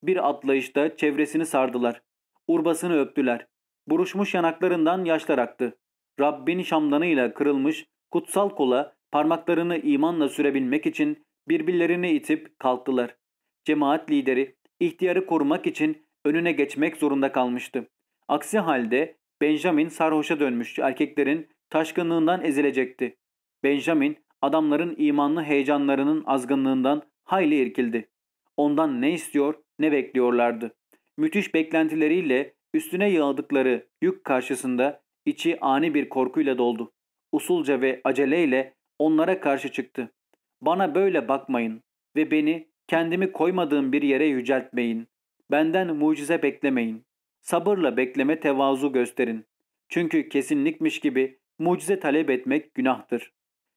Bir atlayışta çevresini sardılar. Urbasını öptüler. Buruşmuş yanaklarından yaşlar aktı. Rabbin şamdanıyla kırılmış kutsal kola parmaklarını imanla sürebilmek için birbirlerini itip kalktılar. Cemaat lideri ihtiyarı korumak için önüne geçmek zorunda kalmıştı. Aksi halde Benjamin sarhoşa dönmüş erkeklerin taşkınlığından ezilecekti. Benjamin adamların imanlı heyecanlarının azgınlığından hayli irkildi. Ondan ne istiyor ne bekliyorlardı. Müthiş beklentileriyle üstüne yağdıkları yük karşısında içi ani bir korkuyla doldu. Usulca ve aceleyle onlara karşı çıktı. Bana böyle bakmayın ve beni kendimi koymadığım bir yere yüceltmeyin. Benden mucize beklemeyin. Sabırla bekleme tevazu gösterin. Çünkü kesinlikmiş gibi mucize talep etmek günahtır.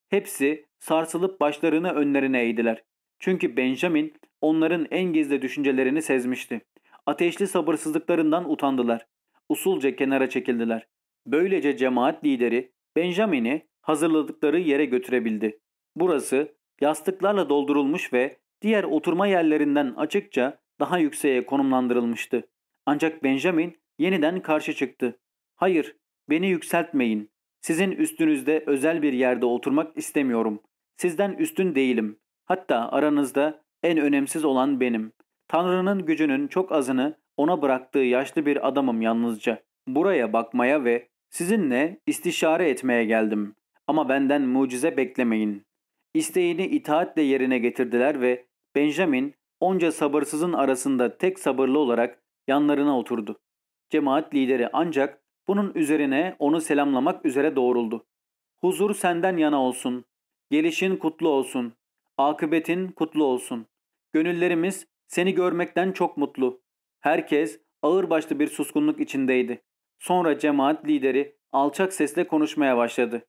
Hepsi sarsılıp başlarını önlerine eğdiler. Çünkü Benjamin onların en gizli düşüncelerini sezmişti. Ateşli sabırsızlıklarından utandılar. Usulca kenara çekildiler. Böylece cemaat lideri Benjamin'i hazırladıkları yere götürebildi. Burası yastıklarla doldurulmuş ve diğer oturma yerlerinden açıkça daha yükseğe konumlandırılmıştı. Ancak Benjamin yeniden karşı çıktı. Hayır, beni yükseltmeyin. Sizin üstünüzde özel bir yerde oturmak istemiyorum. Sizden üstün değilim. Hatta aranızda en önemsiz olan benim. Tanrı'nın gücünün çok azını ona bıraktığı yaşlı bir adamım yalnızca. Buraya bakmaya ve sizinle istişare etmeye geldim. Ama benden mucize beklemeyin. İsteğini itaatle yerine getirdiler ve Benjamin onca sabırsızın arasında tek sabırlı olarak yanlarına oturdu. Cemaat lideri ancak bunun üzerine onu selamlamak üzere doğruldu. Huzur senden yana olsun. Gelişin kutlu olsun. Akıbetin kutlu olsun. Gönüllerimiz seni görmekten çok mutlu. Herkes ağırbaşlı bir suskunluk içindeydi. Sonra cemaat lideri alçak sesle konuşmaya başladı.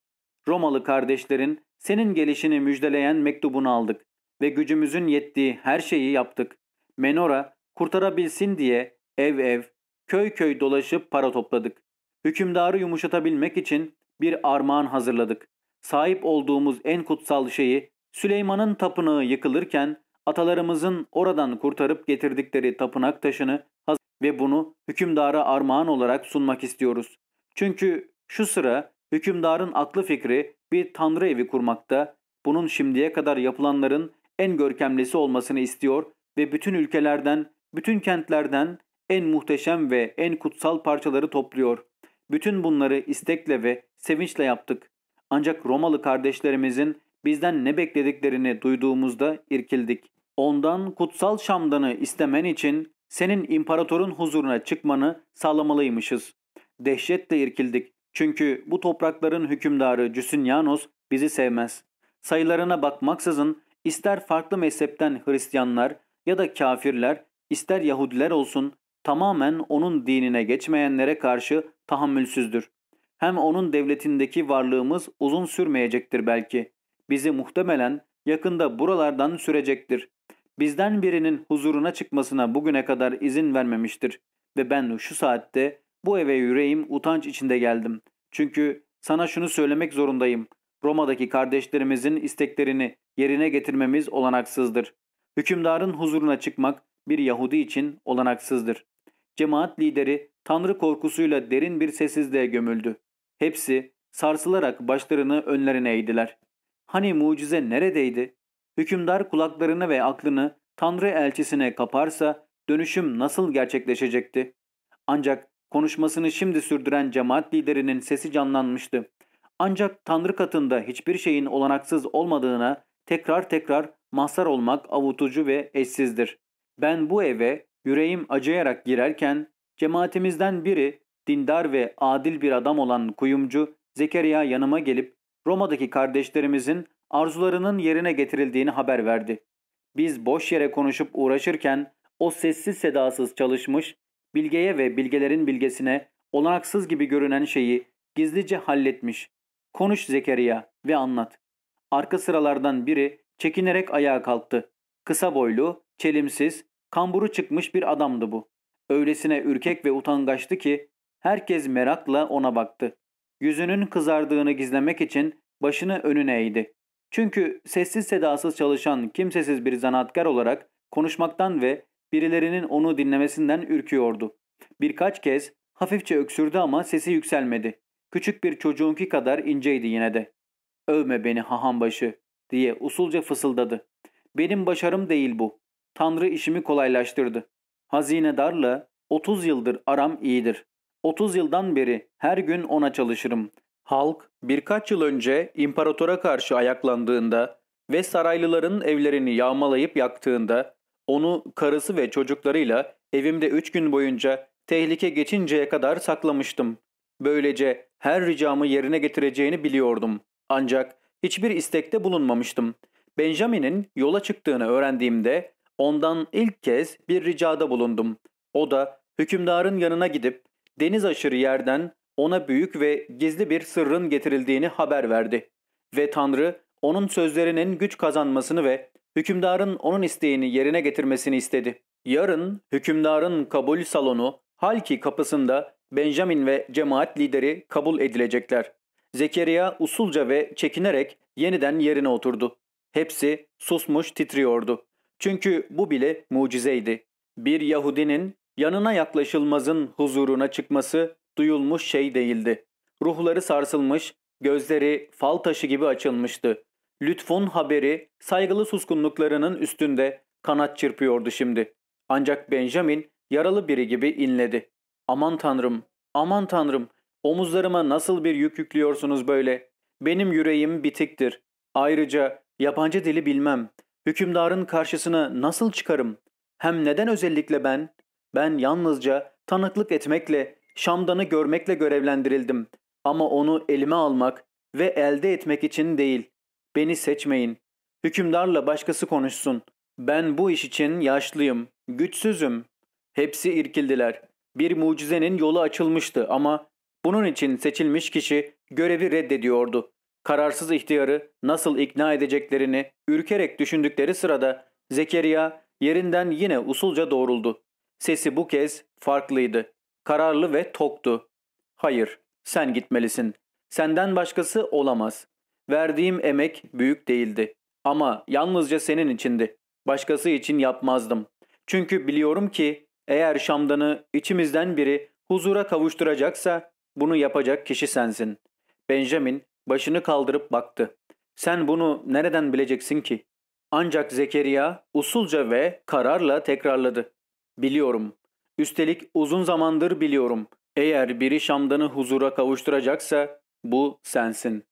Romalı kardeşlerin senin gelişini müjdeleyen mektubunu aldık ve gücümüzün yettiği her şeyi yaptık. Menora kurtarabilsin diye ev ev, köy köy dolaşıp para topladık. Hükümdarı yumuşatabilmek için bir armağan hazırladık. Sahip olduğumuz en kutsal şeyi Süleyman'ın tapınağı yıkılırken atalarımızın oradan kurtarıp getirdikleri tapınak taşını ve bunu hükümdara armağan olarak sunmak istiyoruz. Çünkü şu sıra hükümdarın aklı fikri bir tanrı evi kurmakta, bunun şimdiye kadar yapılanların en görkemlisi olmasını istiyor ve bütün ülkelerden, bütün kentlerden en muhteşem ve en kutsal parçaları topluyor. Bütün bunları istekle ve sevinçle yaptık. Ancak Romalı kardeşlerimizin bizden ne beklediklerini duyduğumuzda irkildik. Ondan kutsal Şam'danı istemen için senin imparatorun huzuruna çıkmanı sağlamalıymışız. Dehşetle irkildik. Çünkü bu toprakların hükümdarı Cüsünyanos bizi sevmez. Sayılarına bakmaksızın ister farklı mezhepten Hristiyanlar ya da kafirler, ister Yahudiler olsun tamamen onun dinine geçmeyenlere karşı tahammülsüzdür. Hem onun devletindeki varlığımız uzun sürmeyecektir belki. Bizi muhtemelen yakında buralardan sürecektir. Bizden birinin huzuruna çıkmasına bugüne kadar izin vermemiştir. Ve ben şu saatte bu eve yüreğim utanç içinde geldim. Çünkü sana şunu söylemek zorundayım. Roma'daki kardeşlerimizin isteklerini yerine getirmemiz olanaksızdır. Hükümdarın huzuruna çıkmak bir Yahudi için olanaksızdır. Cemaat lideri Tanrı korkusuyla derin bir sessizliğe gömüldü. Hepsi sarsılarak başlarını önlerine eğdiler. Hani mucize neredeydi? Hükümdar kulaklarını ve aklını Tanrı elçisine kaparsa dönüşüm nasıl gerçekleşecekti? Ancak konuşmasını şimdi sürdüren cemaat liderinin sesi canlanmıştı. Ancak Tanrı katında hiçbir şeyin olanaksız olmadığına tekrar tekrar mahzar olmak avutucu ve eşsizdir. Ben bu eve yüreğim acıyarak girerken cemaatimizden biri dindar ve adil bir adam olan kuyumcu Zekeriya yanıma gelip Roma'daki kardeşlerimizin arzularının yerine getirildiğini haber verdi. Biz boş yere konuşup uğraşırken o sessiz sedasız çalışmış, bilgeye ve bilgelerin bilgesine olanaksız gibi görünen şeyi gizlice halletmiş. Konuş Zekeriya ve anlat. Arka sıralardan biri çekinerek ayağa kalktı. Kısa boylu, çelimsiz, kamburu çıkmış bir adamdı bu. Öylesine ürkek ve utangaçtı ki herkes merakla ona baktı. Yüzünün kızardığını gizlemek için başını önüne eğdi. Çünkü sessiz sedasız çalışan kimsesiz bir zanaatkar olarak konuşmaktan ve birilerinin onu dinlemesinden ürküyordu. Birkaç kez hafifçe öksürdü ama sesi yükselmedi. Küçük bir çocuğunki kadar inceydi yine de. Övme beni hahambaşı diye usulca fısıldadı. Benim başarım değil bu. Tanrı işimi kolaylaştırdı. Hazinedarla 30 yıldır aram iyidir. 30 yıldan beri her gün ona çalışırım. Halk birkaç yıl önce imparatora karşı ayaklandığında ve saraylıların evlerini yağmalayıp yaktığında onu karısı ve çocuklarıyla evimde üç gün boyunca tehlike geçinceye kadar saklamıştım. Böylece her ricamı yerine getireceğini biliyordum. Ancak hiçbir istekte bulunmamıştım. Benjamin'in yola çıktığını öğrendiğimde ondan ilk kez bir ricada bulundum. O da hükümdarın yanına gidip deniz aşırı yerden ona büyük ve gizli bir sırrın getirildiğini haber verdi. Ve Tanrı onun sözlerinin güç kazanmasını ve hükümdarın onun isteğini yerine getirmesini istedi. Yarın hükümdarın kabul salonu Halki kapısında Benjamin ve cemaat lideri kabul edilecekler. Zekeriya usulca ve çekinerek yeniden yerine oturdu. Hepsi susmuş titriyordu. Çünkü bu bile mucizeydi. Bir Yahudinin yanına yaklaşılmazın huzuruna çıkması duyulmuş şey değildi. ruhları sarsılmış, gözleri fal taşı gibi açılmıştı. Lütfun haberi saygılı suskunluklarının üstünde kanat çırpıyordu şimdi. Ancak Benjamin yaralı biri gibi inledi. Aman tanrım, aman tanrım, omuzlarıma nasıl bir yük yüklüyorsunuz böyle? Benim yüreğim bitiktir. Ayrıca yabancı dili bilmem. Hükümdarın karşısına nasıl çıkarım? Hem neden özellikle ben? Ben yalnızca tanıklık etmekle, Şamdan'ı görmekle görevlendirildim. Ama onu elime almak ve elde etmek için değil. Beni seçmeyin. Hükümdarla başkası konuşsun. Ben bu iş için yaşlıyım, güçsüzüm. Hepsi irkildiler. Bir mucizenin yolu açılmıştı ama bunun için seçilmiş kişi görevi reddediyordu. Kararsız ihtiyarı nasıl ikna edeceklerini ürkerek düşündükleri sırada Zekeriya yerinden yine usulca doğruldu. Sesi bu kez farklıydı. Kararlı ve toktu. Hayır, sen gitmelisin. Senden başkası olamaz. Verdiğim emek büyük değildi. Ama yalnızca senin içindi. Başkası için yapmazdım. Çünkü biliyorum ki eğer Şamdan'ı içimizden biri huzura kavuşturacaksa bunu yapacak kişi sensin. Benjamin başını kaldırıp baktı. Sen bunu nereden bileceksin ki? Ancak Zekeriya usulca ve kararla tekrarladı. Biliyorum. Üstelik uzun zamandır biliyorum. Eğer biri Şamdan'ı huzura kavuşturacaksa bu sensin.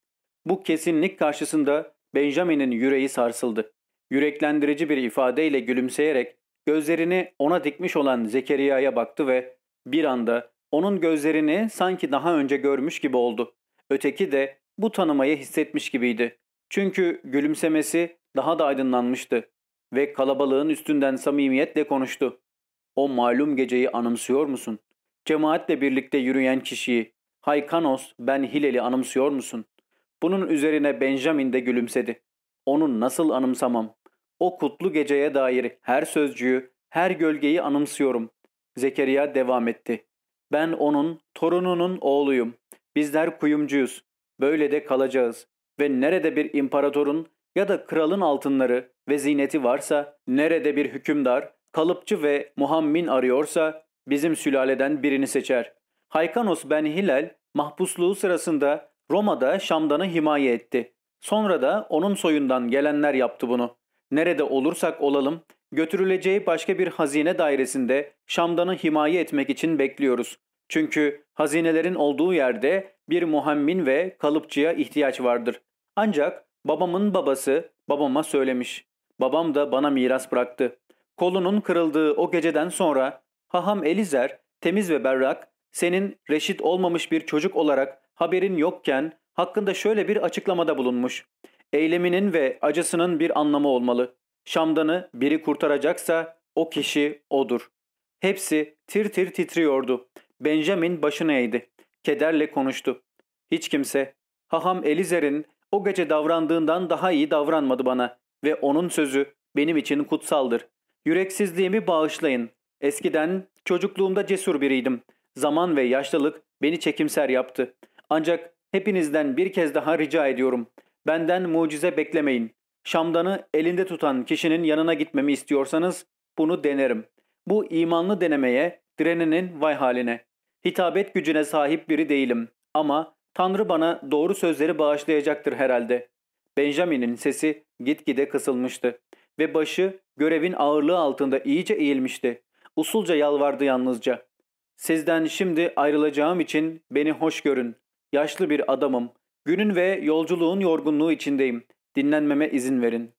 Bu kesinlik karşısında Benjamin'in yüreği sarsıldı. Yüreklendirici bir ifadeyle gülümseyerek gözlerini ona dikmiş olan Zekeriya'ya baktı ve bir anda onun gözlerini sanki daha önce görmüş gibi oldu. Öteki de bu tanımayı hissetmiş gibiydi. Çünkü gülümsemesi daha da aydınlanmıştı ve kalabalığın üstünden samimiyetle konuştu. O malum geceyi anımsıyor musun? Cemaatle birlikte yürüyen kişiyi, Haykanos ben Hilel'i anımsıyor musun? Bunun üzerine Benjamin de gülümsedi. Onu nasıl anımsamam? O kutlu geceye dair her sözcüğü, her gölgeyi anımsıyorum. Zekeriya devam etti. Ben onun, torununun oğluyum. Bizler kuyumcuyuz. Böyle de kalacağız. Ve nerede bir imparatorun ya da kralın altınları ve ziyneti varsa, nerede bir hükümdar, kalıpçı ve muhammin arıyorsa bizim sülaleden birini seçer. Haykanos ben Hilal mahpusluğu sırasında Roma'da Şam'dan'ı himaye etti. Sonra da onun soyundan gelenler yaptı bunu. Nerede olursak olalım götürüleceği başka bir hazine dairesinde Şam'dan'ı himaye etmek için bekliyoruz. Çünkü hazinelerin olduğu yerde bir muhammin ve kalıpçıya ihtiyaç vardır. Ancak babamın babası babama söylemiş. Babam da bana miras bıraktı. Kolunun kırıldığı o geceden sonra haham Elizer temiz ve berrak senin reşit olmamış bir çocuk olarak haberin yokken hakkında şöyle bir açıklamada bulunmuş. Eyleminin ve acısının bir anlamı olmalı. Şamdan'ı biri kurtaracaksa o kişi odur. Hepsi tir tir titriyordu. Benjamin başını eğdi. Kederle konuştu. Hiç kimse, haham Elizer'in o gece davrandığından daha iyi davranmadı bana ve onun sözü benim için kutsaldır. Yüreksizliğimi bağışlayın. Eskiden çocukluğumda cesur biriydim. Zaman ve yaşlılık beni çekimser yaptı. Ancak hepinizden bir kez daha rica ediyorum. Benden mucize beklemeyin. Şamdan'ı elinde tutan kişinin yanına gitmemi istiyorsanız bunu denerim. Bu imanlı denemeye direnenin vay haline. Hitabet gücüne sahip biri değilim ama Tanrı bana doğru sözleri bağışlayacaktır herhalde. Benjamin'in sesi gitgide kısılmıştı ve başı görevin ağırlığı altında iyice eğilmişti. Usulca yalvardı yalnızca. Sizden şimdi ayrılacağım için beni hoş görün. Yaşlı bir adamım. Günün ve yolculuğun yorgunluğu içindeyim. Dinlenmeme izin verin.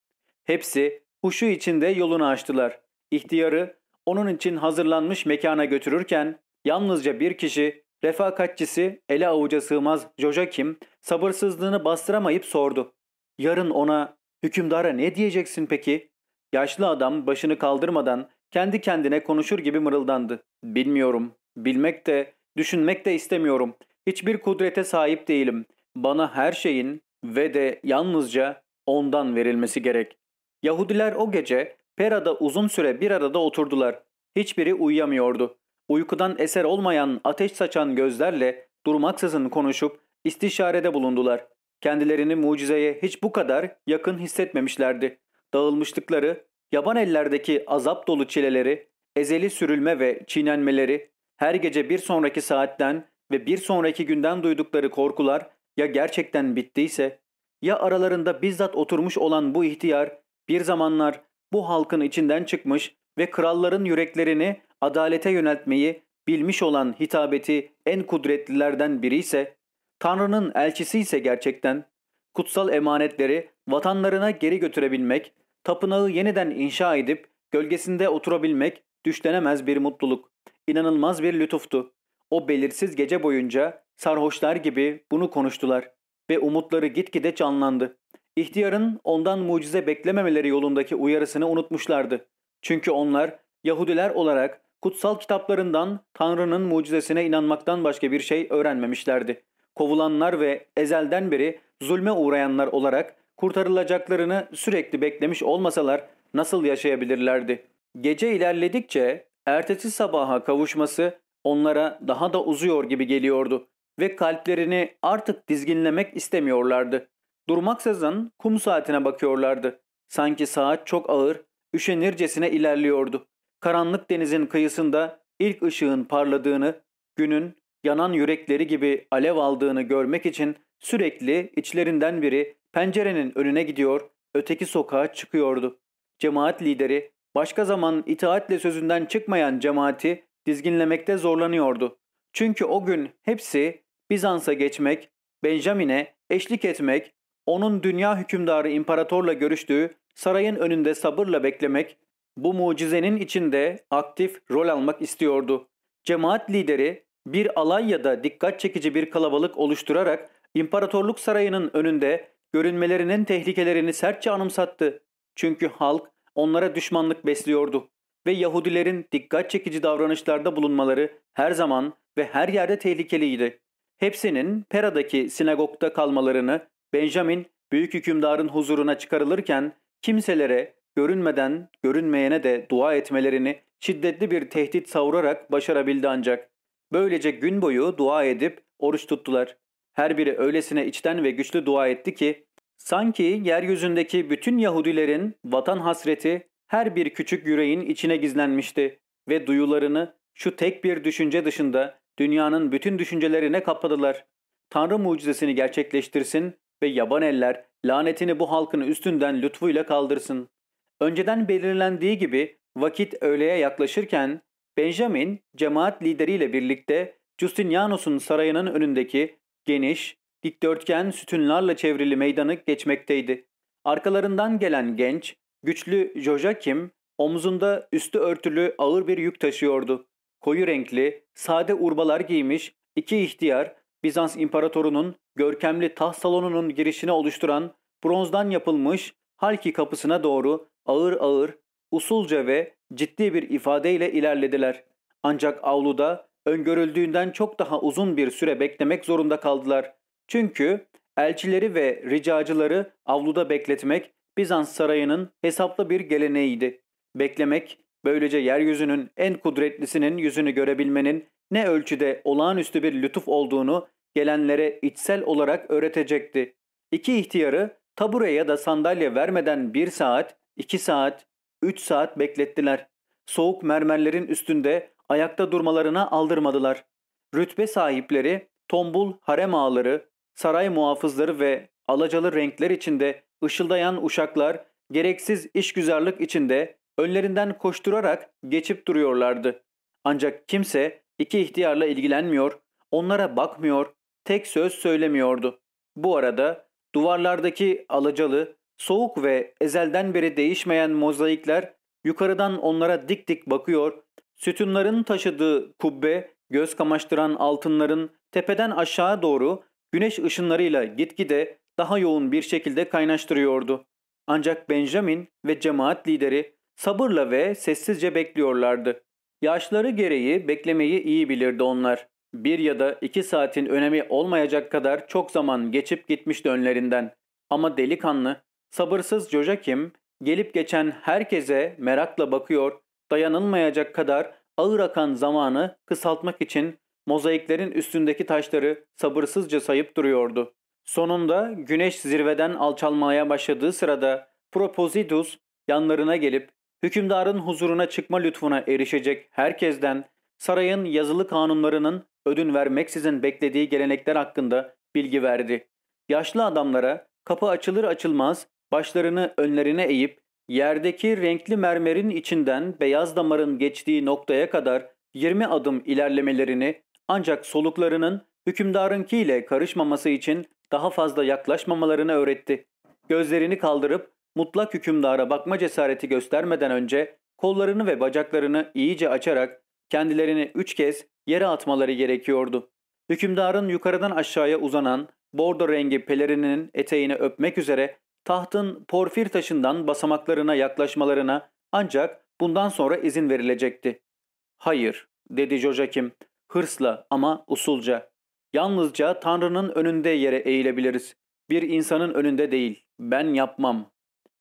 Hepsi huşu içinde yolunu açtılar. İhtiyarı onun için hazırlanmış mekana götürürken yalnızca bir kişi refakatçisi ele avuca sığmaz Jojakim sabırsızlığını bastıramayıp sordu. Yarın ona hükümdara ne diyeceksin peki? Yaşlı adam başını kaldırmadan kendi kendine konuşur gibi mırıldandı. Bilmiyorum. Bilmek de, düşünmek de istemiyorum. Hiçbir kudrete sahip değilim. Bana her şeyin ve de yalnızca ondan verilmesi gerek. Yahudiler o gece Pera'da uzun süre bir arada oturdular. Hiçbiri uyuyamıyordu. Uykudan eser olmayan ateş saçan gözlerle durmaksızın konuşup istişarede bulundular. Kendilerini mucizeye hiç bu kadar yakın hissetmemişlerdi. Dağılmışlıkları, yaban ellerdeki azap dolu çileleri, ezeli sürülme ve çiğnenmeleri, her gece bir sonraki saatten ve bir sonraki günden duydukları korkular ya gerçekten bittiyse ya aralarında bizzat oturmuş olan bu ihtiyar bir zamanlar bu halkın içinden çıkmış ve kralların yüreklerini adalete yöneltmeyi bilmiş olan hitabeti en kudretlilerden biri ise, Tanrı'nın elçisi ise gerçekten, kutsal emanetleri vatanlarına geri götürebilmek, tapınağı yeniden inşa edip gölgesinde oturabilmek düşlenemez bir mutluluk, inanılmaz bir lütuftu. O belirsiz gece boyunca sarhoşlar gibi bunu konuştular ve umutları gitgide canlandı. İhtiyarın ondan mucize beklememeleri yolundaki uyarısını unutmuşlardı. Çünkü onlar Yahudiler olarak kutsal kitaplarından Tanrı'nın mucizesine inanmaktan başka bir şey öğrenmemişlerdi. Kovulanlar ve ezelden beri zulme uğrayanlar olarak kurtarılacaklarını sürekli beklemiş olmasalar nasıl yaşayabilirlerdi? Gece ilerledikçe ertesi sabaha kavuşması onlara daha da uzuyor gibi geliyordu ve kalplerini artık dizginlemek istemiyorlardı. Durmaksızın kum saatine bakıyorlardı. Sanki saat çok ağır, üşenircesine ilerliyordu. Karanlık denizin kıyısında ilk ışığın parladığını, günün yanan yürekleri gibi alev aldığını görmek için sürekli içlerinden biri pencerenin önüne gidiyor, öteki sokağa çıkıyordu. Cemaat lideri başka zaman itaatle sözünden çıkmayan cemaati dizginlemekte zorlanıyordu. Çünkü o gün hepsi Bizans'a geçmek, Benjamin'e eşlik etmek, onun dünya hükümdarı imparatorla görüştüğü sarayın önünde sabırla beklemek, bu mucizenin içinde aktif rol almak istiyordu. Cemaat lideri bir alay ya da dikkat çekici bir kalabalık oluşturarak imparatorluk sarayının önünde görünmelerinin tehlikelerini sertçe anımsattı. Çünkü halk onlara düşmanlık besliyordu ve Yahudilerin dikkat çekici davranışlarda bulunmaları her zaman ve her yerde tehlikeliydi. Hepsinin Pera'daki sinagogda kalmalarını Benjamin büyük hükümdarın huzuruna çıkarılırken kimselere görünmeden görünmeyene de dua etmelerini şiddetli bir tehdit savurarak başarabildi ancak. Böylece gün boyu dua edip oruç tuttular. Her biri öylesine içten ve güçlü dua etti ki sanki yeryüzündeki bütün Yahudilerin vatan hasreti her bir küçük yüreğin içine gizlenmişti ve duyularını şu tek bir düşünce dışında dünyanın bütün düşüncelerine kapladılar. Tanrı mucizesini gerçekleştirsin ve yaban eller lanetini bu halkın üstünden lütfuyla kaldırsın. Önceden belirlendiği gibi vakit öğleye yaklaşırken Benjamin cemaat lideriyle birlikte Justinianus'un sarayının önündeki geniş, dikdörtgen sütunlarla çevrili meydanı geçmekteydi. Arkalarından gelen genç, güçlü Jojakim omzunda üstü örtülü ağır bir yük taşıyordu. Koyu renkli, sade urbalar giymiş iki ihtiyar Bizans imparatorunun görkemli taht salonunun girişini oluşturan bronzdan yapılmış Halki kapısına doğru ağır ağır, usulca ve ciddi bir ifadeyle ilerlediler. Ancak avluda öngörüldüğünden çok daha uzun bir süre beklemek zorunda kaldılar. Çünkü elçileri ve ricacıları avluda bekletmek Bizans sarayının hesaplı bir geleneğiydi. Beklemek, böylece yeryüzünün en kudretlisinin yüzünü görebilmenin ne ölçüde olağanüstü bir lütuf olduğunu gelenlere içsel olarak öğretecekti. İki ihtiyarı tabure ya da sandalye vermeden bir saat, iki saat, üç saat beklettiler. Soğuk mermerlerin üstünde ayakta durmalarına aldırmadılar. Rütbe sahipleri, tombul harem ağaları, saray muhafızları ve alacalı renkler içinde ışıldayan uşaklar gereksiz işgüzarlık içinde önlerinden koşturarak geçip duruyorlardı. Ancak kimse iki ihtiyarla ilgilenmiyor, onlara bakmıyor, tek söz söylemiyordu. Bu arada duvarlardaki alacalı, soğuk ve ezelden beri değişmeyen mozaikler yukarıdan onlara dik dik bakıyor, sütunların taşıdığı kubbe, göz kamaştıran altınların tepeden aşağı doğru güneş ışınlarıyla gitgide daha yoğun bir şekilde kaynaştırıyordu. Ancak Benjamin ve cemaat lideri sabırla ve sessizce bekliyorlardı. Yaşları gereği beklemeyi iyi bilirdi onlar. Bir ya da iki saatin önemi olmayacak kadar çok zaman geçip gitmişti önlerinden. Ama delikanlı, sabırsız Jojakim gelip geçen herkese merakla bakıyor, dayanılmayacak kadar ağır akan zamanı kısaltmak için mozaiklerin üstündeki taşları sabırsızca sayıp duruyordu. Sonunda güneş zirveden alçalmaya başladığı sırada Propositus yanlarına gelip hükümdarın huzuruna çıkma lütfuna erişecek herkesten sarayın yazılı kanunlarının ödün vermeksizin beklediği gelenekler hakkında bilgi verdi. Yaşlı adamlara kapı açılır açılmaz başlarını önlerine eğip yerdeki renkli mermerin içinden beyaz damarın geçtiği noktaya kadar 20 adım ilerlemelerini ancak soluklarının hükümdarınkiyle karışmaması için daha fazla yaklaşmamalarını öğretti. Gözlerini kaldırıp mutlak hükümdara bakma cesareti göstermeden önce kollarını ve bacaklarını iyice açarak kendilerini üç kez yere atmaları gerekiyordu. Hükümdarın yukarıdan aşağıya uzanan bordo rengi pelerininin eteğini öpmek üzere tahtın porfir taşından basamaklarına yaklaşmalarına ancak bundan sonra izin verilecekti. Hayır, dedi Jojakim, hırsla ama usulca. Yalnızca Tanrı'nın önünde yere eğilebiliriz. Bir insanın önünde değil. Ben yapmam.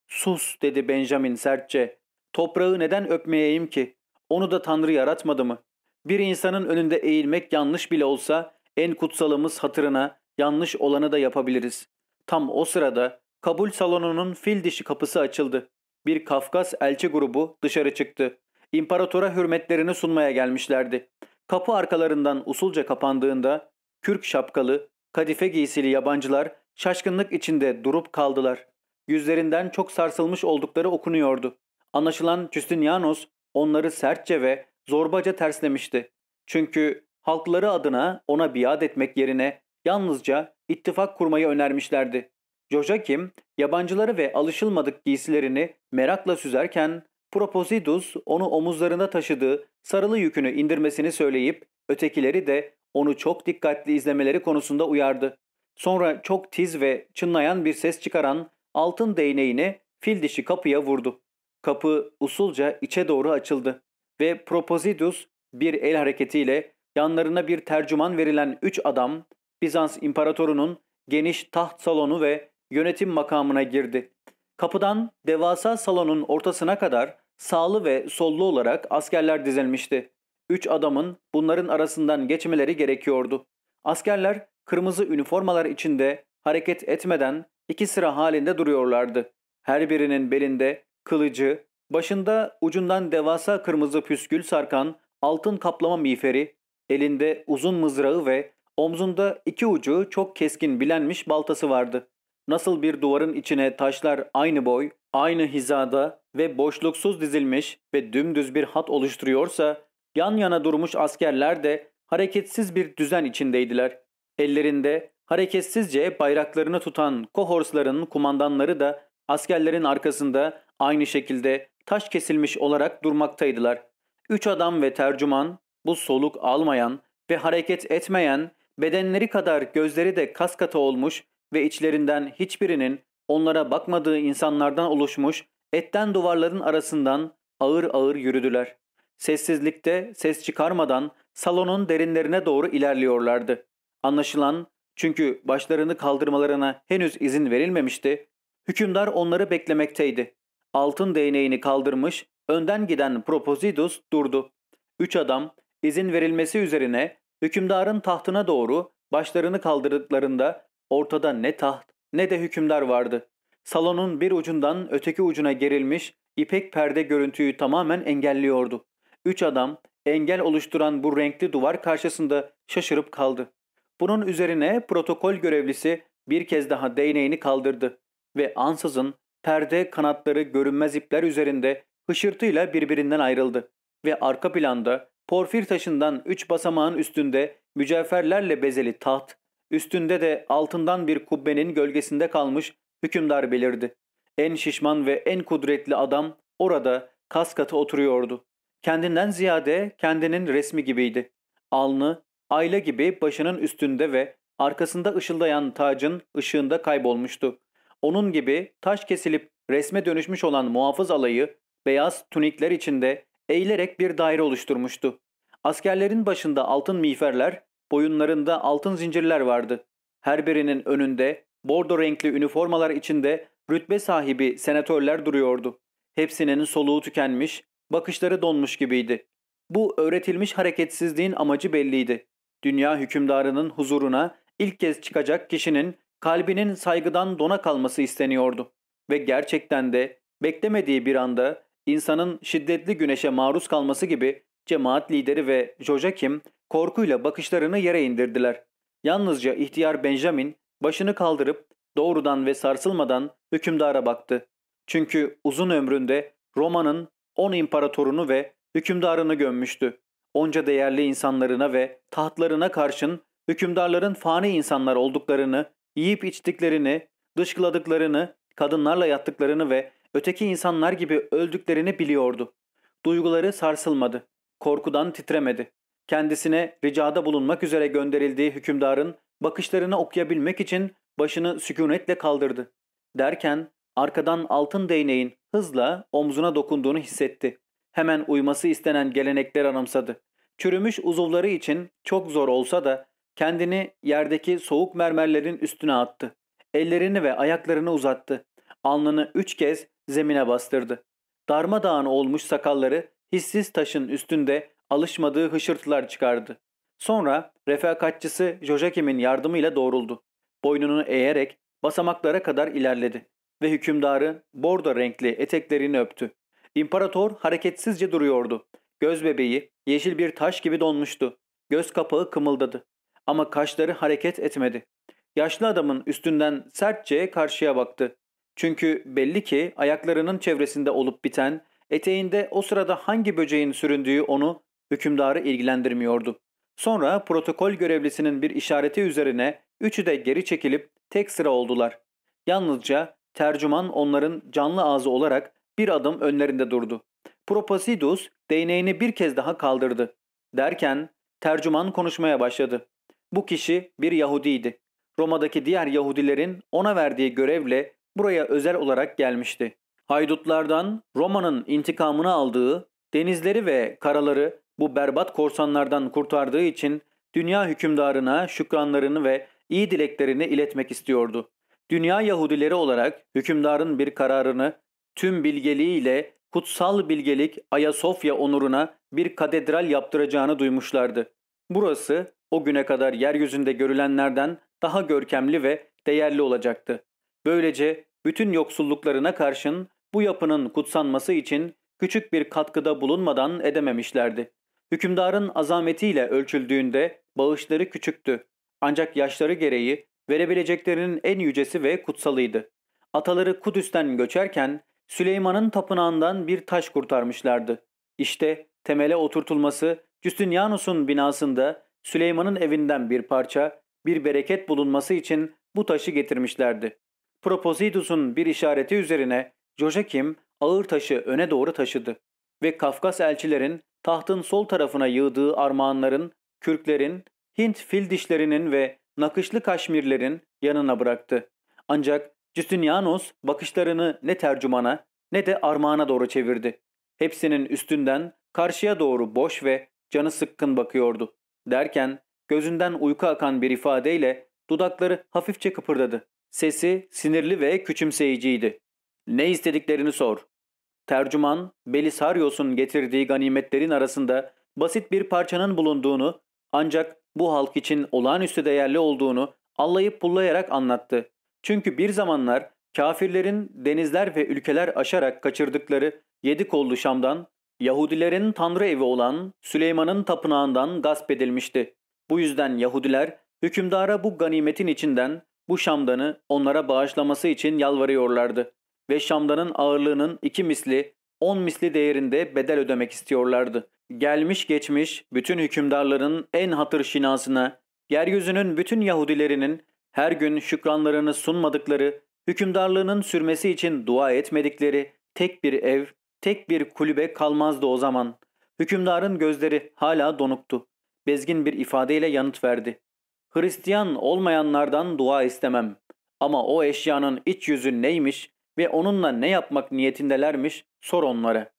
Sus, dedi Benjamin sertçe. Toprağı neden öpmeyeyim ki? Onu da Tanrı yaratmadı mı? Bir insanın önünde eğilmek yanlış bile olsa en kutsalımız hatırına yanlış olanı da yapabiliriz. Tam o sırada kabul salonunun fil dişi kapısı açıldı. Bir Kafkas elçi grubu dışarı çıktı. İmparatora hürmetlerini sunmaya gelmişlerdi. Kapı arkalarından usulca kapandığında kürk şapkalı, kadife giysili yabancılar şaşkınlık içinde durup kaldılar. Yüzlerinden çok sarsılmış oldukları okunuyordu. Anlaşılan Justinianos onları sertçe ve zorbaca terslemişti. Çünkü halkları adına ona biat etmek yerine yalnızca ittifak kurmayı önermişlerdi. Jojakim yabancıları ve alışılmadık giysilerini merakla süzerken Proposidus onu omuzlarında taşıdığı sarılı yükünü indirmesini söyleyip ötekileri de onu çok dikkatli izlemeleri konusunda uyardı. Sonra çok tiz ve çınlayan bir ses çıkaran altın değneğini fil dişi kapıya vurdu. Kapı usulca içe doğru açıldı ve Proposidus bir el hareketiyle yanlarına bir tercüman verilen üç adam Bizans imparatorunun geniş taht salonu ve yönetim makamına girdi. Kapıdan devasa salonun ortasına kadar sağlı ve sollu olarak askerler dizilmişti. Üç adamın bunların arasından geçmeleri gerekiyordu. Askerler kırmızı üniformalar içinde hareket etmeden iki sıra halinde duruyorlardı. Her birinin belinde kılıcı, başında ucundan devasa kırmızı püskül sarkan altın kaplama miğferi, elinde uzun mızrağı ve omzunda iki ucu çok keskin bilenmiş baltası vardı. Nasıl bir duvarın içine taşlar aynı boy, aynı hizada ve boşluksuz dizilmiş ve dümdüz bir hat oluşturuyorsa, yan yana durmuş askerler de hareketsiz bir düzen içindeydiler. Ellerinde hareketsizce bayraklarını tutan kohorsların kumandanları da askerlerin arkasında aynı şekilde taş kesilmiş olarak durmaktaydılar. Üç adam ve tercüman bu soluk almayan ve hareket etmeyen bedenleri kadar gözleri de kas katı olmuş ve içlerinden hiçbirinin onlara bakmadığı insanlardan oluşmuş etten duvarların arasından ağır ağır yürüdüler. Sessizlikte ses çıkarmadan salonun derinlerine doğru ilerliyorlardı. Anlaşılan çünkü başlarını kaldırmalarına henüz izin verilmemişti, hükümdar onları beklemekteydi. Altın değneğini kaldırmış, önden giden Proposidus durdu. Üç adam izin verilmesi üzerine hükümdarın tahtına doğru başlarını kaldırdıklarında ortada ne taht ne de hükümdar vardı. Salonun bir ucundan öteki ucuna gerilmiş ipek perde görüntüyü tamamen engelliyordu. Üç adam engel oluşturan bu renkli duvar karşısında şaşırıp kaldı. Bunun üzerine protokol görevlisi bir kez daha değneğini kaldırdı ve ansızın perde kanatları görünmez ipler üzerinde hışırtıyla birbirinden ayrıldı ve arka planda porfir taşından üç basamağın üstünde mücevherlerle bezeli taht, üstünde de altından bir kubbenin gölgesinde kalmış hükümdar belirdi. En şişman ve en kudretli adam orada kas katı oturuyordu. Kendinden ziyade kendinin resmi gibiydi. Alnı, ayla gibi başının üstünde ve arkasında ışıldayan tacın ışığında kaybolmuştu. Onun gibi taş kesilip resme dönüşmüş olan muhafız alayı beyaz tunikler içinde eğilerek bir daire oluşturmuştu. Askerlerin başında altın miğferler, boyunlarında altın zincirler vardı. Her birinin önünde bordo renkli üniformalar içinde rütbe sahibi senatörler duruyordu. Hepsinin soluğu tükenmiş, bakışları donmuş gibiydi. Bu öğretilmiş hareketsizliğin amacı belliydi. Dünya hükümdarının huzuruna ilk kez çıkacak kişinin kalbinin saygıdan dona kalması isteniyordu. Ve gerçekten de beklemediği bir anda insanın şiddetli güneşe maruz kalması gibi cemaat lideri ve Jojakim korkuyla bakışlarını yere indirdiler. Yalnızca ihtiyar Benjamin başını kaldırıp doğrudan ve sarsılmadan hükümdara baktı. Çünkü uzun ömründe Roma'nın on imparatorunu ve hükümdarını gömmüştü. Onca değerli insanlarına ve tahtlarına karşın hükümdarların fani insanlar olduklarını, yiyip içtiklerini, dışkıladıklarını, kadınlarla yattıklarını ve öteki insanlar gibi öldüklerini biliyordu. Duyguları sarsılmadı. Korkudan titremedi. Kendisine ricada bulunmak üzere gönderildiği hükümdarın bakışlarını okuyabilmek için başını sükunetle kaldırdı. Derken arkadan altın değneğin hızla omzuna dokunduğunu hissetti. Hemen uyması istenen gelenekler anımsadı. Çürümüş uzuvları için çok zor olsa da kendini yerdeki soğuk mermerlerin üstüne attı. Ellerini ve ayaklarını uzattı. Alnını üç kez zemine bastırdı. Darmadağın olmuş sakalları hissiz taşın üstünde alışmadığı hışırtılar çıkardı. Sonra refakatçısı Jojakim'in yardımıyla doğruldu. Boynunu eğerek basamaklara kadar ilerledi ve hükümdarı bordo renkli eteklerini öptü. İmparator hareketsizce duruyordu. Göz bebeği yeşil bir taş gibi donmuştu. Göz kapağı kımıldadı. Ama kaşları hareket etmedi. Yaşlı adamın üstünden sertçe karşıya baktı. Çünkü belli ki ayaklarının çevresinde olup biten, eteğinde o sırada hangi böceğin süründüğü onu hükümdarı ilgilendirmiyordu. Sonra protokol görevlisinin bir işareti üzerine üçü de geri çekilip tek sıra oldular. Yalnızca tercüman onların canlı ağzı olarak bir adım önlerinde durdu. Proposidus değneğini bir kez daha kaldırdı. Derken tercüman konuşmaya başladı. Bu kişi bir Yahudiydi. Roma'daki diğer Yahudilerin ona verdiği görevle buraya özel olarak gelmişti. Haydutlardan Roma'nın intikamını aldığı, denizleri ve karaları bu berbat korsanlardan kurtardığı için dünya hükümdarına şükranlarını ve iyi dileklerini iletmek istiyordu. Dünya Yahudileri olarak hükümdarın bir kararını tüm bilgeliğiyle kutsal bilgelik Ayasofya onuruna bir katedral yaptıracağını duymuşlardı. Burası o güne kadar yeryüzünde görülenlerden daha görkemli ve değerli olacaktı. Böylece bütün yoksulluklarına karşın bu yapının kutsanması için küçük bir katkıda bulunmadan edememişlerdi. Hükümdarın azametiyle ölçüldüğünde bağışları küçüktü. Ancak yaşları gereği verebileceklerinin en yücesi ve kutsalıydı. Ataları Kudüs'ten göçerken Süleyman'ın tapınağından bir taş kurtarmışlardı. İşte temele oturtulması Justinianus'un binasında Süleyman'ın evinden bir parça, bir bereket bulunması için bu taşı getirmişlerdi. Propositus'un bir işareti üzerine Joachim ağır taşı öne doğru taşıdı ve Kafkas elçilerin tahtın sol tarafına yığdığı armağanların, kürklerin, Hint fil dişlerinin ve nakışlı kaşmirlerin yanına bıraktı. Ancak Justinianus bakışlarını ne tercümana ne de armağana doğru çevirdi. Hepsinin üstünden karşıya doğru boş ve canı sıkkın bakıyordu. Derken gözünden uyku akan bir ifadeyle dudakları hafifçe kıpırdadı. Sesi sinirli ve küçümseyiciydi. Ne istediklerini sor. Tercüman Belisarios'un getirdiği ganimetlerin arasında basit bir parçanın bulunduğunu ancak bu halk için olağanüstü değerli olduğunu allayıp pullayarak anlattı. Çünkü bir zamanlar kafirlerin denizler ve ülkeler aşarak kaçırdıkları yedi kollu Şam'dan Yahudilerin tanrı evi olan Süleyman'ın tapınağından gasp edilmişti. Bu yüzden Yahudiler hükümdara bu ganimetin içinden bu Şam'danı onlara bağışlaması için yalvarıyorlardı ve Şam'danın ağırlığının iki misli, on misli değerinde bedel ödemek istiyorlardı. Gelmiş geçmiş bütün hükümdarların en hatır şinasına, yeryüzünün bütün Yahudilerinin her gün şükranlarını sunmadıkları, hükümdarlığının sürmesi için dua etmedikleri tek bir ev, tek bir kulübe kalmazdı o zaman. Hükümdarın gözleri hala donuktu. Bezgin bir ifadeyle yanıt verdi. Hristiyan olmayanlardan dua istemem. Ama o eşyanın iç yüzü neymiş ve onunla ne yapmak niyetindelermiş sor onlara.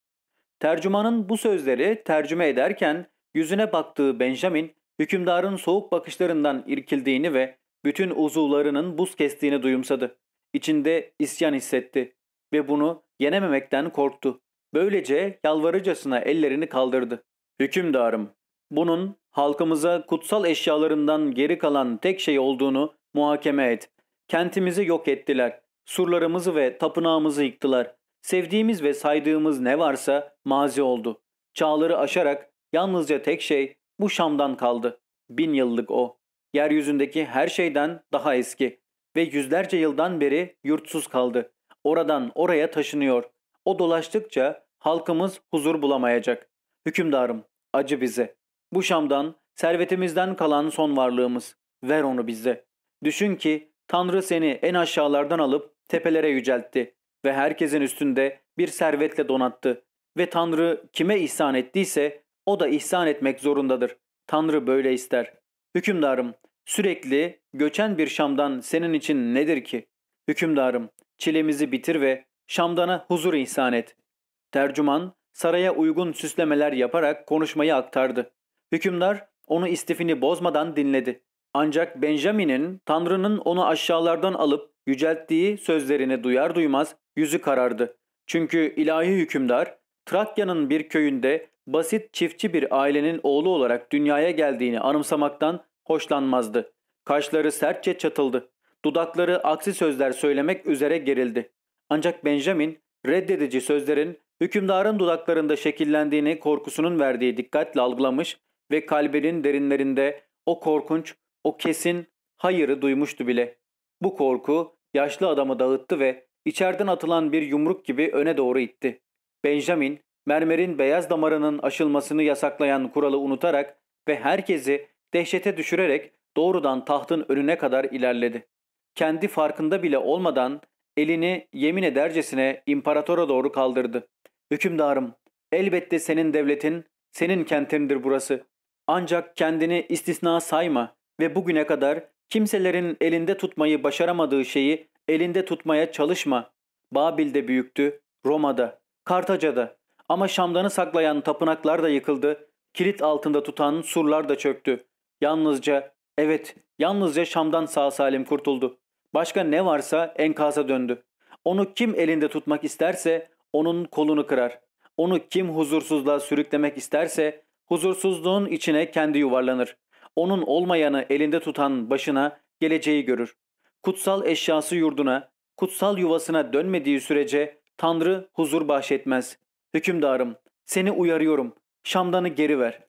Tercümanın bu sözleri tercüme ederken yüzüne baktığı Benjamin hükümdarın soğuk bakışlarından irkildiğini ve bütün uzuvlarının buz kestiğini duyumsadı. İçinde isyan hissetti ve bunu yenememekten korktu. Böylece yalvarıcasına ellerini kaldırdı. Hükümdarım, bunun halkımıza kutsal eşyalarından geri kalan tek şey olduğunu muhakeme et. Kentimizi yok ettiler. Surlarımızı ve tapınağımızı yıktılar. Sevdiğimiz ve saydığımız ne varsa mazi oldu. Çağları aşarak yalnızca tek şey bu Şam'dan kaldı. Bin yıllık o. Yeryüzündeki her şeyden daha eski. Ve yüzlerce yıldan beri yurtsuz kaldı. Oradan oraya taşınıyor. O dolaştıkça halkımız huzur bulamayacak. Hükümdarım, acı bize. Bu Şam'dan, servetimizden kalan son varlığımız. Ver onu bize. Düşün ki Tanrı seni en aşağılardan alıp tepelere yüceltti ve herkesin üstünde bir servetle donattı. Ve Tanrı kime ihsan ettiyse o da ihsan etmek zorundadır. Tanrı böyle ister. Hükümdarım, sürekli göçen bir Şam'dan senin için nedir ki? Hükümdarım, çilemizi bitir ve Şam'dana huzur ihsan et. Tercüman, saraya uygun süslemeler yaparak konuşmayı aktardı. Hükümdar, onu istifini bozmadan dinledi. Ancak Benjamin'in Tanrı'nın onu aşağılardan alıp yücelttiği sözlerini duyar duymaz yüzü karardı. Çünkü ilahi hükümdar Trakya'nın bir köyünde basit çiftçi bir ailenin oğlu olarak dünyaya geldiğini anımsamaktan hoşlanmazdı. Kaşları sertçe çatıldı. Dudakları aksi sözler söylemek üzere gerildi. Ancak Benjamin reddedici sözlerin hükümdarın dudaklarında şekillendiğini korkusunun verdiği dikkatle algılamış ve kalbinin derinlerinde o korkunç, o kesin hayırı duymuştu bile. Bu korku yaşlı adamı dağıttı ve içeriden atılan bir yumruk gibi öne doğru itti. Benjamin, mermerin beyaz damarının aşılmasını yasaklayan kuralı unutarak ve herkesi dehşete düşürerek doğrudan tahtın önüne kadar ilerledi. Kendi farkında bile olmadan elini yemin edercesine imparatora doğru kaldırdı. Hükümdarım, elbette senin devletin, senin kentindir burası. Ancak kendini istisna sayma ve bugüne kadar kimselerin elinde tutmayı başaramadığı şeyi elinde tutmaya çalışma. Babil'de büyüktü, Roma'da, Kartaca'da ama Şam'danı saklayan tapınaklar da yıkıldı, kilit altında tutan surlar da çöktü. Yalnızca, evet yalnızca Şam'dan sağ salim kurtuldu. Başka ne varsa enkaza döndü. Onu kim elinde tutmak isterse onun kolunu kırar. Onu kim huzursuzluğa sürüklemek isterse huzursuzluğun içine kendi yuvarlanır. Onun olmayanı elinde tutan başına geleceği görür. Kutsal eşyası yurduna, kutsal yuvasına dönmediği sürece Tanrı huzur bahşetmez. Hükümdarım, seni uyarıyorum. Şamdanı geri ver.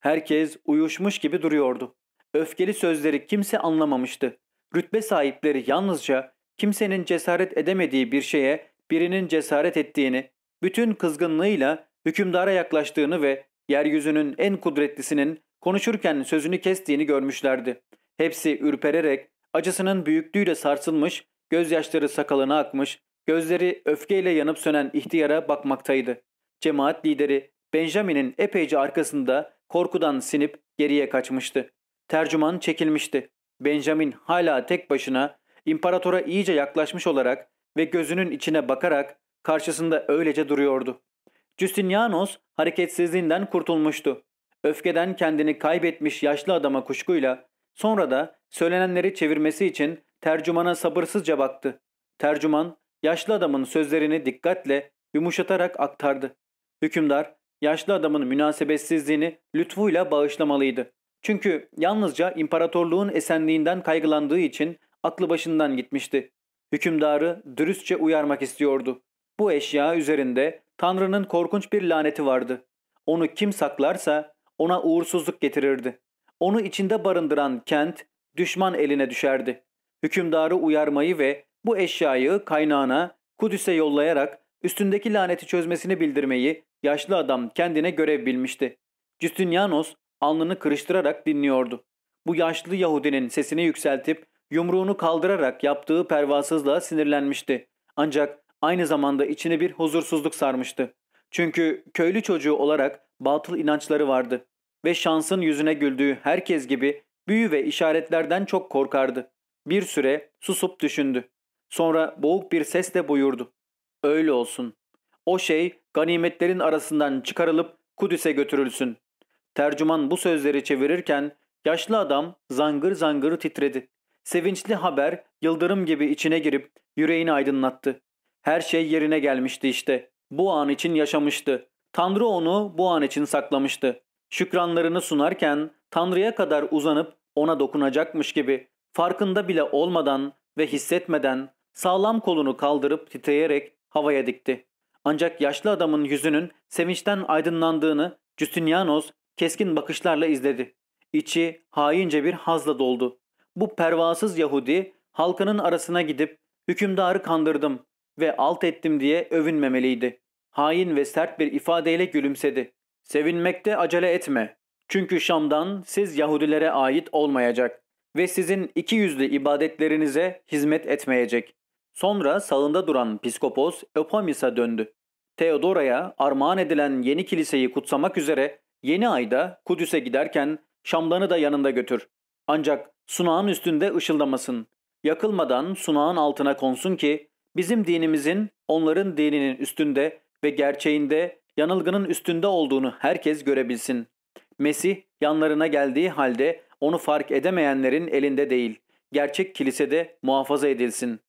Herkes uyuşmuş gibi duruyordu. Öfkeli sözleri kimse anlamamıştı. Rütbe sahipleri yalnızca kimsenin cesaret edemediği bir şeye birinin cesaret ettiğini, bütün kızgınlığıyla hükümdara yaklaştığını ve yeryüzünün en kudretlisinin konuşurken sözünü kestiğini görmüşlerdi. Hepsi ürpererek, acısının büyüklüğüyle sarsılmış, gözyaşları sakalına akmış, gözleri öfkeyle yanıp sönen ihtiyara bakmaktaydı. Cemaat lideri Benjamin'in epeyce arkasında korkudan sinip geriye kaçmıştı. Tercüman çekilmişti. Benjamin hala tek başına imparatora iyice yaklaşmış olarak ve gözünün içine bakarak karşısında öylece duruyordu. Justinianos hareketsizliğinden kurtulmuştu. Öfkeden kendini kaybetmiş yaşlı adama kuşkuyla sonra da söylenenleri çevirmesi için tercümana sabırsızca baktı. Tercüman yaşlı adamın sözlerini dikkatle yumuşatarak aktardı. Hükümdar yaşlı adamın münasebetsizliğini lütfuyla bağışlamalıydı. Çünkü yalnızca imparatorluğun esenliğinden kaygılandığı için aklı başından gitmişti. Hükümdarı dürüstçe uyarmak istiyordu. Bu eşya üzerinde Tanrı'nın korkunç bir laneti vardı. Onu kim saklarsa ona uğursuzluk getirirdi. Onu içinde barındıran kent düşman eline düşerdi. Hükümdarı uyarmayı ve bu eşyayı kaynağına Kudüs'e yollayarak üstündeki laneti çözmesini bildirmeyi yaşlı adam kendine görev bilmişti. Justinianos alnını kırıştırarak dinliyordu. Bu yaşlı Yahudinin sesini yükseltip yumruğunu kaldırarak yaptığı pervasızlığa sinirlenmişti. Ancak aynı zamanda içine bir huzursuzluk sarmıştı. Çünkü köylü çocuğu olarak batıl inançları vardı ve şansın yüzüne güldüğü herkes gibi büyü ve işaretlerden çok korkardı. Bir süre susup düşündü. Sonra boğuk bir sesle buyurdu. Öyle olsun. O şey ganimetlerin arasından çıkarılıp Kudüs'e götürülsün. Tercüman bu sözleri çevirirken yaşlı adam zangır zangır titredi. Sevinçli haber yıldırım gibi içine girip yüreğini aydınlattı. Her şey yerine gelmişti işte. Bu an için yaşamıştı. Tanrı onu bu an için saklamıştı. Şükranlarını sunarken Tanrı'ya kadar uzanıp ona dokunacakmış gibi farkında bile olmadan ve hissetmeden sağlam kolunu kaldırıp titreyerek havaya dikti. Ancak yaşlı adamın yüzünün sevinçten aydınlandığını Justinianos keskin bakışlarla izledi. İçi haince bir hazla doldu. Bu pervasız Yahudi halkının arasına gidip hükümdarı kandırdım ve alt ettim diye övünmemeliydi. Hain ve sert bir ifadeyle gülümsedi. Sevinmekte acele etme. Çünkü Şam'dan siz Yahudilere ait olmayacak ve sizin iki yüzlü ibadetlerinize hizmet etmeyecek. Sonra sağında duran piskopos Eupamis'a döndü. Theodora'ya armağan edilen yeni kiliseyi kutsamak üzere yeni ayda Kudüs'e giderken Şamdan'ı da yanında götür. Ancak sunağın üstünde ışıldamasın. Yakılmadan sunağın altına konsun ki bizim dinimizin onların dininin üstünde ve gerçeğinde yanılgının üstünde olduğunu herkes görebilsin. Mesih yanlarına geldiği halde onu fark edemeyenlerin elinde değil, gerçek kilisede muhafaza edilsin.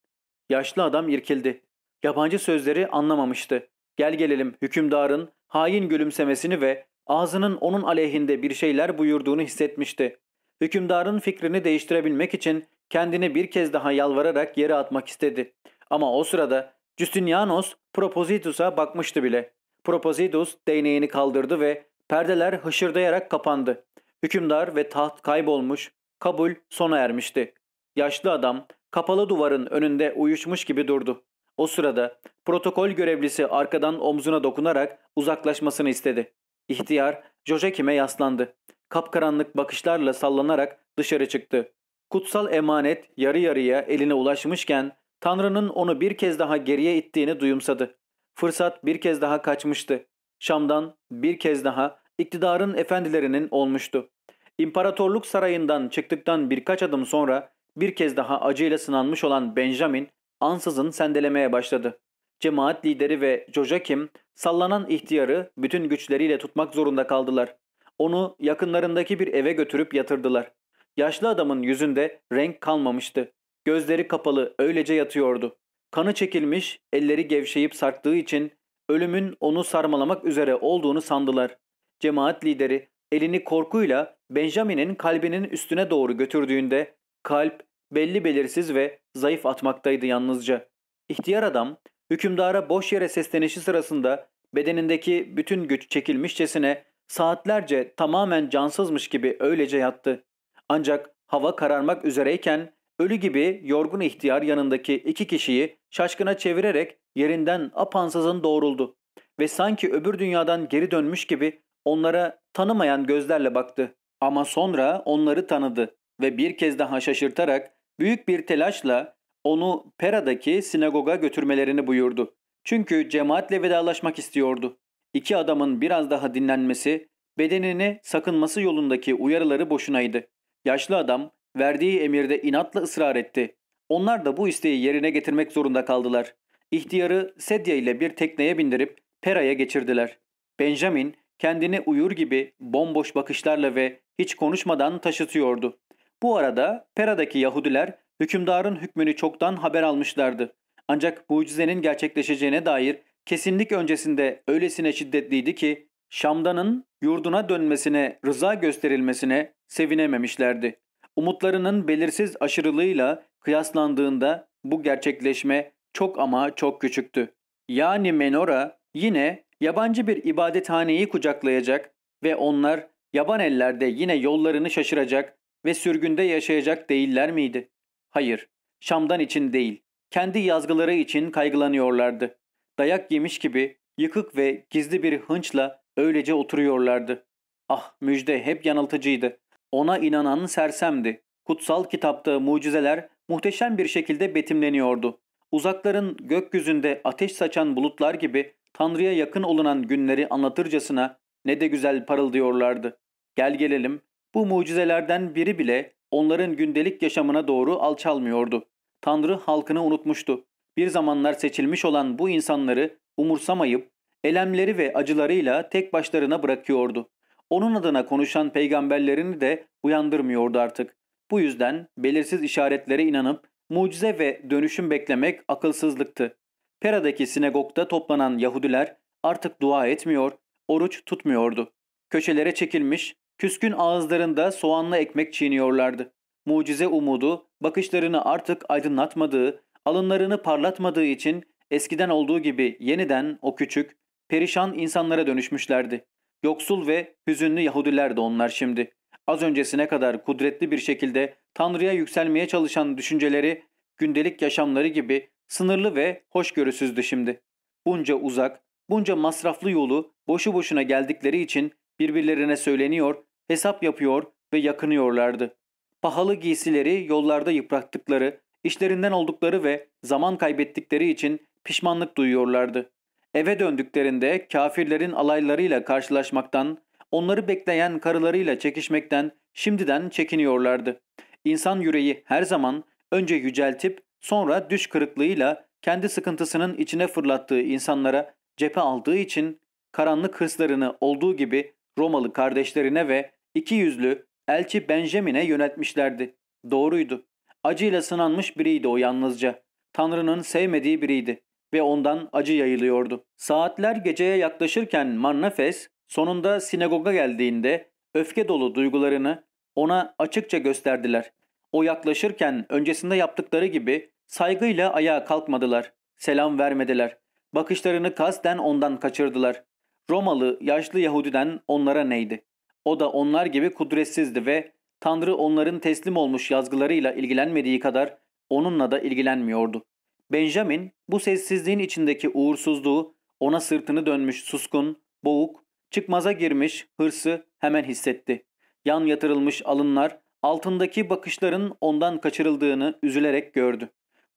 Yaşlı adam irkildi. Yabancı sözleri anlamamıştı. Gel gelelim hükümdarın hain gülümsemesini ve ağzının onun aleyhinde bir şeyler buyurduğunu hissetmişti. Hükümdarın fikrini değiştirebilmek için kendini bir kez daha yalvararak yere atmak istedi. Ama o sırada Justinianos Propositus'a bakmıştı bile. Propositus değneğini kaldırdı ve perdeler hışırdayarak kapandı. Hükümdar ve taht kaybolmuş, kabul sona ermişti. Yaşlı adam kapalı duvarın önünde uyuşmuş gibi durdu. O sırada protokol görevlisi arkadan omzuna dokunarak uzaklaşmasını istedi. İhtiyar Jojakim'e yaslandı. Kapkaranlık bakışlarla sallanarak dışarı çıktı. Kutsal emanet yarı yarıya eline ulaşmışken Tanrı'nın onu bir kez daha geriye ittiğini duyumsadı. Fırsat bir kez daha kaçmıştı. Şam'dan bir kez daha iktidarın efendilerinin olmuştu. İmparatorluk sarayından çıktıktan birkaç adım sonra bir kez daha acıyla sınanmış olan Benjamin ansızın sendelemeye başladı. Cemaat lideri ve Jojakim sallanan ihtiyarı bütün güçleriyle tutmak zorunda kaldılar. Onu yakınlarındaki bir eve götürüp yatırdılar. Yaşlı adamın yüzünde renk kalmamıştı. Gözleri kapalı öylece yatıyordu. Kanı çekilmiş, elleri gevşeyip sarktığı için ölümün onu sarmalamak üzere olduğunu sandılar. Cemaat lideri elini korkuyla Benjamin'in kalbinin üstüne doğru götürdüğünde kalp belli belirsiz ve zayıf atmaktaydı yalnızca. İhtiyar adam hükümdara boş yere seslenişi sırasında bedenindeki bütün güç çekilmişçesine saatlerce tamamen cansızmış gibi öylece yattı. Ancak hava kararmak üzereyken ölü gibi yorgun ihtiyar yanındaki iki kişiyi şaşkına çevirerek yerinden apansızın doğruldu ve sanki öbür dünyadan geri dönmüş gibi onlara tanımayan gözlerle baktı. Ama sonra onları tanıdı ve bir kez daha şaşırtarak büyük bir telaşla onu Pera'daki sinagoga götürmelerini buyurdu. Çünkü cemaatle vedalaşmak istiyordu. İki adamın biraz daha dinlenmesi, bedenini sakınması yolundaki uyarıları boşunaydı. Yaşlı adam verdiği emirde inatla ısrar etti. Onlar da bu isteği yerine getirmek zorunda kaldılar. İhtiyarı sedye ile bir tekneye bindirip Pera'ya geçirdiler. Benjamin kendini uyur gibi bomboş bakışlarla ve hiç konuşmadan taşıtıyordu. Bu arada Pera'daki Yahudiler hükümdarın hükmünü çoktan haber almışlardı. Ancak mucizenin gerçekleşeceğine dair kesinlik öncesinde öylesine şiddetliydi ki Şam'danın yurduna dönmesine rıza gösterilmesine sevinememişlerdi. Umutlarının belirsiz aşırılığıyla kıyaslandığında bu gerçekleşme çok ama çok küçüktü. Yani Menora yine yabancı bir ibadethaneyi kucaklayacak ve onlar yaban ellerde yine yollarını şaşıracak ve sürgünde yaşayacak değiller miydi? Hayır, Şam'dan için değil, kendi yazgıları için kaygılanıyorlardı. Dayak yemiş gibi yıkık ve gizli bir hınçla öylece oturuyorlardı. Ah müjde hep yanıltıcıydı. Ona inanan sersemdi. Kutsal kitapta mucizeler muhteşem bir şekilde betimleniyordu. Uzakların gökyüzünde ateş saçan bulutlar gibi Tanrı'ya yakın olunan günleri anlatırcasına ne de güzel parıldıyorlardı. Gel gelelim bu mucizelerden biri bile onların gündelik yaşamına doğru alçalmıyordu. Tanrı halkını unutmuştu. Bir zamanlar seçilmiş olan bu insanları umursamayıp elemleri ve acılarıyla tek başlarına bırakıyordu. Onun adına konuşan peygamberlerini de uyandırmıyordu artık. Bu yüzden belirsiz işaretlere inanıp mucize ve dönüşüm beklemek akılsızlıktı. Pera'daki sinagogda toplanan Yahudiler artık dua etmiyor, oruç tutmuyordu. Köşelere çekilmiş, küskün ağızlarında soğanlı ekmek çiğniyorlardı. Mucize umudu bakışlarını artık aydınlatmadığı, alınlarını parlatmadığı için eskiden olduğu gibi yeniden o küçük, perişan insanlara dönüşmüşlerdi. Yoksul ve hüzünlü Yahudiler de onlar şimdi. Az öncesine kadar kudretli bir şekilde Tanrı'ya yükselmeye çalışan düşünceleri gündelik yaşamları gibi sınırlı ve hoşgörüsüzdü şimdi. Bunca uzak, bunca masraflı yolu boşu boşuna geldikleri için birbirlerine söyleniyor, hesap yapıyor ve yakınıyorlardı. Pahalı giysileri yollarda yıprattıkları, işlerinden oldukları ve zaman kaybettikleri için pişmanlık duyuyorlardı. Eve döndüklerinde kafirlerin alaylarıyla karşılaşmaktan, onları bekleyen karılarıyla çekişmekten şimdiden çekiniyorlardı. İnsan yüreği her zaman önce yüceltip sonra düş kırıklığıyla kendi sıkıntısının içine fırlattığı insanlara cephe aldığı için karanlık hırslarını olduğu gibi Romalı kardeşlerine ve iki yüzlü elçi Benjamin'e yöneltmişlerdi. Doğruydu. Acıyla sınanmış biriydi o yalnızca. Tanrı'nın sevmediği biriydi ve ondan acı yayılıyordu. Saatler geceye yaklaşırken Mannafes sonunda sinagoga geldiğinde öfke dolu duygularını ona açıkça gösterdiler. O yaklaşırken öncesinde yaptıkları gibi saygıyla ayağa kalkmadılar. Selam vermediler. Bakışlarını kasten ondan kaçırdılar. Romalı yaşlı Yahudiden onlara neydi? O da onlar gibi kudretsizdi ve Tanrı onların teslim olmuş yazgılarıyla ilgilenmediği kadar onunla da ilgilenmiyordu. Benjamin bu sessizliğin içindeki uğursuzluğu ona sırtını dönmüş suskun, boğuk, çıkmaza girmiş hırsı hemen hissetti. Yan yatırılmış alınlar altındaki bakışların ondan kaçırıldığını üzülerek gördü.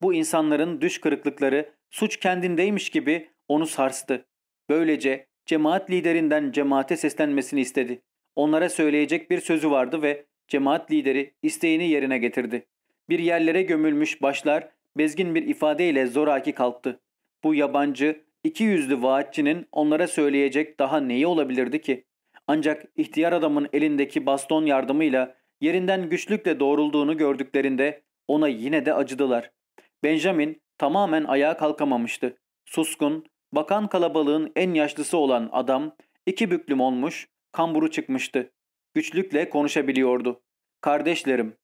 Bu insanların düş kırıklıkları suç kendindeymiş gibi onu sarstı. Böylece cemaat liderinden cemaate seslenmesini istedi. Onlara söyleyecek bir sözü vardı ve cemaat lideri isteğini yerine getirdi. Bir yerlere gömülmüş başlar bezgin bir ifadeyle zoraki kalktı. Bu yabancı, iki yüzlü vaatçinin onlara söyleyecek daha neyi olabilirdi ki? Ancak ihtiyar adamın elindeki baston yardımıyla yerinden güçlükle doğrulduğunu gördüklerinde ona yine de acıdılar. Benjamin tamamen ayağa kalkamamıştı. Suskun, bakan kalabalığın en yaşlısı olan adam iki büklüm olmuş, kamburu çıkmıştı. Güçlükle konuşabiliyordu. Kardeşlerim,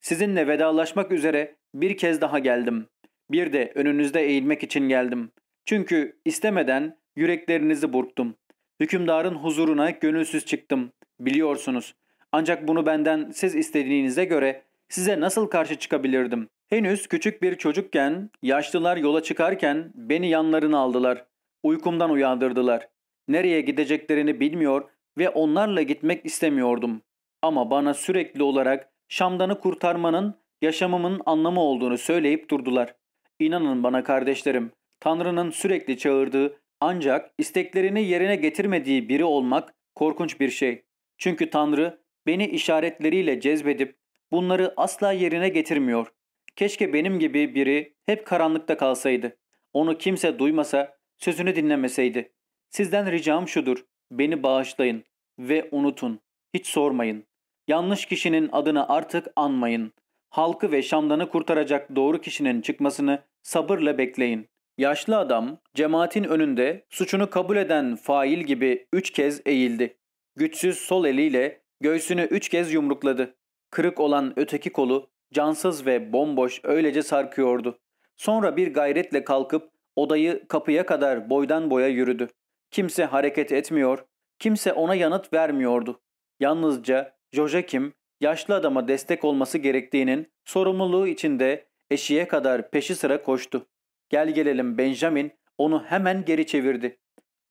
sizinle vedalaşmak üzere bir kez daha geldim. Bir de önünüzde eğilmek için geldim. Çünkü istemeden yüreklerinizi burktum. Hükümdarın huzuruna gönülsüz çıktım. Biliyorsunuz. Ancak bunu benden siz istediğinize göre size nasıl karşı çıkabilirdim? Henüz küçük bir çocukken, yaşlılar yola çıkarken beni yanlarına aldılar. Uykumdan uyandırdılar. Nereye gideceklerini bilmiyor ve onlarla gitmek istemiyordum. Ama bana sürekli olarak Şamdan'ı kurtarmanın yaşamımın anlamı olduğunu söyleyip durdular. İnanın bana kardeşlerim, Tanrı'nın sürekli çağırdığı ancak isteklerini yerine getirmediği biri olmak korkunç bir şey. Çünkü Tanrı beni işaretleriyle cezbedip bunları asla yerine getirmiyor. Keşke benim gibi biri hep karanlıkta kalsaydı. Onu kimse duymasa, sözünü dinlemeseydi. Sizden ricam şudur. Beni bağışlayın ve unutun. Hiç sormayın. Yanlış kişinin adını artık anmayın. Halkı ve Şam'dan'ı kurtaracak doğru kişinin çıkmasını sabırla bekleyin. Yaşlı adam cemaatin önünde suçunu kabul eden fail gibi üç kez eğildi. Güçsüz sol eliyle göğsünü üç kez yumrukladı. Kırık olan öteki kolu cansız ve bomboş öylece sarkıyordu. Sonra bir gayretle kalkıp odayı kapıya kadar boydan boya yürüdü. Kimse hareket etmiyor, kimse ona yanıt vermiyordu. Yalnızca Jojakim yaşlı adama destek olması gerektiğinin sorumluluğu içinde eşiğe kadar peşi sıra koştu. Gel gelelim Benjamin onu hemen geri çevirdi.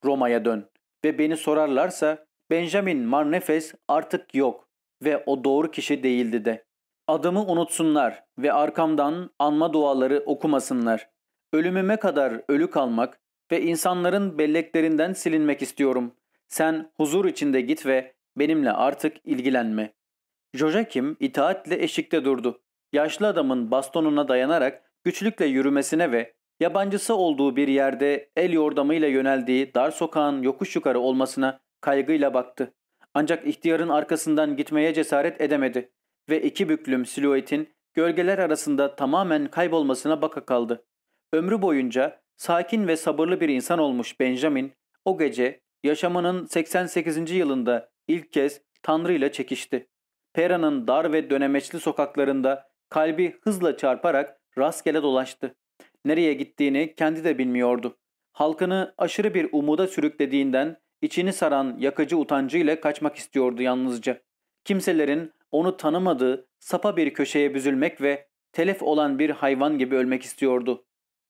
Roma'ya dön ve beni sorarlarsa Benjamin Marnefes artık yok ve o doğru kişi değildi de. Adımı unutsunlar ve arkamdan anma duaları okumasınlar. Ölümüme kadar ölü kalmak ve insanların belleklerinden silinmek istiyorum. Sen huzur içinde git ve benimle artık ilgilenme. Jojakim itaatle eşikte durdu. Yaşlı adamın bastonuna dayanarak güçlükle yürümesine ve yabancısı olduğu bir yerde el yordamıyla yöneldiği dar sokağın yokuş yukarı olmasına kaygıyla baktı. Ancak ihtiyarın arkasından gitmeye cesaret edemedi ve iki büklüm silüetin gölgeler arasında tamamen kaybolmasına baka kaldı. Ömrü boyunca sakin ve sabırlı bir insan olmuş Benjamin o gece yaşamının 88. yılında ilk kez Tanrı ile çekişti. Pera'nın dar ve dönemeçli sokaklarında kalbi hızla çarparak rastgele dolaştı. Nereye gittiğini kendi de bilmiyordu. Halkını aşırı bir umuda sürüklediğinden içini saran yakıcı utancıyla kaçmak istiyordu yalnızca. Kimselerin onu tanımadığı sapa bir köşeye büzülmek ve telef olan bir hayvan gibi ölmek istiyordu.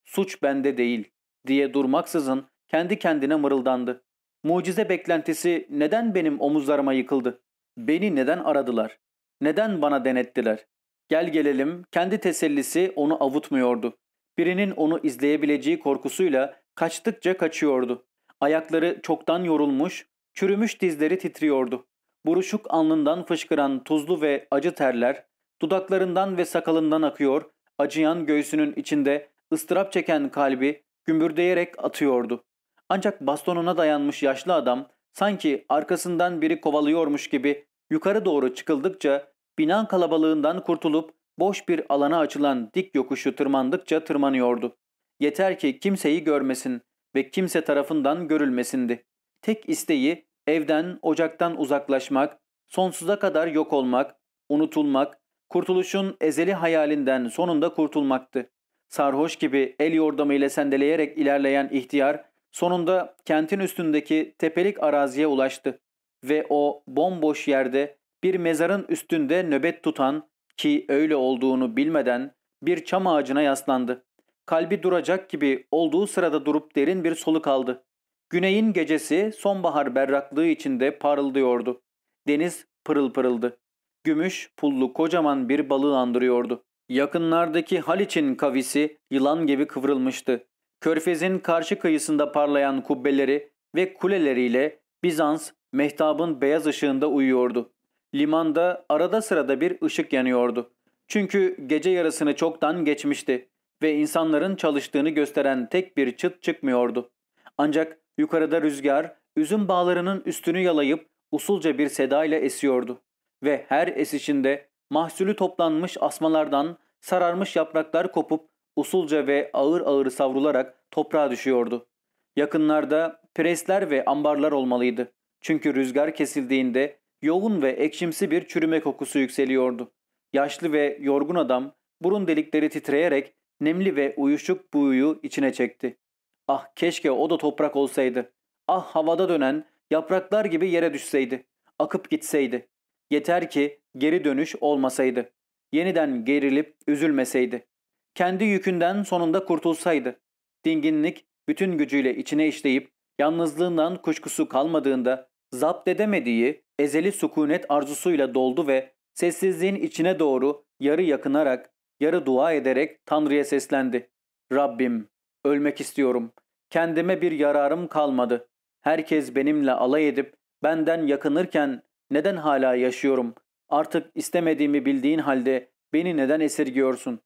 Suç bende değil diye durmaksızın kendi kendine mırıldandı. Mucize beklentisi neden benim omuzlarıma yıkıldı? Beni neden aradılar? Neden bana denettiler? Gel gelelim kendi tesellisi onu avutmuyordu. Birinin onu izleyebileceği korkusuyla kaçtıkça kaçıyordu. Ayakları çoktan yorulmuş, çürümüş dizleri titriyordu. Buruşuk alnından fışkıran tuzlu ve acı terler, dudaklarından ve sakalından akıyor, acıyan göğsünün içinde ıstırap çeken kalbi gümbürdeyerek atıyordu. Ancak bastonuna dayanmış yaşlı adam sanki arkasından biri kovalıyormuş gibi yukarı doğru çıkıldıkça bina kalabalığından kurtulup boş bir alana açılan dik yokuşu tırmandıkça tırmanıyordu. Yeter ki kimseyi görmesin ve kimse tarafından görülmesindi. Tek isteği evden, ocaktan uzaklaşmak, sonsuza kadar yok olmak, unutulmak, kurtuluşun ezeli hayalinden sonunda kurtulmaktı. Sarhoş gibi el yordamıyla sendeleyerek ilerleyen ihtiyar sonunda kentin üstündeki tepelik araziye ulaştı ve o bomboş yerde bir mezarın üstünde nöbet tutan ki öyle olduğunu bilmeden bir çam ağacına yaslandı. Kalbi duracak gibi olduğu sırada durup derin bir soluk aldı. Güneyin gecesi sonbahar berraklığı içinde parıldıyordu. Deniz pırıl pırıldı. Gümüş, pullu kocaman bir balığı andırıyordu. Yakınlardaki Haliç'in kavisi yılan gibi kıvrılmıştı. Körfez'in karşı kıyısında parlayan kubbeleri ve kuleleriyle Bizans, mehtabın beyaz ışığında uyuyordu. Limanda arada sırada bir ışık yanıyordu. Çünkü gece yarısını çoktan geçmişti ve insanların çalıştığını gösteren tek bir çıt çıkmıyordu. Ancak yukarıda rüzgar üzüm bağlarının üstünü yalayıp usulca bir seda ile esiyordu ve her esişinde mahsulü toplanmış asmalardan sararmış yapraklar kopup usulca ve ağır ağır savrularak toprağa düşüyordu. Yakınlarda presler ve ambarlar olmalıydı. Çünkü rüzgar kesildiğinde yoğun ve ekşimsi bir çürüme kokusu yükseliyordu. Yaşlı ve yorgun adam burun delikleri titreyerek nemli ve uyuşuk buğuyu içine çekti. Ah keşke o da toprak olsaydı. Ah havada dönen yapraklar gibi yere düşseydi. Akıp gitseydi. Yeter ki geri dönüş olmasaydı. Yeniden gerilip üzülmeseydi. Kendi yükünden sonunda kurtulsaydı. Dinginlik bütün gücüyle içine işleyip yalnızlığından kuşkusu kalmadığında zapt edemediği ezeli sükunet arzusuyla doldu ve sessizliğin içine doğru yarı yakınarak, yarı dua ederek Tanrı'ya seslendi. Rabbim, ölmek istiyorum. Kendime bir yararım kalmadı. Herkes benimle alay edip benden yakınırken neden hala yaşıyorum? Artık istemediğimi bildiğin halde beni neden esirgiyorsun?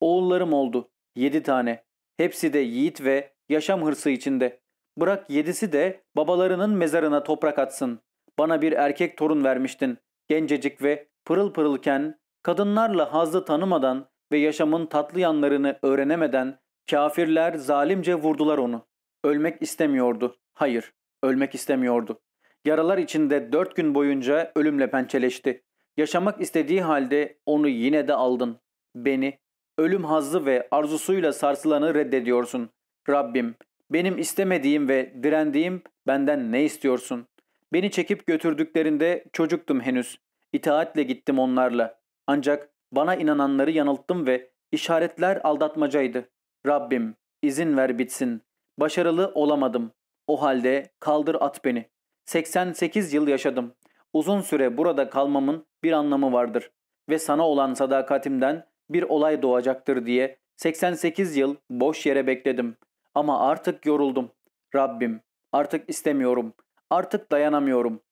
Oğullarım oldu. Yedi tane. Hepsi de yiğit ve yaşam hırsı içinde. Bırak yedisi de babalarının mezarına toprak atsın. Bana bir erkek torun vermiştin. Gencecik ve pırıl pırılken, kadınlarla hazlı tanımadan ve yaşamın tatlı yanlarını öğrenemeden kafirler zalimce vurdular onu. Ölmek istemiyordu. Hayır, ölmek istemiyordu. Yaralar içinde dört gün boyunca ölümle pençeleşti. Yaşamak istediği halde onu yine de aldın. Beni, ölüm hazzı ve arzusuyla sarsılanı reddediyorsun. Rabbim, benim istemediğim ve direndiğim benden ne istiyorsun? Beni çekip götürdüklerinde çocuktum henüz. İtaatle gittim onlarla. Ancak bana inananları yanılttım ve işaretler aldatmacaydı. Rabbim izin ver bitsin. Başarılı olamadım. O halde kaldır at beni. 88 yıl yaşadım. Uzun süre burada kalmamın bir anlamı vardır. Ve sana olan sadakatimden bir olay doğacaktır diye 88 yıl boş yere bekledim. Ama artık yoruldum. Rabbim artık istemiyorum. Artık dayanamıyorum.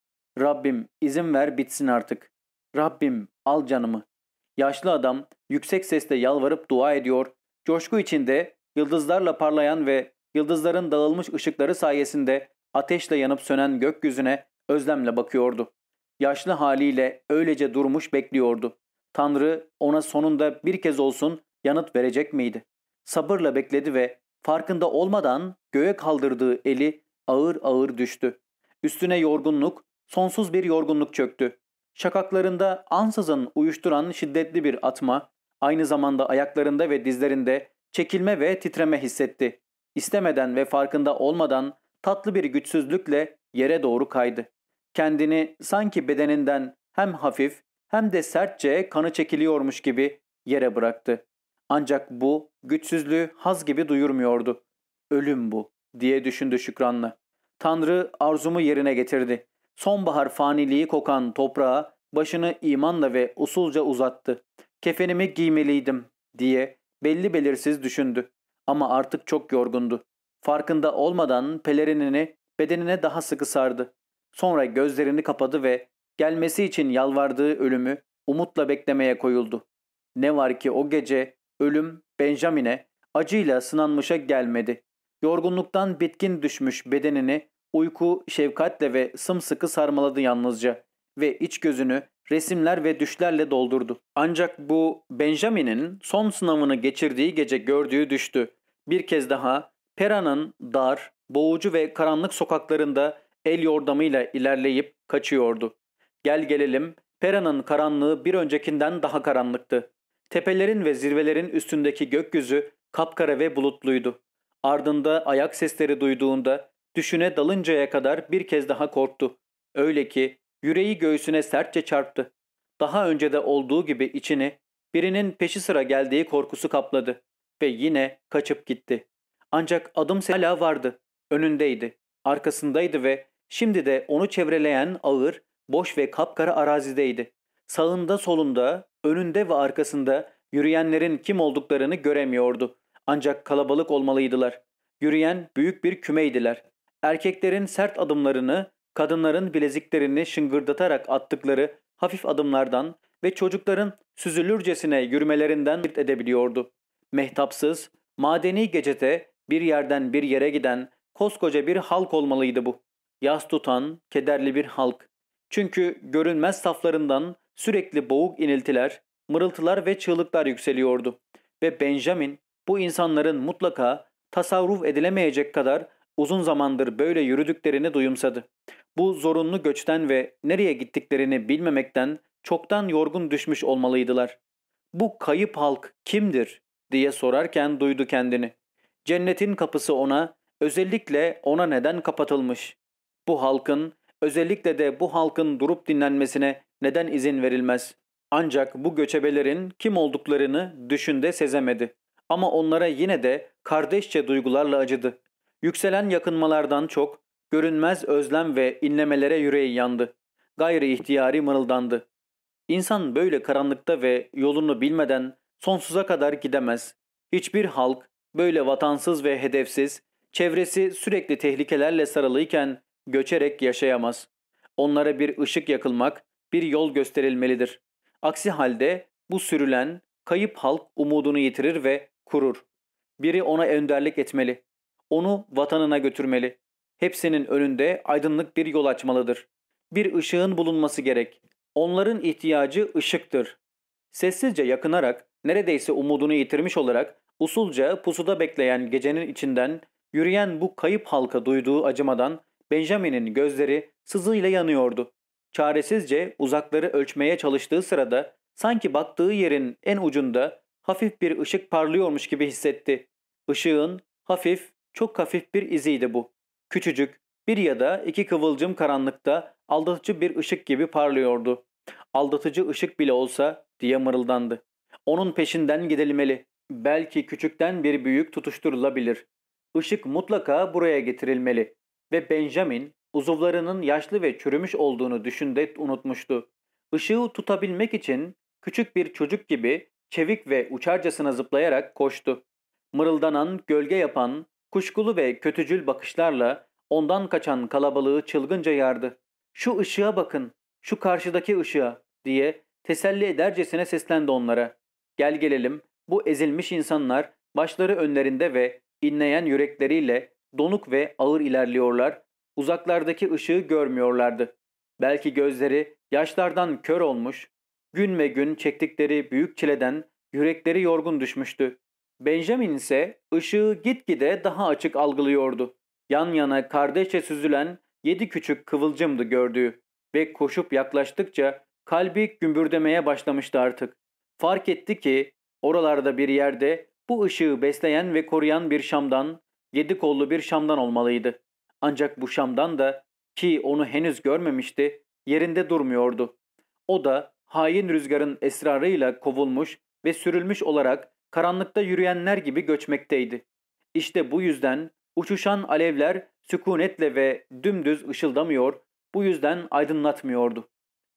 Rabbim izin ver bitsin artık. Rabbim al canımı. Yaşlı adam yüksek sesle yalvarıp dua ediyor. Coşku içinde yıldızlarla parlayan ve yıldızların dağılmış ışıkları sayesinde ateşle yanıp sönen gökyüzüne özlemle bakıyordu. Yaşlı haliyle öylece durmuş bekliyordu. Tanrı ona sonunda bir kez olsun yanıt verecek miydi? Sabırla bekledi ve farkında olmadan göğe kaldırdığı eli ağır ağır düştü. Üstüne yorgunluk, sonsuz bir yorgunluk çöktü. Şakaklarında ansızın uyuşturan şiddetli bir atma, aynı zamanda ayaklarında ve dizlerinde çekilme ve titreme hissetti. İstemeden ve farkında olmadan tatlı bir güçsüzlükle yere doğru kaydı. Kendini sanki bedeninden hem hafif hem de sertçe kanı çekiliyormuş gibi yere bıraktı. Ancak bu güçsüzlüğü haz gibi duyurmuyordu. Ölüm bu diye düşündü Şükran'la. Tanrı arzumu yerine getirdi. Sonbahar faniliği kokan toprağa başını imanla ve usulca uzattı. Kefenimi giymeliydim diye belli belirsiz düşündü. Ama artık çok yorgundu. Farkında olmadan pelerinini bedenine daha sıkı sardı. Sonra gözlerini kapadı ve gelmesi için yalvardığı ölümü umutla beklemeye koyuldu. Ne var ki o gece ölüm Benjamin'e acıyla sınanmışa gelmedi. Yorgunluktan bitkin düşmüş bedenini uyku şefkatle ve sımsıkı sarmaladı yalnızca ve iç gözünü resimler ve düşlerle doldurdu. Ancak bu Benjamin'in son sınavını geçirdiği gece gördüğü düştü. Bir kez daha Pera'nın dar, boğucu ve karanlık sokaklarında el yordamıyla ilerleyip kaçıyordu. Gel gelelim Pera'nın karanlığı bir öncekinden daha karanlıktı. Tepelerin ve zirvelerin üstündeki gökyüzü kapkara ve bulutluydu. Ardında ayak sesleri duyduğunda düşüne dalıncaya kadar bir kez daha korktu. Öyle ki yüreği göğsüne sertçe çarptı. Daha önce de olduğu gibi içini birinin peşi sıra geldiği korkusu kapladı ve yine kaçıp gitti. Ancak adım hala vardı. Önündeydi, arkasındaydı ve şimdi de onu çevreleyen ağır, boş ve kapkara arazideydi. Sağında solunda, önünde ve arkasında yürüyenlerin kim olduklarını göremiyordu. Ancak kalabalık olmalıydılar. Yürüyen büyük bir kümeydiler. Erkeklerin sert adımlarını, kadınların bileziklerini şıngırdatarak attıkları hafif adımlardan ve çocukların süzülürcesine yürümelerinden edebiliyordu. Mehtapsız, madeni gecede bir yerden bir yere giden koskoca bir halk olmalıydı bu. Yas tutan, kederli bir halk. Çünkü görünmez saflarından sürekli boğuk iniltiler, mırıltılar ve çığlıklar yükseliyordu. Ve Benjamin bu insanların mutlaka tasarruf edilemeyecek kadar uzun zamandır böyle yürüdüklerini duyumsadı. Bu zorunlu göçten ve nereye gittiklerini bilmemekten çoktan yorgun düşmüş olmalıydılar. Bu kayıp halk kimdir diye sorarken duydu kendini. Cennetin kapısı ona, özellikle ona neden kapatılmış? Bu halkın, özellikle de bu halkın durup dinlenmesine neden izin verilmez? Ancak bu göçebelerin kim olduklarını düşünde sezemedi. Ama onlara yine de kardeşçe duygularla acıdı. Yükselen yakınmalardan çok, görünmez özlem ve inlemelere yüreği yandı. Gayri ihtiyari mırıldandı. İnsan böyle karanlıkta ve yolunu bilmeden sonsuza kadar gidemez. Hiçbir halk böyle vatansız ve hedefsiz, çevresi sürekli tehlikelerle sarılıyken göçerek yaşayamaz. Onlara bir ışık yakılmak, bir yol gösterilmelidir. Aksi halde bu sürülen, kayıp halk umudunu yitirir ve kurur. Biri ona önderlik etmeli. Onu vatanına götürmeli. Hepsinin önünde aydınlık bir yol açmalıdır. Bir ışığın bulunması gerek. Onların ihtiyacı ışıktır. Sessizce yakınarak, neredeyse umudunu yitirmiş olarak usulca pusuda bekleyen gecenin içinden yürüyen bu kayıp halka duyduğu acımadan Benjamin'in gözleri sızıyla yanıyordu. Çaresizce uzakları ölçmeye çalıştığı sırada sanki baktığı yerin en ucunda hafif bir ışık parlıyormuş gibi hissetti. Işığın hafif, çok hafif bir iziydi bu. Küçücük, bir ya da iki kıvılcım karanlıkta aldatıcı bir ışık gibi parlıyordu. Aldatıcı ışık bile olsa diye mırıldandı. Onun peşinden gidilmeli. Belki küçükten bir büyük tutuşturulabilir. Işık mutlaka buraya getirilmeli. Ve Benjamin uzuvlarının yaşlı ve çürümüş olduğunu düşünde unutmuştu. Işığı tutabilmek için küçük bir çocuk gibi çevik ve uçarcasına zıplayarak koştu. Mırıldanan, gölge yapan, kuşkulu ve kötücül bakışlarla ondan kaçan kalabalığı çılgınca yardı. Şu ışığa bakın, şu karşıdaki ışığa diye teselli edercesine seslendi onlara. Gel gelelim bu ezilmiş insanlar başları önlerinde ve inleyen yürekleriyle donuk ve ağır ilerliyorlar, uzaklardaki ışığı görmüyorlardı. Belki gözleri yaşlardan kör olmuş, gün ve gün çektikleri büyük çileden yürekleri yorgun düşmüştü. Benjamin ise ışığı gitgide daha açık algılıyordu. Yan yana kardeşçe süzülen yedi küçük kıvılcımdı gördüğü ve koşup yaklaştıkça kalbi gümbürdemeye başlamıştı artık. Fark etti ki oralarda bir yerde bu ışığı besleyen ve koruyan bir şamdan, yedi kollu bir şamdan olmalıydı. Ancak bu Şam'dan da ki onu henüz görmemişti, yerinde durmuyordu. O da hain rüzgarın esrarıyla kovulmuş ve sürülmüş olarak karanlıkta yürüyenler gibi göçmekteydi. İşte bu yüzden uçuşan alevler sükunetle ve dümdüz ışıldamıyor, bu yüzden aydınlatmıyordu.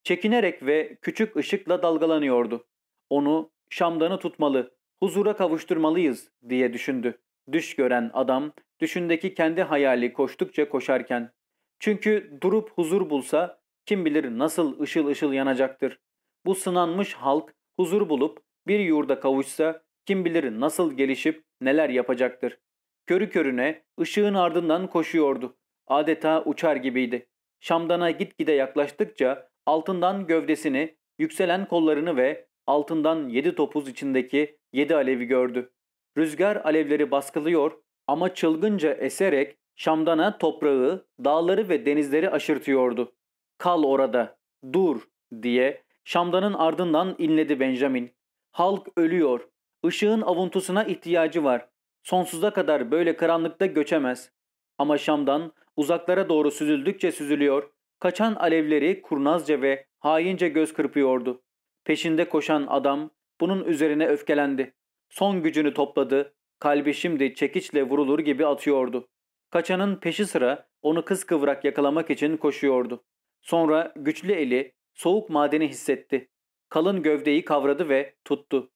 Çekinerek ve küçük ışıkla dalgalanıyordu. Onu Şamdan'ı tutmalı, huzura kavuşturmalıyız diye düşündü. Düş gören adam düşündeki kendi hayali koştukça koşarken. Çünkü durup huzur bulsa kim bilir nasıl ışıl ışıl yanacaktır. Bu sınanmış halk huzur bulup bir yurda kavuşsa kim bilir nasıl gelişip neler yapacaktır. Körü körüne ışığın ardından koşuyordu. Adeta uçar gibiydi. Şamdan'a gitgide yaklaştıkça altından gövdesini, yükselen kollarını ve altından yedi topuz içindeki yedi alevi gördü. Rüzgar alevleri baskılıyor ama çılgınca eserek Şamdan'a toprağı, dağları ve denizleri aşırtıyordu. Kal orada, dur diye Şamdan'ın ardından inledi Benjamin. Halk ölüyor. Işığın avuntusuna ihtiyacı var. Sonsuza kadar böyle karanlıkta göçemez. Ama Şam'dan uzaklara doğru süzüldükçe süzülüyor, kaçan alevleri kurnazca ve haince göz kırpıyordu. Peşinde koşan adam bunun üzerine öfkelendi. Son gücünü topladı, kalbi şimdi çekiçle vurulur gibi atıyordu. Kaçanın peşi sıra onu kıskıvrak yakalamak için koşuyordu. Sonra güçlü eli soğuk madeni hissetti. Kalın gövdeyi kavradı ve tuttu.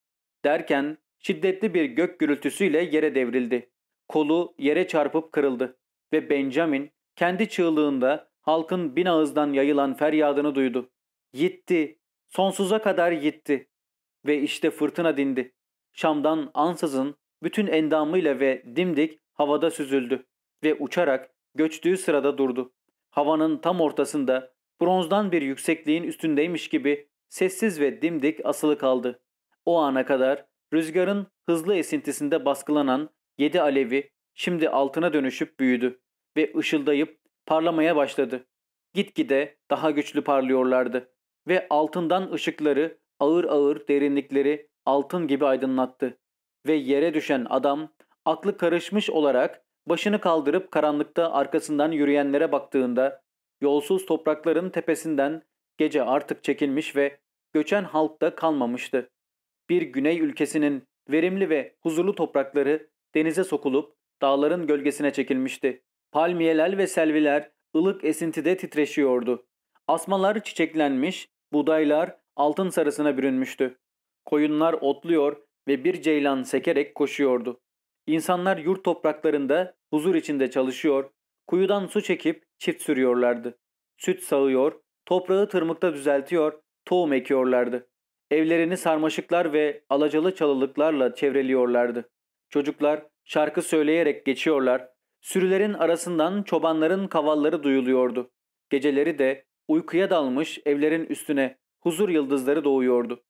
Derken şiddetli bir gök gürültüsüyle yere devrildi. Kolu yere çarpıp kırıldı ve Benjamin kendi çığlığında halkın bin ağızdan yayılan feryadını duydu. Yitti, sonsuza kadar yitti. Ve işte fırtına dindi. Şam'dan ansızın bütün endamıyla ve dimdik havada süzüldü ve uçarak göçtüğü sırada durdu. Havanın tam ortasında bronzdan bir yüksekliğin üstündeymiş gibi sessiz ve dimdik asılı kaldı. O ana kadar rüzgarın hızlı esintisinde baskılanan yedi alevi şimdi altına dönüşüp büyüdü ve ışıldayıp parlamaya başladı. Gitgide daha güçlü parlıyorlardı ve altından ışıkları ağır ağır derinlikleri altın gibi aydınlattı. Ve yere düşen adam aklı karışmış olarak başını kaldırıp karanlıkta arkasından yürüyenlere baktığında yolsuz toprakların tepesinden gece artık çekilmiş ve göçen halkta kalmamıştı. Bir güney ülkesinin verimli ve huzurlu toprakları denize sokulup dağların gölgesine çekilmişti. Palmiyeler ve selviler ılık esintide titreşiyordu. Asmalar çiçeklenmiş, budaylar altın sarısına bürünmüştü. Koyunlar otluyor ve bir ceylan sekerek koşuyordu. İnsanlar yurt topraklarında huzur içinde çalışıyor, kuyudan su çekip çift sürüyorlardı. Süt sağıyor, toprağı tırmıkta düzeltiyor, tohum ekiyorlardı. Evlerini sarmaşıklar ve alacalı çalılıklarla çevreliyorlardı. Çocuklar şarkı söyleyerek geçiyorlar, sürülerin arasından çobanların kavalları duyuluyordu. Geceleri de uykuya dalmış evlerin üstüne huzur yıldızları doğuyordu.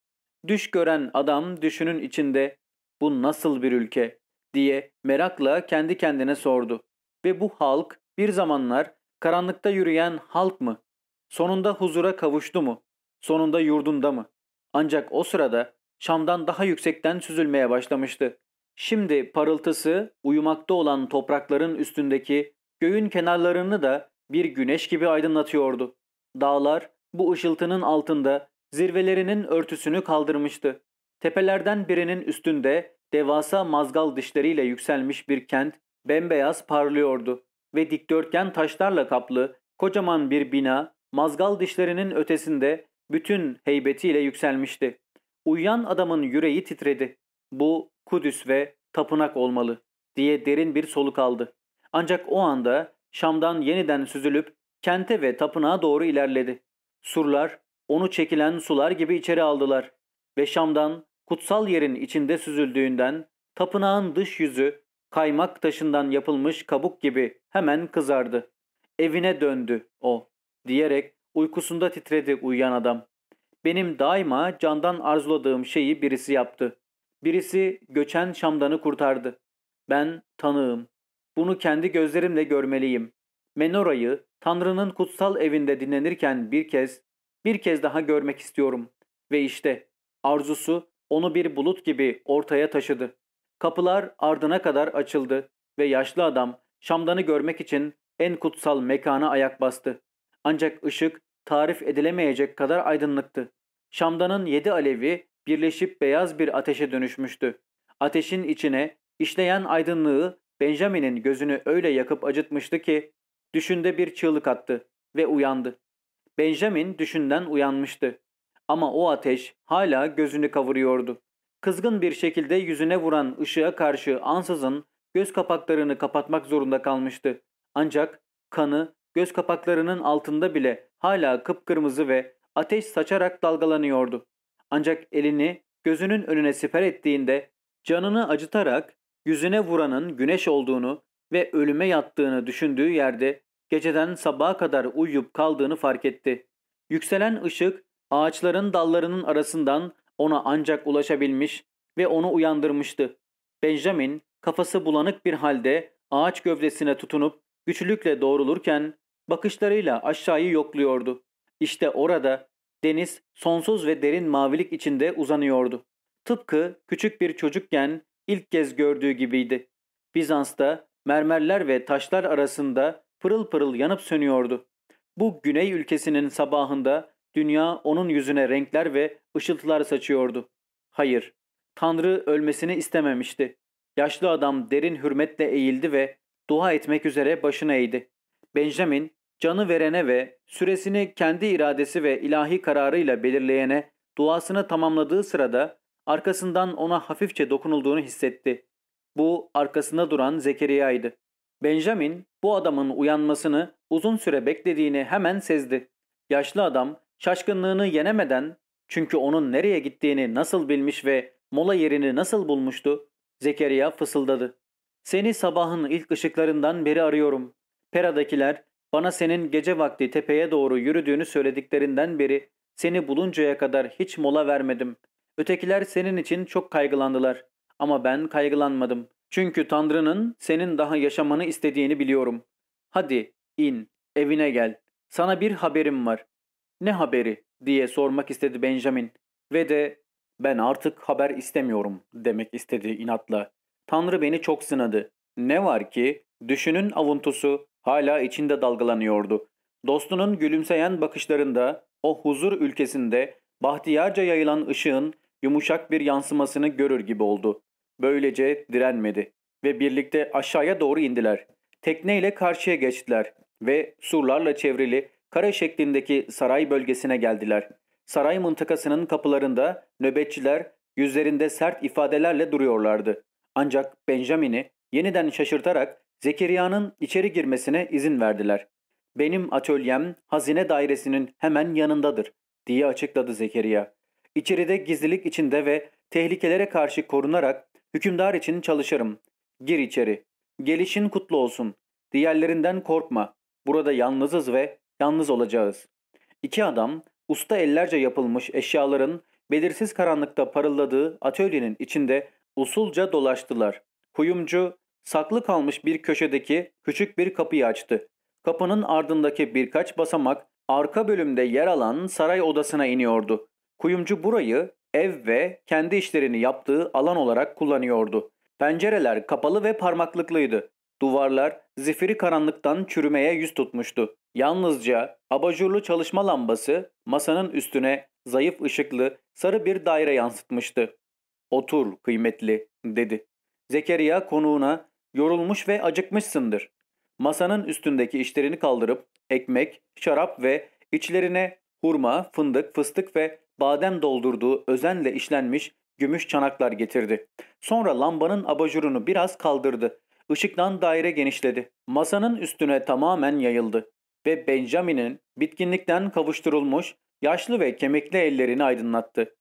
Düş gören adam düşünün içinde bu nasıl bir ülke diye merakla kendi kendine sordu. Ve bu halk bir zamanlar karanlıkta yürüyen halk mı? Sonunda huzura kavuştu mu? Sonunda yurdunda mı? Ancak o sırada Şam'dan daha yüksekten süzülmeye başlamıştı. Şimdi parıltısı uyumakta olan toprakların üstündeki göğün kenarlarını da bir güneş gibi aydınlatıyordu. Dağlar bu ışıltının altında zirvelerinin örtüsünü kaldırmıştı. Tepelerden birinin üstünde devasa mazgal dişleriyle yükselmiş bir kent bembeyaz parlıyordu ve dikdörtgen taşlarla kaplı kocaman bir bina mazgal dişlerinin ötesinde bütün heybetiyle yükselmişti. Uyuyan adamın yüreği titredi. Bu Kudüs ve tapınak olmalı diye derin bir soluk aldı. Ancak o anda Şam'dan yeniden süzülüp kente ve tapınağa doğru ilerledi. Surlar onu çekilen sular gibi içeri aldılar ve Şam'dan kutsal yerin içinde süzüldüğünden tapınağın dış yüzü kaymak taşından yapılmış kabuk gibi hemen kızardı. Evine döndü o diyerek uykusunda titredi uyuyan adam. Benim daima candan arzuladığım şeyi birisi yaptı. Birisi göçen Şamdan'ı kurtardı. Ben tanığım. Bunu kendi gözlerimle görmeliyim. Menora'yı Tanrı'nın kutsal evinde dinlenirken bir kez, bir kez daha görmek istiyorum. Ve işte arzusu onu bir bulut gibi ortaya taşıdı. Kapılar ardına kadar açıldı ve yaşlı adam Şamdan'ı görmek için en kutsal mekana ayak bastı. Ancak ışık tarif edilemeyecek kadar aydınlıktı. Şamdanın yedi alevi birleşip beyaz bir ateşe dönüşmüştü. Ateşin içine işleyen aydınlığı Benjamin'in gözünü öyle yakıp acıtmıştı ki düşünde bir çığlık attı ve uyandı. Benjamin düşünden uyanmıştı. Ama o ateş hala gözünü kavuruyordu. Kızgın bir şekilde yüzüne vuran ışığa karşı ansızın göz kapaklarını kapatmak zorunda kalmıştı. Ancak kanı göz kapaklarının altında bile hala kıpkırmızı ve ateş saçarak dalgalanıyordu. Ancak elini gözünün önüne siper ettiğinde canını acıtarak yüzüne vuranın güneş olduğunu ve ölüme yattığını düşündüğü yerde geceden sabaha kadar uyuyup kaldığını fark etti. Yükselen ışık ağaçların dallarının arasından ona ancak ulaşabilmiş ve onu uyandırmıştı. Benjamin kafası bulanık bir halde ağaç gövdesine tutunup güçlükle doğrulurken bakışlarıyla aşağıyı yokluyordu. İşte orada deniz sonsuz ve derin mavilik içinde uzanıyordu. Tıpkı küçük bir çocukken ilk kez gördüğü gibiydi. Bizans'ta mermerler ve taşlar arasında pırıl pırıl yanıp sönüyordu. Bu güney ülkesinin sabahında dünya onun yüzüne renkler ve ışıltılar saçıyordu. Hayır, Tanrı ölmesini istememişti. Yaşlı adam derin hürmetle eğildi ve dua etmek üzere başını eğdi. Benjamin, canı verene ve süresini kendi iradesi ve ilahi kararıyla belirleyene duasını tamamladığı sırada arkasından ona hafifçe dokunulduğunu hissetti. Bu arkasında duran Zekeriya'ydı. Benjamin bu adamın uyanmasını uzun süre beklediğini hemen sezdi. Yaşlı adam şaşkınlığını yenemeden çünkü onun nereye gittiğini nasıl bilmiş ve mola yerini nasıl bulmuştu Zekeriya fısıldadı. Seni sabahın ilk ışıklarından beri arıyorum. Pera'dakiler bana senin gece vakti tepeye doğru yürüdüğünü söylediklerinden beri seni buluncaya kadar hiç mola vermedim. Ötekiler senin için çok kaygılandılar. Ama ben kaygılanmadım. Çünkü Tanrı'nın senin daha yaşamanı istediğini biliyorum. Hadi in, evine gel. Sana bir haberim var. Ne haberi diye sormak istedi Benjamin. Ve de ben artık haber istemiyorum demek istedi inatla. Tanrı beni çok sınadı. Ne var ki düşünün avuntusu hala içinde dalgalanıyordu. Dostunun gülümseyen bakışlarında o huzur ülkesinde bahtiyarca yayılan ışığın yumuşak bir yansımasını görür gibi oldu. Böylece direnmedi ve birlikte aşağıya doğru indiler. Tekneyle karşıya geçtiler ve surlarla çevrili kare şeklindeki saray bölgesine geldiler. Saray mıntıkasının kapılarında nöbetçiler yüzlerinde sert ifadelerle duruyorlardı. Ancak Benjamin'i yeniden şaşırtarak Zekeriya'nın içeri girmesine izin verdiler. Benim atölyem hazine dairesinin hemen yanındadır diye açıkladı Zekeriya. İçeride gizlilik içinde ve tehlikelere karşı korunarak hükümdar için çalışırım. Gir içeri. Gelişin kutlu olsun. Diğerlerinden korkma. Burada yalnızız ve yalnız olacağız. İki adam usta ellerce yapılmış eşyaların belirsiz karanlıkta parıldadığı atölyenin içinde usulca dolaştılar. Kuyumcu saklı kalmış bir köşedeki küçük bir kapıyı açtı. Kapının ardındaki birkaç basamak arka bölümde yer alan saray odasına iniyordu. Kuyumcu burayı ev ve kendi işlerini yaptığı alan olarak kullanıyordu. Pencereler kapalı ve parmaklıklıydı. Duvarlar zifiri karanlıktan çürümeye yüz tutmuştu. Yalnızca abajurlu çalışma lambası masanın üstüne zayıf ışıklı sarı bir daire yansıtmıştı. Otur kıymetli dedi. Zekeriya konuğuna yorulmuş ve acıkmışsındır. Masanın üstündeki işlerini kaldırıp ekmek, şarap ve içlerine hurma, fındık, fıstık ve badem doldurduğu özenle işlenmiş gümüş çanaklar getirdi. Sonra lambanın abajurunu biraz kaldırdı. Işıktan daire genişledi. Masanın üstüne tamamen yayıldı ve Benjamin'in bitkinlikten kavuşturulmuş yaşlı ve kemikli ellerini aydınlattı.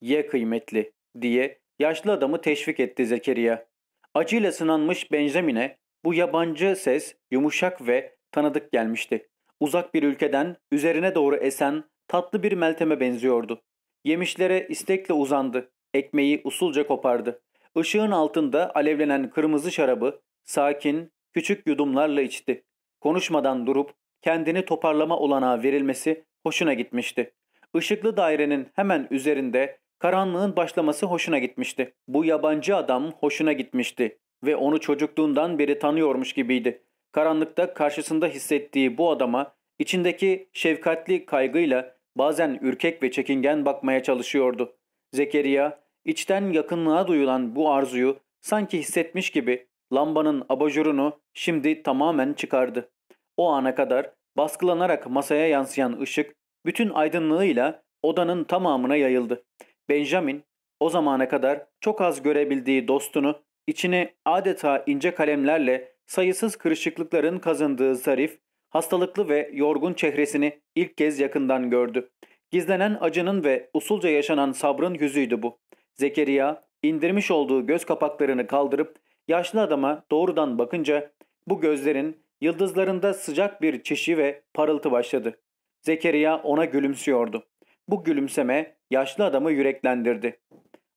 Ye kıymetli diye yaşlı adamı teşvik etti Zekeriya. Acıyla sınanmış Benjamin'e bu yabancı ses yumuşak ve tanıdık gelmişti. Uzak bir ülkeden üzerine doğru esen tatlı bir melteme benziyordu. Yemişlere istekle uzandı. Ekmeği usulca kopardı. Işığın altında alevlenen kırmızı şarabı sakin, küçük yudumlarla içti. Konuşmadan durup kendini toparlama olanağı verilmesi hoşuna gitmişti. Işıklı dairenin hemen üzerinde karanlığın başlaması hoşuna gitmişti. Bu yabancı adam hoşuna gitmişti ve onu çocukluğundan beri tanıyormuş gibiydi. Karanlıkta karşısında hissettiği bu adama içindeki şefkatli kaygıyla bazen ürkek ve çekingen bakmaya çalışıyordu. Zekeriya içten yakınlığa duyulan bu arzuyu sanki hissetmiş gibi lambanın abajurunu şimdi tamamen çıkardı. O ana kadar baskılanarak masaya yansıyan ışık bütün aydınlığıyla odanın tamamına yayıldı. Benjamin o zamana kadar çok az görebildiği dostunu içine adeta ince kalemlerle sayısız kırışıklıkların kazındığı zarif, hastalıklı ve yorgun çehresini ilk kez yakından gördü. Gizlenen acının ve usulca yaşanan sabrın yüzüydü bu. Zekeriya indirmiş olduğu göz kapaklarını kaldırıp yaşlı adama doğrudan bakınca bu gözlerin yıldızlarında sıcak bir çişi ve parıltı başladı. Zekeriya ona gülümsüyordu. Bu gülümseme yaşlı adamı yüreklendirdi.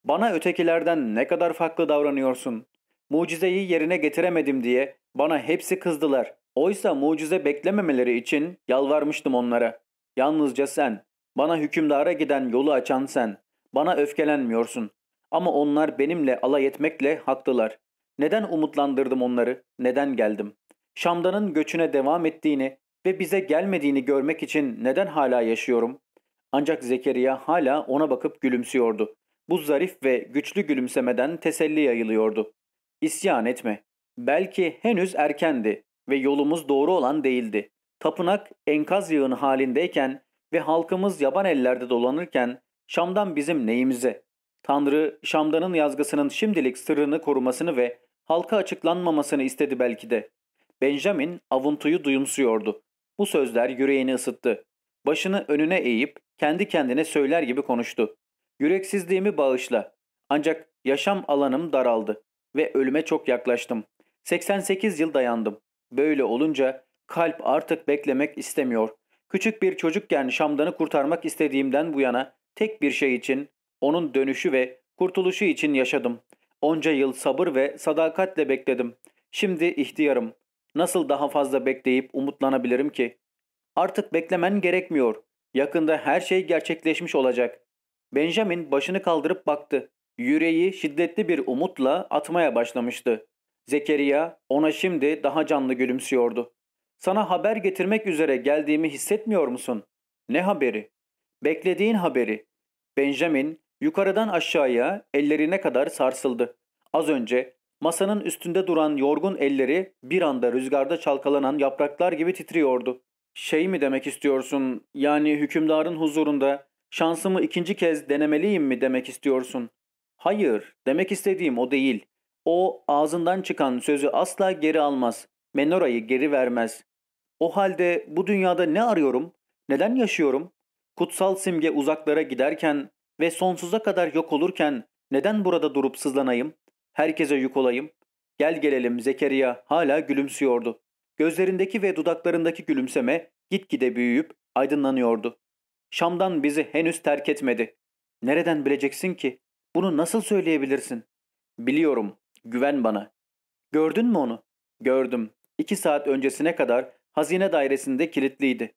Bana ötekilerden ne kadar farklı davranıyorsun. Mucizeyi yerine getiremedim diye bana hepsi kızdılar. Oysa mucize beklememeleri için yalvarmıştım onlara. Yalnızca sen, bana hükümdara giden yolu açan sen. Bana öfkelenmiyorsun. Ama onlar benimle alay etmekle haklılar. Neden umutlandırdım onları? Neden geldim? Şam'danın göçüne devam ettiğini ve bize gelmediğini görmek için neden hala yaşıyorum? Ancak Zekeriya hala ona bakıp gülümsüyordu. Bu zarif ve güçlü gülümsemeden teselli yayılıyordu. İsyan etme. Belki henüz erkendi ve yolumuz doğru olan değildi. Tapınak enkaz yığını halindeyken ve halkımız yaban ellerde dolanırken Şam'dan bizim neyimize? Tanrı Şam'danın yazgısının şimdilik sırrını korumasını ve halka açıklanmamasını istedi belki de. Benjamin avuntuyu duyumsuyordu. Bu sözler yüreğini ısıttı. Başını önüne eğip kendi kendine söyler gibi konuştu. Yüreksizliğimi bağışla. Ancak yaşam alanım daraldı ve ölüme çok yaklaştım. 88 yıl dayandım. Böyle olunca kalp artık beklemek istemiyor. Küçük bir çocukken Şam'danı kurtarmak istediğimden bu yana tek bir şey için, onun dönüşü ve kurtuluşu için yaşadım. Onca yıl sabır ve sadakatle bekledim. Şimdi ihtiyarım. Nasıl daha fazla bekleyip umutlanabilirim ki? Artık beklemen gerekmiyor. Yakında her şey gerçekleşmiş olacak. Benjamin başını kaldırıp baktı. Yüreği şiddetli bir umutla atmaya başlamıştı. Zekeriya ona şimdi daha canlı gülümsüyordu. Sana haber getirmek üzere geldiğimi hissetmiyor musun? Ne haberi? Beklediğin haberi. Benjamin yukarıdan aşağıya ellerine kadar sarsıldı. Az önce masanın üstünde duran yorgun elleri bir anda rüzgarda çalkalanan yapraklar gibi titriyordu. Şey mi demek istiyorsun? Yani hükümdarın huzurunda şansımı ikinci kez denemeliyim mi demek istiyorsun? Hayır, demek istediğim o değil. O ağzından çıkan sözü asla geri almaz. Menora'yı geri vermez. O halde bu dünyada ne arıyorum? Neden yaşıyorum? Kutsal simge uzaklara giderken ve sonsuza kadar yok olurken neden burada durup sızlanayım? Herkese yük olayım. Gel gelelim Zekeriya hala gülümsüyordu. Gözlerindeki ve dudaklarındaki gülümseme gitgide büyüyüp aydınlanıyordu. Şam'dan bizi henüz terk etmedi. Nereden bileceksin ki? Bunu nasıl söyleyebilirsin? Biliyorum. Güven bana. Gördün mü onu? Gördüm. İki saat öncesine kadar hazine dairesinde kilitliydi.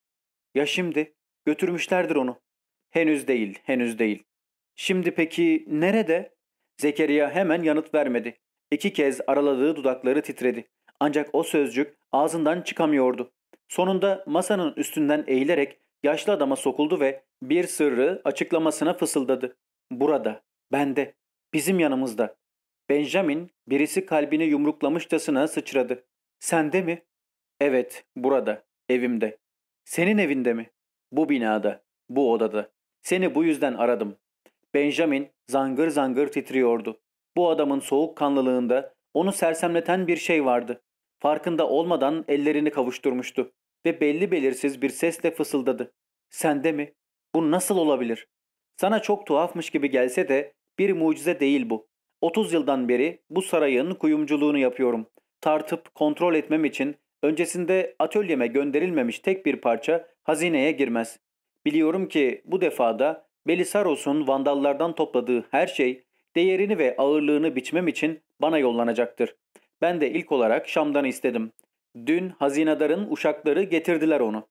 Ya şimdi? Götürmüşlerdir onu. Henüz değil, henüz değil. Şimdi peki nerede? Zekeriya hemen yanıt vermedi. İki kez araladığı dudakları titredi. Ancak o sözcük ağzından çıkamıyordu. Sonunda masanın üstünden eğilerek yaşlı adama sokuldu ve bir sırrı açıklamasına fısıldadı. Burada, bende, bizim yanımızda. Benjamin birisi kalbini yumruklamışçasına sıçradı. Sende mi? Evet, burada, evimde. Senin evinde mi? Bu binada, bu odada. Seni bu yüzden aradım. Benjamin zangır zangır titriyordu. Bu adamın soğukkanlılığında onu sersemleten bir şey vardı. Farkında olmadan ellerini kavuşturmuştu ve belli belirsiz bir sesle fısıldadı. Sende mi? Bu nasıl olabilir? Sana çok tuhafmış gibi gelse de bir mucize değil bu. 30 yıldan beri bu sarayın kuyumculuğunu yapıyorum. Tartıp kontrol etmem için öncesinde atölyeme gönderilmemiş tek bir parça hazineye girmez. Biliyorum ki bu defada Belisaros'un vandallardan topladığı her şey değerini ve ağırlığını biçmem için bana yollanacaktır. Ben de ilk olarak Şam'dan istedim. Dün hazinedarın uşakları getirdiler onu.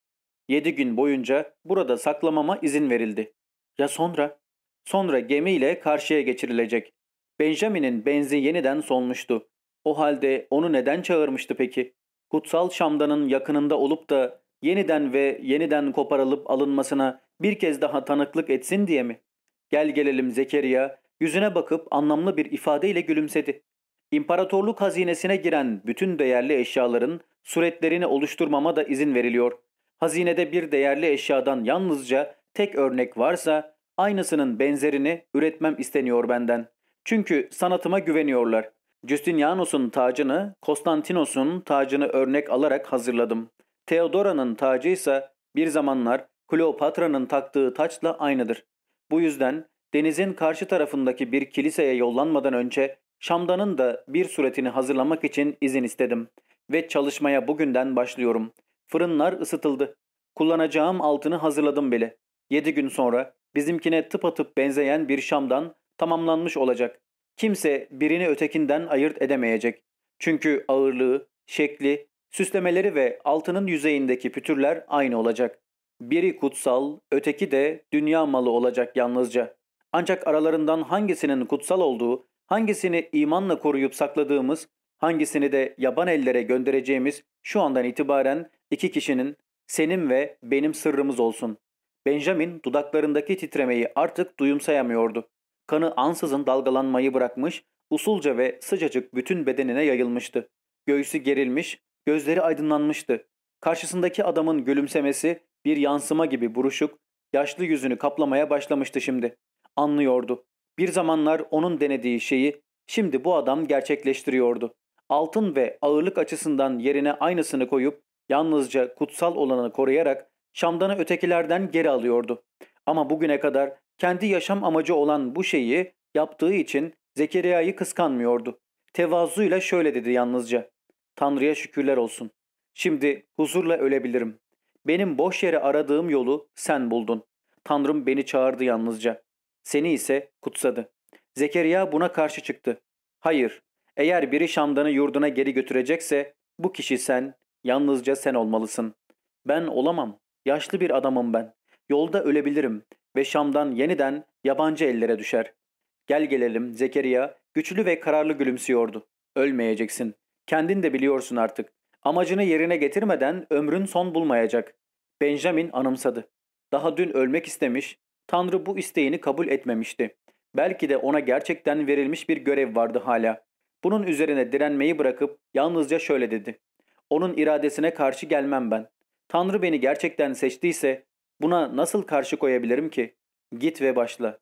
Yedi gün boyunca burada saklamama izin verildi. Ya sonra? Sonra gemiyle karşıya geçirilecek. Benjamin'in benzi yeniden solmuştu. O halde onu neden çağırmıştı peki? kutsal Şam'danın yakınında olup da yeniden ve yeniden koparılıp alınmasına bir kez daha tanıklık etsin diye mi? Gel gelelim Zekeriya yüzüne bakıp anlamlı bir ifadeyle gülümsedi. İmparatorluk hazinesine giren bütün değerli eşyaların suretlerini oluşturmama da izin veriliyor. Hazinede bir değerli eşyadan yalnızca tek örnek varsa aynısının benzerini üretmem isteniyor benden. Çünkü sanatıma güveniyorlar. Justinianus'un tacını Konstantinos'un tacını örnek alarak hazırladım. Theodora'nın tacı ise bir zamanlar Kleopatra'nın taktığı taçla aynıdır. Bu yüzden denizin karşı tarafındaki bir kiliseye yollanmadan önce Şamdan'ın da bir suretini hazırlamak için izin istedim. Ve çalışmaya bugünden başlıyorum. Fırınlar ısıtıldı. Kullanacağım altını hazırladım bile. Yedi gün sonra bizimkine tıpatıp benzeyen bir Şam'dan tamamlanmış olacak. Kimse birini ötekinden ayırt edemeyecek. Çünkü ağırlığı, şekli, süslemeleri ve altının yüzeyindeki pütürler aynı olacak. Biri kutsal, öteki de dünya malı olacak yalnızca. Ancak aralarından hangisinin kutsal olduğu, hangisini imanla koruyup sakladığımız, hangisini de yaban ellere göndereceğimiz şu andan itibaren iki kişinin senin ve benim sırrımız olsun. Benjamin dudaklarındaki titremeyi artık duyumsayamıyordu. Kanı ansızın dalgalanmayı bırakmış, usulca ve sıcacık bütün bedenine yayılmıştı. Göğsü gerilmiş, gözleri aydınlanmıştı. Karşısındaki adamın gülümsemesi bir yansıma gibi buruşuk, yaşlı yüzünü kaplamaya başlamıştı şimdi. Anlıyordu. Bir zamanlar onun denediği şeyi şimdi bu adam gerçekleştiriyordu. Altın ve ağırlık açısından yerine aynısını koyup yalnızca kutsal olanı koruyarak Şamdan'ı ötekilerden geri alıyordu. Ama bugüne kadar kendi yaşam amacı olan bu şeyi yaptığı için Zekeriya'yı kıskanmıyordu. Tevazuyla şöyle dedi yalnızca. Tanrı'ya şükürler olsun. Şimdi huzurla ölebilirim. Benim boş yere aradığım yolu sen buldun. Tanrım beni çağırdı yalnızca. Seni ise kutsadı. Zekeriya buna karşı çıktı. Hayır, eğer biri Şamdan'ı yurduna geri götürecekse bu kişi sen, yalnızca sen olmalısın. Ben olamam. Yaşlı bir adamım ben. Yolda ölebilirim ve Şam'dan yeniden yabancı ellere düşer. Gel gelelim Zekeriya güçlü ve kararlı gülümsüyordu. Ölmeyeceksin. Kendin de biliyorsun artık. Amacını yerine getirmeden ömrün son bulmayacak. Benjamin anımsadı. Daha dün ölmek istemiş, Tanrı bu isteğini kabul etmemişti. Belki de ona gerçekten verilmiş bir görev vardı hala. Bunun üzerine direnmeyi bırakıp yalnızca şöyle dedi. Onun iradesine karşı gelmem ben. Tanrı beni gerçekten seçtiyse buna nasıl karşı koyabilirim ki? Git ve başla.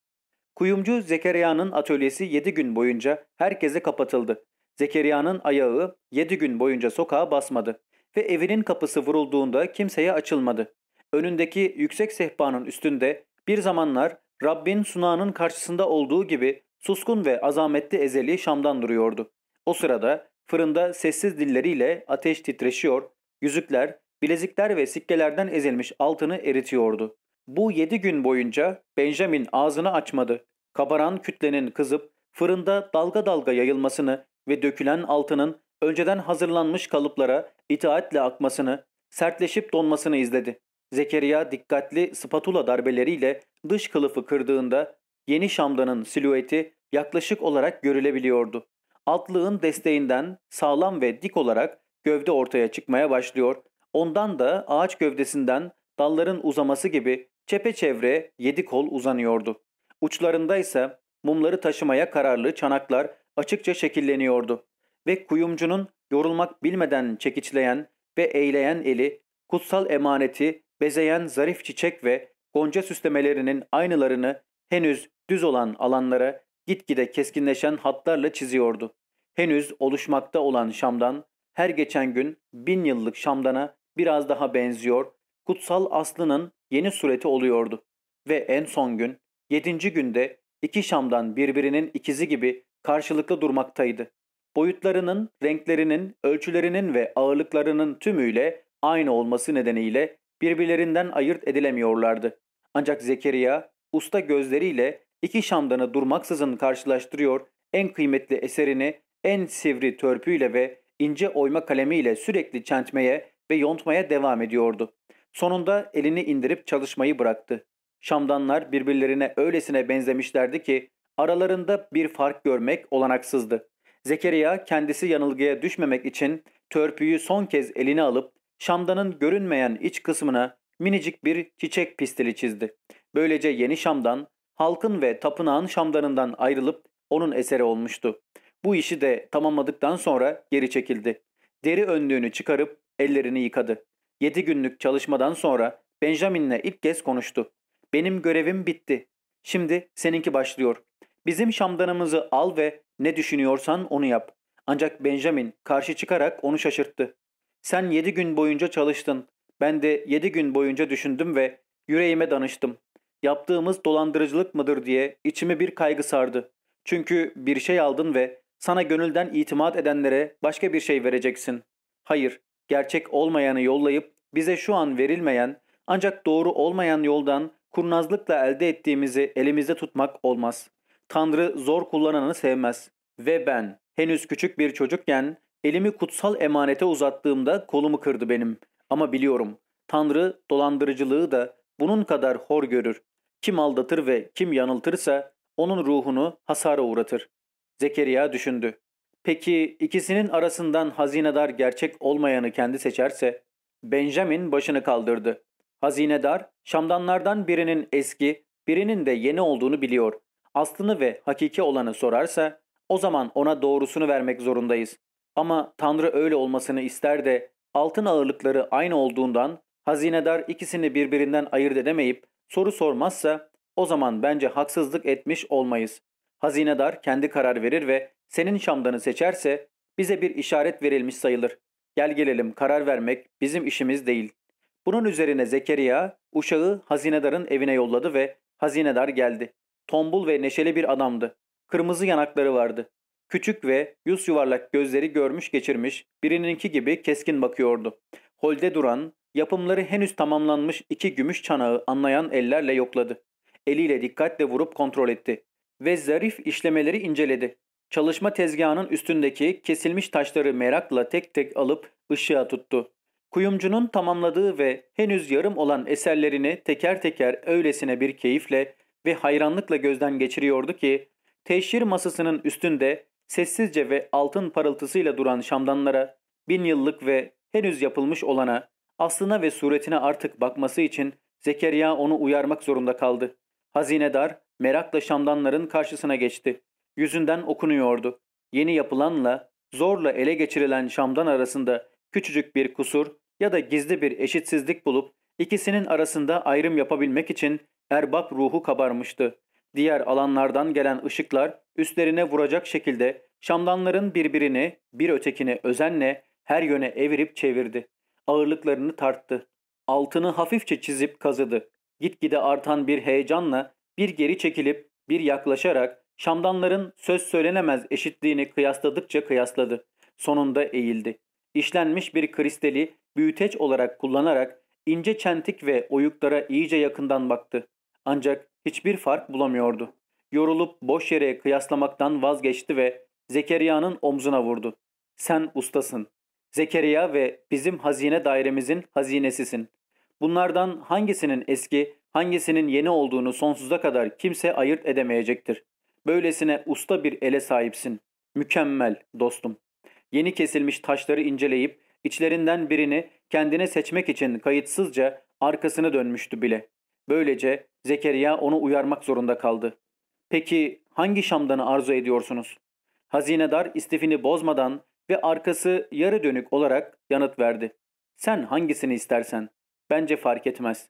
Kuyumcu Zekeriya'nın atölyesi 7 gün boyunca herkese kapatıldı. Zekeriya'nın ayağı 7 gün boyunca sokağa basmadı ve evinin kapısı vurulduğunda kimseye açılmadı. Önündeki yüksek sehpanın üstünde bir zamanlar Rabbin sunağının karşısında olduğu gibi suskun ve azametli ezeli Şam'dan duruyordu. O sırada fırında sessiz dilleriyle ateş titreşiyor, yüzükler, bilezikler ve sikkelerden ezilmiş altını eritiyordu. Bu yedi gün boyunca Benjamin ağzını açmadı. Kabaran kütlenin kızıp fırında dalga dalga yayılmasını ve dökülen altının önceden hazırlanmış kalıplara itaatle akmasını, sertleşip donmasını izledi. Zekeriya dikkatli spatula darbeleriyle dış kılıfı kırdığında yeni Şam'danın silüeti yaklaşık olarak görülebiliyordu. Altlığın desteğinden sağlam ve dik olarak gövde ortaya çıkmaya başlıyor. Ondan da ağaç gövdesinden dalların uzaması gibi çepeçevre yedi kol uzanıyordu. Uçlarında ise mumları taşımaya kararlı çanaklar açıkça şekilleniyordu. Ve kuyumcunun yorulmak bilmeden çekiçleyen ve eğleyen eli kutsal emaneti bezeyen zarif çiçek ve gonca süslemelerinin aynılarını henüz düz olan alanlara gitgide keskinleşen hatlarla çiziyordu. Henüz oluşmakta olan Şam'dan her geçen gün bin yıllık Şam'dana biraz daha benziyor, kutsal aslının yeni sureti oluyordu. Ve en son gün, yedinci günde iki Şam'dan birbirinin ikizi gibi karşılıklı durmaktaydı. Boyutlarının, renklerinin, ölçülerinin ve ağırlıklarının tümüyle aynı olması nedeniyle birbirlerinden ayırt edilemiyorlardı. Ancak Zekeriya usta gözleriyle iki Şamdan'ı durmaksızın karşılaştırıyor, en kıymetli eserini en sivri törpüyle ve ince oyma kalemiyle sürekli çentmeye ve yontmaya devam ediyordu. Sonunda elini indirip çalışmayı bıraktı. Şamdanlar birbirlerine öylesine benzemişlerdi ki aralarında bir fark görmek olanaksızdı. Zekeriya kendisi yanılgıya düşmemek için törpüyü son kez eline alıp Şam'danın görünmeyen iç kısmına minicik bir çiçek pistili çizdi. Böylece yeni Şam'dan, halkın ve tapınağın Şam'danından ayrılıp onun eseri olmuştu. Bu işi de tamamladıktan sonra geri çekildi. Deri önlüğünü çıkarıp ellerini yıkadı. Yedi günlük çalışmadan sonra Benjamin'le ilk kez konuştu. Benim görevim bitti. Şimdi seninki başlıyor. Bizim şamdanımızı al ve ne düşünüyorsan onu yap. Ancak Benjamin karşı çıkarak onu şaşırttı. Sen yedi gün boyunca çalıştın. Ben de yedi gün boyunca düşündüm ve yüreğime danıştım. Yaptığımız dolandırıcılık mıdır diye içimi bir kaygı sardı. Çünkü bir şey aldın ve sana gönülden itimat edenlere başka bir şey vereceksin. Hayır, gerçek olmayanı yollayıp bize şu an verilmeyen ancak doğru olmayan yoldan kurnazlıkla elde ettiğimizi elimizde tutmak olmaz. Tanrı zor kullananı sevmez. Ve ben henüz küçük bir çocukken elimi kutsal emanete uzattığımda kolumu kırdı benim. Ama biliyorum Tanrı dolandırıcılığı da bunun kadar hor görür. Kim aldatır ve kim yanıltırsa onun ruhunu hasara uğratır. Zekeriya düşündü. Peki ikisinin arasından hazinedar gerçek olmayanı kendi seçerse? Benjamin başını kaldırdı. Hazinedar, Şamdanlardan birinin eski, birinin de yeni olduğunu biliyor. Aslını ve hakiki olanı sorarsa, o zaman ona doğrusunu vermek zorundayız. Ama Tanrı öyle olmasını ister de altın ağırlıkları aynı olduğundan hazinedar ikisini birbirinden ayırt edemeyip soru sormazsa o zaman bence haksızlık etmiş olmayız. Hazinedar kendi karar verir ve senin Şamdan'ı seçerse bize bir işaret verilmiş sayılır. Gel gelelim karar vermek bizim işimiz değil. Bunun üzerine Zekeriya uşağı hazinedarın evine yolladı ve hazinedar geldi. Tombul ve neşeli bir adamdı. Kırmızı yanakları vardı. Küçük ve yüz yuvarlak gözleri görmüş geçirmiş, birininki gibi keskin bakıyordu. Holde duran, yapımları henüz tamamlanmış iki gümüş çanağı anlayan ellerle yokladı. Eliyle dikkatle vurup kontrol etti ve zarif işlemeleri inceledi. Çalışma tezgahının üstündeki kesilmiş taşları merakla tek tek alıp ışığa tuttu. Kuyumcunun tamamladığı ve henüz yarım olan eserlerini teker teker öylesine bir keyifle ve hayranlıkla gözden geçiriyordu ki teşhir masasının üstünde sessizce ve altın parıltısıyla duran şamdanlara bin yıllık ve henüz yapılmış olana aslına ve suretine artık bakması için Zekeriya onu uyarmak zorunda kaldı. Hazinedar merakla şamdanların karşısına geçti. Yüzünden okunuyordu. Yeni yapılanla zorla ele geçirilen şamdan arasında küçücük bir kusur ya da gizli bir eşitsizlik bulup ikisinin arasında ayrım yapabilmek için erbap ruhu kabarmıştı. Diğer alanlardan gelen ışıklar üstlerine vuracak şekilde şamdanların birbirini bir ötekine özenle her yöne evirip çevirdi. Ağırlıklarını tarttı. Altını hafifçe çizip kazıdı. Gitgide artan bir heyecanla bir geri çekilip bir yaklaşarak şamdanların söz söylenemez eşitliğini kıyasladıkça kıyasladı. Sonunda eğildi. İşlenmiş bir kristali büyüteç olarak kullanarak ince çentik ve oyuklara iyice yakından baktı. Ancak hiçbir fark bulamıyordu. Yorulup boş yere kıyaslamaktan vazgeçti ve Zekeriya'nın omzuna vurdu. Sen ustasın. Zekeriya ve bizim hazine dairemizin hazinesisin. Bunlardan hangisinin eski, hangisinin yeni olduğunu sonsuza kadar kimse ayırt edemeyecektir. Böylesine usta bir ele sahipsin. Mükemmel dostum. Yeni kesilmiş taşları inceleyip içlerinden birini kendine seçmek için kayıtsızca arkasını dönmüştü bile. Böylece Zekeriya onu uyarmak zorunda kaldı. Peki hangi Şam'danı arzu ediyorsunuz? Hazinedar istifini bozmadan ve arkası yarı dönük olarak yanıt verdi. Sen hangisini istersen. Bence fark etmez.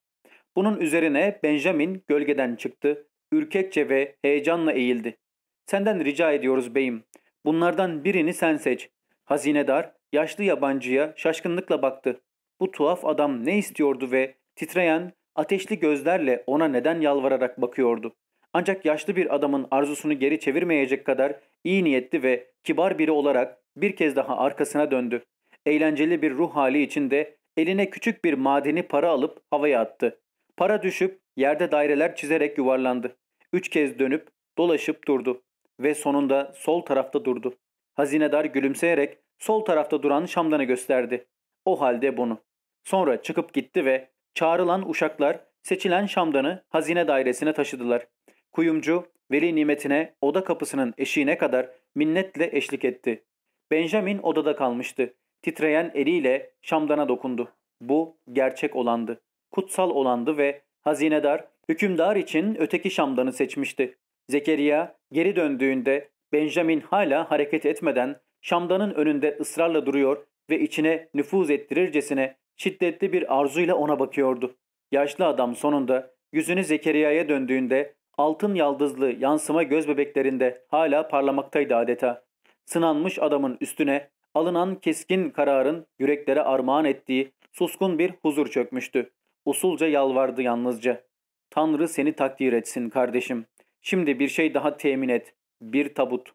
Bunun üzerine Benjamin gölgeden çıktı, ürkekçe ve heyecanla eğildi. Senden rica ediyoruz beyim. Bunlardan birini sen seç. Hazinedar yaşlı yabancıya şaşkınlıkla baktı. Bu tuhaf adam ne istiyordu ve titreyen, ateşli gözlerle ona neden yalvararak bakıyordu. Ancak yaşlı bir adamın arzusunu geri çevirmeyecek kadar iyi niyetli ve kibar biri olarak bir kez daha arkasına döndü. Eğlenceli bir ruh hali içinde eline küçük bir madeni para alıp havaya attı. Para düşüp yerde daireler çizerek yuvarlandı. Üç kez dönüp dolaşıp durdu ve sonunda sol tarafta durdu. Hazinedar gülümseyerek sol tarafta duran şamdanı gösterdi. O halde bunu. Sonra çıkıp gitti ve çağrılan uşaklar seçilen şamdanı hazine dairesine taşıdılar. Kuyumcu veli nimetine oda kapısının eşiğine kadar minnetle eşlik etti. Benjamin odada kalmıştı. Titreyen eliyle şamdana dokundu. Bu gerçek olandı. Kutsal olandı ve hazinedar hükümdar için öteki şamdanı seçmişti. Zekeriya geri döndüğünde Benjamin hala hareket etmeden şamdanın önünde ısrarla duruyor ve içine nüfuz ettirircesine şiddetli bir arzuyla ona bakıyordu. Yaşlı adam sonunda yüzünü Zekeriya'ya döndüğünde altın yaldızlı yansıma göz bebeklerinde hala parlamaktaydı adeta. Sınanmış adamın üstüne alınan keskin kararın yüreklere armağan ettiği suskun bir huzur çökmüştü. Usulca yalvardı yalnızca. Tanrı seni takdir etsin kardeşim. Şimdi bir şey daha temin et. Bir tabut.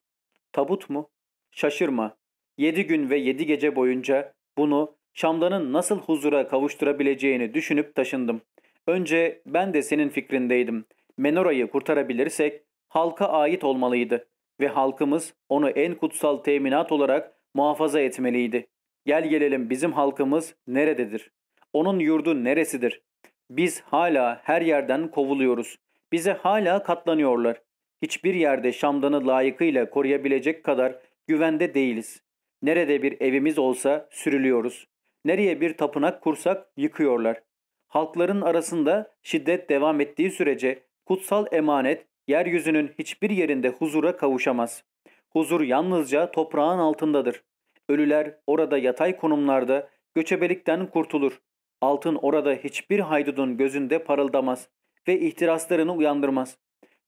Tabut mu? Şaşırma. Yedi gün ve yedi gece boyunca bunu Şamdan'ın nasıl huzura kavuşturabileceğini düşünüp taşındım. Önce ben de senin fikrindeydim. Menora'yı kurtarabilirsek halka ait olmalıydı ve halkımız onu en kutsal teminat olarak muhafaza etmeliydi. Gel gelelim bizim halkımız nerededir? Onun yurdu neresidir? Biz hala her yerden kovuluyoruz. Bize hala katlanıyorlar. Hiçbir yerde Şamdan'ı layıkıyla koruyabilecek kadar güvende değiliz. Nerede bir evimiz olsa sürülüyoruz. Nereye bir tapınak kursak yıkıyorlar. Halkların arasında şiddet devam ettiği sürece kutsal emanet yeryüzünün hiçbir yerinde huzura kavuşamaz. Huzur yalnızca toprağın altındadır. Ölüler orada yatay konumlarda göçebelikten kurtulur. Altın orada hiçbir haydudun gözünde parıldamaz ve ihtiraslarını uyandırmaz.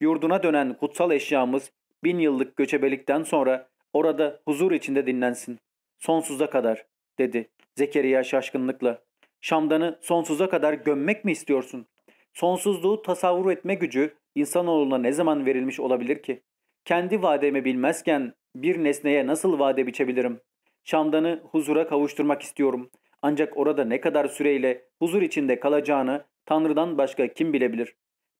Yurduna dönen kutsal eşyamız bin yıllık göçebelikten sonra orada huzur içinde dinlensin. Sonsuza kadar dedi Zekeriya şaşkınlıkla. Şamdan'ı sonsuza kadar gömmek mi istiyorsun? Sonsuzluğu tasavvur etme gücü insanoğluna ne zaman verilmiş olabilir ki? Kendi vademi bilmezken bir nesneye nasıl vade biçebilirim? Şamdan'ı huzura kavuşturmak istiyorum. Ancak orada ne kadar süreyle huzur içinde kalacağını Tanrı'dan başka kim bilebilir?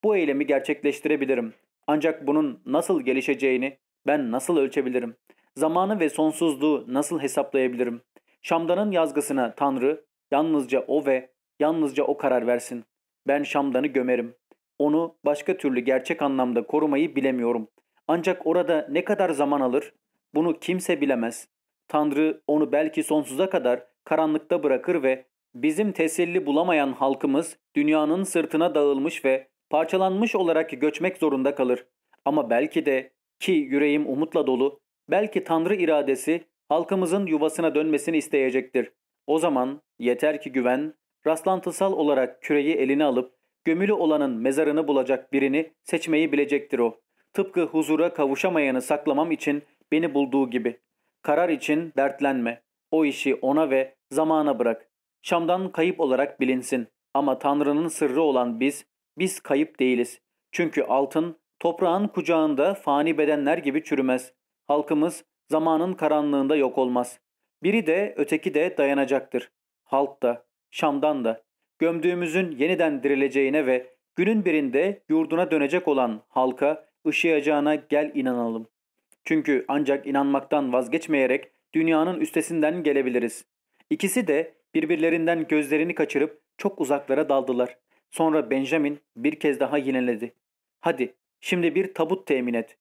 Bu eylemi gerçekleştirebilirim. Ancak bunun nasıl gelişeceğini ben nasıl ölçebilirim? Zamanı ve sonsuzluğu nasıl hesaplayabilirim? Şamdan'ın yazgısına Tanrı yalnızca o ve yalnızca o karar versin. Ben Şamdan'ı gömerim. Onu başka türlü gerçek anlamda korumayı bilemiyorum. Ancak orada ne kadar zaman alır bunu kimse bilemez. Tanrı onu belki sonsuza kadar karanlıkta bırakır ve bizim teselli bulamayan halkımız dünyanın sırtına dağılmış ve parçalanmış olarak göçmek zorunda kalır. Ama belki de ki yüreğim umutla dolu, belki Tanrı iradesi halkımızın yuvasına dönmesini isteyecektir. O zaman yeter ki güven, rastlantısal olarak küreyi eline alıp gömülü olanın mezarını bulacak birini seçmeyi bilecektir o. Tıpkı huzura kavuşamayanı saklamam için beni bulduğu gibi. Karar için dertlenme. O işi ona ve zamana bırak. Şam'dan kayıp olarak bilinsin. Ama Tanrı'nın sırrı olan biz, biz kayıp değiliz. Çünkü altın toprağın kucağında fani bedenler gibi çürümez. Halkımız zamanın karanlığında yok olmaz. Biri de öteki de dayanacaktır. Halk da, Şam'dan da. Gömdüğümüzün yeniden dirileceğine ve günün birinde yurduna dönecek olan halka ışıyacağına gel inanalım. Çünkü ancak inanmaktan vazgeçmeyerek dünyanın üstesinden gelebiliriz. İkisi de birbirlerinden gözlerini kaçırıp çok uzaklara daldılar. Sonra Benjamin bir kez daha yineledi. Hadi şimdi bir tabut temin et.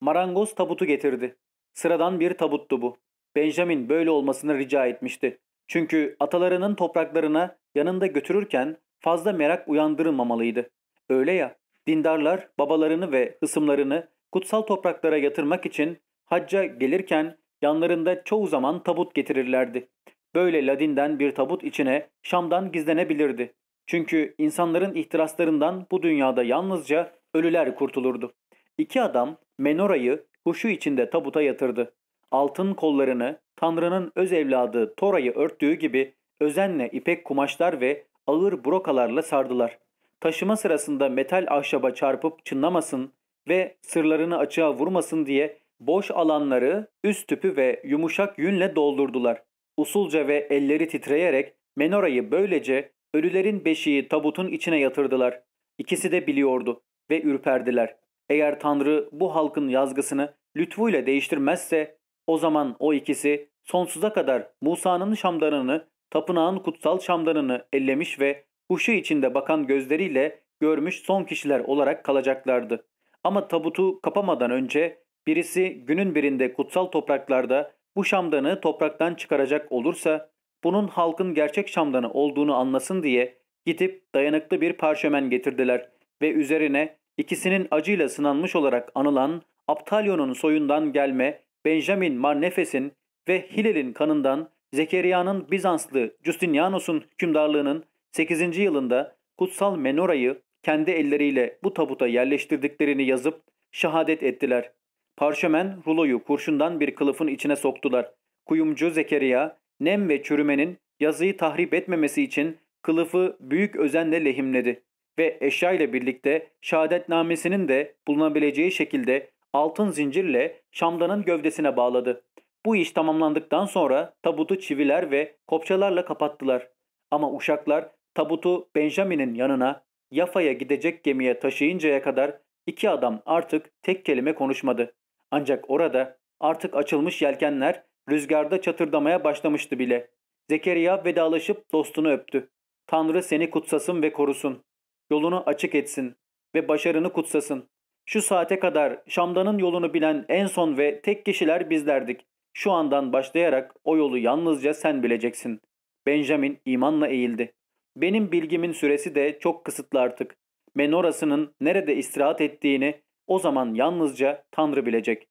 Marangoz tabutu getirdi. Sıradan bir tabuttu bu. Benjamin böyle olmasını rica etmişti. Çünkü atalarının topraklarına yanında götürürken fazla merak uyandırılmamalıydı. Öyle ya, dindarlar babalarını ve hısımlarını kutsal topraklara yatırmak için hacca gelirken yanlarında çoğu zaman tabut getirirlerdi. Böyle Ladin'den bir tabut içine Şam'dan gizlenebilirdi. Çünkü insanların ihtiraslarından bu dünyada yalnızca ölüler kurtulurdu. İki adam menorayı huşu içinde tabuta yatırdı. Altın kollarını Tanrı'nın öz evladı Tora'yı örttüğü gibi özenle ipek kumaşlar ve ağır brokalarla sardılar. Taşıma sırasında metal ahşaba çarpıp çınlamasın ve sırlarını açığa vurmasın diye boş alanları üst tüpü ve yumuşak yünle doldurdular. Usulca ve elleri titreyerek menorayı böylece ölülerin beşiği tabutun içine yatırdılar. İkisi de biliyordu ve ürperdiler. Eğer Tanrı bu halkın yazgısını lütfuyla değiştirmezse o zaman o ikisi sonsuza kadar Musa'nın şamdanını, tapınağın kutsal şamdanını ellemiş ve huşu içinde bakan gözleriyle görmüş son kişiler olarak kalacaklardı. Ama tabutu kapamadan önce birisi günün birinde kutsal topraklarda bu şamdanı topraktan çıkaracak olursa bunun halkın gerçek şamdanı olduğunu anlasın diye gidip dayanıklı bir parşömen getirdiler ve üzerine ikisinin acıyla sınanmış olarak anılan Aptalyon'un soyundan gelme Benjamin Marnefes'in ve Hilel'in kanından Zekeriya'nın Bizanslı Justinianus'un hükümdarlığının 8. yılında kutsal menorayı kendi elleriyle bu tabuta yerleştirdiklerini yazıp şehadet ettiler. Parşömen ruloyu kurşundan bir kılıfın içine soktular. Kuyumcu Zekeriya nem ve çürümenin yazıyı tahrip etmemesi için kılıfı büyük özenle lehimledi ve eşya ile birlikte şehadetnamesinin de bulunabileceği şekilde altın zincirle şamdanın gövdesine bağladı. Bu iş tamamlandıktan sonra tabutu çiviler ve kopçalarla kapattılar. Ama uşaklar tabutu Benjamin'in yanına Yafa'ya gidecek gemiye taşıyıncaya kadar iki adam artık tek kelime konuşmadı. Ancak orada artık açılmış yelkenler rüzgarda çatırdamaya başlamıştı bile. Zekeriya vedalaşıp dostunu öptü. Tanrı seni kutsasın ve korusun. Yolunu açık etsin ve başarını kutsasın. Şu saate kadar Şam'danın yolunu bilen en son ve tek kişiler bizlerdik. Şu andan başlayarak o yolu yalnızca sen bileceksin. Benjamin imanla eğildi. Benim bilgimin süresi de çok kısıtlı artık. Menorasının nerede istirahat ettiğini o zaman yalnızca Tanrı bilecek.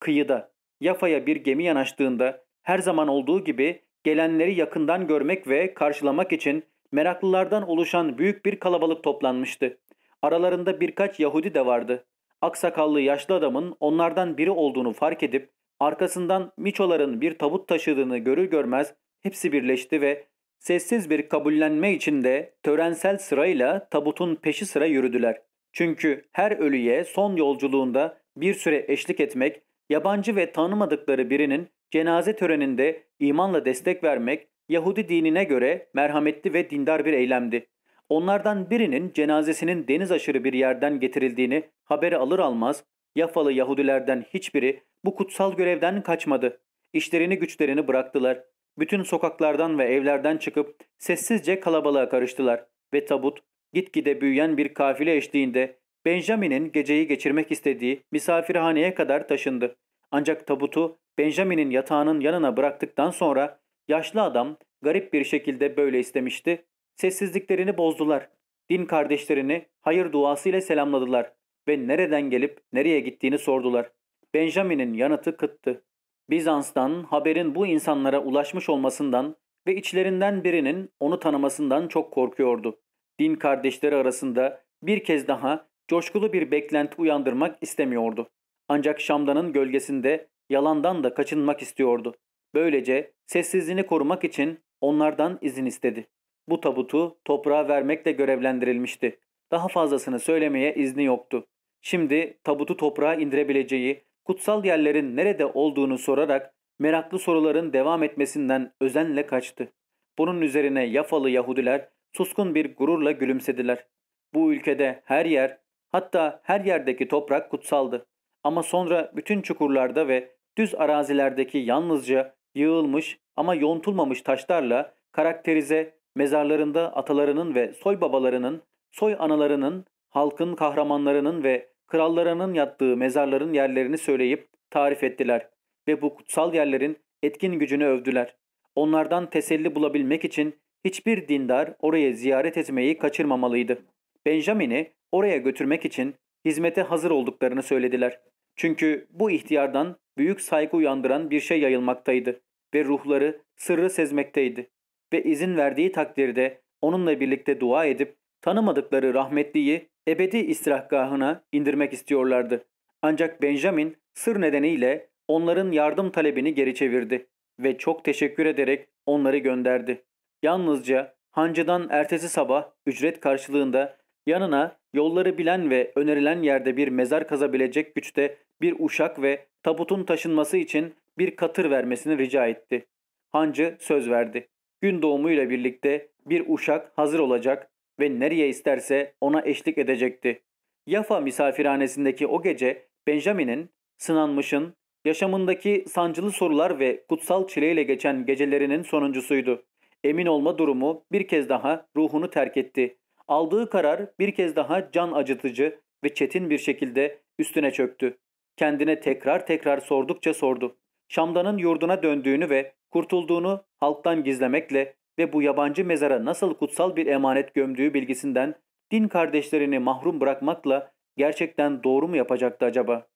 Kıyıda, Yafa'ya bir gemi yanaştığında her zaman olduğu gibi gelenleri yakından görmek ve karşılamak için meraklılardan oluşan büyük bir kalabalık toplanmıştı. Aralarında birkaç Yahudi de vardı. Aksakallı yaşlı adamın onlardan biri olduğunu fark edip arkasından miçoların bir tabut taşıdığını görür görmez hepsi birleşti ve sessiz bir kabullenme içinde törensel sırayla tabutun peşi sıra yürüdüler. Çünkü her ölüye son yolculuğunda bir süre eşlik etmek, yabancı ve tanımadıkları birinin cenaze töreninde imanla destek vermek Yahudi dinine göre merhametli ve dindar bir eylemdi. Onlardan birinin cenazesinin deniz aşırı bir yerden getirildiğini haberi alır almaz Yafalı Yahudilerden hiçbiri bu kutsal görevden kaçmadı. İşlerini güçlerini bıraktılar. Bütün sokaklardan ve evlerden çıkıp sessizce kalabalığa karıştılar ve tabut gitgide büyüyen bir kafile eşliğinde Benjamin'in geceyi geçirmek istediği misafirhaneye kadar taşındı. Ancak tabutu Benjamin'in yatağının yanına bıraktıktan sonra yaşlı adam garip bir şekilde böyle istemişti. Sessizliklerini bozdular. Din kardeşlerini hayır duasıyla selamladılar ve nereden gelip nereye gittiğini sordular. Benjamin'in yanıtı kıttı. Bizans'tan haberin bu insanlara ulaşmış olmasından ve içlerinden birinin onu tanımasından çok korkuyordu. Din kardeşleri arasında bir kez daha coşkulu bir beklenti uyandırmak istemiyordu. Ancak Şamdan'ın gölgesinde yalandan da kaçınmak istiyordu. Böylece sessizliğini korumak için onlardan izin istedi. Bu tabutu toprağa vermekle görevlendirilmişti. Daha fazlasını söylemeye izni yoktu. Şimdi tabutu toprağa indirebileceği kutsal yerlerin nerede olduğunu sorarak meraklı soruların devam etmesinden özenle kaçtı. Bunun üzerine Yafalı Yahudiler suskun bir gururla gülümsediler. Bu ülkede her yer, hatta her yerdeki toprak kutsaldı. Ama sonra bütün çukurlarda ve düz arazilerdeki yalnızca yığılmış ama yontulmamış taşlarla karakterize mezarlarında atalarının ve soy babalarının, soy analarının, halkın kahramanlarının ve krallarının yattığı mezarların yerlerini söyleyip tarif ettiler ve bu kutsal yerlerin etkin gücünü övdüler. Onlardan teselli bulabilmek için hiçbir dindar oraya ziyaret etmeyi kaçırmamalıydı. Benjamin'i oraya götürmek için hizmete hazır olduklarını söylediler. Çünkü bu ihtiyardan büyük saygı uyandıran bir şey yayılmaktaydı ve ruhları sırrı sezmekteydi. Ve izin verdiği takdirde onunla birlikte dua edip tanımadıkları rahmetliyi ebedi istirahgahına indirmek istiyorlardı. Ancak Benjamin sır nedeniyle onların yardım talebini geri çevirdi ve çok teşekkür ederek onları gönderdi. Yalnızca hancıdan ertesi sabah ücret karşılığında yanına yolları bilen ve önerilen yerde bir mezar kazabilecek güçte bir uşak ve tabutun taşınması için bir katır vermesini rica etti. Hancı söz verdi. Gün doğumuyla birlikte bir uşak hazır olacak ve nereye isterse ona eşlik edecekti. Yafa misafirhanesindeki o gece Benjamin'in, sınanmışın, yaşamındaki sancılı sorular ve kutsal çileyle geçen gecelerinin sonuncusuydu. Emin olma durumu bir kez daha ruhunu terk etti. Aldığı karar bir kez daha can acıtıcı ve çetin bir şekilde üstüne çöktü. Kendine tekrar tekrar sordukça sordu. Şamdan'ın yurduna döndüğünü ve kurtulduğunu halktan gizlemekle ve bu yabancı mezara nasıl kutsal bir emanet gömdüğü bilgisinden din kardeşlerini mahrum bırakmakla gerçekten doğru mu yapacaktı acaba?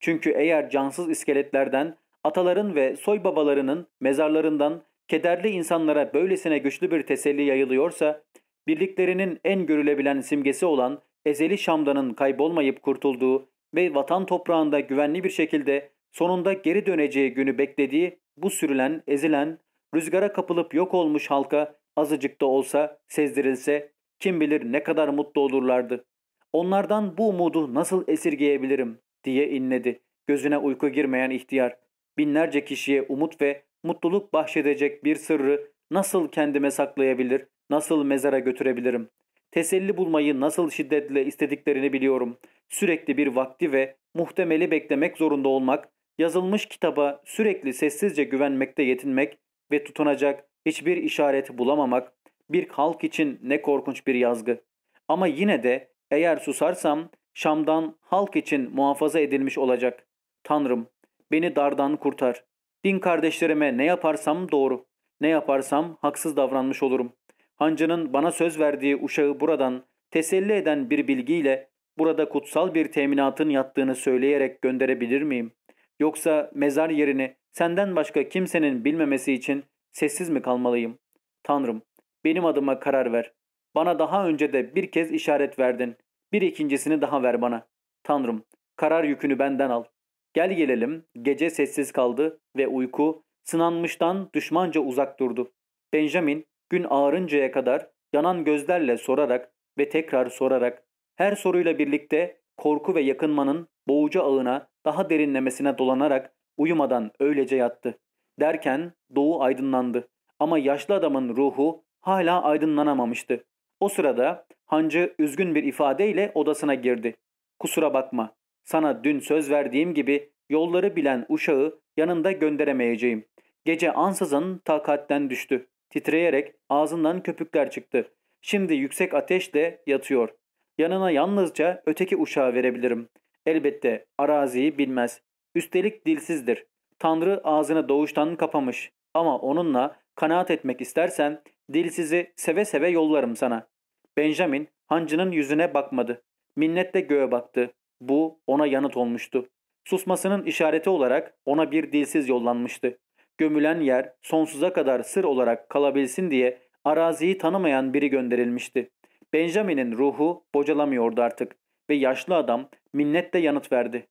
Çünkü eğer cansız iskeletlerden, ataların ve soy babalarının mezarlarından kederli insanlara böylesine güçlü bir teselli yayılıyorsa, birliklerinin en görülebilen simgesi olan ezeli Şam'danın kaybolmayıp kurtulduğu ve vatan toprağında güvenli bir şekilde sonunda geri döneceği günü beklediği bu sürülen, ezilen, rüzgara kapılıp yok olmuş halka azıcık da olsa sezdirilse kim bilir ne kadar mutlu olurlardı. Onlardan bu umudu nasıl esirgeyebilirim diye inledi. Gözüne uyku girmeyen ihtiyar. Binlerce kişiye umut ve mutluluk bahşedecek bir sırrı nasıl kendime saklayabilir, nasıl mezara götürebilirim? Teselli bulmayı nasıl şiddetle istediklerini biliyorum. Sürekli bir vakti ve muhtemeli beklemek zorunda olmak, yazılmış kitaba sürekli sessizce güvenmekte yetinmek ve tutunacak hiçbir işaret bulamamak bir halk için ne korkunç bir yazgı. Ama yine de eğer susarsam Şam'dan halk için muhafaza edilmiş olacak. Tanrım beni dardan kurtar. Din kardeşlerime ne yaparsam doğru. Ne yaparsam haksız davranmış olurum. Hancının bana söz verdiği uşağı buradan teselli eden bir bilgiyle burada kutsal bir teminatın yattığını söyleyerek gönderebilir miyim? Yoksa mezar yerini senden başka kimsenin bilmemesi için sessiz mi kalmalıyım? Tanrım, benim adıma karar ver. Bana daha önce de bir kez işaret verdin. Bir ikincisini daha ver bana. Tanrım, karar yükünü benden al. Gel gelelim, gece sessiz kaldı ve uyku sınanmıştan düşmanca uzak durdu. Benjamin gün ağarıncaya kadar yanan gözlerle sorarak ve tekrar sorarak her soruyla birlikte korku ve yakınmanın boğucu ağına daha derinlemesine dolanarak uyumadan öylece yattı. Derken doğu aydınlandı ama yaşlı adamın ruhu hala aydınlanamamıştı. O sırada hancı üzgün bir ifadeyle odasına girdi. Kusura bakma, sana dün söz verdiğim gibi yolları bilen uşağı yanında gönderemeyeceğim. Gece ansızın takatten düştü. Titreyerek ağzından köpükler çıktı. Şimdi yüksek ateşle yatıyor. Yanına yalnızca öteki uşağı verebilirim. Elbette araziyi bilmez. Üstelik dilsizdir. Tanrı ağzını doğuştan kapamış. Ama onunla kanaat etmek istersen dilsizi seve seve yollarım sana. Benjamin hancının yüzüne bakmadı. Minnetle göğe baktı. Bu ona yanıt olmuştu. Susmasının işareti olarak ona bir dilsiz yollanmıştı. Gömülen yer sonsuza kadar sır olarak kalabilsin diye araziyi tanımayan biri gönderilmişti. Benjamin'in ruhu bocalamıyordu artık ve yaşlı adam minnetle yanıt verdi.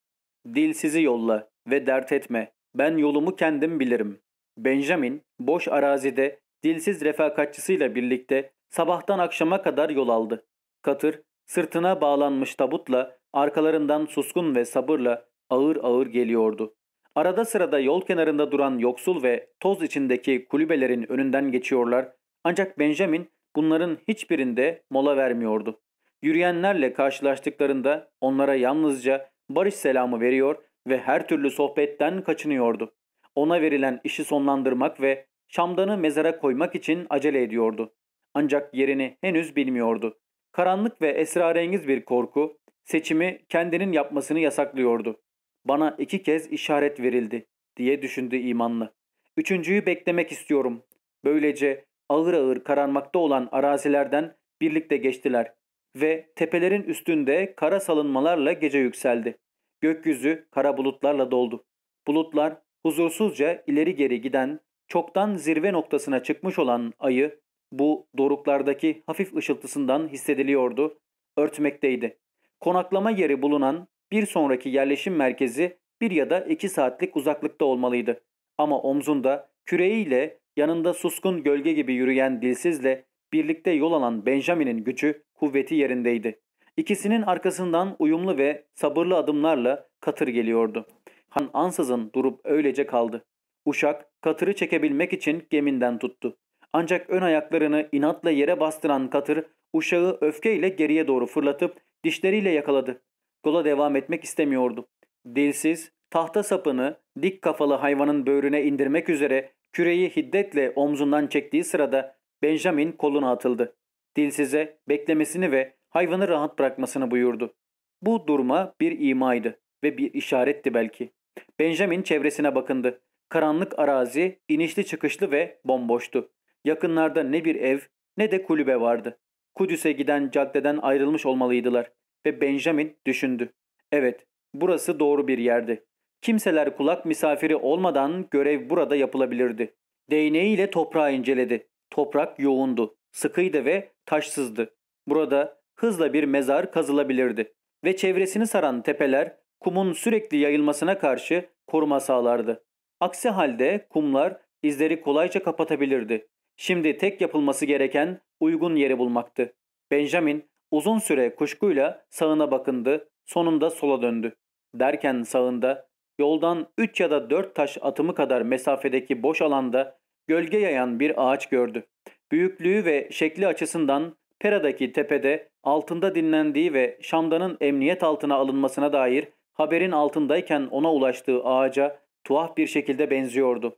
Dilsizi yolla ve dert etme. Ben yolumu kendim bilirim. Benjamin boş arazide dilsiz refakatçısıyla birlikte sabahtan akşama kadar yol aldı. Katır sırtına bağlanmış tabutla arkalarından suskun ve sabırla ağır ağır geliyordu. Arada sırada yol kenarında duran yoksul ve toz içindeki kulübelerin önünden geçiyorlar ancak Benjamin bunların hiçbirinde mola vermiyordu. Yürüyenlerle karşılaştıklarında onlara yalnızca barış selamı veriyor ve her türlü sohbetten kaçınıyordu. Ona verilen işi sonlandırmak ve Şamdan'ı mezara koymak için acele ediyordu. Ancak yerini henüz bilmiyordu. Karanlık ve esrarengiz bir korku seçimi kendinin yapmasını yasaklıyordu. Bana iki kez işaret verildi diye düşündü imanlı. Üçüncüyü beklemek istiyorum. Böylece ağır ağır kararmakta olan arazilerden birlikte geçtiler ve tepelerin üstünde kara salınmalarla gece yükseldi. Gökyüzü kara bulutlarla doldu. Bulutlar huzursuzca ileri geri giden, çoktan zirve noktasına çıkmış olan ayı bu doruklardaki hafif ışıltısından hissediliyordu, örtmekteydi. Konaklama yeri bulunan bir sonraki yerleşim merkezi bir ya da iki saatlik uzaklıkta olmalıydı. Ama omzunda küreğiyle yanında suskun gölge gibi yürüyen dilsizle birlikte yol alan Benjamin'in gücü, kuvveti yerindeydi. İkisinin arkasından uyumlu ve sabırlı adımlarla katır geliyordu. Han ansızın durup öylece kaldı. Uşak katırı çekebilmek için geminden tuttu. Ancak ön ayaklarını inatla yere bastıran katır uşağı öfkeyle geriye doğru fırlatıp dişleriyle yakaladı. Yola devam etmek istemiyordu. Dilsiz, tahta sapını dik kafalı hayvanın böğrüne indirmek üzere küreyi hiddetle omzundan çektiği sırada Benjamin koluna atıldı. Dilsize beklemesini ve hayvanı rahat bırakmasını buyurdu. Bu duruma bir imaydı ve bir işaretti belki. Benjamin çevresine bakındı. Karanlık arazi inişli çıkışlı ve bomboştu. Yakınlarda ne bir ev ne de kulübe vardı. Kudüs'e giden caddeden ayrılmış olmalıydılar ve Benjamin düşündü. Evet, burası doğru bir yerdi. Kimseler kulak misafiri olmadan görev burada yapılabilirdi. Değneğiyle toprağı inceledi. Toprak yoğundu, sıkıydı ve taşsızdı. Burada hızla bir mezar kazılabilirdi ve çevresini saran tepeler kumun sürekli yayılmasına karşı koruma sağlardı. Aksi halde kumlar izleri kolayca kapatabilirdi. Şimdi tek yapılması gereken uygun yeri bulmaktı. Benjamin uzun süre kuşkuyla sağına bakındı, sonunda sola döndü. Derken sağında yoldan 3 ya da 4 taş atımı kadar mesafedeki boş alanda gölge yayan bir ağaç gördü. Büyüklüğü ve şekli açısından Pera'daki tepede altında dinlendiği ve Şam'danın emniyet altına alınmasına dair haberin altındayken ona ulaştığı ağaca tuhaf bir şekilde benziyordu.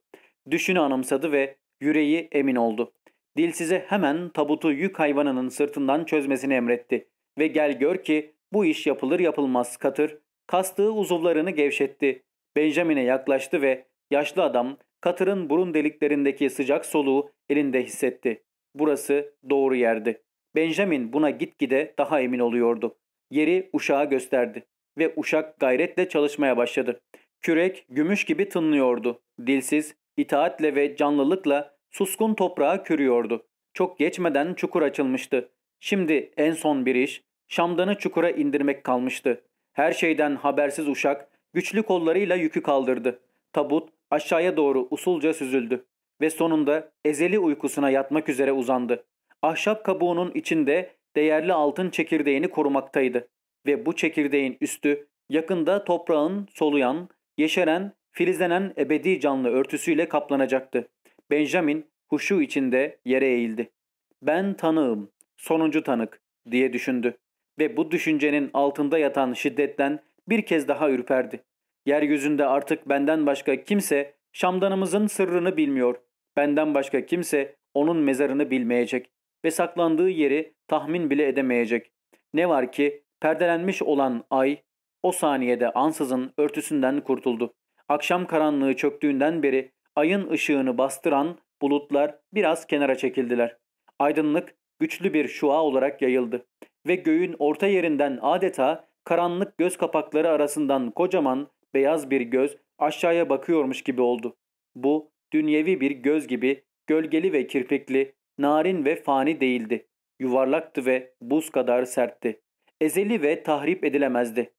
Düşünü anımsadı ve yüreği emin oldu. Dilsize hemen tabutu yük hayvanının sırtından çözmesini emretti ve gel gör ki bu iş yapılır yapılmaz katır kastığı uzuvlarını gevşetti. Benjamin'e yaklaştı ve yaşlı adam katırın burun deliklerindeki sıcak soluğu elinde hissetti. Burası doğru yerdi. Benjamin buna gitgide daha emin oluyordu. Yeri uşağa gösterdi ve uşak gayretle çalışmaya başladı. Kürek gümüş gibi tınlıyordu. Dilsiz, itaatle ve canlılıkla suskun toprağa kürüyordu. Çok geçmeden çukur açılmıştı. Şimdi en son bir iş Şamdan'ı çukura indirmek kalmıştı. Her şeyden habersiz uşak güçlü kollarıyla yükü kaldırdı. Tabut aşağıya doğru usulca süzüldü ve sonunda ezeli uykusuna yatmak üzere uzandı. Ahşap kabuğunun içinde değerli altın çekirdeğini korumaktaydı ve bu çekirdeğin üstü yakında toprağın soluyan, yeşeren, filizlenen ebedi canlı örtüsüyle kaplanacaktı. Benjamin huşu içinde yere eğildi. Ben tanığım, sonuncu tanık diye düşündü ve bu düşüncenin altında yatan şiddetten bir kez daha ürperdi. Yeryüzünde artık benden başka kimse Şamdanımızın sırrını bilmiyor. Benden başka kimse onun mezarını bilmeyecek ve saklandığı yeri tahmin bile edemeyecek. Ne var ki perdelenmiş olan ay o saniyede ansızın örtüsünden kurtuldu. Akşam karanlığı çöktüğünden beri ayın ışığını bastıran bulutlar biraz kenara çekildiler. Aydınlık güçlü bir şua olarak yayıldı ve göğün orta yerinden adeta karanlık göz kapakları arasından kocaman beyaz bir göz aşağıya bakıyormuş gibi oldu. Bu dünyevi bir göz gibi gölgeli ve kirpikli, narin ve fani değildi. Yuvarlaktı ve buz kadar sertti. Ezeli ve tahrip edilemezdi.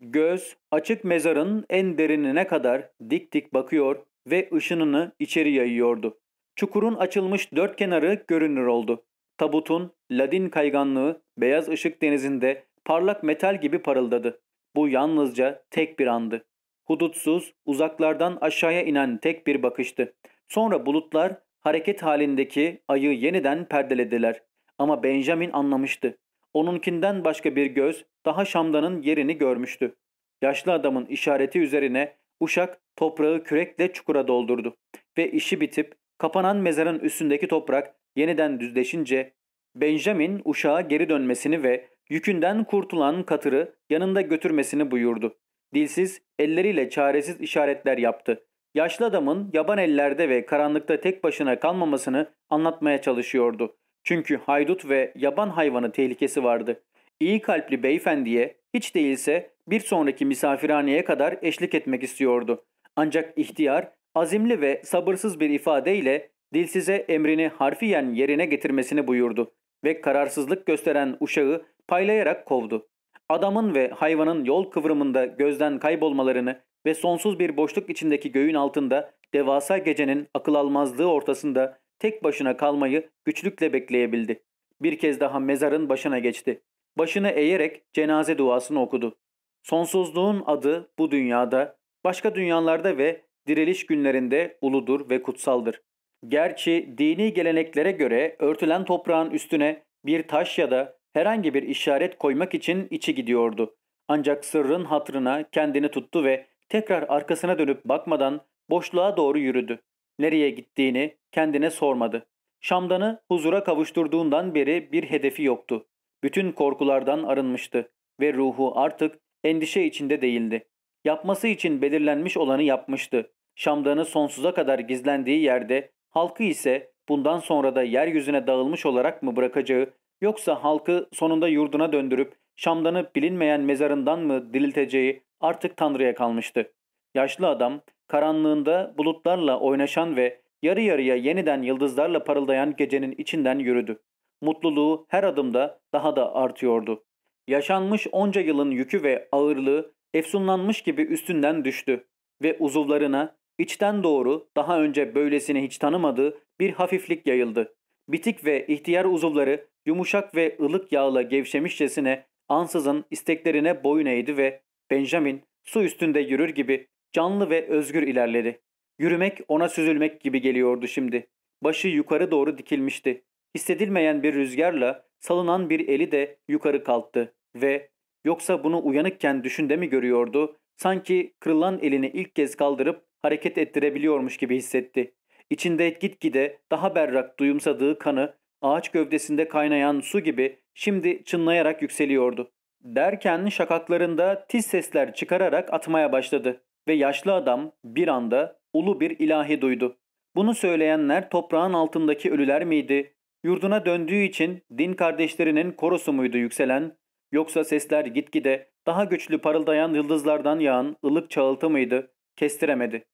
Göz açık mezarın en derinine kadar dik dik bakıyor ve ışınını içeri yayıyordu. Çukurun açılmış dört kenarı görünür oldu. Tabutun ladin kayganlığı beyaz ışık denizinde parlak metal gibi parıldadı. Bu yalnızca tek bir andı. Hudutsuz, uzaklardan aşağıya inen tek bir bakıştı. Sonra bulutlar hareket halindeki ayı yeniden perdelediler. Ama Benjamin anlamıştı. Onunkinden başka bir göz daha Şam'danın yerini görmüştü. Yaşlı adamın işareti üzerine uşak toprağı kürekle çukura doldurdu. Ve işi bitip kapanan mezarın üstündeki toprak yeniden düzleşince Benjamin uşağa geri dönmesini ve yükünden kurtulan katırı yanında götürmesini buyurdu. Dilsiz elleriyle çaresiz işaretler yaptı. Yaşlı adamın yaban ellerde ve karanlıkta tek başına kalmamasını anlatmaya çalışıyordu. Çünkü haydut ve yaban hayvanı tehlikesi vardı. İyi kalpli beyefendiye hiç değilse bir sonraki misafirhaneye kadar eşlik etmek istiyordu. Ancak ihtiyar azimli ve sabırsız bir ifadeyle dilsize emrini harfiyen yerine getirmesini buyurdu ve kararsızlık gösteren uşağı paylayarak kovdu. Adamın ve hayvanın yol kıvrımında gözden kaybolmalarını ve sonsuz bir boşluk içindeki göğün altında devasa gecenin akıl almazlığı ortasında tek başına kalmayı güçlükle bekleyebildi. Bir kez daha mezarın başına geçti. Başını eğerek cenaze duasını okudu. Sonsuzluğun adı bu dünyada, başka dünyalarda ve diriliş günlerinde uludur ve kutsaldır. Gerçi dini geleneklere göre örtülen toprağın üstüne bir taş ya da herhangi bir işaret koymak için içi gidiyordu. Ancak sırrın hatrına kendini tuttu ve tekrar arkasına dönüp bakmadan boşluğa doğru yürüdü. Nereye gittiğini kendine sormadı. Şamdan'ı huzura kavuşturduğundan beri bir hedefi yoktu. Bütün korkulardan arınmıştı. ve ruhu artık endişe içinde değildi. Yapması için belirlenmiş olanı yapmıştı. Şamdanı sonsuza kadar gizlendiği yerde halkı ise bundan sonra da yeryüzüne dağılmış olarak mı bırakacağı yoksa halkı sonunda yurduna döndürüp Şamdan'ı bilinmeyen mezarından mı dirilteceği artık Tanrı'ya kalmıştı. Yaşlı adam karanlığında bulutlarla oynaşan ve yarı yarıya yeniden yıldızlarla parıldayan gecenin içinden yürüdü. Mutluluğu her adımda daha da artıyordu. Yaşanmış onca yılın yükü ve ağırlığı efsunlanmış gibi üstünden düştü ve uzuvlarına içten doğru daha önce böylesini hiç tanımadığı bir hafiflik yayıldı. Bitik ve ihtiyar uzuvları yumuşak ve ılık yağla gevşemişçesine ansızın isteklerine boyun eğdi ve Benjamin su üstünde yürür gibi canlı ve özgür ilerledi. Yürümek ona süzülmek gibi geliyordu şimdi. Başı yukarı doğru dikilmişti. Hissedilmeyen bir rüzgarla salınan bir eli de yukarı kalktı ve yoksa bunu uyanıkken düşünde mi görüyordu? Sanki kırılan elini ilk kez kaldırıp hareket ettirebiliyormuş gibi hissetti. İçinde gitgide daha berrak duyumsadığı kanı ağaç gövdesinde kaynayan su gibi şimdi çınlayarak yükseliyordu. Derken şakaklarında tiz sesler çıkararak atmaya başladı ve yaşlı adam bir anda ulu bir ilahi duydu. Bunu söyleyenler toprağın altındaki ölüler miydi? Yurduna döndüğü için din kardeşlerinin korosu muydu yükselen? Yoksa sesler gitgide daha güçlü parıldayan yıldızlardan yağan ılık çağıltı mıydı? Kestiremedi.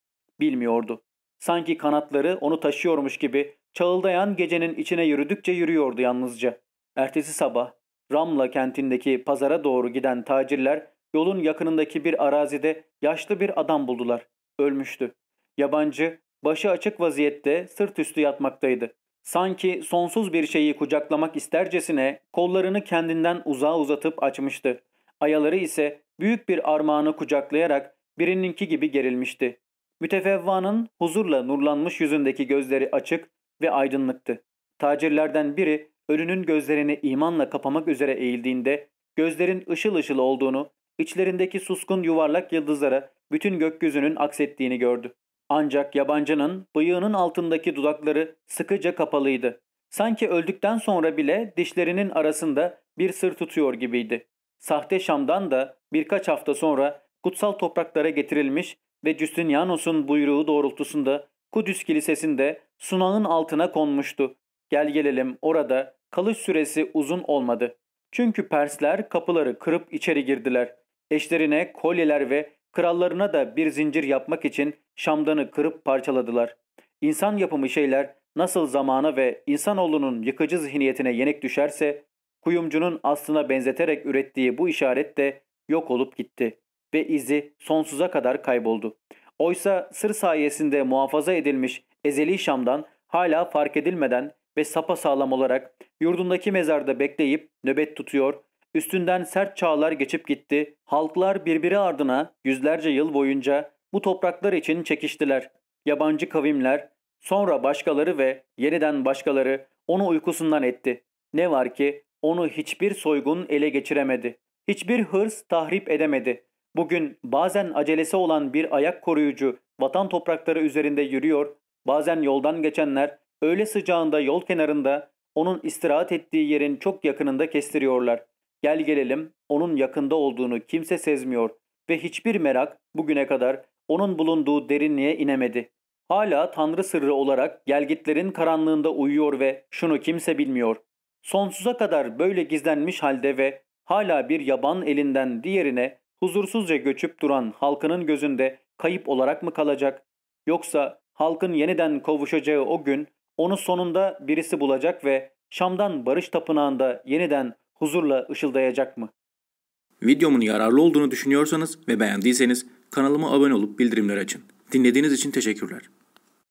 Bilmiyordu. Sanki kanatları onu taşıyormuş gibi çağıldayan gecenin içine yürüdükçe yürüyordu yalnızca. Ertesi sabah Ramla kentindeki pazara doğru giden tacirler yolun yakınındaki bir arazide yaşlı bir adam buldular. Ölmüştü. Yabancı başı açık vaziyette sırt üstü yatmaktaydı. Sanki sonsuz bir şeyi kucaklamak istercesine kollarını kendinden uzağa uzatıp açmıştı. Ayaları ise büyük bir armağanı kucaklayarak birininki gibi gerilmişti. Mütefevvanın huzurla nurlanmış yüzündeki gözleri açık ve aydınlıktı. Tacirlerden biri ölünün gözlerini imanla kapamak üzere eğildiğinde gözlerin ışıl ışıl olduğunu, içlerindeki suskun yuvarlak yıldızlara bütün gökyüzünün aksettiğini gördü. Ancak yabancının bıyığının altındaki dudakları sıkıca kapalıydı. Sanki öldükten sonra bile dişlerinin arasında bir sır tutuyor gibiydi. Sahte Şam'dan da birkaç hafta sonra kutsal topraklara getirilmiş ve Justinianos'un buyruğu doğrultusunda Kudüs Kilisesi'nde sunağın altına konmuştu. Gel gelelim orada kalış süresi uzun olmadı. Çünkü Persler kapıları kırıp içeri girdiler. Eşlerine kolyeler ve krallarına da bir zincir yapmak için Şamdan'ı kırıp parçaladılar. İnsan yapımı şeyler nasıl zamana ve insanoğlunun yıkıcı zihniyetine yenik düşerse, kuyumcunun aslına benzeterek ürettiği bu işaret de yok olup gitti ve izi sonsuza kadar kayboldu. Oysa sır sayesinde muhafaza edilmiş ezeli Şam'dan hala fark edilmeden ve sapa sağlam olarak yurdundaki mezarda bekleyip nöbet tutuyor, üstünden sert çağlar geçip gitti, halklar birbiri ardına yüzlerce yıl boyunca bu topraklar için çekiştiler. Yabancı kavimler, sonra başkaları ve yeniden başkaları onu uykusundan etti. Ne var ki onu hiçbir soygun ele geçiremedi. Hiçbir hırs tahrip edemedi. Bugün bazen acelesi olan bir ayak koruyucu vatan toprakları üzerinde yürüyor, bazen yoldan geçenler öğle sıcağında yol kenarında onun istirahat ettiği yerin çok yakınında kestiriyorlar. Gel gelelim onun yakında olduğunu kimse sezmiyor ve hiçbir merak bugüne kadar onun bulunduğu derinliğe inemedi. Hala tanrı sırrı olarak gelgitlerin karanlığında uyuyor ve şunu kimse bilmiyor. Sonsuza kadar böyle gizlenmiş halde ve hala bir yaban elinden diğerine huzursuzca göçüp duran halkının gözünde kayıp olarak mı kalacak? Yoksa halkın yeniden kovuşacağı o gün onu sonunda birisi bulacak ve Şam'dan barış tapınağında yeniden huzurla ışıldayacak mı? Videomun yararlı olduğunu düşünüyorsanız ve beğendiyseniz kanalıma abone olup bildirimleri açın. Dinlediğiniz için teşekkürler.